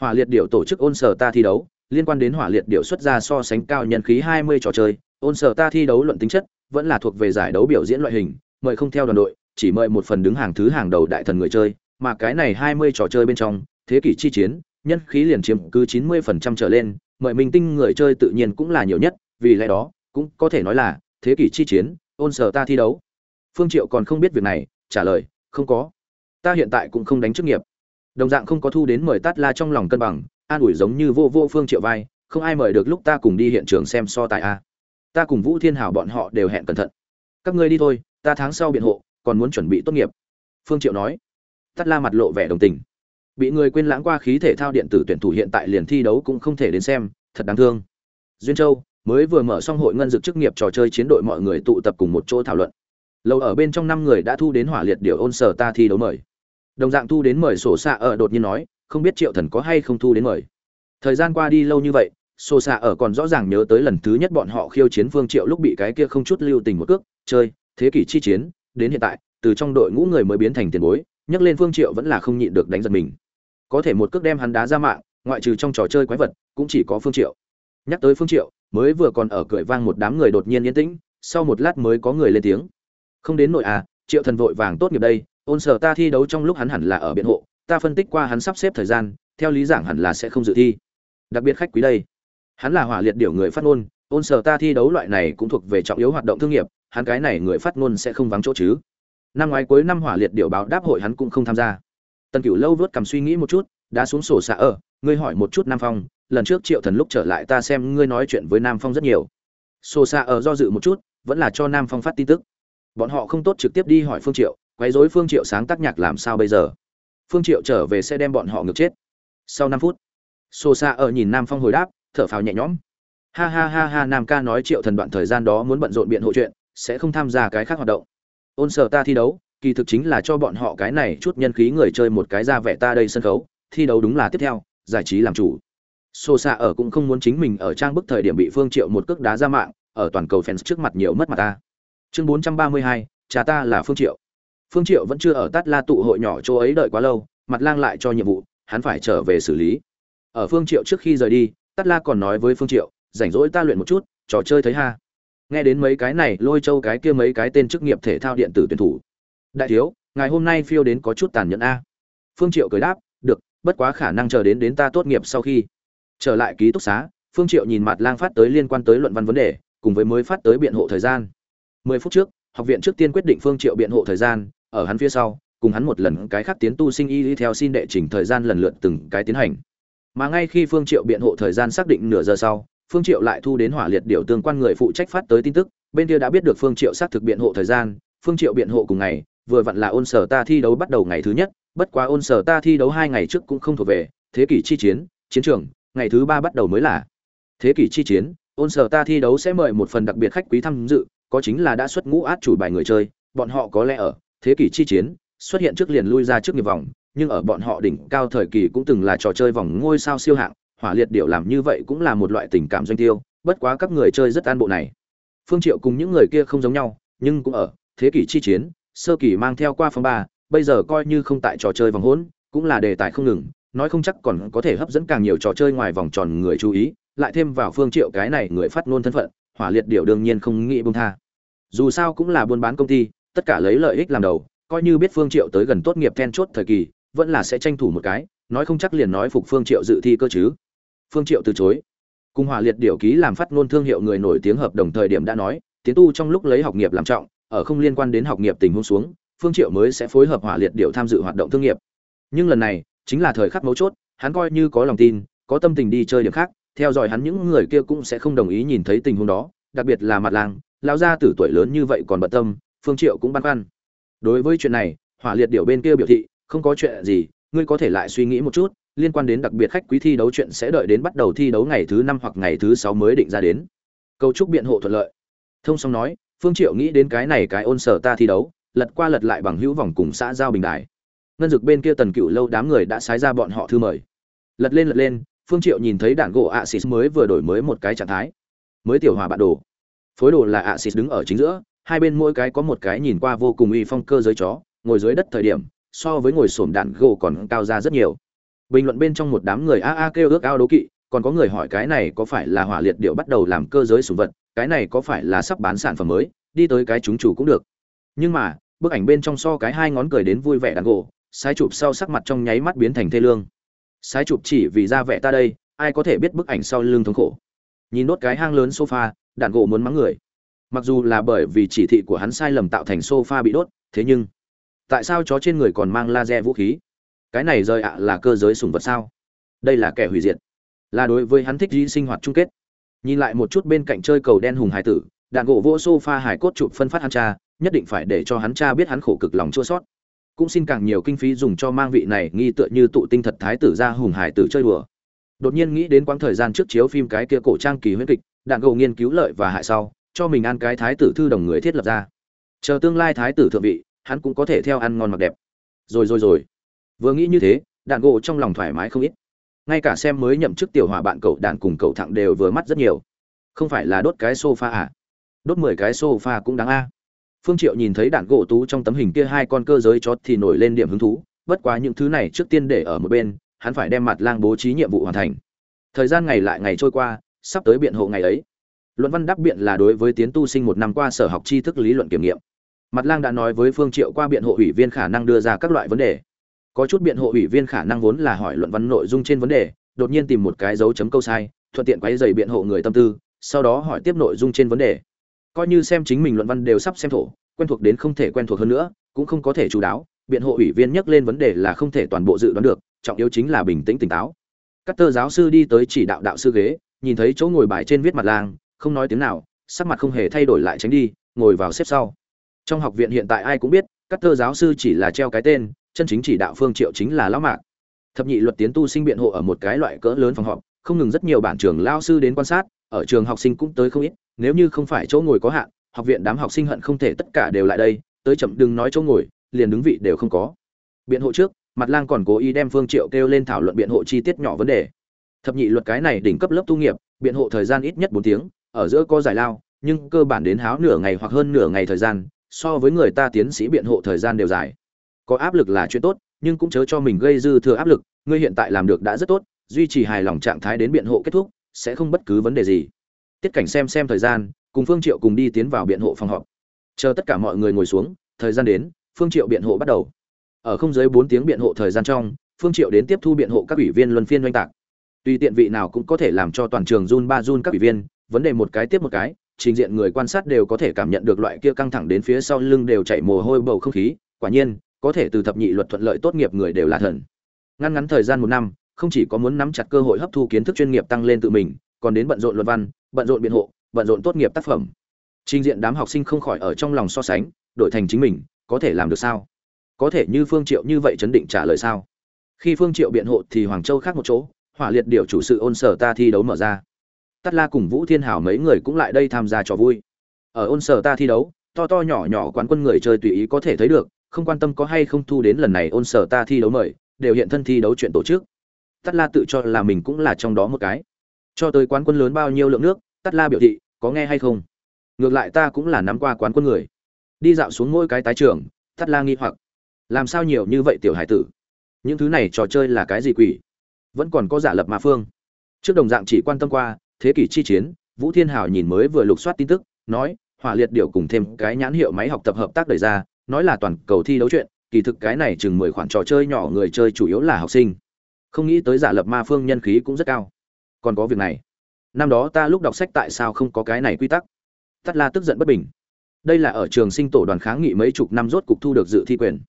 Hỏa liệt điệu tổ chức ôn sở ta thi đấu liên quan đến hỏa liệt điệu xuất ra so sánh cao nhân khí 20 trò chơi, ôn sở ta thi đấu luận tính chất, vẫn là thuộc về giải đấu biểu diễn loại hình, mời không theo đoàn đội, chỉ mời một phần đứng hàng thứ hàng đầu đại thần người chơi, mà cái này 20 trò chơi bên trong, thế kỷ chi chiến, nhân khí liền chiếm cứ 90% trở lên, mời minh tinh người chơi tự nhiên cũng là nhiều nhất, vì lẽ đó, cũng có thể nói là, thế kỷ chi chiến, ôn sở ta thi đấu. Phương triệu còn không biết việc này, trả lời, không có. Ta hiện tại cũng không đánh chức nghiệp. Đồng dạng không có thu đến mời tát la trong lòng cân bằng an ủi giống như vô vô phương triệu vai, không ai mời được lúc ta cùng đi hiện trường xem so tài a. Ta cùng vũ thiên hảo bọn họ đều hẹn cẩn thận. Các ngươi đi thôi, ta tháng sau biện hộ, còn muốn chuẩn bị tốt nghiệp. Phương triệu nói. Tắt la mặt lộ vẻ đồng tình. Bị người quên lãng qua khí thể thao điện tử tuyển thủ hiện tại liền thi đấu cũng không thể đến xem, thật đáng thương. Duyên châu, mới vừa mở xong hội ngân dược chức nghiệp trò chơi chiến đội mọi người tụ tập cùng một chỗ thảo luận. Lâu ở bên trong năm người đã thu đến hỏa liệt điều ôn sở ta thi đấu mời. Đồng dạng thu đến mời sổ xạ ở đột nhiên nói không biết triệu thần có hay không thu đến mời. Thời gian qua đi lâu như vậy xô xạ ở còn rõ ràng nhớ tới lần thứ nhất bọn họ khiêu chiến phương triệu lúc bị cái kia không chút lưu tình một cước, chơi, thế kỷ chi chiến, đến hiện tại, từ trong đội ngũ người mới biến thành tiền bối, nhắc lên phương triệu vẫn là không nhịn được đánh giật mình. Có thể một cước đem hắn đá ra mạng, ngoại trừ trong trò chơi quái vật, cũng chỉ có phương triệu. Nhắc tới phương triệu, mới vừa còn ở cười vang một đám người đột nhiên yên tĩnh, sau một lát mới có người lên tiếng. Không đến nội à triệu thần vội vàng tốt nghiệp đây, ôn sở ta thi đấu trong lúc hắn hẳn là ở biện hộ ta phân tích qua hắn sắp xếp thời gian, theo lý giảng hẳn là sẽ không dự thi. Đặc biệt khách quý đây. Hắn là hỏa liệt điều người phát ngôn, ôn sở ta thi đấu loại này cũng thuộc về trọng yếu hoạt động thương nghiệp, hắn cái này người phát ngôn sẽ không vắng chỗ chứ. Năm ngoái cuối năm hỏa liệt điều báo đáp hội hắn cũng không tham gia. Tần cửu lâu vớt cầm suy nghĩ một chút đã xuống sổ xạ ở, ngươi hỏi một chút nam phong, lần trước triệu thần lúc trở lại ta xem ngươi nói chuyện với nam phong rất nhiều. Sổ xa ở do dự một chút, vẫn là cho nam phong phát tin tức. Bọn họ không tốt trực tiếp đi hỏi phương triệu, quấy rối phương triệu sáng tác nhạc làm sao bây giờ? Phương triệu trở về sẽ đem bọn họ ngược chết. Sau 5 phút xô xa ở nhìn nam phong hồi đáp thở phào nhẹ nhõm. Ha ha ha ha nam ca nói triệu thần đoạn thời gian đó muốn bận rộn biện hộ chuyện sẽ không tham gia cái khác hoạt động. Ôn sở ta thi đấu kỳ thực chính là cho bọn họ cái này chút nhân khí người chơi một cái ra vẻ ta đây sân khấu thi đấu đúng là tiếp theo giải trí làm chủ. Xô xa ở cũng không muốn chính mình ở trang bức thời điểm bị phương triệu một cước đá ra mạng ở toàn cầu fans trước mặt nhiều mất mặt ta. Chương 432, cha ta là phương triệu phương triệu vẫn chưa ở tát la tụ hội nhỏ chỗ ấy đợi quá lâu, mặt lang lại cho nhiệm vụ, hắn phải trở về xử lý. Ở phương triệu trước khi rời đi, tát la còn nói với phương triệu, rảnh rỗi ta luyện một chút, trò chơi thấy ha. Nghe đến mấy cái này, lôi châu cái kia mấy cái tên chức nghiệp thể thao điện tử tuyển thủ. Đại thiếu, ngày hôm nay phiêu đến có chút tàn nhẫn a. Phương triệu cười đáp, được, bất quá khả năng chờ đến đến ta tốt nghiệp sau khi. Trở lại ký túc xá, phương triệu nhìn mặt lang phát tới liên quan tới luận văn vấn đề, cùng với mới phát tới biện hộ thời gian. Mười phút trước, học viện trước tiên quyết định phương triệu biện hộ thời gian ở hắn phía sau, cùng hắn một lần cái khác tiến tu sinh y theo xin đệ trình thời gian lần lượt từng cái tiến hành. Mà ngay khi phương triệu biện hộ thời gian xác định nửa giờ sau, phương triệu lại thu đến hỏa liệt điều tương quan người phụ trách phát tới tin tức, bên kia đã biết được phương triệu xác thực biện hộ thời gian, phương triệu biện hộ cùng ngày, vừa vặn là ôn sở ta thi đấu bắt đầu ngày thứ nhất, bất quá ôn sở ta thi đấu hai ngày trước cũng không thuộc về, thế kỷ chi chiến chiến trường, ngày thứ ba bắt đầu mới là. Thế kỷ chi chiến, ôn sở ta thi đấu sẽ mời một phần đặc biệt khách quý tham dự, có chính là đã xuất ngũ át chủ bài người chơi, bọn họ có lẽ ở thế kỷ chi chiến, xuất hiện trước liền lui ra trước nghiệp vòng, nhưng ở bọn họ đỉnh cao thời kỳ cũng từng là trò chơi vòng ngôi sao siêu hạng, hỏa liệt điệu làm như vậy cũng là một loại tình cảm doanh tiêu, bất quá các người chơi rất an bộ này. Phương triệu cùng những người kia không giống nhau, nhưng cũng ở thế kỷ chi chiến, sơ kỳ mang theo qua phong ba, bây giờ coi như không tại trò chơi vòng hỗn, cũng là đề tài không ngừng, nói không chắc còn có thể hấp dẫn càng nhiều trò chơi ngoài vòng tròn người chú ý, lại thêm vào phương triệu cái này người phát ngôn thân phận, hỏa liệt điệu đương nhiên không nghĩ buông tha. Dù sao cũng là buôn bán công ty tất cả lấy lợi ích làm đầu, coi như biết phương triệu tới gần tốt nghiệp then chốt thời kỳ, vẫn là sẽ tranh thủ một cái, nói không chắc liền nói phục phương triệu dự thi cơ chứ. Phương triệu từ chối. Cùng Hòa liệt điều ký làm phát ngôn thương hiệu người nổi tiếng hợp đồng thời điểm đã nói, tiến tu trong lúc lấy học nghiệp làm trọng, ở không liên quan đến học nghiệp tình huống xuống, phương triệu mới sẽ phối hợp hỏa liệt điều tham dự hoạt động thương nghiệp. Nhưng lần này, chính là thời khắc mấu chốt, hắn coi như có lòng tin, có tâm tình đi chơi điểm khác, theo dõi hắn những người kia cũng sẽ không đồng ý nhìn thấy tình huống đó, đặc biệt là mặt làng, lão gia tử tuổi lớn như vậy còn bận tâm phương triệu cũng băn khoăn. Đối với chuyện này, hỏa liệt điều bên kia biểu thị, không có chuyện gì, ngươi có thể lại suy nghĩ một chút, liên quan đến đặc biệt khách quý thi đấu chuyện sẽ đợi đến bắt đầu thi đấu ngày thứ năm hoặc ngày thứ sáu mới định ra đến. Câu chúc biện hộ thuận lợi. Thông xong nói, phương triệu nghĩ đến cái này cái ôn sở ta thi đấu, lật qua lật lại bằng hữu vòng cùng xã giao bình đài ngân dực bên kia tần cựu lâu đám người đã sái ra bọn họ thư mời. Lật lên lật lên, phương triệu nhìn thấy đạn gỗ axis mới vừa đổi mới một cái trạng thái. Mới tiểu hòa bạn đồ. Phối đồ là axis đứng ở chính giữa hai bên mỗi cái có một cái nhìn qua vô cùng uy phong cơ giới chó, ngồi dưới đất thời điểm, so với ngồi sổm đạn gỗ còn cao ra rất nhiều. Bình luận bên trong một đám người a a kêu ước ao đố kỵ, còn có người hỏi cái này có phải là hỏa liệt điệu bắt đầu làm cơ giới sùng vật, cái này có phải là sắp bán sản phẩm mới, đi tới cái chúng chủ cũng được. Nhưng mà, bức ảnh bên trong so cái hai ngón cười đến vui vẻ đàn gỗ sai chụp sau sắc mặt trong nháy mắt biến thành thê lương. Sai chụp chỉ vì ra vẻ ta đây, ai có thể biết bức ảnh sau lưng thống khổ. Nhìn nốt cái hang lớn sofa đạn gỗ muốn mắng người mặc dù là bởi vì chỉ thị của hắn sai lầm tạo thành sofa bị đốt, thế nhưng tại sao chó trên người còn mang laser vũ khí? Cái này rơi ạ là cơ giới sùng vật sao? Đây là kẻ hủy diệt. Là đối với hắn thích di sinh hoạt chung kết. Nhìn lại một chút bên cạnh chơi cầu đen hùng hải tử, đạn gỗ vỗ sofa hải cốt chụp phân phát hắn cha, nhất định phải để cho hắn cha biết hắn khổ cực lòng chua sót. Cũng xin càng nhiều kinh phí dùng cho mang vị này nghi tựa như tụ tinh thật thái tử ra hùng hải tử chơi đùa. Đột nhiên nghĩ đến quãng thời gian trước chiếu phim cái kia cổ trang kỳ huyết kịch, đạn gỗ nghiên cứu lợi và hại sau cho mình ăn cái thái tử thư đồng người thiết lập ra. Chờ tương lai thái tử thượng vị, hắn cũng có thể theo ăn ngon mặc đẹp. Rồi rồi rồi. Vừa nghĩ như thế, đạn gỗ trong lòng thoải mái không ít. Ngay cả xem mới nhậm chức tiểu hòa bạn cậu đạn cùng cậu thẳng đều vừa mắt rất nhiều. Không phải là đốt cái sofa à? Đốt mười cái sofa cũng đáng a. Phương triệu nhìn thấy đạn gỗ tú trong tấm hình kia hai con cơ giới chót thì nổi lên điểm hứng thú. Bất quá những thứ này trước tiên để ở một bên, hắn phải đem mặt lang bố trí nhiệm vụ hoàn thành. Thời gian ngày lại ngày trôi qua, sắp tới biện hộ ngày ấy luận văn đáp biện là đối với tiến tu sinh một năm qua sở học tri thức lý luận kiểm nghiệm. Mặt lang đã nói với phương triệu qua biện hộ ủy viên khả năng đưa ra các loại vấn đề. Có chút biện hộ ủy viên khả năng vốn là hỏi luận văn nội dung trên vấn đề, đột nhiên tìm một cái dấu chấm câu sai, thuận tiện quay dày biện hộ người tâm tư, sau đó hỏi tiếp nội dung trên vấn đề. Coi như xem chính mình luận văn đều sắp xem thổ, quen thuộc đến không thể quen thuộc hơn nữa, cũng không có thể chú đáo, biện hộ ủy viên nhắc lên vấn đề là không thể toàn bộ dự đoán được, trọng yếu chính là bình tĩnh tỉnh táo. Các tơ giáo sư đi tới chỉ đạo đạo sư ghế, nhìn thấy chỗ ngồi bài trên viết mặt lang không nói tiếng nào, sắc mặt không hề thay đổi lại tránh đi, ngồi vào xếp sau. Trong học viện hiện tại ai cũng biết, các thơ giáo sư chỉ là treo cái tên, chân chính chỉ đạo phương triệu chính là lão mạc. Thập nhị luật tiến tu sinh biện hộ ở một cái loại cỡ lớn phòng họp, không ngừng rất nhiều bản trường lao sư đến quan sát, ở trường học sinh cũng tới không ít, nếu như không phải chỗ ngồi có hạn, học viện đám học sinh hận không thể tất cả đều lại đây, tới chậm đừng nói chỗ ngồi, liền đứng vị đều không có. Biện hộ trước mặt lang còn cố ý đem phương triệu kêu lên thảo luận biện hộ chi tiết nhỏ vấn đề. Thập nhị luật cái này đỉnh cấp lớp tu nghiệp, biện hộ thời gian ít nhất 4 tiếng ở giữa có giải lao, nhưng cơ bản đến háo nửa ngày hoặc hơn nửa ngày thời gian, so với người ta tiến sĩ biện hộ thời gian đều dài. Có áp lực là chuyện tốt, nhưng cũng chớ cho mình gây dư thừa áp lực, ngươi hiện tại làm được đã rất tốt, duy trì hài lòng trạng thái đến biện hộ kết thúc, sẽ không bất cứ vấn đề gì. Tiết cảnh xem xem thời gian, cùng phương triệu cùng đi tiến vào biện hộ phòng họp. Chờ tất cả mọi người ngồi xuống, thời gian đến, phương triệu biện hộ bắt đầu. Ở không dưới 4 tiếng biện hộ thời gian trong, phương triệu đến tiếp thu biện hộ các ủy viên luân phiên doanh tạc. Tùy tiện vị nào cũng có thể làm cho toàn trường run ba run các ủy viên vấn đề một cái tiếp một cái, trình diện người quan sát đều có thể cảm nhận được loại kia căng thẳng đến phía sau lưng đều chảy mồ hôi bầu không khí, quả nhiên, có thể từ thập nhị luật thuận lợi tốt nghiệp người đều là thần. Ngăn ngắn thời gian một năm, không chỉ có muốn nắm chặt cơ hội hấp thu kiến thức chuyên nghiệp tăng lên tự mình, còn đến bận rộn luận văn, bận rộn biện hộ, bận rộn tốt nghiệp tác phẩm. Trình diện đám học sinh không khỏi ở trong lòng so sánh, đổi thành chính mình, có thể làm được sao? Có thể như phương triệu như vậy chấn định trả lời sao? Khi phương triệu biện hộ thì hoàng châu khác một chỗ, hỏa liệt điều chủ sự ôn sở ta thi đấu mở ra. Tất la cùng vũ thiên hảo mấy người cũng lại đây tham gia trò vui. Ở ôn sở ta thi đấu, to to nhỏ nhỏ quán quân người chơi tùy ý có thể thấy được, không quan tâm có hay không thu đến lần này ôn sở ta thi đấu mời, đều hiện thân thi đấu chuyện tổ chức. Tất la tự cho là mình cũng là trong đó một cái. Cho tới quán quân lớn bao nhiêu lượng nước Tất la biểu thị, có nghe hay không? Ngược lại ta cũng là nắm qua quán quân người. Đi dạo xuống mỗi cái tái trường Tất la nghi hoặc, làm sao nhiều như vậy tiểu hải tử? Những thứ này trò chơi là cái gì quỷ? Vẫn còn có giả lập ma phương. Trước đồng dạng chỉ quan tâm qua thế kỷ chi chiến, vũ thiên hào nhìn mới vừa lục soát tin tức, nói, hỏa liệt điệu cùng thêm cái nhãn hiệu máy học tập hợp tác đẩy ra, nói là toàn cầu thi đấu chuyện, kỳ thực cái này chừng mười khoản trò chơi nhỏ người chơi chủ yếu là học sinh. Không nghĩ tới giả lập ma phương nhân khí cũng rất cao. Còn có việc này. Năm đó ta lúc đọc sách tại sao không có cái này quy tắc? Tắt la tức giận bất bình. Đây là ở trường sinh tổ đoàn kháng nghị mấy chục năm rốt cục thu được dự thi quyền.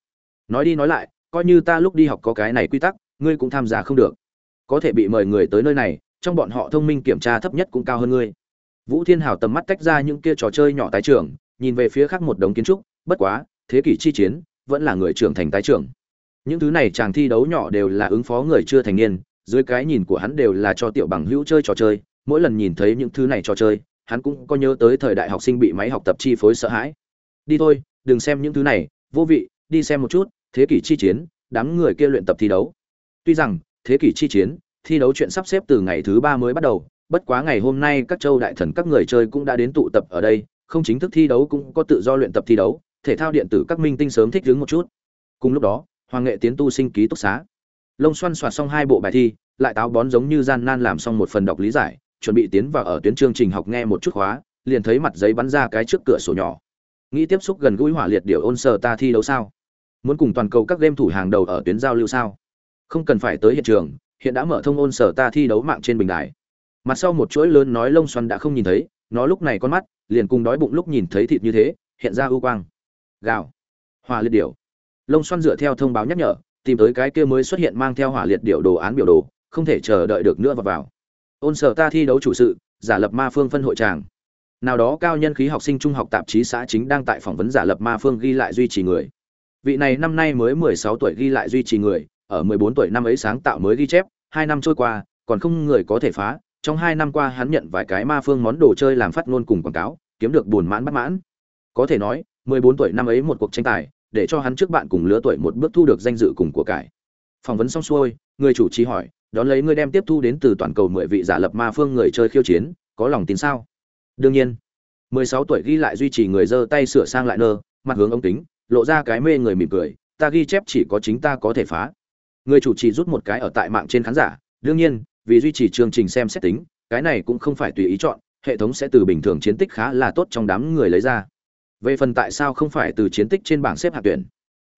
Nói đi nói lại, coi như ta lúc đi học có cái này quy tắc, ngươi cũng tham gia không được. Có thể bị mời người tới nơi này trong bọn họ thông minh kiểm tra thấp nhất cũng cao hơn ngươi. Vũ thiên hào tầm mắt tách ra những kia trò chơi nhỏ tái trưởng, nhìn về phía khác một đống kiến trúc, bất quá, thế kỷ chi chiến, vẫn là người trưởng thành tái trưởng. Những thứ này chàng thi đấu nhỏ đều là ứng phó người chưa thành niên, dưới cái nhìn của hắn đều là cho tiểu bằng hữu chơi trò chơi, mỗi lần nhìn thấy những thứ này trò chơi, hắn cũng có nhớ tới thời đại học sinh bị máy học tập chi phối sợ hãi. Đi thôi, đừng xem những thứ này, vô vị, đi xem một chút, thế kỷ chi chiến, đám người kia luyện tập thi đấu. Tuy rằng, thế kỷ chi chiến thi đấu chuyện sắp xếp từ ngày thứ ba mới bắt đầu, bất quá ngày hôm nay các châu đại thần các người chơi cũng đã đến tụ tập ở đây, không chính thức thi đấu cũng có tự do luyện tập thi đấu, thể thao điện tử các minh tinh sớm thích ứng một chút. Cùng lúc đó, hoàng nghệ tiến tu sinh ký túc xá. Lông xoăn soạt xong hai bộ bài thi, lại táo bón giống như gian nan làm xong một phần đọc lý giải, chuẩn bị tiến vào ở tuyến chương trình học nghe một chút khóa, liền thấy mặt giấy bắn ra cái trước cửa sổ nhỏ. Nghĩ tiếp xúc gần gũi hỏa liệt điều ôn sờ ta thi đấu sao? Muốn cùng toàn cầu các game thủ hàng đầu ở tuyến giao lưu sao? Không cần phải tới hiện trường hiện đã mở thông ôn sở ta thi đấu mạng trên bình đài. Mặt sau một chuỗi lớn nói lông xoắn đã không nhìn thấy, nó lúc này con mắt, liền cùng đói bụng lúc nhìn thấy thịt như thế, hiện ra ưu quang. Gạo hỏa liệt điểu. Lông xoăn dựa theo thông báo nhắc nhở, tìm tới cái kia mới xuất hiện mang theo hỏa liệt điểu đồ án biểu đồ, không thể chờ đợi được nữa và vào. Ôn sở ta thi đấu chủ sự, giả lập ma phương phân hội tràng. Nào đó cao nhân khí học sinh trung học tạp chí xã chính đang tại phỏng vấn giả lập ma phương ghi lại duy trì người. Vị này năm nay mới mười sáu tuổi ghi lại duy trì người ở 14 tuổi năm ấy sáng tạo mới ghi chép, 2 năm trôi qua, còn không người có thể phá, trong 2 năm qua hắn nhận vài cái ma phương món đồ chơi làm phát ngôn cùng quảng cáo, kiếm được buồn mãn bất mãn. Có thể nói, 14 tuổi năm ấy một cuộc tranh tài, để cho hắn trước bạn cùng lứa tuổi một bước thu được danh dự cùng của cải. Phỏng vấn xong xuôi, người chủ trì hỏi, đón lấy người đem tiếp thu đến từ toàn cầu 10 vị giả lập ma phương người chơi khiêu chiến, có lòng tin sao? Đương nhiên. 16 tuổi ghi lại duy trì người giơ tay sửa sang lại nơ, mặt hướng ống kính, lộ ra cái mê người mỉm cười, ta ghi chép chỉ có chính ta có thể phá người chủ trì rút một cái ở tại mạng trên khán giả, đương nhiên, vì duy trì chương trình xem xét tính, cái này cũng không phải tùy ý chọn, hệ thống sẽ từ bình thường chiến tích khá là tốt trong đám người lấy ra. Về phần tại sao không phải từ chiến tích trên bảng xếp hạng tuyển,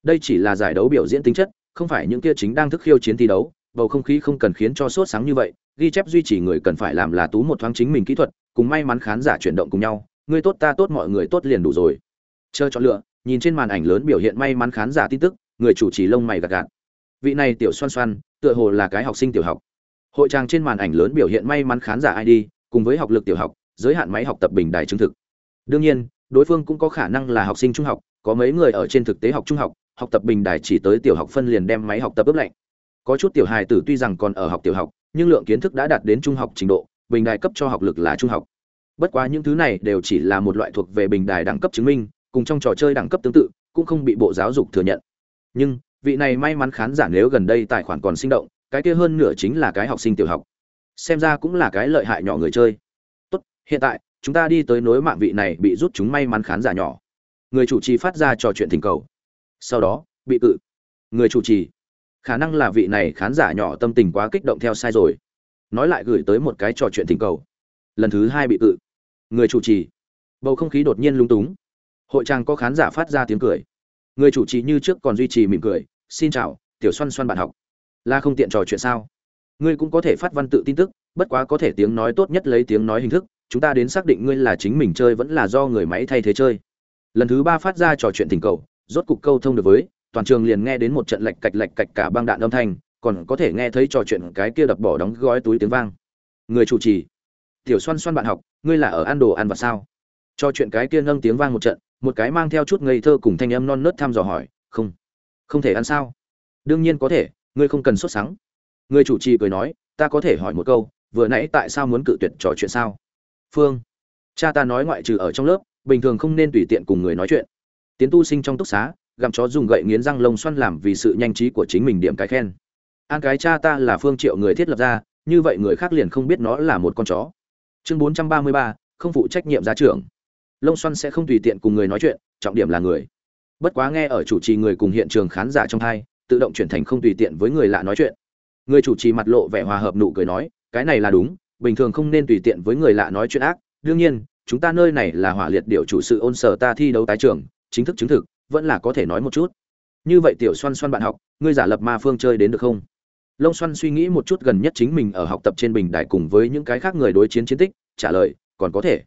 đây chỉ là giải đấu biểu diễn tính chất, không phải những kia chính đang thức khiêu chiến thi đấu, bầu không khí không cần khiến cho sốt sáng như vậy, ghi chép duy trì người cần phải làm là tú một thoáng chính mình kỹ thuật, cùng may mắn khán giả chuyển động cùng nhau, người tốt ta tốt mọi người tốt liền đủ rồi. Chờ chọn lựa, nhìn trên màn ảnh lớn biểu hiện may mắn khán giả tin tức, người chủ trì lông mày gạt gạt vị này tiểu xoan xoan, tựa hồ là cái học sinh tiểu học. Hội trang trên màn ảnh lớn biểu hiện may mắn khán giả id cùng với học lực tiểu học, giới hạn máy học tập bình đài chứng thực. Đương nhiên, đối phương cũng có khả năng là học sinh trung học, có mấy người ở trên thực tế học trung học học tập bình đài chỉ tới tiểu học phân liền đem máy học tập ướp lạnh. Có chút tiểu hài tử tuy rằng còn ở học tiểu học, nhưng lượng kiến thức đã đạt đến trung học trình độ, bình đài cấp cho học lực là trung học. Bất quá những thứ này đều chỉ là một loại thuộc về bình đài đẳng cấp chứng minh, cùng trong trò chơi đẳng cấp tương tự, cũng không bị bộ giáo dục thừa nhận. Nhưng vị này may mắn khán giả nếu gần đây tài khoản còn sinh động, cái kia hơn nửa chính là cái học sinh tiểu học. Xem ra cũng là cái lợi hại nhỏ người chơi. Tốt, hiện tại, chúng ta đi tới nối mạng vị này bị rút chúng may mắn khán giả nhỏ. Người chủ trì phát ra trò chuyện thỉnh cầu. Sau đó, bị cự. Người chủ trì. Khả năng là vị này khán giả nhỏ tâm tình quá kích động theo sai rồi. Nói lại gửi tới một cái trò chuyện thỉnh cầu. Lần thứ hai bị cự. Người chủ trì. Bầu không khí đột nhiên lung túng. Hội trang có khán giả phát ra tiếng cười. Người chủ trì như trước còn duy trì mỉm cười xin chào, tiểu xoăn xoăn bạn học. Là không tiện trò chuyện sao? Ngươi cũng có thể phát văn tự tin tức, bất quá có thể tiếng nói tốt nhất lấy tiếng nói hình thức. Chúng ta đến xác định ngươi là chính mình chơi vẫn là do người máy thay thế chơi. Lần thứ ba phát ra trò chuyện tình cầu, rốt cục câu thông được với, toàn trường liền nghe đến một trận lạch cạch lạch cạch cả băng đạn âm thanh, còn có thể nghe thấy trò chuyện cái kia đập bỏ đóng gói túi tiếng vang. Người chủ trì, tiểu xoăn xoăn bạn học, ngươi là ở ăn đồ ăn và sao? Trò chuyện cái kia nâng tiếng vang một trận, một cái mang theo chút ngây thơ cùng thanh âm non nớt thăm dò hỏi, không không thể ăn sao? Đương nhiên có thể, ngươi không cần sốt sắng. Người chủ trì cười nói, ta có thể hỏi một câu, vừa nãy tại sao muốn cự tuyệt trò chuyện sao? Phương, cha ta nói ngoại trừ ở trong lớp, bình thường không nên tùy tiện cùng người nói chuyện. Tiến tu sinh trong túc xá, gặm chó dùng gậy nghiến răng lông xoăn làm vì sự nhanh trí của chính mình điểm cái khen. An cái cha ta là phương triệu người thiết lập ra, như vậy người khác liền không biết nó là một con chó. Chương bốn trăm ba mươi ba, không phụ trách nhiệm gia trưởng. Lông xoăn sẽ không tùy tiện cùng người nói chuyện, trọng điểm là người bất quá nghe ở chủ trì người cùng hiện trường khán giả trong hai, tự động chuyển thành không tùy tiện với người lạ nói chuyện. Người chủ trì mặt lộ vẻ hòa hợp nụ cười nói, cái này là đúng, bình thường không nên tùy tiện với người lạ nói chuyện ác. Đương nhiên, chúng ta nơi này là hỏa liệt điều chủ sự ôn sở ta thi đấu tái trường chính thức chứng thực, vẫn là có thể nói một chút. Như vậy tiểu xoan xoan bạn học, ngươi giả lập ma phương chơi đến được không? Lông xoan suy nghĩ một chút gần nhất chính mình ở học tập trên bình đại cùng với những cái khác người đối chiến chiến tích, trả lời, còn có thể.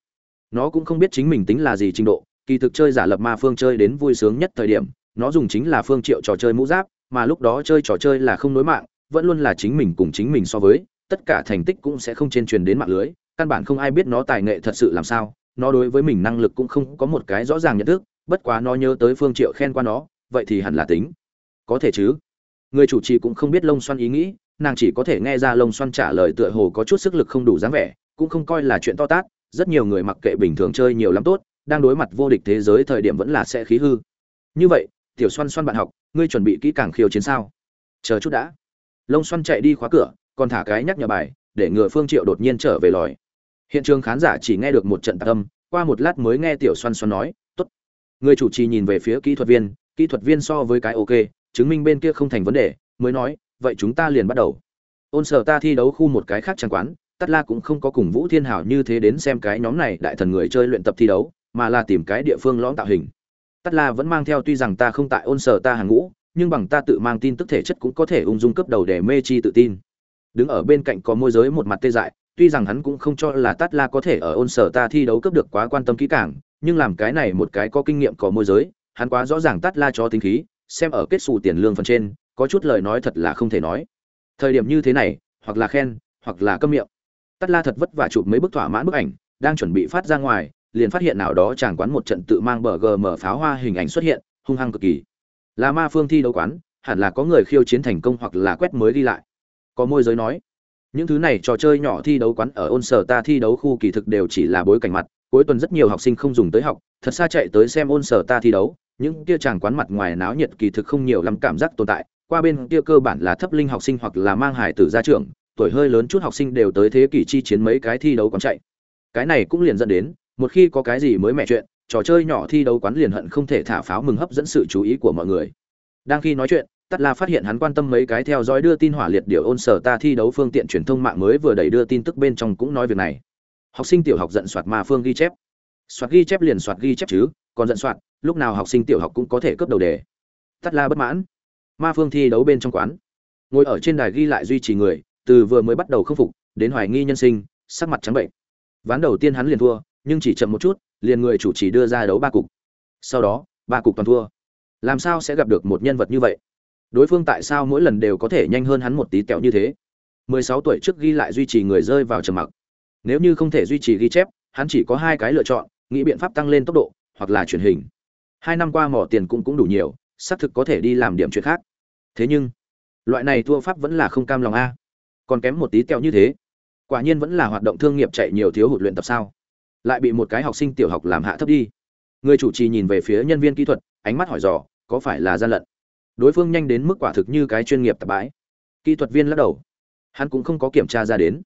Nó cũng không biết chính mình tính là gì trình độ kỳ thực chơi giả lập ma phương chơi đến vui sướng nhất thời điểm, nó dùng chính là phương triệu trò chơi mũ giáp, mà lúc đó chơi trò chơi là không nối mạng, vẫn luôn là chính mình cùng chính mình so với, tất cả thành tích cũng sẽ không trên truyền đến mạng lưới, căn bản không ai biết nó tài nghệ thật sự làm sao, nó đối với mình năng lực cũng không có một cái rõ ràng nhận thức, bất quá nó nhớ tới phương triệu khen qua nó, vậy thì hẳn là tính. Có thể chứ? Người chủ trì cũng không biết lông xoăn ý nghĩ, nàng chỉ có thể nghe ra lông xoăn trả lời tựa hồ có chút sức lực không đủ dáng vẻ, cũng không coi là chuyện to tát, rất nhiều người mặc kệ bình thường chơi nhiều lắm tốt đang đối mặt vô địch thế giới thời điểm vẫn là sẽ khí hư. Như vậy, tiểu xoăn xoăn bạn học, ngươi chuẩn bị kỹ càng khiêu chiến sao? Chờ chút đã. Lông xoăn chạy đi khóa cửa, còn thả cái nhắc nhở bài, để ngừa phương triệu đột nhiên trở về lòi. Hiện trường khán giả chỉ nghe được một trận tạc âm, qua một lát mới nghe tiểu xoăn xoăn nói, tốt. Người chủ trì nhìn về phía kỹ thuật viên, kỹ thuật viên so với cái ok, chứng minh bên kia không thành vấn đề, mới nói, vậy chúng ta liền bắt đầu. Ôn sở ta thi đấu khu một cái khác trang quán tắt la cũng không có cùng vũ thiên hảo như thế đến xem cái nhóm này đại thần người chơi luyện tập thi đấu mà là tìm cái địa phương lõm tạo hình. Tắt la vẫn mang theo tuy rằng ta không tại ôn sở ta hàng ngũ, nhưng bằng ta tự mang tin tức thể chất cũng có thể ung dung cấp đầu để mê chi tự tin. Đứng ở bên cạnh có môi giới một mặt tê dại, tuy rằng hắn cũng không cho là tát la có thể ở ôn sở ta thi đấu cấp được quá quan tâm kỹ càng, nhưng làm cái này một cái có kinh nghiệm có môi giới, hắn quá rõ ràng tát la cho tính khí, xem ở kết xù tiền lương phần trên, có chút lời nói thật là không thể nói. Thời điểm như thế này, hoặc là khen, hoặc là câm miệng. Tát la thật vất vả chụp mấy bức thỏa mãn bức ảnh, đang chuẩn bị phát ra ngoài liền phát hiện nào đó chàng quán một trận tự mang bờ gm pháo hoa hình ảnh xuất hiện, hung hăng cực kỳ. Là ma phương thi đấu quán, hẳn là có người khiêu chiến thành công hoặc là quét mới đi lại. Có môi giới nói, những thứ này trò chơi nhỏ thi đấu quán ở ôn sở ta thi đấu khu kỳ thực đều chỉ là bối cảnh mặt, cuối tuần rất nhiều học sinh không dùng tới học, thật xa chạy tới xem ôn sở ta thi đấu, những kia chàng quán mặt ngoài náo nhiệt kỳ thực không nhiều lắm cảm giác tồn tại, qua bên kia cơ bản là thấp linh học sinh hoặc là mang hải tử ra trường, tuổi hơi lớn chút học sinh đều tới thế kỷ chi chiến mấy cái thi đấu quán chạy. Cái này cũng liền dẫn đến một khi có cái gì mới mẹ chuyện, trò chơi nhỏ thi đấu quán liền hận không thể thả pháo mừng hấp dẫn sự chú ý của mọi người. Đang khi nói chuyện, tắt la phát hiện hắn quan tâm mấy cái theo dõi đưa tin hỏa liệt điều ôn sở ta thi đấu phương tiện truyền thông mạng mới vừa đẩy đưa tin tức bên trong cũng nói việc này. Học sinh tiểu học giận soạt mà phương ghi chép. Soạt ghi chép liền soạt ghi chép chứ, còn giận soạt, lúc nào học sinh tiểu học cũng có thể cướp đầu đề. Tắt la bất mãn. Ma phương thi đấu bên trong quán. Ngồi ở trên đài ghi lại duy trì người, từ vừa mới bắt đầu khâm phục, đến hoài nghi nhân sinh, sắc mặt trắng bệnh. Ván đầu tiên hắn liền thua nhưng chỉ chậm một chút, liền người chủ trì đưa ra đấu ba cục. Sau đó, ba cục toàn thua. Làm sao sẽ gặp được một nhân vật như vậy? Đối phương tại sao mỗi lần đều có thể nhanh hơn hắn một tí tẹo như thế? 16 tuổi trước ghi lại duy trì người rơi vào trầm mặc. Nếu như không thể duy trì ghi chép, hắn chỉ có hai cái lựa chọn, nghĩ biện pháp tăng lên tốc độ, hoặc là truyền hình. Hai năm qua mỏ tiền cũng cũng đủ nhiều, xác thực có thể đi làm điểm chuyện khác. Thế nhưng, loại này thua pháp vẫn là không cam lòng a. Còn kém một tí tẹo như thế, quả nhiên vẫn là hoạt động thương nghiệp chạy nhiều thiếu hụt luyện tập sao? Lại bị một cái học sinh tiểu học làm hạ thấp đi. Người chủ trì nhìn về phía nhân viên kỹ thuật, ánh mắt hỏi dò, có phải là gian lận? Đối phương nhanh đến mức quả thực như cái chuyên nghiệp tạp bãi. Kỹ thuật viên lắc đầu. Hắn cũng không có kiểm tra ra đến.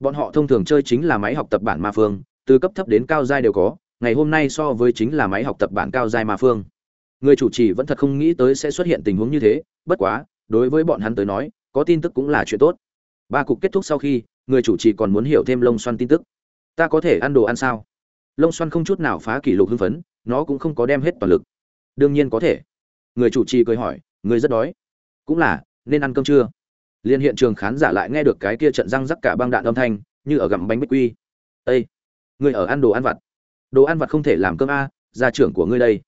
Bọn họ thông thường chơi chính là máy học tập bản ma phương, từ cấp thấp đến cao giai đều có, ngày hôm nay so với chính là máy học tập bản cao giai ma phương. Người chủ trì vẫn thật không nghĩ tới sẽ xuất hiện tình huống như thế, bất quá, đối với bọn hắn tới nói, có tin tức cũng là chuyện tốt. Ba cục kết thúc sau khi, người chủ trì còn muốn hiểu thêm lông xoăn tin tức ta có thể ăn đồ ăn sao? Lông xoăn không chút nào phá kỷ lục hưng phấn, nó cũng không có đem hết toàn lực. Đương nhiên có thể. Người chủ trì cười hỏi, người rất đói. Cũng là, nên ăn cơm chưa liên hiện trường khán giả lại nghe được cái kia trận răng rắc cả băng đạn âm thanh, như ở gặm bánh bích quy. Ây người ở ăn đồ ăn vặt. Đồ ăn vặt không thể làm cơm a, gia trưởng của ngươi đây.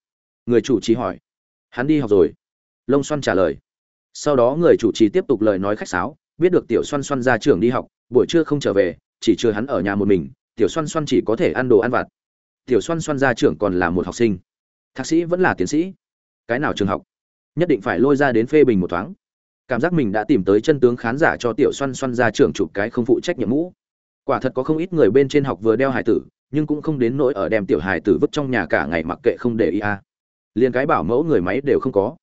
Người chủ trì hỏi. Hắn đi học rồi. Lông xoăn trả lời. Sau đó người chủ trì tiếp tục lời nói khách sáo, biết được tiểu xoăn xoăn ra trường đi học, buổi trưa không trở về, chỉ chưa hắn ở nhà một mình tiểu xoăn xoăn chỉ có thể ăn đồ ăn vặt. Tiểu xoăn xoăn ra trường còn là một học sinh. Thạc sĩ vẫn là tiến sĩ. Cái nào trường học? Nhất định phải lôi ra đến phê bình một thoáng. Cảm giác mình đã tìm tới chân tướng khán giả cho tiểu xoăn xoăn ra trường chụp cái không phụ trách nhiệm mũ. Quả thật có không ít người bên trên học vừa đeo hải tử, nhưng cũng không đến nỗi ở đem tiểu hải tử vứt trong nhà cả ngày mặc kệ không để ý à. a liền cái bảo mẫu người máy đều không có.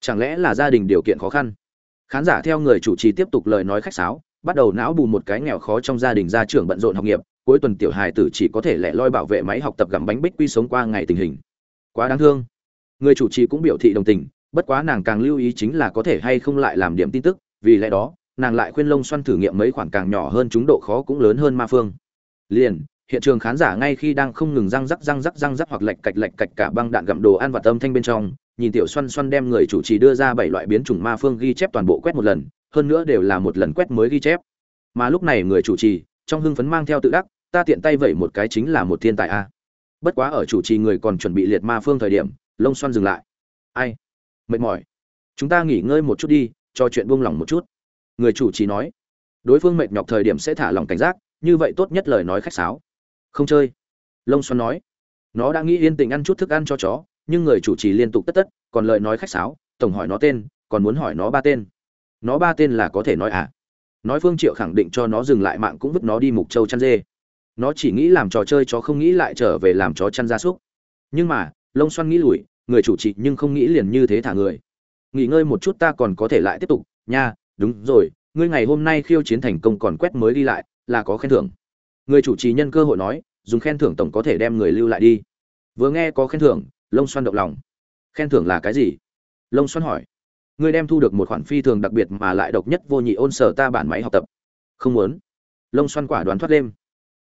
Chẳng lẽ là gia đình điều kiện khó khăn? Khán giả theo người chủ trì tiếp tục lời nói khách sáo, bắt đầu não bù một cái nghèo khó trong gia đình gia trưởng bận rộn học nghiệp cuối tuần tiểu hài tử chỉ có thể lẻ loi bảo vệ máy học tập gặm bánh bích quy sống qua ngày tình hình. Quá đáng thương. Người chủ trì cũng biểu thị đồng tình, bất quá nàng càng lưu ý chính là có thể hay không lại làm điểm tin tức, vì lẽ đó, nàng lại khuyên lông xoăn thử nghiệm mấy khoản càng nhỏ hơn chúng độ khó cũng lớn hơn ma phương. Liền, hiện trường khán giả ngay khi đang không ngừng răng rắc răng rắc răng rắc hoặc lạch cạch lạch cạch cả băng đạn gặm đồ ăn và âm thanh bên trong, nhìn tiểu xoăn xoăn đem người chủ trì đưa ra bảy loại biến chủng ma phương ghi chép toàn bộ quét một lần, hơn nữa đều là một lần quét mới ghi chép. Mà lúc này người chủ trì trong hưng phấn mang theo tự đắc, ta tiện tay vẩy một cái chính là một thiên tài a. Bất quá ở chủ trì người còn chuẩn bị liệt ma phương thời điểm, lông xoăn dừng lại. Ai? Mệt mỏi. Chúng ta nghỉ ngơi một chút đi cho chuyện buông lỏng một chút. Người chủ trì nói. Đối phương mệt nhọc thời điểm sẽ thả lòng cảnh giác, như vậy tốt nhất lời nói khách sáo. Không chơi. Lông xoăn nói. Nó đã nghĩ yên tình ăn chút thức ăn cho chó, nhưng người chủ trì liên tục tất tất, còn lời nói khách sáo, tổng hỏi nó tên, còn muốn hỏi nó ba tên. Nó ba tên là có thể nói à? Nói phương triệu khẳng định cho nó dừng lại mạng cũng vứt nó đi mục châu chăn dê. Nó chỉ nghĩ làm trò chơi chó không nghĩ lại trở về làm chó chăn gia súc. Nhưng mà, lông xoăn nghĩ lùi, người chủ trì nhưng không nghĩ liền như thế thả người. Nghỉ ngơi một chút ta còn có thể lại tiếp tục, nha, đúng rồi, ngươi ngày hôm nay khiêu chiến thành công còn quét mới đi lại, là có khen thưởng. Người chủ trì nhân cơ hội nói, dùng khen thưởng tổng có thể đem người lưu lại đi. Vừa nghe có khen thưởng, lông xoăn động lòng. Khen thưởng là cái gì? Lông xoăn hỏi ngươi đem thu được một khoản phi thường đặc biệt mà lại độc nhất vô nhị ôn sở ta bản máy học tập. Không muốn. Lông xoăn quả đoán thoát đêm.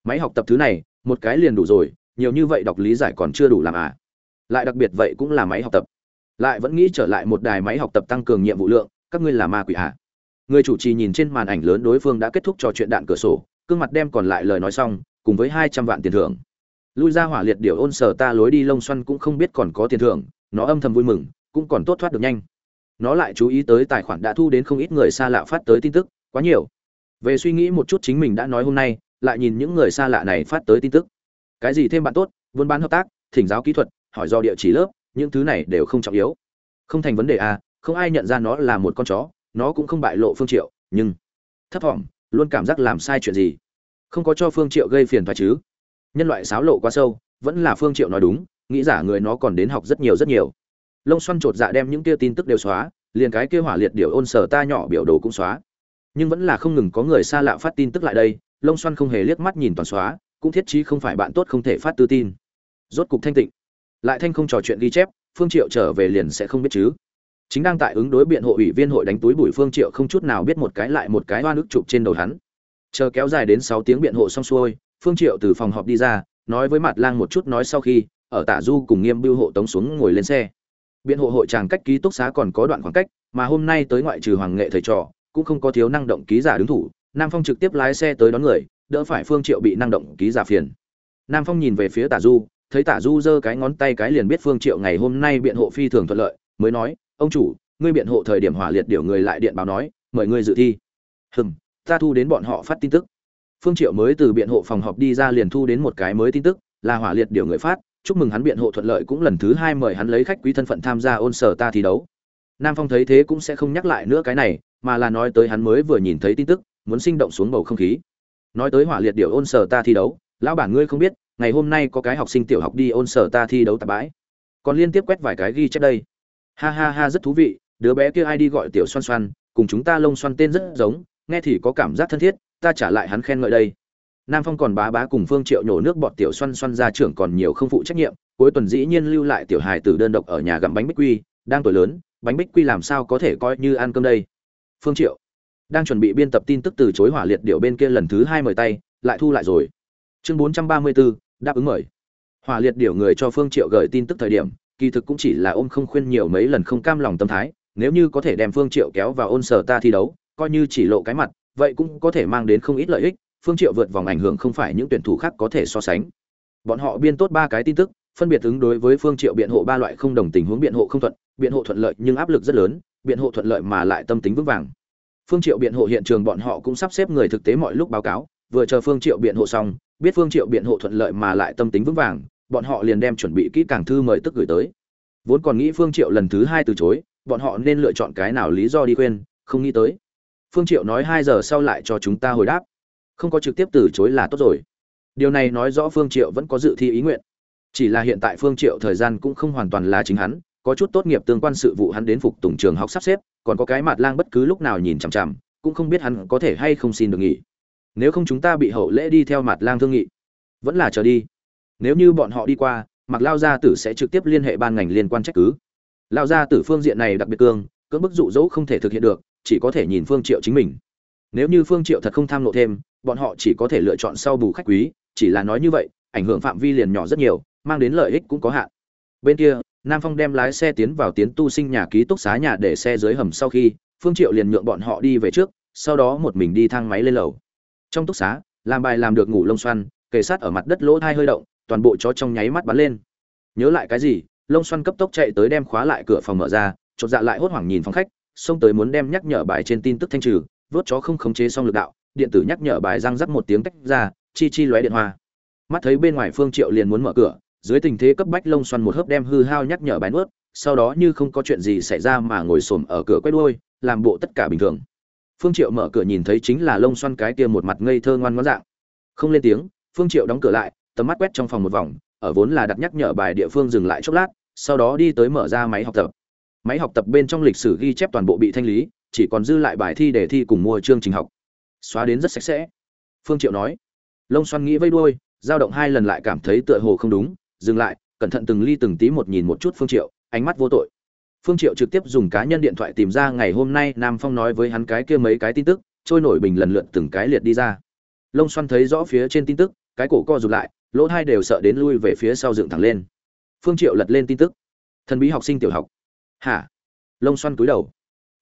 Máy học tập thứ này, một cái liền đủ rồi, nhiều như vậy đọc lý giải còn chưa đủ làm à. Lại đặc biệt vậy cũng là máy học tập. Lại vẫn nghĩ trở lại một đài máy học tập tăng cường nhiệm vụ lượng, các ngươi là ma quỷ à. Người chủ trì nhìn trên màn ảnh lớn đối phương đã kết thúc trò chuyện đạn cửa sổ, cương mặt đem còn lại lời nói xong, cùng với hai trăm vạn tiền thưởng. Lui ra hỏa liệt điều ôn sở ta lối đi lông xoăn cũng không biết còn có tiền thưởng, nó âm thầm vui mừng, cũng còn tốt thoát được nhanh nó lại chú ý tới tài khoản đã thu đến không ít người xa lạ phát tới tin tức, quá nhiều. Về suy nghĩ một chút chính mình đã nói hôm nay, lại nhìn những người xa lạ này phát tới tin tức. Cái gì thêm bạn tốt, buôn bán hợp tác, thỉnh giáo kỹ thuật, hỏi do địa chỉ lớp, những thứ này đều không trọng yếu. Không thành vấn đề à không ai nhận ra nó là một con chó, nó cũng không bại lộ phương triệu, nhưng thấp thỏm luôn cảm giác làm sai chuyện gì. Không có cho phương triệu gây phiền toái chứ. Nhân loại xáo lộ quá sâu, vẫn là phương triệu nói đúng, nghĩ giả người nó còn đến học rất nhiều rất nhiều lông xoăn chột dạ đem những kia tin tức đều xóa, liền cái kia hỏa liệt điều ôn sở ta nhỏ biểu đồ cũng xóa. Nhưng vẫn là không ngừng có người xa lạ phát tin tức lại đây, lông xoăn không hề liếc mắt nhìn toàn xóa, cũng thiết trí không phải bạn tốt không thể phát tư tin. Rốt cục thanh tịnh. Lại thanh không trò chuyện ghi chép, phương triệu trở về liền sẽ không biết chứ. Chính đang tại ứng đối biện hộ ủy viên hội đánh túi bùi phương triệu không chút nào biết một cái lại một cái hoa nước chụp trên đầu hắn. Chờ kéo dài đến 6 tiếng biện hộ xong xuôi, phương triệu từ phòng họp đi ra, nói với mặt lang một chút nói sau khi, ở tả du cùng nghiêm bưu hộ tống xuống ngồi lên xe biện hộ hội tràng cách ký túc xá còn có đoạn khoảng cách, mà hôm nay tới ngoại trừ hoàng nghệ thầy trò, cũng không có thiếu năng động ký giả đứng thủ. Nam phong trực tiếp lái xe tới đón người, đỡ phải phương triệu bị năng động ký giả phiền. Nam phong nhìn về phía tả du, thấy tả du giơ cái ngón tay cái liền biết phương triệu ngày hôm nay biện hộ phi thường thuận lợi, mới nói, ông chủ, ngươi biện hộ thời điểm hỏa liệt điều người lại điện báo nói, mời ngươi dự thi. Hừm, ta thu đến bọn họ phát tin tức. Phương triệu mới từ biện hộ phòng họp đi ra liền thu đến một cái mới tin tức, là hỏa liệt điều người phát chúc mừng hắn biện hộ thuận lợi cũng lần thứ hai mời hắn lấy khách quý thân phận tham gia ôn sở ta thi đấu. Nam phong thấy thế cũng sẽ không nhắc lại nữa cái này, mà là nói tới hắn mới vừa nhìn thấy tin tức, muốn sinh động xuống bầu không khí. Nói tới hỏa liệt điều ôn sở ta thi đấu, lão bản ngươi không biết, ngày hôm nay có cái học sinh tiểu học đi ôn sở ta thi đấu tại bãi. Còn liên tiếp quét vài cái ghi chép đây. Ha ha ha, rất thú vị, đứa bé kia ai đi gọi tiểu xoan xoan, cùng chúng ta lông xoan tên rất giống, nghe thì có cảm giác thân thiết, ta trả lại hắn khen ngợi đây nam phong còn bá bá cùng phương triệu nhổ nước bọt tiểu xoan xoan ra trưởng còn nhiều không phụ trách nhiệm cuối tuần dĩ nhiên lưu lại tiểu hài tử đơn độc ở nhà gặm bánh bích quy đang tuổi lớn bánh bích quy làm sao có thể coi như ăn cơm đây? Phương triệu đang chuẩn bị biên tập tin tức từ chối hỏa liệt điệu bên kia lần thứ hai mời tay lại thu lại rồi. Chương 434, đáp ứng mời. Hỏa liệt điệu người cho phương triệu gửi tin tức thời điểm kỳ thực cũng chỉ là ôm không khuyên nhiều mấy lần không cam lòng tâm thái nếu như có thể đem phương triệu kéo vào ôn sở ta thi đấu coi như chỉ lộ cái mặt vậy cũng có thể mang đến không ít lợi ích phương triệu vượt vòng ảnh hưởng không phải những tuyển thủ khác có thể so sánh. Bọn họ biên tốt ba cái tin tức, phân biệt ứng đối với phương triệu biện hộ ba loại không đồng tình huống biện hộ không thuận, biện hộ thuận lợi nhưng áp lực rất lớn, biện hộ thuận lợi mà lại tâm tính vững vàng. Phương triệu biện hộ hiện trường bọn họ cũng sắp xếp người thực tế mọi lúc báo cáo, vừa chờ phương triệu biện hộ xong, biết phương triệu biện hộ thuận lợi mà lại tâm tính vững vàng, bọn họ liền đem chuẩn bị kỹ càng thư mời tức gửi tới. Vốn còn nghĩ phương triệu lần thứ hai từ chối, bọn họ nên lựa chọn cái nào lý do đi khuyên, không nghĩ tới. Phương triệu nói hai giờ sau lại cho chúng ta hồi đáp không có trực tiếp từ chối là tốt rồi. Điều này nói rõ phương triệu vẫn có dự thi ý nguyện. Chỉ là hiện tại phương triệu thời gian cũng không hoàn toàn là chính hắn, có chút tốt nghiệp tương quan sự vụ hắn đến phục tùng trường học sắp xếp, còn có cái mặt lang bất cứ lúc nào nhìn chằm chằm, cũng không biết hắn có thể hay không xin được nghỉ. Nếu không chúng ta bị hậu lễ đi theo mặt lang thương nghị. Vẫn là chờ đi. Nếu như bọn họ đi qua mặc lao gia tử sẽ trực tiếp liên hệ ban ngành liên quan trách cứ. Lao gia tử phương diện này đặc biệt cương, cưỡng bức dụ dỗ không thể thực hiện được, chỉ có thể nhìn phương triệu chính mình. Nếu như phương triệu thật không tham lộ thêm bọn họ chỉ có thể lựa chọn sau bù khách quý, chỉ là nói như vậy, ảnh hưởng phạm vi liền nhỏ rất nhiều, mang đến lợi ích cũng có hạn. Bên kia, nam phong đem lái xe tiến vào tiến tu sinh nhà ký túc xá nhà để xe dưới hầm sau khi, phương triệu liền nhượng bọn họ đi về trước, sau đó một mình đi thang máy lên lầu. Trong túc xá, làm bài làm được ngủ lông xoăn, kề sát ở mặt đất lỗ thai hơi động, toàn bộ chó trong nháy mắt bắn lên. Nhớ lại cái gì, lông xoăn cấp tốc chạy tới đem khóa lại cửa phòng mở ra, chột dạ lại hốt hoảng nhìn phòng khách, xông tới muốn đem nhắc nhở bài trên tin tức thanh trừ, vớt chó không khống chế xong lực đạo điện tử nhắc nhở bài răng rắc một tiếng tách ra, chi chi lóe điện hoa. Mắt thấy bên ngoài phương triệu liền muốn mở cửa, dưới tình thế cấp bách lông xoăn một hớp đem hư hao nhắc nhở bài nuốt, sau đó như không có chuyện gì xảy ra mà ngồi xổm ở cửa quét đuôi, làm bộ tất cả bình thường. Phương triệu mở cửa nhìn thấy chính là lông xoăn cái kia một mặt ngây thơ ngoan ngoãn dạng. Không lên tiếng, phương triệu đóng cửa lại, tầm mắt quét trong phòng một vòng, ở vốn là đặt nhắc nhở bài địa phương dừng lại chốc lát, sau đó đi tới mở ra máy học tập. Máy học tập bên trong lịch sử ghi chép toàn bộ bị thanh lý, chỉ còn dư lại bài thi để thi cùng mua chương trình học xóa đến rất sạch sẽ. Phương triệu nói, lông xoăn nghĩ vây đuôi, dao động hai lần lại cảm thấy tựa hồ không đúng, dừng lại, cẩn thận từng ly từng tí một nhìn một chút phương triệu, ánh mắt vô tội. Phương triệu trực tiếp dùng cá nhân điện thoại tìm ra ngày hôm nay nam phong nói với hắn cái kia mấy cái tin tức, trôi nổi bình lần lượt từng cái liệt đi ra. Lông xoăn thấy rõ phía trên tin tức, cái cổ co rụt lại, lỗ hai đều sợ đến lui về phía sau dựng thẳng lên. Phương triệu lật lên tin tức. Thần bí học sinh tiểu học. Hả? Lông xoăn cúi đầu.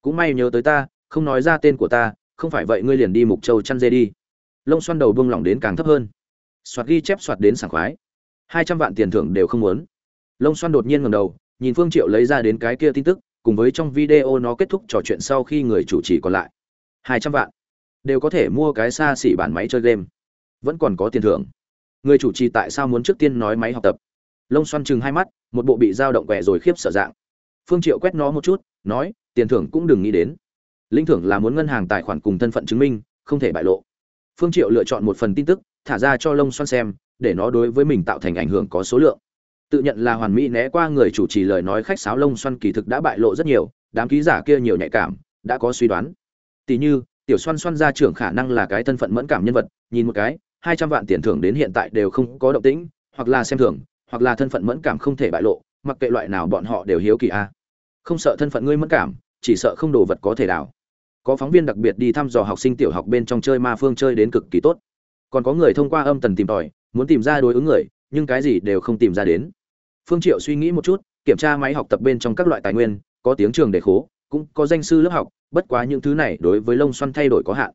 Cũng may nhớ tới ta, không nói ra tên của ta không phải vậy ngươi liền đi mục châu chăn dê đi. Lông xoăn đầu buông lỏng đến càng thấp hơn. Soạt ghi chép soạt đến sảng khoái. Hai trăm vạn tiền thưởng đều không muốn. Lông xoăn đột nhiên ngầm đầu, nhìn phương triệu lấy ra đến cái kia tin tức, cùng với trong video nó kết thúc trò chuyện sau khi người chủ trì còn lại. Hai trăm vạn. Đều có thể mua cái xa xỉ bản máy chơi game. Vẫn còn có tiền thưởng. Người chủ trì tại sao muốn trước tiên nói máy học tập? Lông xoăn chừng hai mắt, một bộ bị dao động quẹ rồi khiếp sợ dạng. Phương triệu quét nó một chút, nói, tiền thưởng cũng đừng nghĩ đến linh thưởng là muốn ngân hàng tài khoản cùng thân phận chứng minh, không thể bại lộ. Phương triệu lựa chọn một phần tin tức, thả ra cho lông xoan xem, để nó đối với mình tạo thành ảnh hưởng có số lượng. Tự nhận là hoàn mỹ né qua người chủ trì lời nói khách sáo lông xoan kỳ thực đã bại lộ rất nhiều, đám ký giả kia nhiều nhạy cảm, đã có suy đoán. Tỷ như, tiểu xoan xoan gia trưởng khả năng là cái thân phận mẫn cảm nhân vật, nhìn một cái, hai trăm vạn tiền thưởng đến hiện tại đều không có động tĩnh, hoặc là xem thưởng, hoặc là thân phận mẫn cảm không thể bại lộ, mặc kệ loại nào bọn họ đều hiếu kỳ a. Không sợ thân phận ngươi mẫn cảm, chỉ sợ không đồ vật có thể đảo có phóng viên đặc biệt đi thăm dò học sinh tiểu học bên trong chơi ma phương chơi đến cực kỳ tốt. Còn có người thông qua âm tần tìm tòi, muốn tìm ra đối ứng người, nhưng cái gì đều không tìm ra đến. Phương triệu suy nghĩ một chút, kiểm tra máy học tập bên trong các loại tài nguyên, có tiếng trường để khố, cũng có danh sư lớp học, bất quá những thứ này đối với lông xoăn thay đổi có hạn.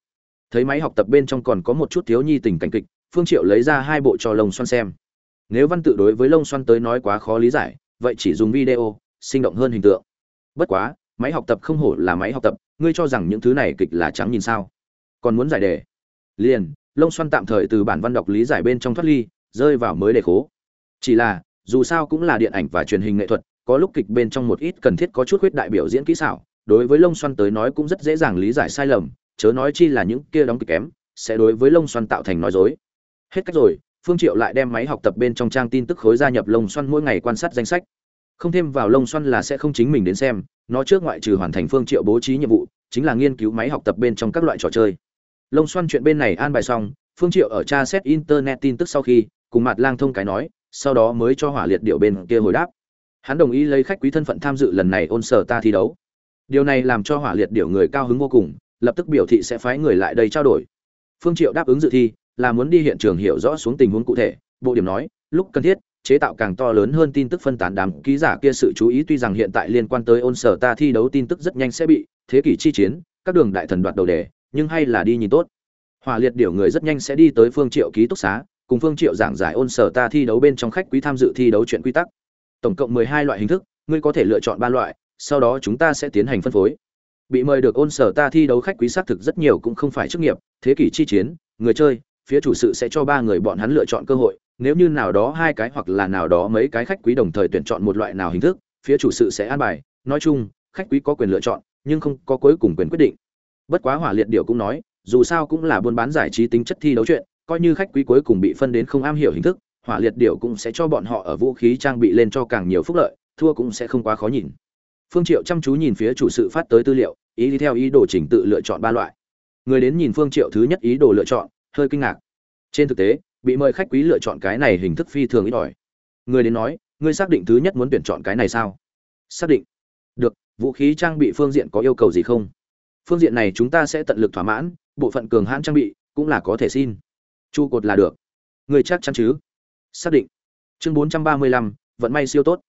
Thấy máy học tập bên trong còn có một chút thiếu nhi tình cảnh kịch, phương triệu lấy ra hai bộ cho lông xoăn xem. Nếu văn tự đối với lông xoăn tới nói quá khó lý giải, vậy chỉ dùng video, sinh động hơn hình tượng. Bất quá máy học tập không hổ là máy học tập, ngươi cho rằng những thứ này kịch là trắng nhìn sao? Còn muốn giải đề? Liền, lông xoăn tạm thời từ bản văn đọc lý giải bên trong thoát ly, rơi vào mới đề khố. Chỉ là, dù sao cũng là điện ảnh và truyền hình nghệ thuật, có lúc kịch bên trong một ít cần thiết có chút khuyết đại biểu diễn kỹ xảo, đối với lông xoăn tới nói cũng rất dễ dàng lý giải sai lầm, chớ nói chi là những kia đóng kịch kém, sẽ đối với lông xoăn tạo thành nói dối. Hết cách rồi, phương triệu lại đem máy học tập bên trong trang tin tức khối gia nhập lông xoăn mỗi ngày quan sát danh sách không thêm vào lông xoăn là sẽ không chính mình đến xem, nó trước ngoại trừ hoàn thành phương triệu bố trí nhiệm vụ, chính là nghiên cứu máy học tập bên trong các loại trò chơi. Lông xoăn chuyện bên này an bài xong, phương triệu ở tra xét internet tin tức sau khi, cùng mặt lang thông cái nói, sau đó mới cho hỏa liệt điệu bên kia hồi đáp. Hắn đồng ý lấy khách quý thân phận tham dự lần này ôn sở ta thi đấu. Điều này làm cho hỏa liệt điệu người cao hứng vô cùng, lập tức biểu thị sẽ phái người lại đây trao đổi. Phương triệu đáp ứng dự thi, là muốn đi hiện trường hiểu rõ xuống tình huống cụ thể, bộ điểm nói, lúc cần thiết chế tạo càng to lớn hơn tin tức phân tán đám ký giả kia sự chú ý tuy rằng hiện tại liên quan tới ôn sở ta thi đấu tin tức rất nhanh sẽ bị thế kỷ chi chiến, các đường đại thần đoạt đầu đề, nhưng hay là đi nhìn tốt. Hỏa liệt điều người rất nhanh sẽ đi tới phương triệu ký túc xá, cùng phương triệu giảng giải ôn sở ta thi đấu bên trong khách quý tham dự thi đấu chuyện quy tắc. Tổng cộng 12 loại hình thức, ngươi có thể lựa chọn ba loại, sau đó chúng ta sẽ tiến hành phân phối. Bị mời được ôn sở ta thi đấu khách quý xác thực rất nhiều cũng không phải chức nghiệp, thế kỷ chi chiến, người chơi, phía chủ sự sẽ cho ba người bọn hắn lựa chọn cơ hội nếu như nào đó hai cái hoặc là nào đó mấy cái khách quý đồng thời tuyển chọn một loại nào hình thức, phía chủ sự sẽ an bài. Nói chung, khách quý có quyền lựa chọn, nhưng không có cuối cùng quyền quyết định. Bất quá hỏa liệt điệu cũng nói, dù sao cũng là buôn bán giải trí tính chất thi đấu chuyện, coi như khách quý cuối cùng bị phân đến không am hiểu hình thức, hỏa liệt điệu cũng sẽ cho bọn họ ở vũ khí trang bị lên cho càng nhiều phúc lợi, thua cũng sẽ không quá khó nhìn. Phương triệu chăm chú nhìn phía chủ sự phát tới tư liệu, ý đi theo ý đồ chỉnh tự lựa chọn ba loại. Người đến nhìn phương triệu thứ nhất ý đồ lựa chọn, hơi kinh ngạc. Trên thực tế bị mời khách quý lựa chọn cái này hình thức phi thường ít ỏi. Người đến nói, ngươi xác định thứ nhất muốn tuyển chọn cái này sao? Xác định. Được, vũ khí trang bị phương diện có yêu cầu gì không? Phương diện này chúng ta sẽ tận lực thỏa mãn, bộ phận cường hãn trang bị cũng là có thể xin. Trụ cột là được. Người chắc chắn chứ? Xác định. Chương bốn trăm ba mươi lăm, vận may siêu tốt.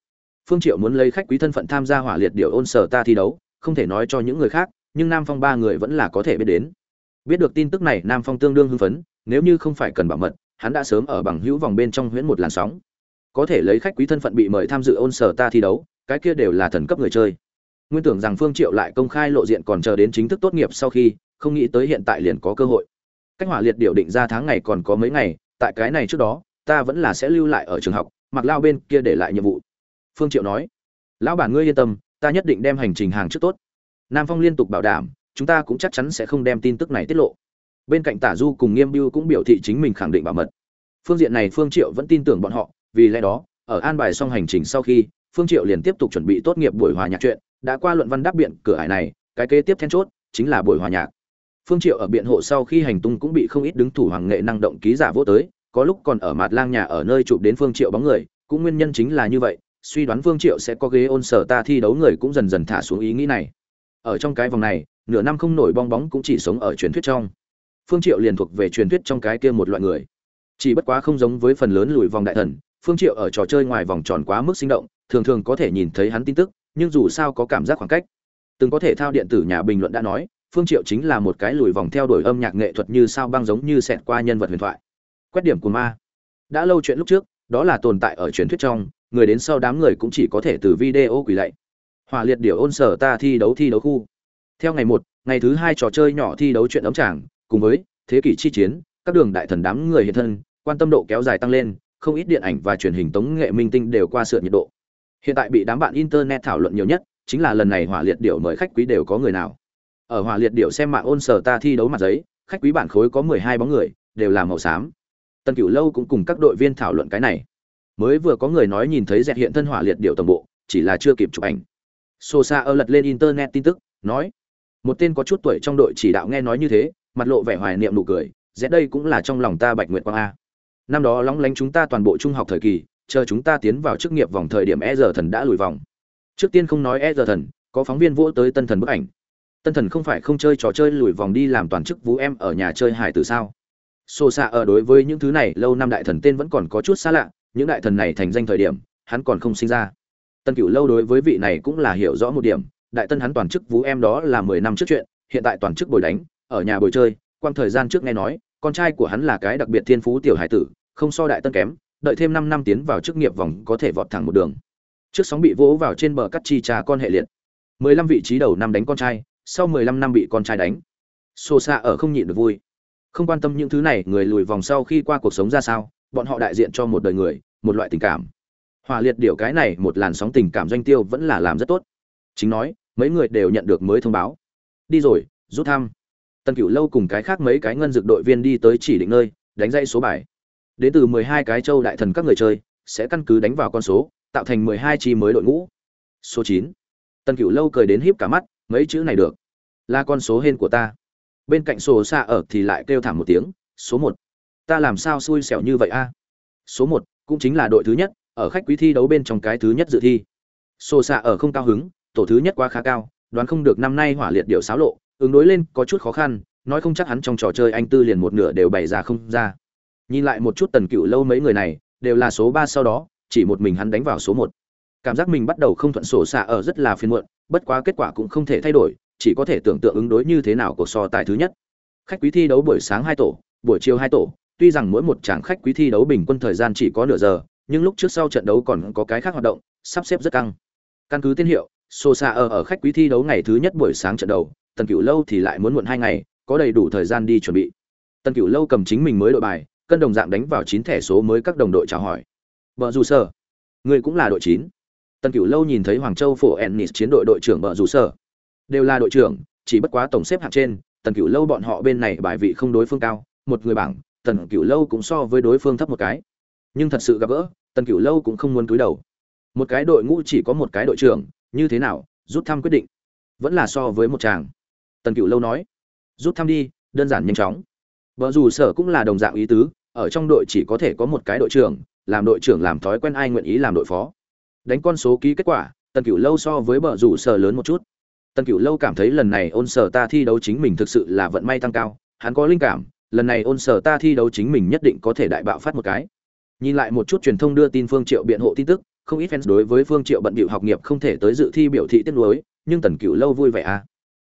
Phương triệu muốn lấy khách quý thân phận tham gia hỏa liệt điều ôn sở ta thi đấu, không thể nói cho những người khác, nhưng nam phong ba người vẫn là có thể biết đến. Biết được tin tức này, nam phong tương đương hưng phấn, nếu như không phải cần bảo mật hắn đã sớm ở bằng hữu vòng bên trong huyễn một làn sóng. Có thể lấy khách quý thân phận bị mời tham dự ôn sở ta thi đấu, cái kia đều là thần cấp người chơi. Nguyên tưởng rằng phương triệu lại công khai lộ diện còn chờ đến chính thức tốt nghiệp sau khi, không nghĩ tới hiện tại liền có cơ hội. Cách hỏa liệt điều định ra tháng ngày còn có mấy ngày, tại cái này trước đó, ta vẫn là sẽ lưu lại ở trường học, mặc lao bên kia để lại nhiệm vụ. Phương triệu nói, lão bản ngươi yên tâm, ta nhất định đem hành trình hàng trước tốt. Nam phong liên tục bảo đảm, chúng ta cũng chắc chắn sẽ không đem tin tức này tiết lộ bên cạnh tả du cùng nghiêm biêu cũng biểu thị chính mình khẳng định bảo mật. Phương diện này phương triệu vẫn tin tưởng bọn họ, vì lẽ đó, ở an bài xong hành trình sau khi, phương triệu liền tiếp tục chuẩn bị tốt nghiệp buổi hòa nhạc chuyện. Đã qua luận văn đáp biện cửa ải này, cái kế tiếp then chốt chính là buổi hòa nhạc. Phương triệu ở biện hộ sau khi hành tung cũng bị không ít đứng thủ hoàng nghệ năng động ký giả vô tới, có lúc còn ở mặt lang nhà ở nơi chụp đến phương triệu bóng người, cũng nguyên nhân chính là như vậy, suy đoán phương triệu sẽ có ghế ôn sở ta thi đấu người cũng dần dần thả xuống ý nghĩ này. Ở trong cái vòng này, nửa năm không nổi bong bóng cũng chỉ sống ở truyền thuyết trong phương triệu liền thuộc về truyền thuyết trong cái kia một loại người. Chỉ bất quá không giống với phần lớn lùi vòng đại thần, phương triệu ở trò chơi ngoài vòng tròn quá mức sinh động, thường thường có thể nhìn thấy hắn tin tức, nhưng dù sao có cảm giác khoảng cách. Từng có thể thao điện tử nhà bình luận đã nói, phương triệu chính là một cái lùi vòng theo đuổi âm nhạc nghệ thuật như sao băng giống như xẹt qua nhân vật huyền thoại. Quét điểm của ma. Đã lâu chuyện lúc trước, đó là tồn tại ở truyền thuyết trong, người đến sau đám người cũng chỉ có thể từ video quỳ lạy. Hỏa liệt điều ôn sở ta thi đấu thi đấu khu. Theo ngày một, ngày thứ hai trò chơi nhỏ thi đấu chuyện ấm tràng cùng với, thế kỷ chi chiến, các đường đại thần đám người hiện thân, quan tâm độ kéo dài tăng lên, không ít điện ảnh và truyền hình tống nghệ minh tinh đều qua sượt nhiệt độ. Hiện tại bị đám bạn internet thảo luận nhiều nhất, chính là lần này hỏa liệt điệu mời khách quý đều có người nào. Ở hỏa liệt điệu xem mạng ôn sở ta thi đấu mặt giấy, khách quý bản khối có mười hai bóng người, đều là màu xám. Tân cửu lâu cũng cùng các đội viên thảo luận cái này. Mới vừa có người nói nhìn thấy dẹt hiện thân hỏa liệt điệu tổng bộ, chỉ là chưa kịp chụp ảnh. Sosa ơ lật lên internet tin tức, nói, một tên có chút tuổi trong đội chỉ đạo nghe nói như thế mặt lộ vẻ hoài niệm nụ cười dễ đây cũng là trong lòng ta bạch nguyệt quang a. Năm đó lóng lánh chúng ta toàn bộ trung học thời kỳ, chờ chúng ta tiến vào chức nghiệp vòng thời điểm e giờ thần đã lùi vòng. Trước tiên không nói e giờ thần, có phóng viên vỗ tới tân thần bức ảnh. Tân thần không phải không chơi trò chơi lùi vòng đi làm toàn chức vũ em ở nhà chơi hải từ sao? Xô xạ ở đối với những thứ này, lâu năm đại thần tên vẫn còn có chút xa lạ, những đại thần này thành danh thời điểm, hắn còn không sinh ra. Tân cửu lâu đối với vị này cũng là hiểu rõ một điểm, đại tân hắn toàn chức vũ em đó là mười năm trước chuyện, hiện tại toàn chức bồi đánh ở nhà bồi chơi, quang thời gian trước nghe nói, con trai của hắn là cái đặc biệt thiên phú tiểu hải tử, không so đại tân kém, đợi thêm năm năm tiến vào chức nghiệp vòng có thể vọt thẳng một đường. Trước sóng bị vỗ vào trên bờ cắt chi trà con hệ liệt. Mười lăm vị trí đầu năm đánh con trai, sau mười lăm năm bị con trai đánh. Xô xa ở không nhịn được vui. Không quan tâm những thứ này, người lùi vòng sau khi qua cuộc sống ra sao, bọn họ đại diện cho một đời người, một loại tình cảm. Hòa liệt điều cái này, một làn sóng tình cảm doanh tiêu vẫn là làm rất tốt. Chính nói, mấy người đều nhận được mới thông báo. Đi rồi, rút thăm tần cửu lâu cùng cái khác mấy cái ngân dược đội viên đi tới chỉ định nơi, đánh dây số bài. Đến từ mười hai cái châu đại thần các người chơi, sẽ căn cứ đánh vào con số, tạo thành mười hai chi mới đội ngũ. Số chín. Tần cửu lâu cười đến híp cả mắt, mấy chữ này được. Là con số hên của ta. Bên cạnh sổ xa ở thì lại kêu thảm một tiếng, số một. Ta làm sao xui xẻo như vậy a? Số một, cũng chính là đội thứ nhất, ở khách quý thi đấu bên trong cái thứ nhất dự thi. Sổ xa ở không cao hứng, tổ thứ nhất quá khá cao, đoán không được năm nay hỏa liệt điệu xáo lộ ứng đối lên có chút khó khăn, nói không chắc hắn trong trò chơi anh tư liền một nửa đều bày ra không ra. Nhìn lại một chút tần cựu lâu mấy người này, đều là số ba sau đó, chỉ một mình hắn đánh vào số một. Cảm giác mình bắt đầu không thuận sổ xạ ở rất là phiền muộn, bất quá kết quả cũng không thể thay đổi, chỉ có thể tưởng tượng ứng đối như thế nào của so tài thứ nhất. Khách quý thi đấu buổi sáng hai tổ, buổi chiều hai tổ, tuy rằng mỗi một tràng khách quý thi đấu bình quân thời gian chỉ có nửa giờ, nhưng lúc trước sau trận đấu còn có cái khác hoạt động, sắp xếp rất căng. Căn cứ tiên hiệu, sổ xạ ở ở khách quý thi đấu ngày thứ nhất buổi sáng trận đầu tần cửu lâu thì lại muốn muộn hai ngày, có đầy đủ thời gian đi chuẩn bị. Tần cửu lâu cầm chính mình mới đội bài, cân đồng dạng đánh vào chín thẻ số mới các đồng đội chào hỏi. Vợ dù sở. Người cũng là đội chín. Tần cửu lâu nhìn thấy hoàng châu phổ ennis chiến đội đội trưởng vợ dù sở. Đều là đội trưởng, chỉ bất quá tổng xếp hạng trên, tần cửu lâu bọn họ bên này bài vị không đối phương cao, một người bảng, tần cửu lâu cũng so với đối phương thấp một cái. Nhưng thật sự gặp gỡ, tần cửu lâu cũng không muốn cúi đầu. Một cái đội ngũ chỉ có một cái đội trưởng, như thế nào, rút thăm quyết định. Vẫn là so với một chàng tần Cựu lâu nói rút thăm đi đơn giản nhanh chóng. Vợ dù sở cũng là đồng dạng ý tứ ở trong đội chỉ có thể có một cái đội trưởng làm đội trưởng làm thói quen ai nguyện ý làm đội phó. Đánh con số ký kết quả tần Cựu lâu so với vợ rủ sở lớn một chút. Tần Cựu lâu cảm thấy lần này ôn sở ta thi đấu chính mình thực sự là vận may tăng cao hắn có linh cảm lần này ôn sở ta thi đấu chính mình nhất định có thể đại bạo phát một cái. Nhìn lại một chút truyền thông đưa tin phương triệu biện hộ tin tức không ít fans đối với phương triệu bận bịu học nghiệp không thể tới dự thi biểu thị tiết lối, nhưng tần Cựu lâu vui vẻ à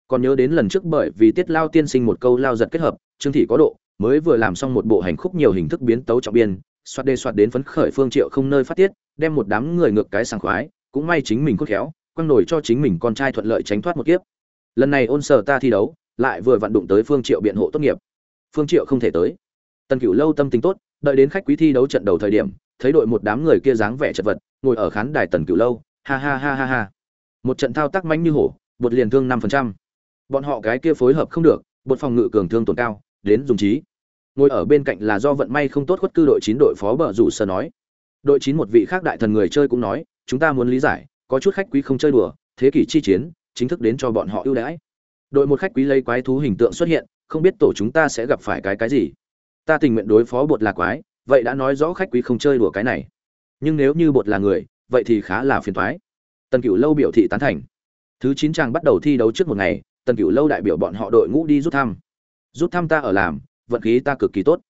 còn nhớ đến lần trước bởi vì tiết lao tiên sinh một câu lao giật kết hợp, trương thị có độ, mới vừa làm xong một bộ hành khúc nhiều hình thức biến tấu trọng biên, soạt đê soạt đến phấn khởi phương triệu không nơi phát tiết, đem một đám người ngược cái sảng khoái, cũng may chính mình cốt khéo, quăng nổi cho chính mình con trai thuận lợi tránh thoát một kiếp. Lần này ôn sở ta thi đấu, lại vừa vận đụng tới phương triệu biện hộ tốt nghiệp. Phương triệu không thể tới. Tần cửu lâu tâm tính tốt, đợi đến khách quý thi đấu trận đầu thời điểm, thấy đội một đám người kia dáng vẻ chật vật, ngồi ở khán đài tần cửu lâu, ha ha ha ha ha. Một trận thao tác manh như hổ, bột liền thương năm phần trăm bọn họ cái kia phối hợp không được, bột phòng ngự cường thương tổn cao, đến dùng trí. Ngồi ở bên cạnh là do vận may không tốt khuất cư đội chín đội phó bờ rủ sơ nói. Đội chín một vị khác đại thần người chơi cũng nói, chúng ta muốn lý giải, có chút khách quý không chơi đùa, thế kỷ chi chiến, chính thức đến cho bọn họ ưu đãi. Đội một khách quý lấy quái thú hình tượng xuất hiện, không biết tổ chúng ta sẽ gặp phải cái cái gì? Ta tình nguyện đối phó bột là quái, vậy đã nói rõ khách quý không chơi đùa cái này. Nhưng nếu như bột là người, vậy thì khá là phiền thoái. Tần Cựu lâu biểu thị tán thành. Thứ chín trang bắt đầu thi đấu trước một ngày tần cửu lâu đại biểu bọn họ đội ngũ đi rút thăm. Rút thăm ta ở làm, vận khí ta cực kỳ tốt.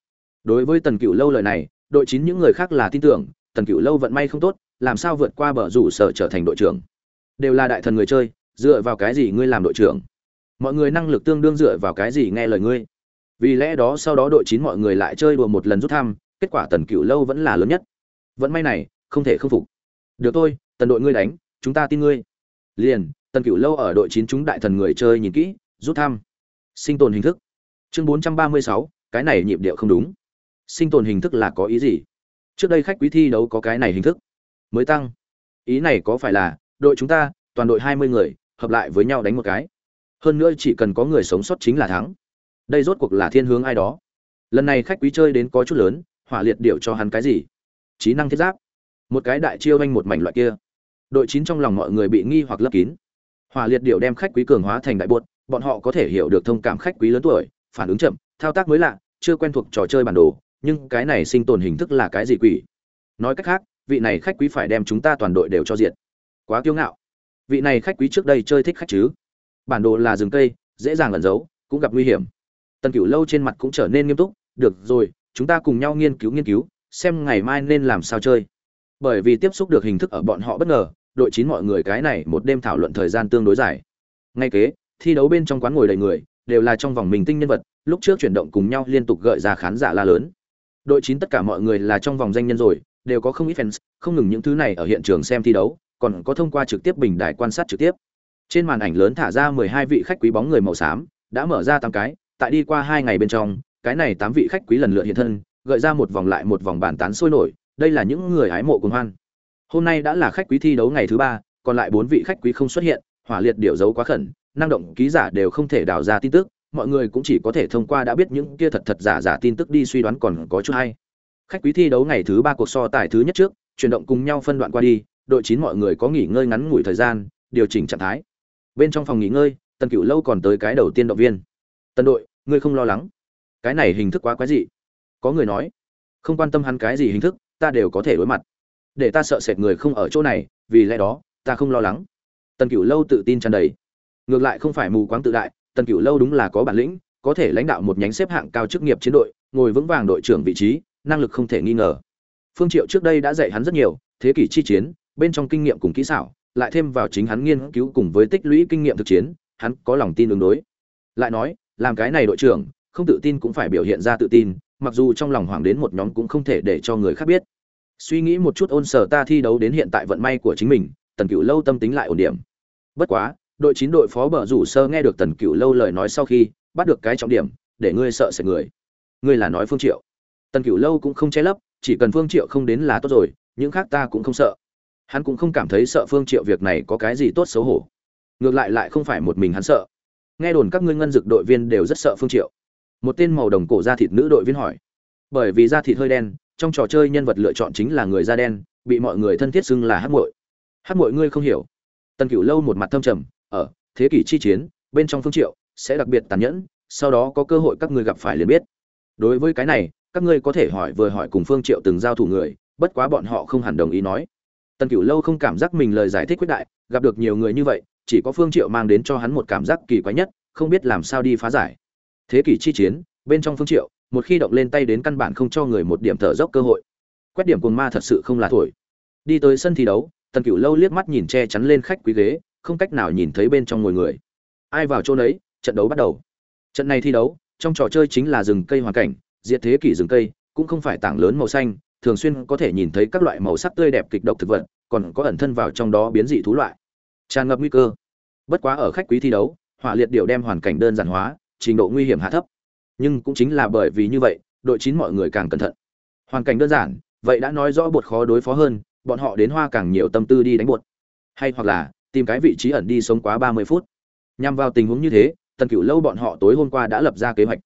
Đối với tần cửu lâu lời này, đội chín những người khác là tin tưởng, tần cửu lâu vận may không tốt, làm sao vượt qua bờ rủ sở trở thành đội trưởng? Đều là đại thần người chơi, dựa vào cái gì ngươi làm đội trưởng? Mọi người năng lực tương đương dựa vào cái gì nghe lời ngươi? Vì lẽ đó sau đó đội chín mọi người lại chơi đùa một lần rút thăm, kết quả tần cửu lâu vẫn là lớn nhất. Vận may này, không thể không phục. Được thôi, tần đội ngươi đánh, chúng ta tin ngươi. Liền tần cửu lâu ở đội chín chúng đại thần người chơi nhìn kỹ, rút thăm. Sinh tồn hình thức. Chương bốn trăm ba mươi sáu, cái này nhịp điệu không đúng. Sinh tồn hình thức là có ý gì? Trước đây khách quý thi đấu có cái này hình thức. Mới tăng. Ý này có phải là, đội chúng ta, toàn đội hai mươi người, hợp lại với nhau đánh một cái? Hơn nữa chỉ cần có người sống sót chính là thắng. Đây rốt cuộc là thiên hướng ai đó. Lần này khách quý chơi đến có chút lớn, hỏa liệt điệu cho hắn cái gì? Trí năng thiết giáp. Một cái đại chiêu anh một mảnh loại kia. Đội chín trong lòng mọi người bị nghi hoặc lấp kín hỏa liệt điệu đem khách quý cường hóa thành đại bột bọn họ có thể hiểu được thông cảm khách quý lớn tuổi, phản ứng chậm, thao tác mới lạ, chưa quen thuộc trò chơi bản đồ, nhưng cái này sinh tồn hình thức là cái gì quỷ? Nói cách khác, vị này khách quý phải đem chúng ta toàn đội đều cho diện quá kiêu ngạo. Vị này khách quý trước đây chơi thích khách chứ? Bản đồ là rừng cây, dễ dàng ẩn giấu, cũng gặp nguy hiểm. Tần cửu lâu trên mặt cũng trở nên nghiêm túc, được rồi, chúng ta cùng nhau nghiên cứu nghiên cứu, xem ngày mai nên làm sao chơi. Bởi vì tiếp xúc được hình thức ở bọn họ bất ngờ đội chín mọi người cái này một đêm thảo luận thời gian tương đối dài. Ngay kế, thi đấu bên trong quán ngồi đầy người, đều là trong vòng mình tinh nhân vật, lúc trước chuyển động cùng nhau liên tục gợi ra khán giả la lớn. Đội chín tất cả mọi người là trong vòng danh nhân rồi, đều có không ít fans, không ngừng những thứ này ở hiện trường xem thi đấu, còn có thông qua trực tiếp bình đài quan sát trực tiếp. Trên màn ảnh lớn thả ra mười hai vị khách quý bóng người màu xám, đã mở ra tám cái, tại đi qua hai ngày bên trong, cái này tám vị khách quý lần lượt hiện thân, gợi ra một vòng lại một vòng bàn tán sôi nổi, đây là những người hái mộ cùng hoan hôm nay đã là khách quý thi đấu ngày thứ ba, còn lại bốn vị khách quý không xuất hiện, hỏa liệt điều dấu quá khẩn, năng động ký giả đều không thể đào ra tin tức, mọi người cũng chỉ có thể thông qua đã biết những kia thật thật giả giả tin tức đi suy đoán còn có chút hay. Khách quý thi đấu ngày thứ ba cuộc so tài thứ nhất trước, chuyển động cùng nhau phân đoạn qua đi, đội chín mọi người có nghỉ ngơi ngắn ngủi thời gian, điều chỉnh trạng thái. Bên trong phòng nghỉ ngơi, tần cửu lâu còn tới cái đầu tiên động viên. Tần đội, ngươi không lo lắng. Cái này hình thức quá quái dị. Có người nói. Không quan tâm hắn cái gì hình thức, ta đều có thể đối mặt để ta sợ sệt người không ở chỗ này, vì lẽ đó, ta không lo lắng. Tần cửu lâu tự tin tràn đầy. Ngược lại không phải mù quáng tự đại, tần cửu lâu đúng là có bản lĩnh, có thể lãnh đạo một nhánh xếp hạng cao chức nghiệp chiến đội, ngồi vững vàng đội trưởng vị trí, năng lực không thể nghi ngờ. Phương triệu trước đây đã dạy hắn rất nhiều, thế kỷ chi chiến, bên trong kinh nghiệm cùng kỹ xảo, lại thêm vào chính hắn nghiên cứu cùng với tích lũy kinh nghiệm thực chiến, hắn có lòng tin ứng đối. Lại nói, làm cái này đội trưởng, không tự tin cũng phải biểu hiện ra tự tin, mặc dù trong lòng hoảng đến một nhóm cũng không thể để cho người khác biết suy nghĩ một chút ôn sở ta thi đấu đến hiện tại vận may của chính mình, tần cựu lâu tâm tính lại ổn điểm. Bất quá, đội chín đội phó bờ rủ sơ nghe được tần cựu lâu lời nói sau khi, bắt được cái trọng điểm, để ngươi sợ sệt người. Ngươi là nói phương triệu. Tần cựu lâu cũng không che lấp, chỉ cần phương triệu không đến là tốt rồi, những khác ta cũng không sợ. Hắn cũng không cảm thấy sợ phương triệu việc này có cái gì tốt xấu hổ. Ngược lại lại không phải một mình hắn sợ. Nghe đồn các ngươi ngân dực đội viên đều rất sợ phương triệu. Một tên màu đồng cổ da thịt nữ đội viên hỏi. Bởi vì da thịt hơi đen trong trò chơi nhân vật lựa chọn chính là người da đen, bị mọi người thân thiết xưng là hát muội. Hát muội ngươi không hiểu. Tần cửu lâu một mặt thâm trầm, ở, thế kỷ chi chiến, bên trong phương triệu sẽ đặc biệt tàn nhẫn, sau đó có cơ hội các ngươi gặp phải liền biết. Đối với cái này, các ngươi có thể hỏi vừa hỏi cùng phương triệu từng giao thủ người, bất quá bọn họ không hẳn đồng ý nói. Tần cửu lâu không cảm giác mình lời giải thích quyết đại, gặp được nhiều người như vậy, chỉ có phương triệu mang đến cho hắn một cảm giác kỳ quái nhất, không biết làm sao đi phá giải. Thế kỷ chi chiến bên trong phương triệu, một khi động lên tay đến căn bản không cho người một điểm thở dốc cơ hội. Quét điểm cuồng ma thật sự không là thổi. Đi tới sân thi đấu, tần cửu lâu liếc mắt nhìn che chắn lên khách quý ghế, không cách nào nhìn thấy bên trong ngồi người. Ai vào chỗ nấy trận đấu bắt đầu. Trận này thi đấu, trong trò chơi chính là rừng cây hoàn cảnh, diệt thế kỷ rừng cây, cũng không phải tảng lớn màu xanh, thường xuyên có thể nhìn thấy các loại màu sắc tươi đẹp kịch độc thực vật, còn có ẩn thân vào trong đó biến dị thú loại. Tràn ngập nguy cơ. Bất quá ở khách quý thi đấu, hỏa liệt điệu đem hoàn cảnh đơn giản hóa, trình độ nguy hiểm hạ thấp nhưng cũng chính là bởi vì như vậy, đội chín mọi người càng cẩn thận. Hoàn cảnh đơn giản, vậy đã nói rõ bột khó đối phó hơn, bọn họ đến hoa càng nhiều tâm tư đi đánh bột. Hay hoặc là, tìm cái vị trí ẩn đi sống quá ba mươi phút. Nhằm vào tình huống như thế, tần cửu lâu bọn họ tối hôm qua đã lập ra kế hoạch.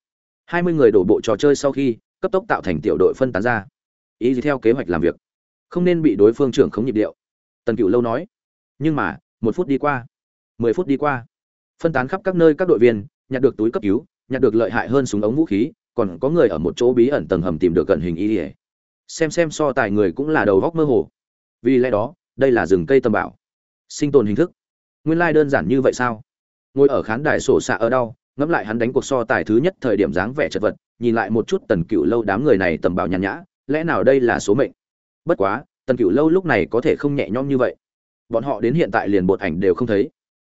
hai mươi người đổ bộ trò chơi sau khi, cấp tốc tạo thành tiểu đội phân tán ra. Ý gì theo kế hoạch làm việc? Không nên bị đối phương trưởng khống nhịp điệu. Tần cửu lâu nói. Nhưng mà, một phút đi qua. mười phút đi qua. Phân tán khắp các nơi các đội viên, nhặt được túi cấp cứu nhặt được lợi hại hơn súng ống vũ khí, còn có người ở một chỗ bí ẩn tầng hầm tìm được cận hình y ỉa xem xem so tài người cũng là đầu góc mơ hồ. Vì lẽ đó, đây là rừng cây tầm bảo. Sinh tồn hình thức. Nguyên lai đơn giản như vậy sao? Ngồi ở khán đài sổ xạ ở đâu ngẫm lại hắn đánh cuộc so tài thứ nhất thời điểm dáng vẻ chật vật, nhìn lại một chút tần cựu lâu đám người này tầm bảo nhàn nhã, lẽ nào đây là số mệnh? Bất quá, tần cựu lâu lúc này có thể không nhẹ nhõm như vậy. Bọn họ đến hiện tại liền bột ảnh đều không thấy.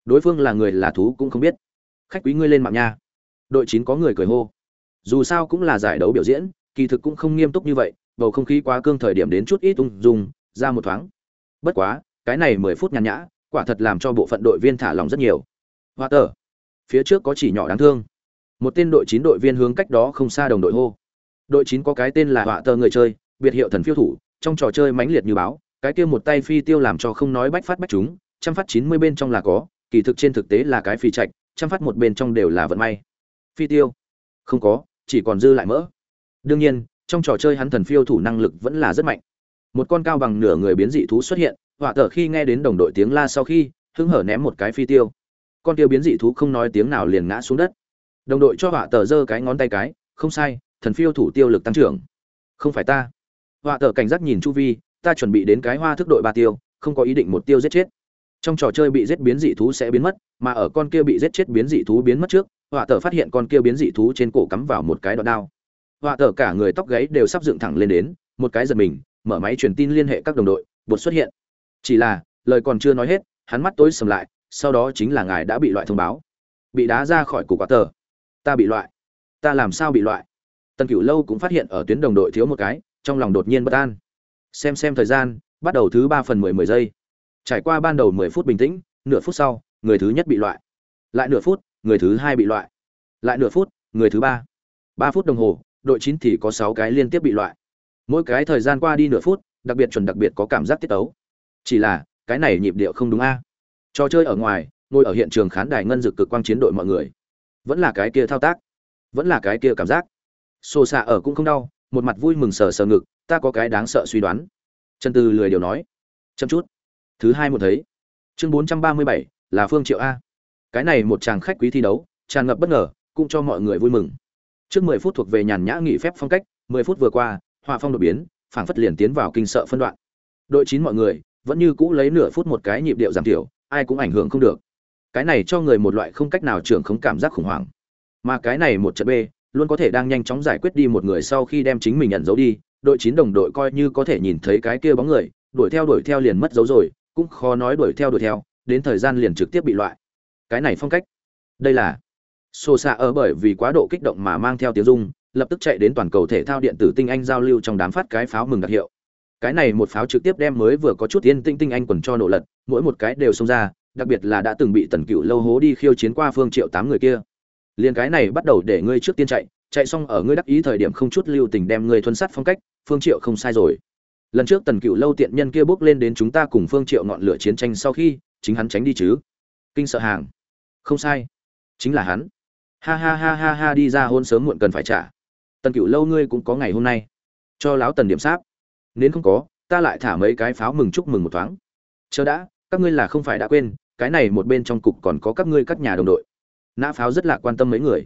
Đối phương là người là thú cũng không biết. Khách quý ngươi lên mạng nha đội chín có người cười hô. Dù sao cũng là giải đấu biểu diễn, kỳ thực cũng không nghiêm túc như vậy, bầu không khí quá cương thời điểm đến chút ít ung dung, ra một thoáng. Bất quá, cái này mười phút nhàn nhã, quả thật làm cho bộ phận đội viên thả lòng rất nhiều. Hoa tờ phía trước có chỉ nhỏ đáng thương. Một tên đội chín đội viên hướng cách đó không xa đồng đội hô. Đội chín có cái tên là họa tờ người chơi, biệt hiệu thần phiêu thủ, trong trò chơi mãnh liệt như báo, cái kia một tay phi tiêu làm cho không nói bách phát bách chúng, trăm phát chín mươi bên trong là có, kỳ thực trên thực tế là cái phi trạch, trăm phát một bên trong đều là vận may phi tiêu. Không có, chỉ còn dư lại mỡ. Đương nhiên, trong trò chơi hắn thần phiêu thủ năng lực vẫn là rất mạnh. Một con cao bằng nửa người biến dị thú xuất hiện, họa tờ khi nghe đến đồng đội tiếng la sau khi hưng hở ném một cái phi tiêu. Con tiêu biến dị thú không nói tiếng nào liền ngã xuống đất. Đồng đội cho họa tờ giơ cái ngón tay cái, không sai, thần phiêu thủ tiêu lực tăng trưởng. Không phải ta. Họa tờ cảnh giác nhìn chu vi, ta chuẩn bị đến cái hoa thức đội ba tiêu, không có ý định một tiêu giết chết. Trong trò chơi bị giết biến dị thú sẽ biến mất, mà ở con kia bị giết chết biến dị thú biến mất trước họa tờ phát hiện con kia biến dị thú trên cổ cắm vào một cái đoạn đao. Họa tờ cả người tóc gáy đều sắp dựng thẳng lên đến, một cái giật mình, mở máy truyền tin liên hệ các đồng đội, bột xuất hiện. Chỉ là, lời còn chưa nói hết, hắn mắt tối sầm lại, sau đó chính là ngài đã bị loại thông báo. Bị đá ra khỏi cục quả tờ ta bị loại. Ta làm sao bị loại? Tần cửu lâu cũng phát hiện ở tuyến đồng đội thiếu một cái, trong lòng đột nhiên bất an. Xem xem thời gian, bắt đầu thứ ba phần mười mười giây. Trải qua ban đầu mười phút bình tĩnh, nửa phút sau, người thứ nhất bị loại. Lại nửa phút người thứ hai bị loại. Lại nửa phút, người thứ ba. Ba phút đồng hồ, đội chín thì có sáu cái liên tiếp bị loại. Mỗi cái thời gian qua đi nửa phút, đặc biệt chuẩn đặc biệt có cảm giác tiết tấu. Chỉ là, cái này nhịp điệu không đúng a. Trò chơi ở ngoài, ngồi ở hiện trường khán đài ngân dực cực quang chiến đội mọi người. Vẫn là cái kia thao tác. Vẫn là cái kia cảm giác. Xô xạ ở cũng không đau, một mặt vui mừng sờ sờ ngực, ta có cái đáng sợ suy đoán. Trần tư lười điều nói. Chăm chút. Thứ hai một thấy. Chương bốn trăm ba mươi bảy, là phương triệu a cái này một chàng khách quý thi đấu, tràn ngập bất ngờ, cũng cho mọi người vui mừng. Trước mười phút thuộc về nhàn nhã nghỉ phép phong cách, mười phút vừa qua, hòa phong đột biến, phảng phất liền tiến vào kinh sợ phân đoạn. Đội chín mọi người, vẫn như cũ lấy nửa phút một cái nhịp điệu giảm thiểu, ai cũng ảnh hưởng không được. Cái này cho người một loại không cách nào trưởng không cảm giác khủng hoảng. Mà cái này một trận b, luôn có thể đang nhanh chóng giải quyết đi một người sau khi đem chính mình nhận dấu đi, đội chín đồng đội coi như có thể nhìn thấy cái kia bóng người, đuổi theo đuổi theo liền mất dấu rồi, cũng khó nói đuổi theo đuổi theo, đến thời gian liền trực tiếp bị loại cái này phong cách. Đây là xô xạ ở bởi vì quá độ kích động mà mang theo tiếng dung lập tức chạy đến toàn cầu thể thao điện tử tinh anh giao lưu trong đám phát cái pháo mừng đặc hiệu. Cái này một pháo trực tiếp đem mới vừa có chút yên tinh tinh anh quần cho nổ lật, mỗi một cái đều xông ra, đặc biệt là đã từng bị tần cựu lâu hố đi khiêu chiến qua phương triệu tám người kia. Liền cái này bắt đầu để ngươi trước tiên chạy chạy xong ở ngươi đắc ý thời điểm không chút lưu tình đem ngươi thuần sát phong cách, phương triệu không sai rồi. Lần trước tần cựu lâu tiện nhân kia bước lên đến chúng ta cùng phương triệu ngọn lửa chiến tranh sau khi, chính hắn tránh đi chứ. Kinh sợ hàng không sai. Chính là hắn. Ha ha ha ha ha, đi ra hôn sớm muộn cần phải trả. Tần cựu lâu ngươi cũng có ngày hôm nay. Cho láo tần điểm sáp. Nếu không có, ta lại thả mấy cái pháo mừng chúc mừng một thoáng. Chờ đã, các ngươi là không phải đã quên, cái này một bên trong cục còn có các ngươi các nhà đồng đội. Nã pháo rất là quan tâm mấy người.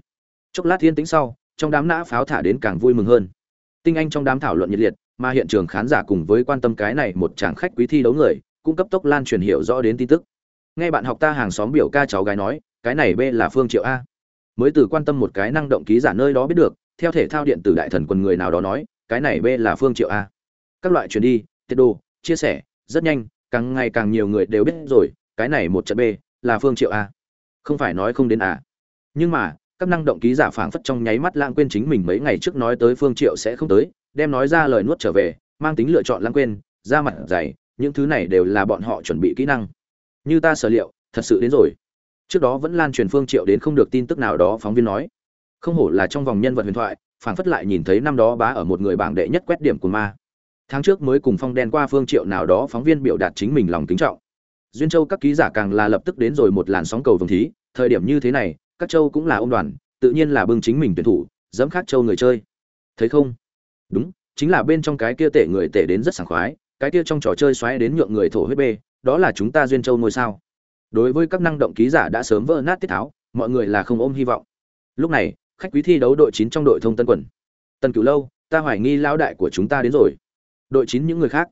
Chốc lát thiên tính sau, trong đám nã pháo thả đến càng vui mừng hơn. Tinh anh trong đám thảo luận nhiệt liệt, mà hiện trường khán giả cùng với quan tâm cái này một chàng khách quý thi đấu người, cũng cấp tốc lan truyền hiểu rõ đến tin tức nghe bạn học ta hàng xóm biểu ca cháu gái nói, cái này b là phương triệu a. Mới từ quan tâm một cái năng động ký giả nơi đó biết được, theo thể thao điện tử đại thần quần người nào đó nói, cái này b là phương triệu a. Các loại truyền đi, tiết đồ, chia sẻ, rất nhanh, càng ngày càng nhiều người đều biết rồi, cái này một trận b là phương triệu a. Không phải nói không đến à. Nhưng mà, các năng động ký giả phảng phất trong nháy mắt lãng quên chính mình mấy ngày trước nói tới phương triệu sẽ không tới, đem nói ra lời nuốt trở về, mang tính lựa chọn lãng quên, ra mặt dày, những thứ này đều là bọn họ chuẩn bị kỹ năng như ta sở liệu, thật sự đến rồi. Trước đó vẫn lan truyền phương triệu đến không được tin tức nào đó, phóng viên nói. Không hổ là trong vòng nhân vật huyền thoại, phảng phất lại nhìn thấy năm đó bá ở một người bảng đệ nhất quét điểm của ma. Tháng trước mới cùng phong đen qua phương triệu nào đó phóng viên biểu đạt chính mình lòng kính trọng. Duyên châu các ký giả càng là lập tức đến rồi một làn sóng cầu vồng thí, thời điểm như thế này, các châu cũng là ông đoàn, tự nhiên là bưng chính mình tuyển thủ, dẫm khác châu người chơi. Thấy không? Đúng, chính là bên trong cái kia tể người tể đến rất sảng khoái, cái kia trong trò chơi xoáy đến nhượng người thổ huyết bê đó là chúng ta duyên châu ngôi sao. Đối với các năng động ký giả đã sớm vỡ nát tiết tháo, mọi người là không ôm hy vọng. Lúc này, khách quý thi đấu đội chín trong đội thông tân quần. Tần cửu lâu, ta hoài nghi lão đại của chúng ta đến rồi. Đội chín những người khác.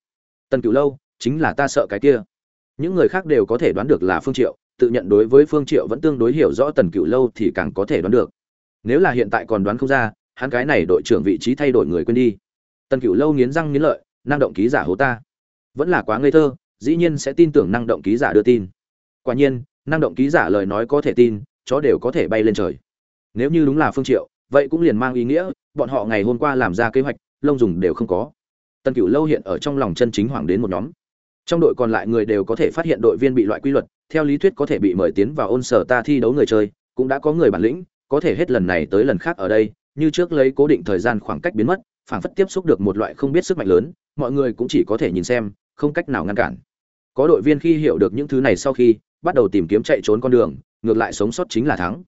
Tần cửu lâu, chính là ta sợ cái kia. Những người khác đều có thể đoán được là phương triệu, tự nhận đối với phương triệu vẫn tương đối hiểu rõ tần cửu lâu thì càng có thể đoán được. Nếu là hiện tại còn đoán không ra, hắn cái này đội trưởng vị trí thay đổi người quên đi. Tần cửu lâu nghiến răng nghiến lợi, năng động ký giả hố ta. Vẫn là quá ngây thơ dĩ nhiên sẽ tin tưởng năng động ký giả đưa tin. Quả nhiên, năng động ký giả lời nói có thể tin, chó đều có thể bay lên trời. Nếu như đúng là phương triệu, vậy cũng liền mang ý nghĩa, bọn họ ngày hôm qua làm ra kế hoạch, lông dùng đều không có. Tần cửu lâu hiện ở trong lòng chân chính hoàng đến một nhóm. Trong đội còn lại người đều có thể phát hiện đội viên bị loại quy luật, theo lý thuyết có thể bị mời tiến vào ôn sở ta thi đấu người chơi, cũng đã có người bản lĩnh, có thể hết lần này tới lần khác ở đây, như trước lấy cố định thời gian khoảng cách biến mất, phảng phất tiếp xúc được một loại không biết sức mạnh lớn, mọi người cũng chỉ có thể nhìn xem, không cách nào ngăn cản có đội viên khi hiểu được những thứ này sau khi, bắt đầu tìm kiếm chạy trốn con đường, ngược lại sống sót chính là thắng.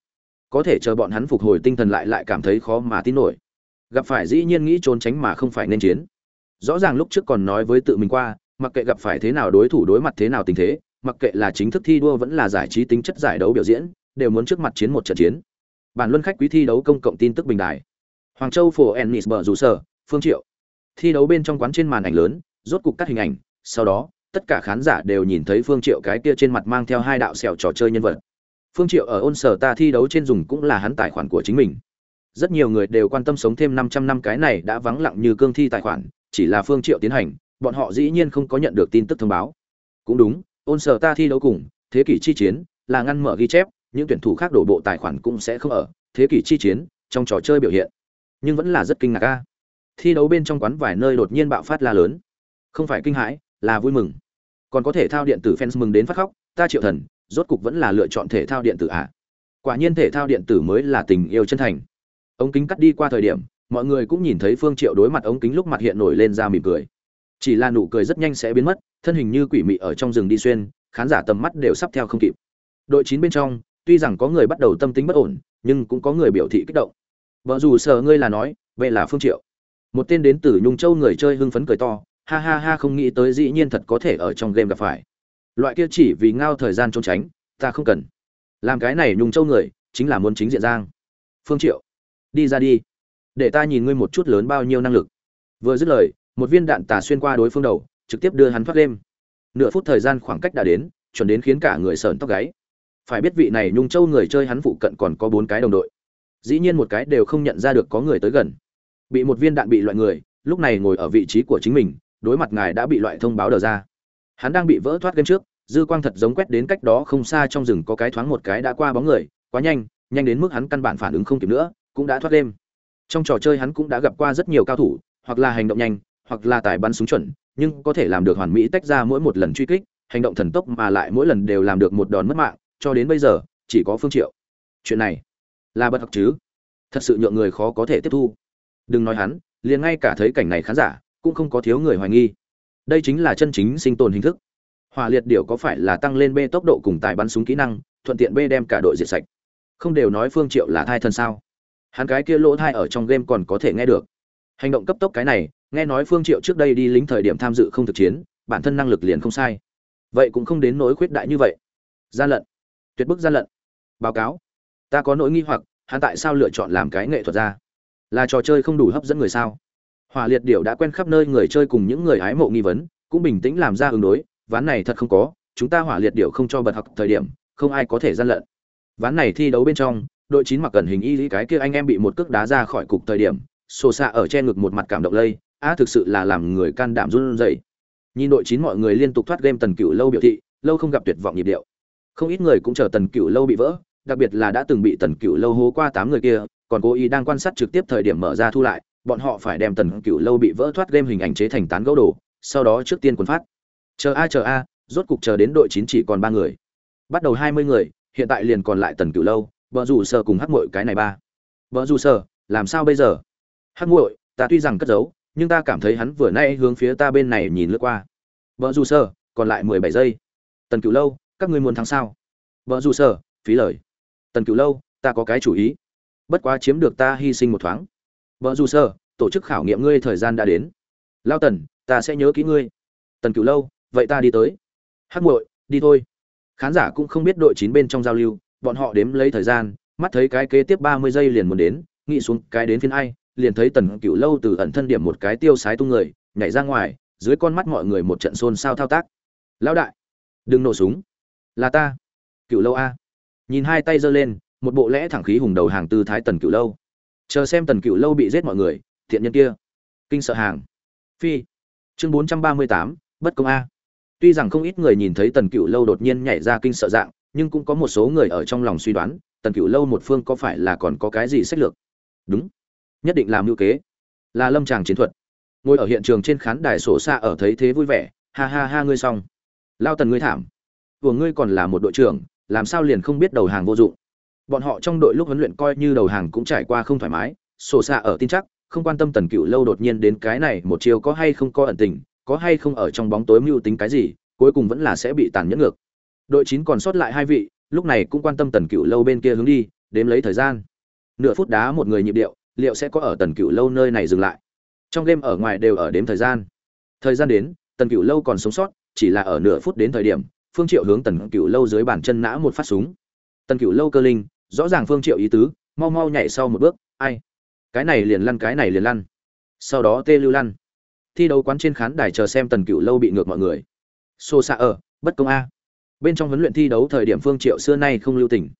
Có thể chờ bọn hắn phục hồi tinh thần lại lại cảm thấy khó mà tin nổi. Gặp phải dĩ nhiên nghĩ trốn tránh mà không phải nên chiến. Rõ ràng lúc trước còn nói với tự mình qua, mặc kệ gặp phải thế nào đối thủ đối mặt thế nào tình thế, mặc kệ là chính thức thi đua vẫn là giải trí tính chất giải đấu biểu diễn, đều muốn trước mặt chiến một trận chiến. Bản luân khách quý thi đấu công cộng tin tức bình đài. Hoàng châu phổ ennis bờ rủ sở, phương triệu. Thi đấu bên trong quán trên màn ảnh lớn, rốt cục cắt hình ảnh, sau đó tất cả khán giả đều nhìn thấy phương triệu cái kia trên mặt mang theo hai đạo sẹo trò chơi nhân vật. Phương triệu ở ôn sở ta thi đấu trên dùng cũng là hắn tài khoản của chính mình. Rất nhiều người đều quan tâm sống thêm 500 năm cái này đã vắng lặng như cương thi tài khoản, chỉ là phương triệu tiến hành, bọn họ dĩ nhiên không có nhận được tin tức thông báo. Cũng đúng, ôn sở ta thi đấu cùng, thế kỷ chi chiến, là ngăn mở ghi chép, những tuyển thủ khác đổ bộ tài khoản cũng sẽ không ở, thế kỷ chi chiến, trong trò chơi biểu hiện. Nhưng vẫn là rất kinh ngạc a. Thi đấu bên trong quán vài nơi đột nhiên bạo phát la lớn. Không phải kinh hãi, là vui mừng còn có thể thao điện tử fans mừng đến phát khóc, ta triệu thần, rốt cục vẫn là lựa chọn thể thao điện tử ạ à. quả nhiên thể thao điện tử mới là tình yêu chân thành. Ống kính cắt đi qua thời điểm, mọi người cũng nhìn thấy phương triệu đối mặt ống kính lúc mặt hiện nổi lên ra mỉm cười. Chỉ là nụ cười rất nhanh sẽ biến mất, thân hình như quỷ mị ở trong rừng đi xuyên, khán giả tầm mắt đều sắp theo không kịp. Đội chín bên trong, tuy rằng có người bắt đầu tâm tính bất ổn, nhưng cũng có người biểu thị kích động. Vợ dù sợ ngươi là nói, vậy là phương triệu. Một tên đến từ nhung châu người chơi hưng phấn cười to ha ha ha không nghĩ tới dĩ nhiên thật có thể ở trong game gặp phải. Loại kia chỉ vì ngao thời gian trốn tránh, ta không cần. Làm cái này nhung châu người, chính là muốn chính diện giang. Phương triệu, đi ra đi. Để ta nhìn ngươi một chút lớn bao nhiêu năng lực. Vừa dứt lời, một viên đạn tà xuyên qua đối phương đầu, trực tiếp đưa hắn thoát đêm nửa phút thời gian khoảng cách đã đến, chuẩn đến khiến cả người sờn tóc gáy. Phải biết vị này nhung châu người chơi hắn phụ cận còn có bốn cái đồng đội. Dĩ nhiên một cái đều không nhận ra được có người tới gần. Bị một viên đạn bị loại người, lúc này ngồi ở vị trí của chính mình đối mặt ngài đã bị loại thông báo đờ ra. Hắn đang bị vỡ thoát game trước, dư quang thật giống quét đến cách đó không xa trong rừng có cái thoáng một cái đã qua bóng người, quá nhanh nhanh đến mức hắn căn bản phản ứng không kịp nữa, cũng đã thoát đêm. Trong trò chơi hắn cũng đã gặp qua rất nhiều cao thủ, hoặc là hành động nhanh, hoặc là tài bắn súng chuẩn, nhưng có thể làm được hoàn mỹ tách ra mỗi một lần truy kích, hành động thần tốc mà lại mỗi lần đều làm được một đòn mất mạng, cho đến bây giờ, chỉ có phương triệu. Chuyện này là bất học chứ? Thật sự nhượng người khó có thể tiếp thu. Đừng nói hắn, liền ngay cả thấy cảnh này khán giả cũng không có thiếu người hoài nghi. Đây chính là chân chính sinh tồn hình thức. Hỏa liệt điệu có phải là tăng lên b tốc độ cùng tài bắn súng kỹ năng, thuận tiện b đem cả đội diệt sạch? Không đều nói phương triệu là thai thân sao? Hắn cái kia lỗ thai ở trong game còn có thể nghe được. Hành động cấp tốc cái này, nghe nói phương triệu trước đây đi lính thời điểm tham dự không thực chiến, bản thân năng lực liền không sai. Vậy cũng không đến nỗi khuyết đại như vậy. Gian lận. Tuyệt bức gian lận. Báo cáo. Ta có nỗi nghi hoặc, hắn tại sao lựa chọn làm cái nghệ thuật ra? Là trò chơi không đủ hấp dẫn người sao? Hỏa liệt điệu đã quen khắp nơi người chơi cùng những người hái mộ nghi vấn, cũng bình tĩnh làm ra ứng đối, ván này thật không có, chúng ta hỏa liệt điệu không cho bật học thời điểm, không ai có thể gian lận. Ván này thi đấu bên trong, đội chín mặc gần hình y lý cái kia anh em bị một cước đá ra khỏi cục thời điểm, xô xạ ở trên ngực một mặt cảm động lây, á thực sự là làm người can đảm run rẩy. Nhìn đội chín mọi người liên tục thoát game tần cựu lâu biểu thị, lâu không gặp tuyệt vọng nhịp điệu. Không ít người cũng chờ tần cựu lâu bị vỡ, đặc biệt là đã từng bị tần cựu lâu hố qua tám người kia, còn cố ý đang quan sát trực tiếp thời điểm mở ra thu lại bọn họ phải đem tần cựu lâu bị vỡ thoát game hình ảnh chế thành tán gấu đồ, sau đó trước tiên quân phát. Chờ a chờ a, rốt cục chờ đến đội chín chỉ còn ba người. Bắt đầu hai mươi người, hiện tại liền còn lại tần cựu lâu, vợ dù sợ cùng hắc muội cái này ba. Vợ dù sợ làm sao bây giờ? Hắc muội, ta tuy rằng cất giấu, nhưng ta cảm thấy hắn vừa nay hướng phía ta bên này nhìn lướt qua. Vợ dù sợ còn lại mười bảy giây. Tần cựu lâu, các ngươi muốn thắng sao? Vợ dù sợ phí lời. Tần cựu lâu, ta có cái chủ ý. Bất quá chiếm được ta hy sinh một thoáng vợ dù sơ, tổ chức khảo nghiệm ngươi thời gian đã đến. Lao tần, ta sẽ nhớ kỹ ngươi. Tần cựu lâu, vậy ta đi tới. Hắc muội, đi thôi. Khán giả cũng không biết đội chín bên trong giao lưu, bọn họ đếm lấy thời gian, mắt thấy cái kế tiếp ba mươi giây liền muốn đến, nghĩ xuống cái đến phiên ai, liền thấy tần cựu lâu từ ẩn thân điểm một cái tiêu sái tung người, nhảy ra ngoài, dưới con mắt mọi người một trận xôn xao thao tác. Lão đại, đừng nổ súng. Là ta. Cựu lâu a. Nhìn hai tay giơ lên, một bộ lẽ thẳng khí hùng đầu hàng tư thái tần cựu lâu chờ xem tần cựu lâu bị giết mọi người, thiện nhân kia. Kinh sợ hàng. Phi. Chương bốn trăm ba mươi tám, bất công a. Tuy rằng không ít người nhìn thấy tần cựu lâu đột nhiên nhảy ra kinh sợ dạng, nhưng cũng có một số người ở trong lòng suy đoán, tần cựu lâu một phương có phải là còn có cái gì sách lược? Đúng. Nhất định làm ưu kế. Là lâm tràng chiến thuật. Ngồi ở hiện trường trên khán đài sổ xa ở thấy thế vui vẻ, ha ha ha ngươi xong. Lao tần ngươi thảm. Của ngươi còn là một đội trưởng, làm sao liền không biết đầu hàng vô dụng? Bọn họ trong đội lúc huấn luyện coi như đầu hàng cũng trải qua không thoải mái, sổ xạ ở tin chắc, không quan tâm tần cựu lâu đột nhiên đến cái này một chiều có hay không có ẩn tình, có hay không ở trong bóng tối mưu tính cái gì, cuối cùng vẫn là sẽ bị tàn nhẫn ngược. Đội chín còn sót lại hai vị, lúc này cũng quan tâm tần cựu lâu bên kia hướng đi, đếm lấy thời gian. Nửa phút đá một người nhịp điệu, liệu sẽ có ở tần cựu lâu nơi này dừng lại? Trong đêm ở ngoài đều ở đếm thời gian. Thời gian đến, tần cựu lâu còn sống sót, chỉ là ở nửa phút đến thời điểm, phương triệu hướng tần cựu lâu dưới bàn chân nã một phát súng. Tần cựu lâu cơ linh rõ ràng phương triệu ý tứ mau mau nhảy sau một bước ai? Cái này liền lăn cái này liền lăn. Sau đó tê lưu lăn. Thi đấu quán trên khán đài chờ xem tần cựu lâu bị ngược mọi người. Xô xạ ở bất công a. Bên trong huấn luyện thi đấu thời điểm phương triệu xưa nay không lưu tình.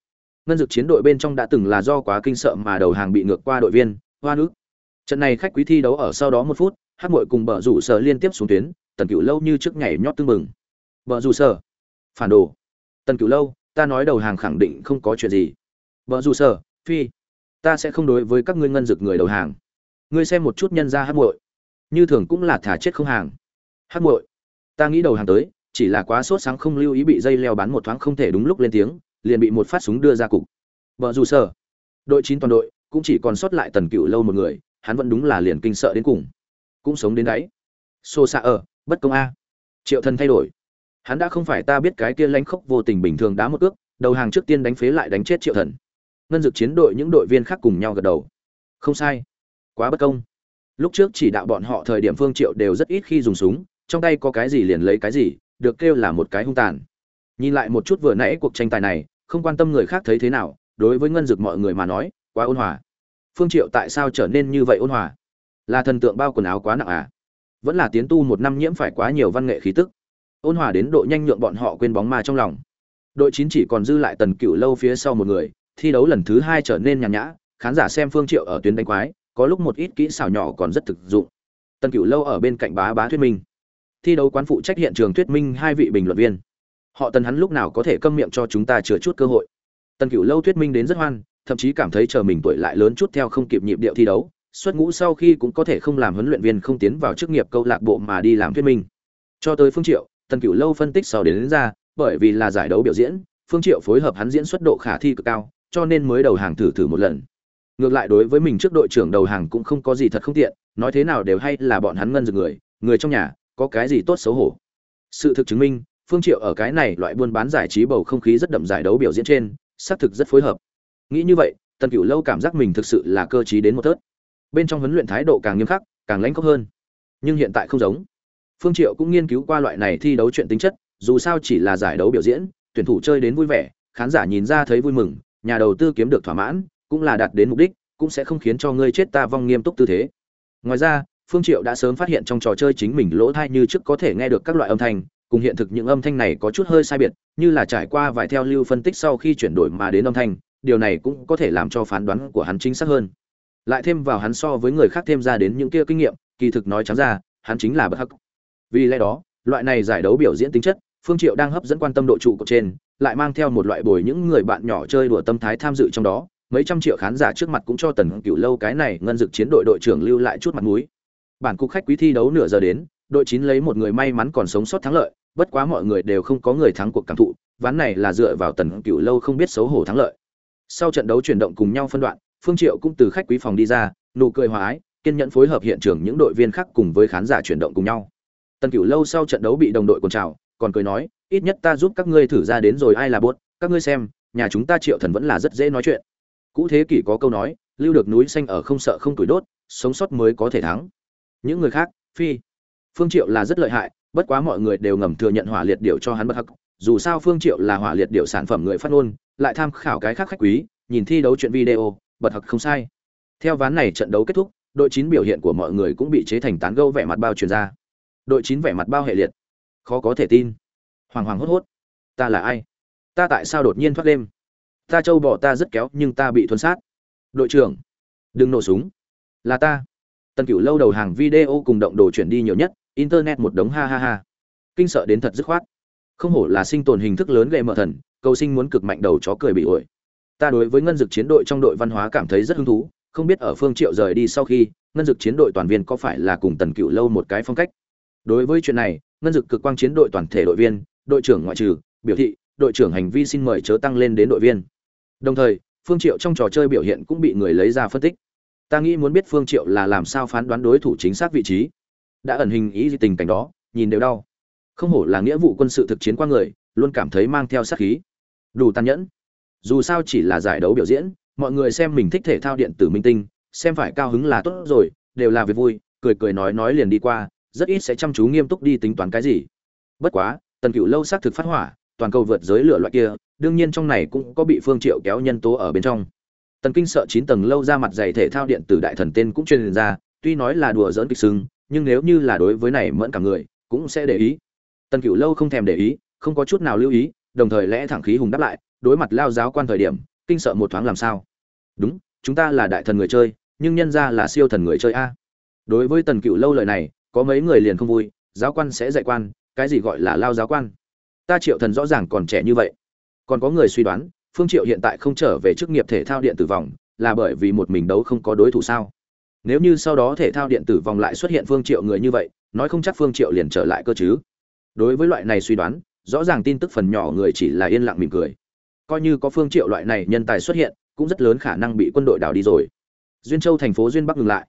Ngân dực chiến đội bên trong đã từng là do quá kinh sợ mà đầu hàng bị ngược qua đội viên hoa nữ, trận này khách quý thi đấu ở sau đó một phút hát mội cùng bờ rủ sở liên tiếp xuống tuyến tần cựu lâu như trước nhảy nhót tưng mừng bờ rủ sở. Phản đồ. Tần cựu lâu ta nói đầu hàng khẳng định không có chuyện gì vợ dù sở, phi, ta sẽ không đối với các ngươi ngân dực người đầu hàng. Ngươi xem một chút nhân ra hát muội. Như thường cũng là thả chết không hàng. Hát muội, ta nghĩ đầu hàng tới, chỉ là quá sốt sáng không lưu ý bị dây leo bắn một thoáng không thể đúng lúc lên tiếng, liền bị một phát súng đưa ra cục. Vợ dù sở, đội chín toàn đội, cũng chỉ còn sót lại tần cựu lâu một người, hắn vẫn đúng là liền kinh sợ đến cùng. Cũng sống đến đáy xô xạ ở, bất công a. Triệu thần thay đổi. Hắn đã không phải ta biết cái kia lanh khốc vô tình bình thường đá một ước đầu hàng trước tiên đánh phế lại đánh chết triệu thần ngân dực chiến đội những đội viên khác cùng nhau gật đầu. Không sai. Quá bất công. Lúc trước chỉ đạo bọn họ thời điểm phương triệu đều rất ít khi dùng súng, trong tay có cái gì liền lấy cái gì, được kêu là một cái hung tàn. Nhìn lại một chút vừa nãy cuộc tranh tài này, không quan tâm người khác thấy thế nào, đối với ngân dực mọi người mà nói, quá ôn hòa. Phương triệu tại sao trở nên như vậy ôn hòa? Là thần tượng bao quần áo quá nặng à? Vẫn là tiến tu một năm nhiễm phải quá nhiều văn nghệ khí tức. Ôn hòa đến độ nhanh nhượng bọn họ quên bóng ma trong lòng. Đội chín chỉ còn dư lại tần cựu lâu phía sau một người thi đấu lần thứ hai trở nên nhàn nhã khán giả xem phương triệu ở tuyến đánh quái có lúc một ít kỹ xảo nhỏ còn rất thực dụng. Tần cựu lâu ở bên cạnh bá bá thuyết minh. Thi đấu quán phụ trách hiện trường thuyết minh hai vị bình luận viên. Họ tần hắn lúc nào có thể câm miệng cho chúng ta chừa chút cơ hội? Tần cựu lâu thuyết minh đến rất hoan thậm chí cảm thấy chờ mình tuổi lại lớn chút theo không kịp nhịp điệu thi đấu xuất ngũ sau khi cũng có thể không làm huấn luyện viên không tiến vào chức nghiệp câu lạc bộ mà đi làm thuyết minh. Cho tới phương triệu tần cửu lâu phân tích sau đến, đến ra bởi vì là giải đấu biểu diễn phương triệu phối hợp hắn diễn xuất độ khả thi cực cao cho nên mới đầu hàng thử thử một lần. Ngược lại đối với mình trước đội trưởng đầu hàng cũng không có gì thật không tiện, nói thế nào đều hay là bọn hắn ngân dược người người trong nhà, có cái gì tốt xấu hổ. Sự thực chứng minh, phương triệu ở cái này loại buôn bán giải trí bầu không khí rất đậm giải đấu biểu diễn trên, xác thực rất phối hợp. Nghĩ như vậy, tần cửu lâu cảm giác mình thực sự là cơ trí đến một tớt. Bên trong huấn luyện thái độ càng nghiêm khắc, càng lãnh khốc hơn. Nhưng hiện tại không giống. Phương triệu cũng nghiên cứu qua loại này thi đấu chuyện tính chất, dù sao chỉ là giải đấu biểu diễn, tuyển thủ chơi đến vui vẻ, khán giả nhìn ra thấy vui mừng nhà đầu tư kiếm được thỏa mãn, cũng là đạt đến mục đích, cũng sẽ không khiến cho ngươi chết ta vong nghiêm túc tư thế. Ngoài ra, phương triệu đã sớm phát hiện trong trò chơi chính mình lỗ thay như trước có thể nghe được các loại âm thanh, cùng hiện thực những âm thanh này có chút hơi sai biệt, như là trải qua vài theo lưu phân tích sau khi chuyển đổi mà đến âm thanh, điều này cũng có thể làm cho phán đoán của hắn chính xác hơn. Lại thêm vào hắn so với người khác thêm ra đến những kia kinh nghiệm, kỳ thực nói trắng ra, hắn chính là bất hắc. Vì lẽ đó, loại này giải đấu biểu diễn tính chất, phương triệu đang hấp dẫn quan tâm độ trụ của trên lại mang theo một loại bồi những người bạn nhỏ chơi đùa tâm thái tham dự trong đó. Mấy trăm triệu khán giả trước mặt cũng cho tần cửu lâu cái này ngân dực chiến đội đội trưởng lưu lại chút mặt mũi. Bản cục khách quý thi đấu nửa giờ đến, đội chín lấy một người may mắn còn sống sót thắng lợi, bất quá mọi người đều không có người thắng cuộc cảm thụ, ván này là dựa vào tần cửu lâu không biết xấu hổ thắng lợi. Sau trận đấu chuyển động cùng nhau phân đoạn, phương triệu cũng từ khách quý phòng đi ra, nụ cười hòa ái, kiên nhẫn phối hợp hiện trường những đội viên khác cùng với khán giả chuyển động cùng nhau. Tần cửu lâu sau trận đấu bị đồng đội còn chào còn cười nói ít nhất ta giúp các ngươi thử ra đến rồi ai là bốt, các ngươi xem, nhà chúng ta triệu thần vẫn là rất dễ nói chuyện. Cũ thế kỷ có câu nói, lưu được núi xanh ở không sợ không tuổi đốt, sống sót mới có thể thắng. Những người khác, phi, phương triệu là rất lợi hại, bất quá mọi người đều ngầm thừa nhận hỏa liệt điệu cho hắn bất hắc. Dù sao phương triệu là hỏa liệt điệu sản phẩm người phát ngôn, lại tham khảo cái khác khách quý, nhìn thi đấu chuyện video bật hặc không sai. Theo ván này trận đấu kết thúc, đội chín biểu hiện của mọi người cũng bị chế thành tán gẫu vẻ mặt bao truyền ra. Đội chín vẻ mặt bao hệ liệt. Khó có thể tin hoàng hoàng hốt hốt. Ta là ai? Ta tại sao đột nhiên thoát đêm? Ta châu bỏ ta rất kéo, nhưng ta bị thuần sát. Đội trưởng, đừng nổ súng. Là ta. Tần cửu lâu đầu hàng video cùng động đồ chuyển đi nhiều nhất, internet một đống ha ha ha. Kinh sợ đến thật dứt khoát. Không hổ là sinh tồn hình thức lớn gây mở thần, cầu sinh muốn cực mạnh đầu chó cười bị ổi. Ta đối với ngân dực chiến đội trong đội văn hóa cảm thấy rất hứng thú, không biết ở phương triệu rời đi sau khi, ngân dực chiến đội toàn viên có phải là cùng tần cựu lâu một cái phong cách? Đối với chuyện này, ngân dực cực quang chiến đội toàn thể đội viên đội trưởng ngoại trừ, biểu thị, đội trưởng hành vi xin mời chớ tăng lên đến đội viên. Đồng thời, phương triệu trong trò chơi biểu hiện cũng bị người lấy ra phân tích. Ta nghĩ muốn biết phương triệu là làm sao phán đoán đối thủ chính xác vị trí. Đã ẩn hình ý gì tình cảnh đó, nhìn đều đau. Không hổ là nghĩa vụ quân sự thực chiến qua người, luôn cảm thấy mang theo sát khí. Đủ tàn nhẫn. Dù sao chỉ là giải đấu biểu diễn, mọi người xem mình thích thể thao điện tử minh tinh, xem phải cao hứng là tốt rồi, đều là việc vui, cười cười nói nói liền đi qua, rất ít sẽ chăm chú nghiêm túc đi tính toán cái gì. Bất quá tần cựu lâu xác thực phát hỏa, toàn cầu vượt giới lửa loại kia, đương nhiên trong này cũng có bị phương triệu kéo nhân tố ở bên trong. Tần kinh sợ chín tầng lâu ra mặt dày thể thao điện tử đại thần tên cũng truyền ra, tuy nói là đùa dỡn kịch sưng nhưng nếu như là đối với này mẫn cả người, cũng sẽ để ý. Tần cựu lâu không thèm để ý, không có chút nào lưu ý, đồng thời lẽ thẳng khí hùng đáp lại, đối mặt lao giáo quan thời điểm, kinh sợ một thoáng làm sao. Đúng, chúng ta là đại thần người chơi, nhưng nhân ra là siêu thần người chơi a. Đối với tần cựu lâu lời này, có mấy người liền không vui, giáo quan sẽ dạy quan cái gì gọi là lao giáo quan? Ta triệu thần rõ ràng còn trẻ như vậy. Còn có người suy đoán, phương triệu hiện tại không trở về chức nghiệp thể thao điện tử vòng, là bởi vì một mình đấu không có đối thủ sao? Nếu như sau đó thể thao điện tử vòng lại xuất hiện phương triệu người như vậy, nói không chắc phương triệu liền trở lại cơ chứ. Đối với loại này suy đoán, rõ ràng tin tức phần nhỏ người chỉ là yên lặng mỉm cười. Coi như có phương triệu loại này nhân tài xuất hiện, cũng rất lớn khả năng bị quân đội đào đi rồi. Duyên châu thành phố duyên bắc ngừng lại.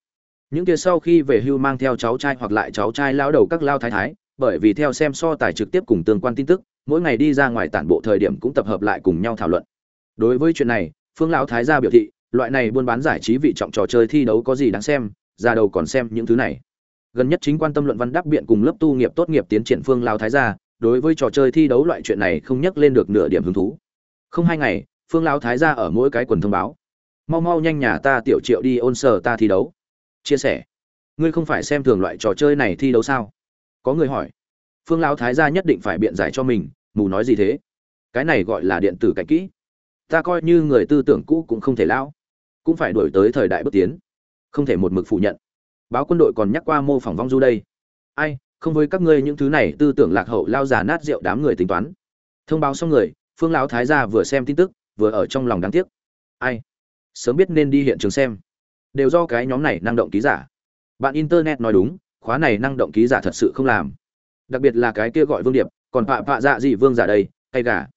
Những kia sau khi về hưu mang theo cháu trai hoặc lại cháu trai lao đầu các lao thái thái bởi vì theo xem so tài trực tiếp cùng tương quan tin tức, mỗi ngày đi ra ngoài tản bộ thời điểm cũng tập hợp lại cùng nhau thảo luận. Đối với chuyện này, phương lão thái gia biểu thị, loại này buôn bán giải trí vị trọng trò chơi thi đấu có gì đáng xem, ra đầu còn xem những thứ này. Gần nhất chính quan tâm luận văn đắc biện cùng lớp tu nghiệp tốt nghiệp tiến triển phương lão thái gia, đối với trò chơi thi đấu loại chuyện này không nhắc lên được nửa điểm hứng thú. Không hai ngày, phương lão thái gia ở mỗi cái quần thông báo. Mau mau nhanh nhà ta tiểu triệu đi ôn sở ta thi đấu. Chia sẻ. Ngươi không phải xem thường loại trò chơi này thi đấu sao? Có người hỏi. Phương lão thái gia nhất định phải biện giải cho mình, mù nói gì thế? Cái này gọi là điện tử cạnh kỹ. Ta coi như người tư tưởng cũ cũng không thể lão, cũng phải đổi tới thời đại bước tiến. Không thể một mực phủ nhận. Báo quân đội còn nhắc qua mô phỏng vong du đây. Ai, không với các ngươi những thứ này, tư tưởng lạc hậu lao già nát rượu đám người tính toán. Thông báo xong người, phương lão thái gia vừa xem tin tức, vừa ở trong lòng đáng tiếc. Ai? Sớm biết nên đi hiện trường xem. Đều do cái nhóm này năng động ký giả. Bạn internet nói đúng khóa này năng động ký giả thật sự không làm. Đặc biệt là cái kia gọi vương điệp, còn pạ pạ dạ gì vương giả đây hay gà.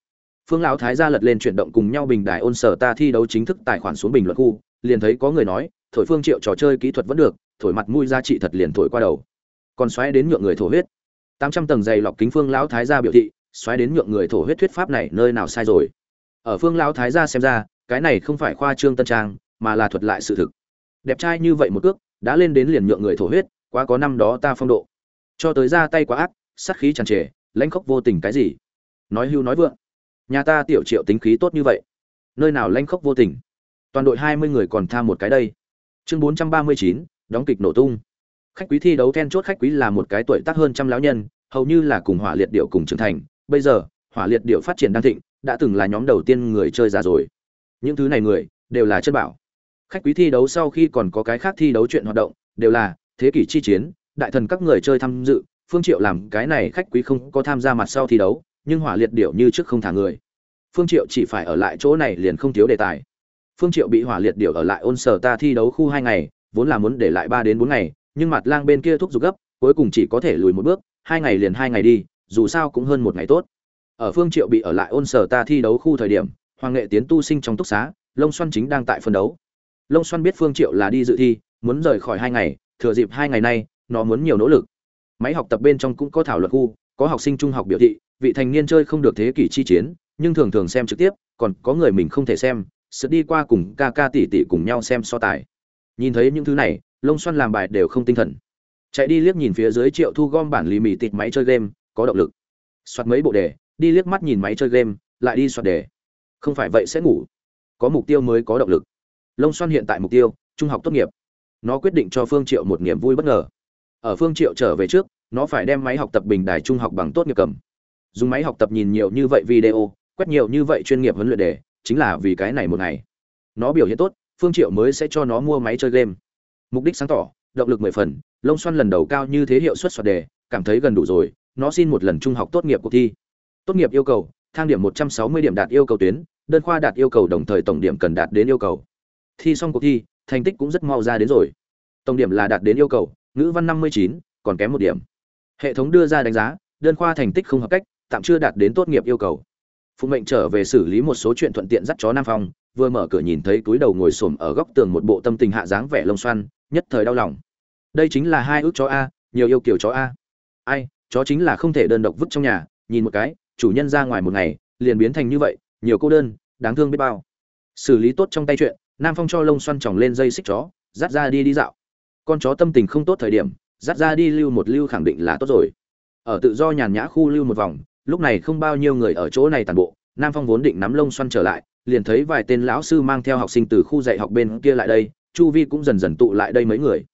Phương lão thái gia lật lên chuyển động cùng nhau bình đài ôn sở ta thi đấu chính thức tài khoản xuống bình luận khu, liền thấy có người nói, thổi phương triệu trò chơi kỹ thuật vẫn được, thổi mặt mũi giá trị thật liền thổi qua đầu. Còn xoáy đến nhượng người thổ huyết. Tám trăm tầng dày lọc kính phương lão thái gia biểu thị, xoáy đến nhượng người thổ huyết thuyết pháp này nơi nào sai rồi. Ở phương lão thái gia xem ra, cái này không phải khoa trương tân trang, mà là thuật lại sự thực. Đẹp trai như vậy một cước, đã lên đến liền nhượng người thổ huyết quá có năm đó ta phong độ. Cho tới ra tay quá ác, sát khí tràn trề, lãnh khốc vô tình cái gì? Nói hưu nói vượng. Nhà ta tiểu triệu tính khí tốt như vậy. Nơi nào lãnh khốc vô tình? Toàn đội hai mươi người còn tham một cái đây. Chương bốn trăm ba mươi chín, đóng kịch nổ tung. Khách quý thi đấu then chốt khách quý là một cái tuổi tác hơn trăm lão nhân, hầu như là cùng hỏa liệt điệu cùng trưởng thành. Bây giờ, hỏa liệt điệu phát triển đang thịnh, đã từng là nhóm đầu tiên người chơi già rồi. Những thứ này người, đều là chân bảo. Khách quý thi đấu sau khi còn có cái khác thi đấu chuyện hoạt động, đều là thế kỷ chi chiến, đại thần các người chơi tham dự, phương triệu làm cái này khách quý không có tham gia mặt sau thi đấu, nhưng hỏa liệt điểu như trước không thả người. Phương triệu chỉ phải ở lại chỗ này liền không thiếu đề tài. Phương triệu bị hỏa liệt điểu ở lại ôn sở ta thi đấu khu hai ngày, vốn là muốn để lại ba đến bốn ngày, nhưng mặt lang bên kia thúc giục gấp, cuối cùng chỉ có thể lùi một bước, hai ngày liền hai ngày đi, dù sao cũng hơn một ngày tốt. Ở phương triệu bị ở lại ôn sở ta thi đấu khu thời điểm, hoàng nghệ tiến tu sinh trong túc xá lông xoăn chính đang tại phân đấu. Lông xoăn biết phương triệu là đi dự thi, muốn rời khỏi hai ngày thừa dịp hai ngày nay, nó muốn nhiều nỗ lực. Máy học tập bên trong cũng có thảo luận khu, có học sinh trung học biểu thị, vị thành niên chơi không được thế kỷ chi chiến, nhưng thường thường xem trực tiếp, còn có người mình không thể xem, sự đi qua cùng ca ca tỷ tỷ cùng nhau xem so tài. Nhìn thấy những thứ này, lông xoăn làm bài đều không tinh thần. Chạy đi liếc nhìn phía dưới triệu thu gom bản lì mì tịt máy chơi game, có động lực. Soạt mấy bộ đề, đi liếc mắt nhìn máy chơi game, lại đi soạt đề. Không phải vậy sẽ ngủ. Có mục tiêu mới có động lực. Lông xoăn hiện tại mục tiêu, trung học tốt nghiệp nó quyết định cho phương triệu một niềm vui bất ngờ. Ở phương triệu trở về trước, nó phải đem máy học tập bình đài trung học bằng tốt nghiệp cầm. Dùng máy học tập nhìn nhiều như vậy video, quét nhiều như vậy chuyên nghiệp huấn luyện đề, chính là vì cái này một ngày. Nó biểu hiện tốt, phương triệu mới sẽ cho nó mua máy chơi game. Mục đích sáng tỏ, động lực mười phần, lông xoăn lần đầu cao như thế hiệu suất soạt đề, cảm thấy gần đủ rồi, nó xin một lần trung học tốt nghiệp cuộc thi. Tốt nghiệp yêu cầu, thang điểm 160 điểm đạt yêu cầu tuyến, đơn khoa đạt yêu cầu đồng thời tổng điểm cần đạt đến yêu cầu. Thi xong cuộc thi thành tích cũng rất mau ra đến rồi. Tổng điểm là đạt đến yêu cầu ngữ văn 59, còn kém một điểm. Hệ thống đưa ra đánh giá đơn khoa thành tích không hợp cách tạm chưa đạt đến tốt nghiệp yêu cầu. Phụ mệnh trở về xử lý một số chuyện thuận tiện dắt chó nam phong vừa mở cửa nhìn thấy túi đầu ngồi xổm ở góc tường một bộ tâm tình hạ dáng vẻ lông xoăn nhất thời đau lòng. Đây chính là hai ước chó a nhiều yêu kiểu chó a. Ai chó chính là không thể đơn độc vứt trong nhà nhìn một cái chủ nhân ra ngoài một ngày liền biến thành như vậy nhiều cô đơn đáng thương biết bao. Xử lý tốt trong tay chuyện nam phong cho lông xoăn tròng lên dây xích chó dắt ra đi đi dạo. Con chó tâm tình không tốt thời điểm dắt ra đi lưu một lưu khẳng định là tốt rồi. Ở tự do nhàn nhã khu lưu một vòng, lúc này không bao nhiêu người ở chỗ này tàn bộ, nam phong vốn định nắm lông xoăn trở lại, liền thấy vài tên lão sư mang theo học sinh từ khu dạy học bên kia lại đây, chu vi cũng dần dần tụ lại đây mấy người.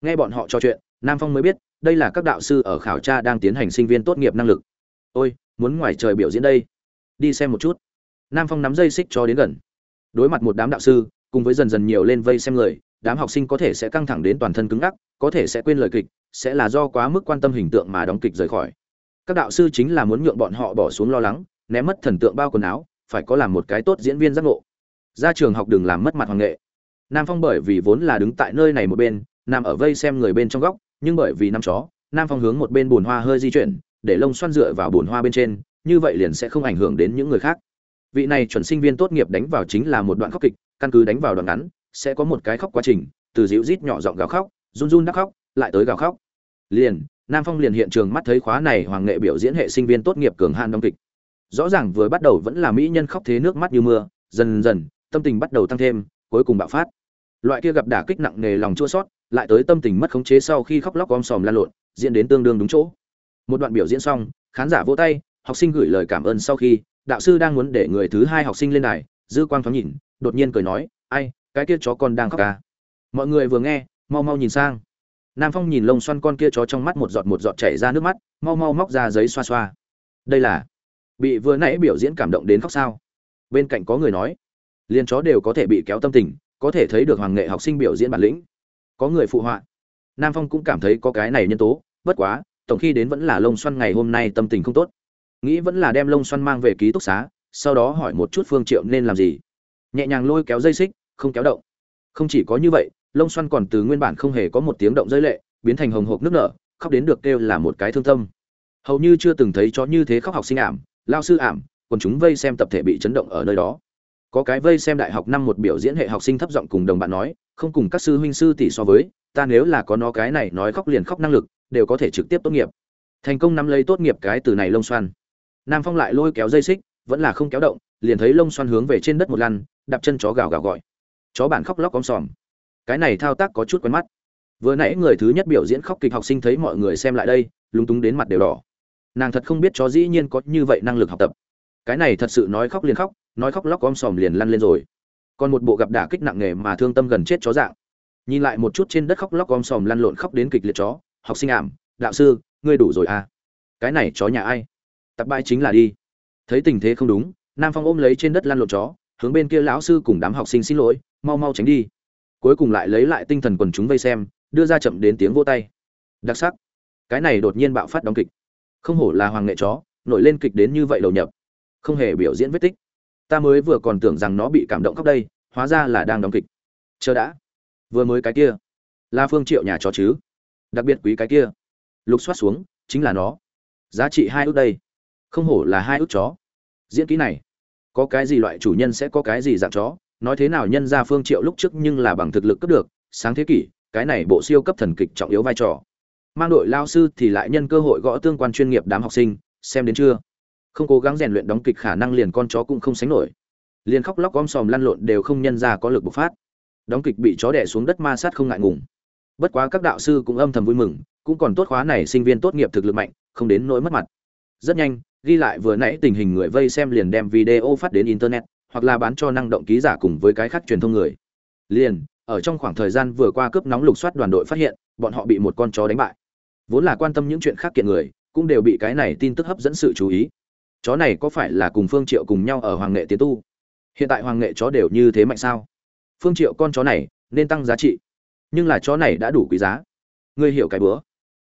Nghe bọn họ trò chuyện, nam phong mới biết, đây là các đạo sư ở khảo tra đang tiến hành sinh viên tốt nghiệp năng lực. Ôi, muốn ngoài trời biểu diễn đây. Đi xem một chút. Nam phong nắm dây xích cho đến gần. Đối mặt một đám đạo sư cùng với dần dần nhiều lên vây xem người, đám học sinh có thể sẽ căng thẳng đến toàn thân cứng ngắc, có thể sẽ quên lời kịch, sẽ là do quá mức quan tâm hình tượng mà đóng kịch rời khỏi. Các đạo sư chính là muốn nhượng bọn họ bỏ xuống lo lắng, ném mất thần tượng bao quần áo, phải có làm một cái tốt diễn viên giác ngộ. Ra trường học đừng làm mất mặt hoàng nghệ. Nam phong bởi vì vốn là đứng tại nơi này một bên, nằm ở vây xem người bên trong góc, nhưng bởi vì năm chó, nam phong hướng một bên bùn hoa hơi di chuyển, để lông xoăn dựa vào bùn hoa bên trên, như vậy liền sẽ không ảnh hưởng đến những người khác vị này chuẩn sinh viên tốt nghiệp đánh vào chính là một đoạn khóc kịch, căn cứ đánh vào đoạn ngắn, sẽ có một cái khóc quá trình, từ dịu rít nhỏ giọng gào khóc, run run đắc khóc, lại tới gào khóc. Liền, nam phong liền hiện trường mắt thấy khóa này hoàng nghệ biểu diễn hệ sinh viên tốt nghiệp cường hạn đóng kịch. Rõ ràng vừa bắt đầu vẫn là mỹ nhân khóc thế nước mắt như mưa, dần dần, tâm tình bắt đầu tăng thêm, cuối cùng bạo phát. Loại kia gặp đả kích nặng nề lòng chua sót lại tới tâm tình mất khống chế sau khi khóc lóc om sòm lan lộn, diễn đến tương đương đúng chỗ. Một đoạn biểu diễn xong, khán giả vỗ tay, học sinh gửi lời cảm ơn sau khi đạo sư đang muốn để người thứ hai học sinh lên đài, dư quang thoáng nhìn, đột nhiên cười nói, ai, cái kia chó con đang khóc ca mọi người vừa nghe, mau mau nhìn sang. Nam phong nhìn lông xoăn con kia chó trong mắt một giọt một giọt chảy ra nước mắt, mau mau móc ra giấy xoa xoa. Đây là bị vừa nãy biểu diễn cảm động đến khóc sao? Bên cạnh có người nói, liên chó đều có thể bị kéo tâm tình, có thể thấy được hoàng nghệ học sinh biểu diễn bản lĩnh. Có người phụ họa. Nam phong cũng cảm thấy có cái này nhân tố, bất quá, tổng khi đến vẫn là lông xoăn ngày hôm nay tâm tình không tốt nghĩ vẫn là đem lông xoăn mang về ký túc xá, sau đó hỏi một chút phương triệu nên làm gì. Nhẹ nhàng lôi kéo dây xích, không kéo động. Không chỉ có như vậy, lông xoăn còn từ nguyên bản không hề có một tiếng động rơi lệ, biến thành hồng hộc nước nở, khóc đến được kêu là một cái thương tâm. Hầu như chưa từng thấy chó như thế khóc học sinh ảm, lao sư ảm còn chúng vây xem tập thể bị chấn động ở nơi đó. Có cái vây xem đại học năm một biểu diễn hệ học sinh thấp giọng cùng đồng bạn nói, không cùng các sư huynh sư tỷ so với, ta nếu là có nó cái này nói khóc liền khóc năng lực, đều có thể trực tiếp tốt nghiệp. Thành công nắm lấy tốt nghiệp cái từ này lông xoăn nam phong lại lôi kéo dây xích, vẫn là không kéo động, liền thấy lông xoăn hướng về trên đất một lăn, đạp chân chó gào gào gọi. Chó bản khóc lóc om sòm. Cái này thao tác có chút quen mắt. Vừa nãy người thứ nhất biểu diễn khóc kịch học sinh thấy mọi người xem lại đây, lúng túng đến mặt đều đỏ. Nàng thật không biết chó dĩ nhiên có như vậy năng lực học tập. Cái này thật sự nói khóc liền khóc, nói khóc lóc om sòm liền lăn lên rồi. Còn một bộ gặp đả kích nặng nề mà thương tâm gần chết chó dạng. Nhìn lại một chút trên đất khóc lóc om sòm lăn lộn khóc đến kịch liệt chó, học sinh ảm, đạo sư, ngươi đủ rồi à? Cái này chó nhà ai? Tập bãi chính là đi. Thấy tình thế không đúng, nam phong ôm lấy trên đất lăn lộn chó, hướng bên kia lão sư cùng đám học sinh xin lỗi, mau mau tránh đi. Cuối cùng lại lấy lại tinh thần quần chúng vây xem, đưa ra chậm đến tiếng vô tay. Đặc sắc. Cái này đột nhiên bạo phát đóng kịch. Không hổ là hoàng nghệ chó, nổi lên kịch đến như vậy đầu nhập. Không hề biểu diễn vết tích. Ta mới vừa còn tưởng rằng nó bị cảm động khắp đây, hóa ra là đang đóng kịch. Chờ đã. Vừa mới cái kia. Là phương triệu nhà chó chứ. Đặc biệt quý cái kia. Lục soát xuống, chính là nó. Giá trị hai ước đây không hổ là hai ước chó. Diễn kỹ này, có cái gì loại chủ nhân sẽ có cái gì dạng chó? Nói thế nào nhân ra phương triệu lúc trước nhưng là bằng thực lực cấp được, sáng thế kỷ, cái này bộ siêu cấp thần kịch trọng yếu vai trò. Mang đội lao sư thì lại nhân cơ hội gõ tương quan chuyên nghiệp đám học sinh, xem đến chưa? Không cố gắng rèn luyện đóng kịch khả năng liền con chó cũng không sánh nổi. Liền khóc lóc gom sòm lăn lộn đều không nhân ra có lực bộc phát. Đóng kịch bị chó đẻ xuống đất ma sát không ngại ngùng. Bất quá các đạo sư cũng âm thầm vui mừng, cũng còn tốt khóa này sinh viên tốt nghiệp thực lực mạnh, không đến nỗi mất mặt. Rất nhanh ghi lại vừa nãy tình hình người vây xem liền đem video phát đến internet, hoặc là bán cho năng động ký giả cùng với cái khác truyền thông người. Liền, ở trong khoảng thời gian vừa qua cướp nóng lục soát đoàn đội phát hiện, bọn họ bị một con chó đánh bại. Vốn là quan tâm những chuyện khác kiện người, cũng đều bị cái này tin tức hấp dẫn sự chú ý. Chó này có phải là cùng phương triệu cùng nhau ở hoàng nghệ tiến tu? Hiện tại hoàng nghệ chó đều như thế mạnh sao? Phương triệu con chó này, nên tăng giá trị. Nhưng là chó này đã đủ quý giá. Ngươi hiểu cái bữa.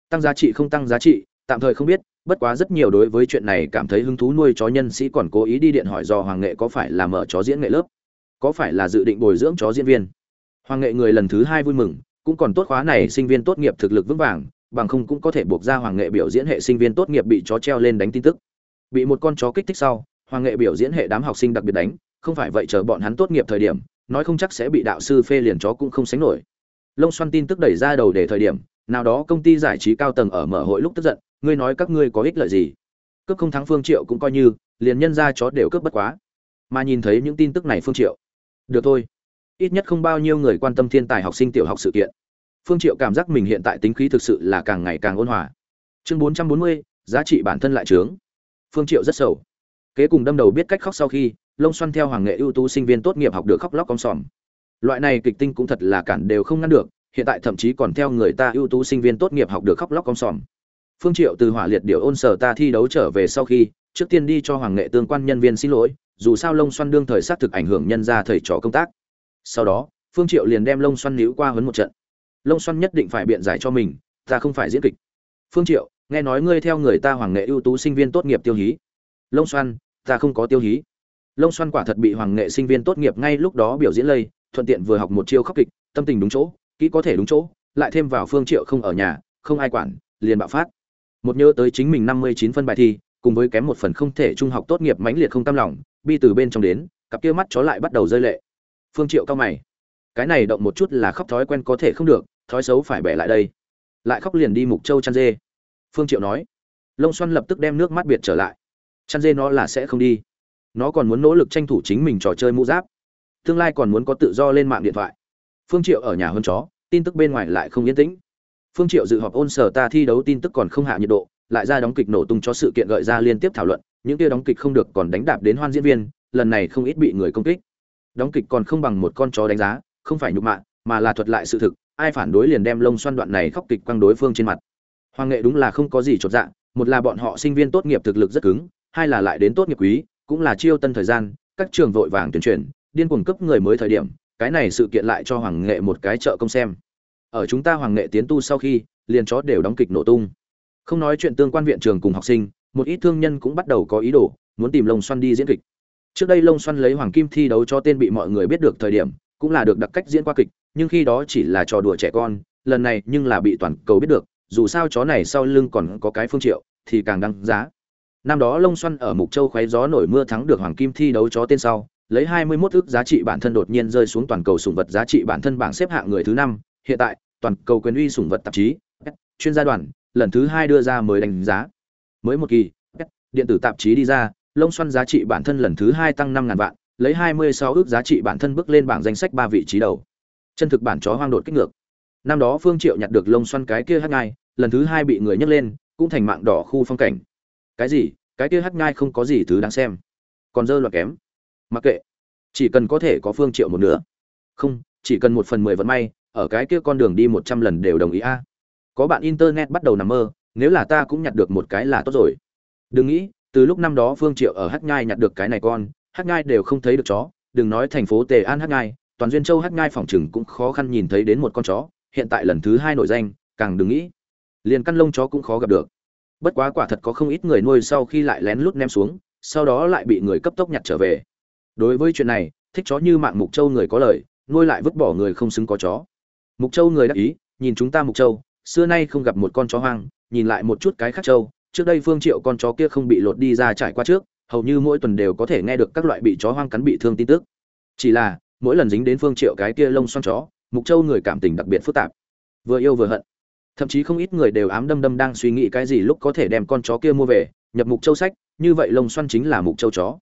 Tăng giá trị không tăng giá trị, tạm thời không biết bất quá rất nhiều đối với chuyện này cảm thấy hứng thú nuôi chó nhân sĩ còn cố ý đi điện hỏi do hoàng nghệ có phải là mở chó diễn nghệ lớp, có phải là dự định bồi dưỡng chó diễn viên. Hoàng nghệ người lần thứ hai vui mừng, cũng còn tốt khóa này sinh viên tốt nghiệp thực lực vững vàng, bằng không cũng có thể buộc ra hoàng nghệ biểu diễn hệ sinh viên tốt nghiệp bị chó treo lên đánh tin tức. Bị một con chó kích thích sau, hoàng nghệ biểu diễn hệ đám học sinh đặc biệt đánh, không phải vậy chờ bọn hắn tốt nghiệp thời điểm, nói không chắc sẽ bị đạo sư phê liền chó cũng không sánh nổi. Lông xoăn tin tức đẩy ra đầu để thời điểm, nào đó công ty giải trí cao tầng ở mở hội lúc tức giận ngươi nói các ngươi có ích lợi gì? Cướp không thắng phương triệu cũng coi như liền nhân ra chó đều cướp bất quá. Mà nhìn thấy những tin tức này phương triệu được thôi. Ít nhất không bao nhiêu người quan tâm thiên tài học sinh tiểu học sự kiện. Phương triệu cảm giác mình hiện tại tính khí thực sự là càng ngày càng ôn hòa. Chương 440, giá trị bản thân lại trướng. Phương triệu rất sầu. Kế cùng đâm đầu biết cách khóc sau khi lông xoăn theo hoàng nghệ ưu tú sinh viên tốt nghiệp học được khóc lóc con sòm. Loại này kịch tinh cũng thật là cản đều không ngăn được hiện tại thậm chí còn theo người ta ưu tú sinh viên tốt nghiệp học được khóc lóc con sòm phương triệu từ hỏa liệt điều ôn sở ta thi đấu trở về sau khi, trước tiên đi cho hoàng nghệ tương quan nhân viên xin lỗi, dù sao lông xoăn đương thời sát thực ảnh hưởng nhân ra thầy trò công tác. Sau đó, phương triệu liền đem lông xoăn níu qua huấn một trận. Lông xoăn nhất định phải biện giải cho mình, ta không phải diễn kịch. Phương triệu, nghe nói ngươi theo người ta hoàng nghệ ưu tú sinh viên tốt nghiệp tiêu hí. Lông xoăn, ta không có tiêu hí. Lông xoăn quả thật bị hoàng nghệ sinh viên tốt nghiệp ngay lúc đó biểu diễn lây, thuận tiện vừa học một chiêu khóc kịch, tâm tình đúng chỗ, kỹ có thể đúng chỗ, lại thêm vào phương triệu không ở nhà, không ai quản, liền bạo phát một nhớ tới chính mình năm mươi chín phân bài thi, cùng với kém một phần không thể trung học tốt nghiệp mãnh liệt không tâm lòng, bi từ bên trong đến, cặp kia mắt chó lại bắt đầu rơi lệ. Phương triệu cao mày. Cái này động một chút là khóc thói quen có thể không được, thói xấu phải bẻ lại đây. Lại khóc liền đi mục châu chăn dê. Phương triệu nói. Lông xoăn lập tức đem nước mắt biệt trở lại. Chăn dê nó là sẽ không đi. Nó còn muốn nỗ lực tranh thủ chính mình trò chơi mũ giáp. Tương lai còn muốn có tự do lên mạng điện thoại. Phương triệu ở nhà hơn chó, tin tức bên ngoài lại không yên tĩnh phương triệu dự họp ôn sở ta thi đấu tin tức còn không hạ nhiệt độ, lại ra đóng kịch nổ tung cho sự kiện gợi ra liên tiếp thảo luận, những kia đóng kịch không được còn đánh đạp đến hoan diễn viên, lần này không ít bị người công kích. Đóng kịch còn không bằng một con chó đánh giá, không phải nhục mạ, mà là thuật lại sự thực, ai phản đối liền đem lông xoăn đoạn này khóc kịch quăng đối phương trên mặt. Hoàng nghệ đúng là không có gì chột dạ một là bọn họ sinh viên tốt nghiệp thực lực rất cứng, hai là lại đến tốt nghiệp quý, cũng là chiêu tân thời gian, các trường vội vàng tuyển truyền điên cuồng cấp người mới thời điểm, cái này sự kiện lại cho hoàng nghệ một cái trợ công xem ở chúng ta hoàng nghệ tiến tu sau khi, liền chó đều đóng kịch nổ tung. Không nói chuyện tương quan viện trường cùng học sinh, một ít thương nhân cũng bắt đầu có ý đồ, muốn tìm lông xoăn đi diễn kịch. Trước đây lông xoăn lấy hoàng kim thi đấu cho tên bị mọi người biết được thời điểm, cũng là được đặc cách diễn qua kịch, nhưng khi đó chỉ là trò đùa trẻ con, lần này nhưng là bị toàn cầu biết được, dù sao chó này sau lưng còn có cái phương triệu, thì càng đăng giá. Năm đó lông xoăn ở mục châu khoé gió nổi mưa thắng được hoàng kim thi đấu chó tên sau, lấy 21 ức giá trị bản thân đột nhiên rơi xuống toàn cầu sủng vật giá trị bản thân bảng xếp hạng người thứ năm hiện tại, toàn cầu quyền uy sủng vật tạp chí, chuyên gia đoàn, lần thứ hai đưa ra mới đánh giá. Mới một kỳ, điện tử tạp chí đi ra, lông xoăn giá trị bản thân lần thứ hai tăng năm ngàn vạn, lấy 26 ước giá trị bản thân bước lên bảng danh sách ba vị trí đầu. Chân thực bản chó hoang đột kích ngược. Năm đó phương triệu nhặt được lông xoăn cái kia hắc ngai, lần thứ hai bị người nhấc lên, cũng thành mạng đỏ khu phong cảnh. Cái gì? Cái kia hắc ngai không có gì thứ đáng xem. Còn dơ loạt kém. Mặc kệ. Chỉ cần có thể có phương triệu một nửa. Không, chỉ cần một phần mười vận may ở cái kia con đường đi một trăm lần đều đồng ý a. Có bạn internet bắt đầu nằm mơ, nếu là ta cũng nhặt được một cái là tốt rồi. Đừng nghĩ, từ lúc năm đó phương triệu ở hắc nhai nhặt được cái này con, hắc nhai đều không thấy được chó. Đừng nói thành phố tề an hắc nhai, toàn duyên châu hắc nhai phòng chừng cũng khó khăn nhìn thấy đến một con chó. Hiện tại lần thứ hai nổi danh, càng đừng nghĩ. Liền căn lông chó cũng khó gặp được. Bất quá quả thật có không ít người nuôi sau khi lại lén lút ném xuống, sau đó lại bị người cấp tốc nhặt trở về. Đối với chuyện này, thích chó như mạng mục châu người có lời, nuôi lại vứt bỏ người không xứng có chó mục châu người đắc ý, nhìn chúng ta mục châu, xưa nay không gặp một con chó hoang, nhìn lại một chút cái khác châu, trước đây phương triệu con chó kia không bị lột đi ra trải qua trước, hầu như mỗi tuần đều có thể nghe được các loại bị chó hoang cắn bị thương tin tức. Chỉ là, mỗi lần dính đến phương triệu cái kia lông xoăn chó, mục châu người cảm tình đặc biệt phức tạp. Vừa yêu vừa hận. Thậm chí không ít người đều ám đâm đâm đang suy nghĩ cái gì lúc có thể đem con chó kia mua về, nhập mục châu sách, như vậy lông xoăn chính là mục châu chó.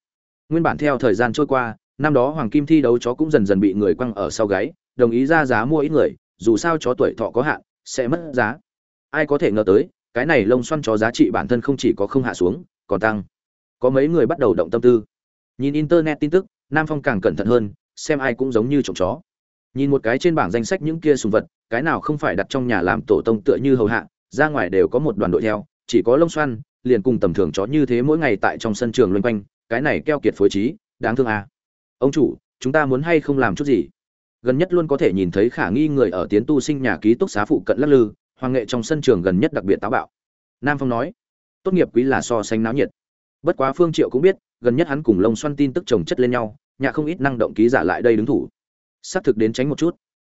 Nguyên bản theo thời gian trôi qua, năm đó hoàng kim thi đấu chó cũng dần dần bị người quăng ở sau gáy, đồng ý ra giá mua ít người dù sao chó tuổi thọ có hạn, sẽ mất giá. Ai có thể ngờ tới, cái này lông xoăn chó giá trị bản thân không chỉ có không hạ xuống, còn tăng. Có mấy người bắt đầu động tâm tư. Nhìn internet tin tức, nam phong càng cẩn thận hơn, xem ai cũng giống như trộm chó. Nhìn một cái trên bảng danh sách những kia sùng vật, cái nào không phải đặt trong nhà làm tổ tông tựa như hầu hạ, ra ngoài đều có một đoàn đội theo, chỉ có lông xoăn, liền cùng tầm thường chó như thế mỗi ngày tại trong sân trường loanh quanh, cái này keo kiệt phối trí, đáng thương à. ông chủ, chúng ta muốn hay không làm chút gì? Gần nhất luôn có thể nhìn thấy khả nghi người ở tiến tu sinh nhà ký túc xá phụ cận lắc lư, hoàng nghệ trong sân trường gần nhất đặc biệt táo bạo. Nam phong nói, tốt nghiệp quý là so sánh náo nhiệt. Bất quá phương triệu cũng biết, gần nhất hắn cùng lông xoăn tin tức chồng chất lên nhau nhà không ít năng động ký giả lại đây đứng thủ. Sắp thực đến tránh một chút.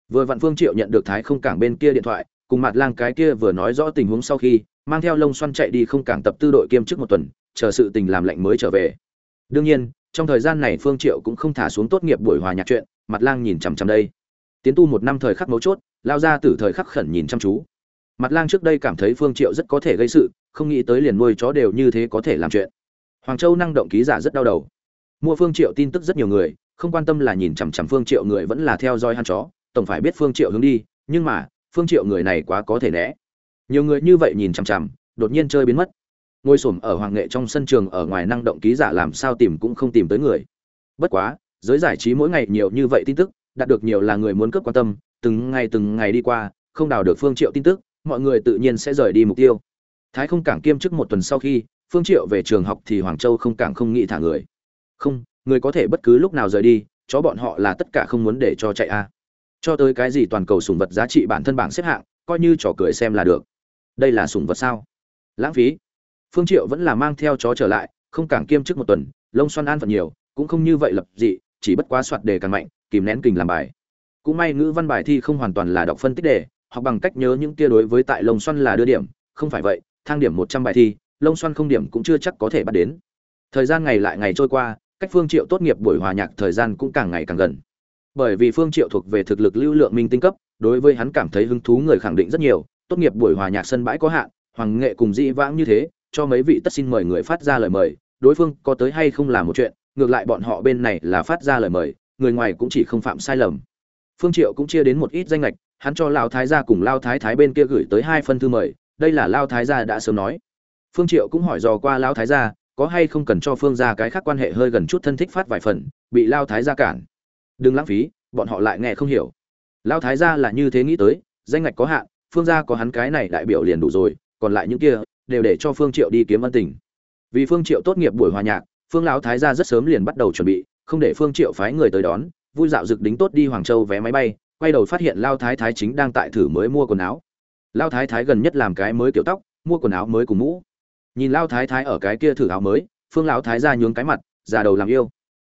Vừa vặn phương triệu nhận được thái không cảng bên kia điện thoại, cùng mặt lang cái kia vừa nói rõ tình huống sau khi, mang theo lông xoăn chạy đi không cảng tập tư đội kiêm chức một tuần, chờ sự tình làm lạnh mới trở về. Đương nhiên, trong thời gian này phương triệu cũng không thả xuống tốt nghiệp buổi hòa nhạc chuyện mặt lang nhìn chằm chằm đây. Tiến tu một năm thời khắc mấu chốt, lao ra từ thời khắc khẩn nhìn chăm chú. Mặt lang trước đây cảm thấy phương triệu rất có thể gây sự, không nghĩ tới liền nuôi chó đều như thế có thể làm chuyện. Hoàng châu năng động ký giả rất đau đầu. Mua phương triệu tin tức rất nhiều người, không quan tâm là nhìn chằm chằm phương triệu người vẫn là theo dõi hắn chó, tổng phải biết phương triệu hướng đi, nhưng mà, phương triệu người này quá có thể né. Nhiều người như vậy nhìn chằm chằm, đột nhiên chơi biến mất. Ngôi xổm ở hoàng nghệ trong sân trường ở ngoài năng động ký giả làm sao tìm cũng không tìm tới người. Bất quá giới giải trí mỗi ngày nhiều như vậy tin tức, đạt được nhiều là người muốn cướp quan tâm, từng ngày từng ngày đi qua, không đào được phương triệu tin tức, mọi người tự nhiên sẽ rời đi mục tiêu. Thái không cảng kiêm chức một tuần sau khi, phương triệu về trường học thì hoàng châu không cảng không nghĩ thả người. Không, người có thể bất cứ lúc nào rời đi, chó bọn họ là tất cả không muốn để cho chạy a. Cho tới cái gì toàn cầu sủng vật giá trị bản thân bảng xếp hạng, coi như trò cười xem là được. Đây là sủng vật sao? Lãng phí. Phương triệu vẫn là mang theo chó trở lại, không cảng kiêm chức một tuần, lông xoăn an phận nhiều, cũng không như vậy lập dị chỉ bất quá soạt đề càng mạnh, kìm nén kình làm bài. Cũng may ngữ văn bài thi không hoàn toàn là đọc phân tích đề, học bằng cách nhớ những kia đối với tại lông xoăn là đưa điểm, không phải vậy, thang điểm một trăm bài thi lông xoăn không điểm cũng chưa chắc có thể bắt đến. Thời gian ngày lại ngày trôi qua, cách phương triệu tốt nghiệp buổi hòa nhạc thời gian cũng càng ngày càng gần. Bởi vì phương triệu thuộc về thực lực lưu lượng minh tinh cấp, đối với hắn cảm thấy hứng thú người khẳng định rất nhiều, tốt nghiệp buổi hòa nhạc sân bãi có hạn, hoàng nghệ cùng dĩ vãng như thế, cho mấy vị tất xin mời người phát ra lời mời, đối phương có tới hay không là một chuyện ngược lại bọn họ bên này là phát ra lời mời, người ngoài cũng chỉ không phạm sai lầm. Phương triệu cũng chia đến một ít danh lệch hắn cho lao thái gia cùng lao thái thái bên kia gửi tới hai phân thư mời, đây là lao thái gia đã sớm nói. Phương triệu cũng hỏi dò qua lao thái gia, có hay không cần cho phương gia cái khác quan hệ hơi gần chút thân thích phát vài phần, bị lao thái gia cản. Đừng lãng phí, bọn họ lại nghe không hiểu. Lao thái gia là như thế nghĩ tới, danh ngạch có hạn, phương gia có hắn cái này đại biểu liền đủ rồi, còn lại những kia, đều để cho phương triệu đi kiếm ân tình. Vì phương triệu tốt nghiệp buổi hòa nhạc phương lão thái gia rất sớm liền bắt đầu chuẩn bị, không để phương triệu phái người tới đón, vui dạo dực đính tốt đi hoàng châu vé máy bay, quay đầu phát hiện lao thái thái chính đang tại thử mới mua quần áo. Lao thái thái gần nhất làm cái mới kiểu tóc, mua quần áo mới cùng mũ. Nhìn lao thái thái ở cái kia thử áo mới, phương lão thái gia nhướng cái mặt, già đầu làm yêu.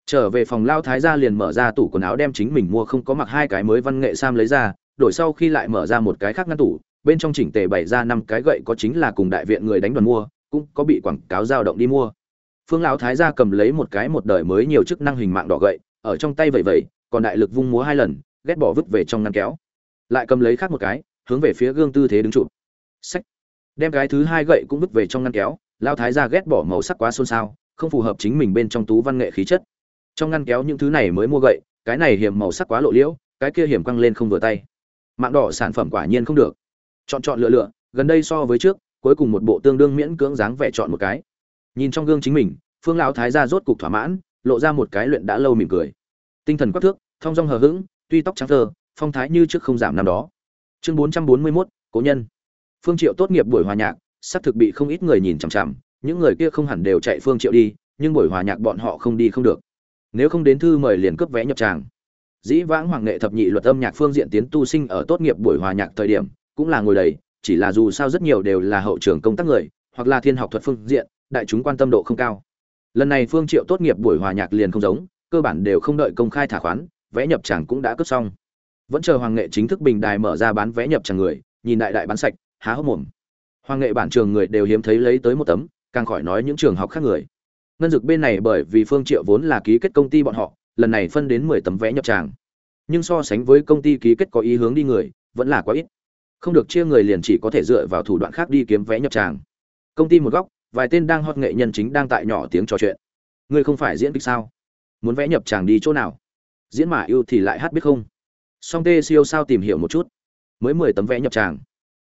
Trở về phòng lao thái gia liền mở ra tủ quần áo đem chính mình mua không có mặc hai cái mới văn nghệ sam lấy ra, đổi sau khi lại mở ra một cái khác ngăn tủ, bên trong chỉnh tề bày ra năm cái gậy có chính là cùng đại viện người đánh đoàn mua, cũng có bị quảng cáo dao động đi mua phương lão thái gia cầm lấy một cái một đời mới nhiều chức năng hình mạng đỏ gậy, ở trong tay vậy vậy còn đại lực vung múa hai lần, ghét bỏ vứt về trong ngăn kéo. Lại cầm lấy khác một cái, hướng về phía gương tư thế đứng chụp sách đem cái thứ hai gậy cũng vứt về trong ngăn kéo lao thái gia ghét bỏ màu sắc quá xôn xao, không phù hợp chính mình bên trong tú văn nghệ khí chất. Trong ngăn kéo những thứ này mới mua gậy, cái này hiểm màu sắc quá lộ liễu, cái kia hiểm căng lên không vừa tay. Mạng đỏ sản phẩm quả nhiên không được. Chọn chọn lựa lựa, gần đây so với trước, cuối cùng một bộ tương đương miễn cưỡng dáng vẻ chọn một cái nhìn trong gương chính mình phương lão thái gia rốt cục thỏa mãn lộ ra một cái luyện đã lâu mỉm cười. Tinh thần quắc thước thong dong hờ hững tuy tóc trắng thơ phong thái như trước không giảm năm đó. Chương bốn trăm bốn mươi mốt, cố nhân. Phương triệu tốt nghiệp buổi hòa nhạc sắp thực bị không ít người nhìn chằm chằm những người kia không hẳn đều chạy phương triệu đi nhưng buổi hòa nhạc bọn họ không đi không được. Nếu không đến thư mời liền cướp vé nhập tràng. Dĩ vãng hoàng nghệ thập nhị luật âm nhạc phương diện tiến tu sinh ở tốt nghiệp buổi hòa nhạc thời điểm cũng là ngồi đầy chỉ là dù sao rất nhiều đều là hậu trường công tác người hoặc là thiên học thuật phương diện đại chúng quan tâm độ không cao. Lần này phương triệu tốt nghiệp buổi hòa nhạc liền không giống, cơ bản đều không đợi công khai thả khoán vẽ nhập tràng cũng đã cướp xong. Vẫn chờ hoàng nghệ chính thức bình đài mở ra bán vé nhập tràng người, nhìn đại đại bán sạch, há hốc mồm. Hoàng nghệ bản trường người đều hiếm thấy lấy tới một tấm, càng khỏi nói những trường học khác người. Ngân dực bên này bởi vì phương triệu vốn là ký kết công ty bọn họ, lần này phân đến 10 tấm vé nhập tràng. Nhưng so sánh với công ty ký kết có ý hướng đi người, vẫn là quá ít. Không được chia người liền chỉ có thể dựa vào thủ đoạn khác đi kiếm vé nhập tràng. Công ty một góc vài tên đang hot nghệ nhân chính đang tại nhỏ tiếng trò chuyện. Ngươi không phải diễn kịch sao? Muốn vẽ nhập tràng đi chỗ nào? Diễn mà yêu thì lại hát biết không? Song tê siêu sao tìm hiểu một chút. Mới mười tấm vẽ nhập tràng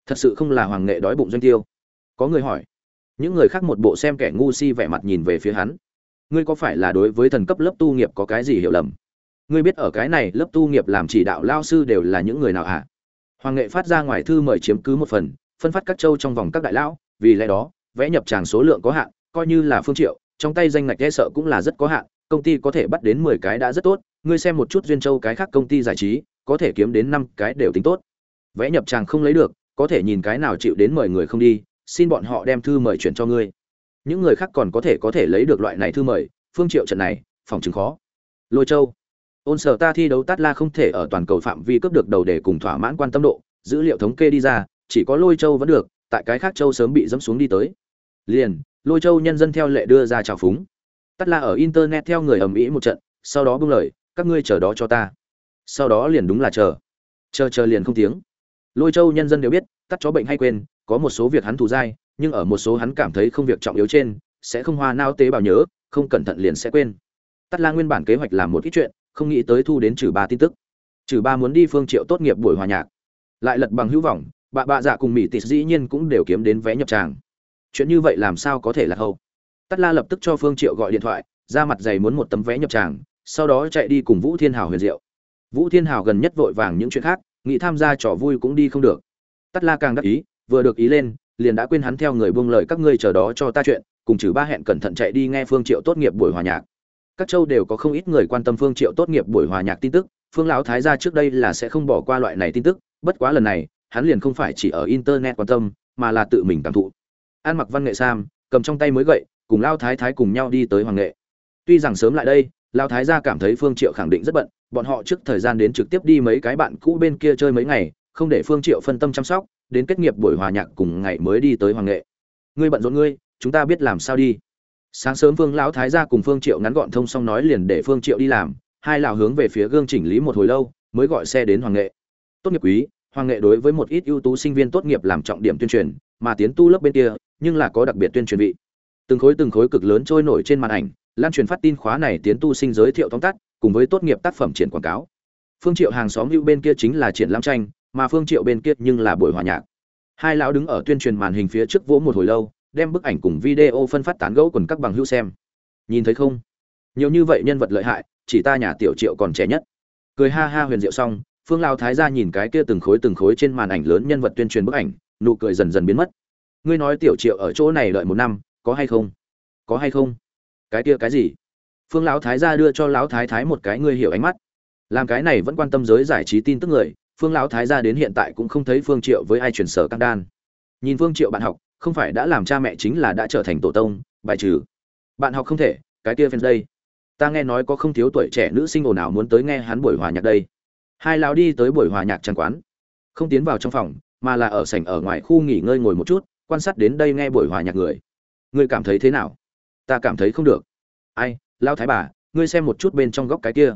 thật sự không là hoàng nghệ đói bụng doanh tiêu. Có người hỏi. Những người khác một bộ xem kẻ ngu si vẻ mặt nhìn về phía hắn. Ngươi có phải là đối với thần cấp lớp tu nghiệp có cái gì hiểu lầm? Ngươi biết ở cái này lớp tu nghiệp làm chỉ đạo lao sư đều là những người nào hả? À? hoàng nghệ phát ra ngoài thư mời chiếm cứ một phần, phân phát các châu trong vòng các đại lão, vì lẽ đó vẽ nhập tràng số lượng có hạn, coi như là phương triệu, trong tay danh ngạch e sợ cũng là rất có hạn, công ty có thể bắt đến 10 cái đã rất tốt, ngươi xem một chút duyên châu cái khác công ty giải trí, có thể kiếm đến 5 cái đều tính tốt. Vẽ nhập tràng không lấy được, có thể nhìn cái nào chịu đến mời người không đi, xin bọn họ đem thư mời chuyển cho ngươi. Những người khác còn có thể có thể lấy được loại này thư mời, phương triệu trận này, phòng chứng khó. Lôi châu. Ôn sở ta thi đấu tát la không thể ở toàn cầu phạm vi cướp được đầu để cùng thỏa mãn quan tâm độ, dữ liệu thống kê đi ra, chỉ có lôi châu vẫn được tại cái khác châu sớm bị dẫm xuống đi tới. Liền, lôi châu nhân dân theo lệ đưa ra chào phúng. Tắt la ở internet theo người ầm ĩ một trận, sau đó buông lời, các ngươi chờ đó cho ta. Sau đó liền đúng là chờ. Chờ chờ liền không tiếng. Lôi châu nhân dân đều biết, tắt chó bệnh hay quên, có một số việc hắn thù dai, nhưng ở một số hắn cảm thấy không việc trọng yếu trên, sẽ không hoa nao tế bào nhớ, không cẩn thận liền sẽ quên. Tắt la nguyên bản kế hoạch làm một ít chuyện, không nghĩ tới thu đến trừ ba tin tức. Trừ ba muốn đi phương triệu tốt nghiệp buổi hòa nhạc. Lại lật bằng hữu vọng bà bạ dạ cùng mỹ tịt dĩ nhiên cũng đều kiếm đến vé nhập tràng. Chuyện như vậy làm sao có thể là hậu? Tắt la lập tức cho phương triệu gọi điện thoại, ra mặt dày muốn một tấm vé nhập tràng, sau đó chạy đi cùng vũ thiên hào huyền diệu. Vũ thiên hào gần nhất vội vàng những chuyện khác, nghĩ tham gia trò vui cũng đi không được. Tắt la càng đắc ý, vừa được ý lên, liền đã quên hắn theo người buông lời các ngươi chờ đó cho ta chuyện, cùng trừ ba hẹn cẩn thận chạy đi nghe phương triệu tốt nghiệp buổi hòa nhạc. Các châu đều có không ít người quan tâm phương triệu tốt nghiệp buổi hòa nhạc tin tức, phương lão thái gia trước đây là sẽ không bỏ qua loại này tin tức, bất quá lần này hắn liền không phải chỉ ở internet quan tâm, mà là tự mình cảm thụ. An mặc văn nghệ sam, cầm trong tay mới gậy, cùng lao thái thái cùng nhau đi tới hoàng nghệ. Tuy rằng sớm lại đây, lao thái gia cảm thấy phương triệu khẳng định rất bận, bọn họ trước thời gian đến trực tiếp đi mấy cái bạn cũ bên kia chơi mấy ngày, không để phương triệu phân tâm chăm sóc, đến kết nghiệp buổi hòa nhạc cùng ngày mới đi tới hoàng nghệ. Ngươi bận rộn ngươi, chúng ta biết làm sao đi. Sáng sớm phương lão thái gia cùng phương triệu ngắn gọn thông xong nói liền để phương triệu đi làm, hai lão hướng về phía gương chỉnh lý một hồi lâu, mới gọi xe đến hoàng nghệ. Tốt nghiệp quý hoàng nghệ đối với một ít ưu tú sinh viên tốt nghiệp làm trọng điểm tuyên truyền, mà tiến tu lớp bên kia, nhưng là có đặc biệt tuyên truyền vị. Từng khối từng khối cực lớn trôi nổi trên màn ảnh, lan truyền phát tin khóa này tiến tu sinh giới thiệu tóm tắt, cùng với tốt nghiệp tác phẩm triển quảng cáo. Phương triệu hàng xóm hữu bên kia chính là triển lãm tranh, mà phương triệu bên kia nhưng là buổi hòa nhạc. Hai lão đứng ở tuyên truyền màn hình phía trước vỗ một hồi lâu, đem bức ảnh cùng video phân phát tán gẫu quần các bằng hữu xem. Nhìn thấy không? Nhiều như vậy nhân vật lợi hại, chỉ ta nhà tiểu triệu còn trẻ nhất. Cười ha ha huyền diệu xong phương lao thái ra nhìn cái kia từng khối từng khối trên màn ảnh lớn nhân vật tuyên truyền bức ảnh, nụ cười dần dần biến mất. Ngươi nói tiểu triệu ở chỗ này đợi một năm, có hay không? Có hay không? Cái kia cái gì? Phương lão thái gia đưa cho lão thái thái một cái ngươi hiểu ánh mắt. Làm cái này vẫn quan tâm giới giải trí tin tức người, phương lão thái gia đến hiện tại cũng không thấy phương triệu với ai chuyển sở căng đan. Nhìn phương triệu bạn học, không phải đã làm cha mẹ chính là đã trở thành tổ tông, bài trừ. Bạn học không thể, cái kia fans đây. Ta nghe nói có không thiếu tuổi trẻ nữ sinh ồn ào muốn tới nghe hắn buổi hòa nhạc đây hai lão đi tới buổi hòa nhạc trang quán. Không tiến vào trong phòng, mà là ở sảnh ở ngoài khu nghỉ ngơi ngồi một chút, quan sát đến đây nghe buổi hòa nhạc người. Ngươi cảm thấy thế nào? Ta cảm thấy không được. Ai lao thái bà, ngươi xem một chút bên trong góc cái kia.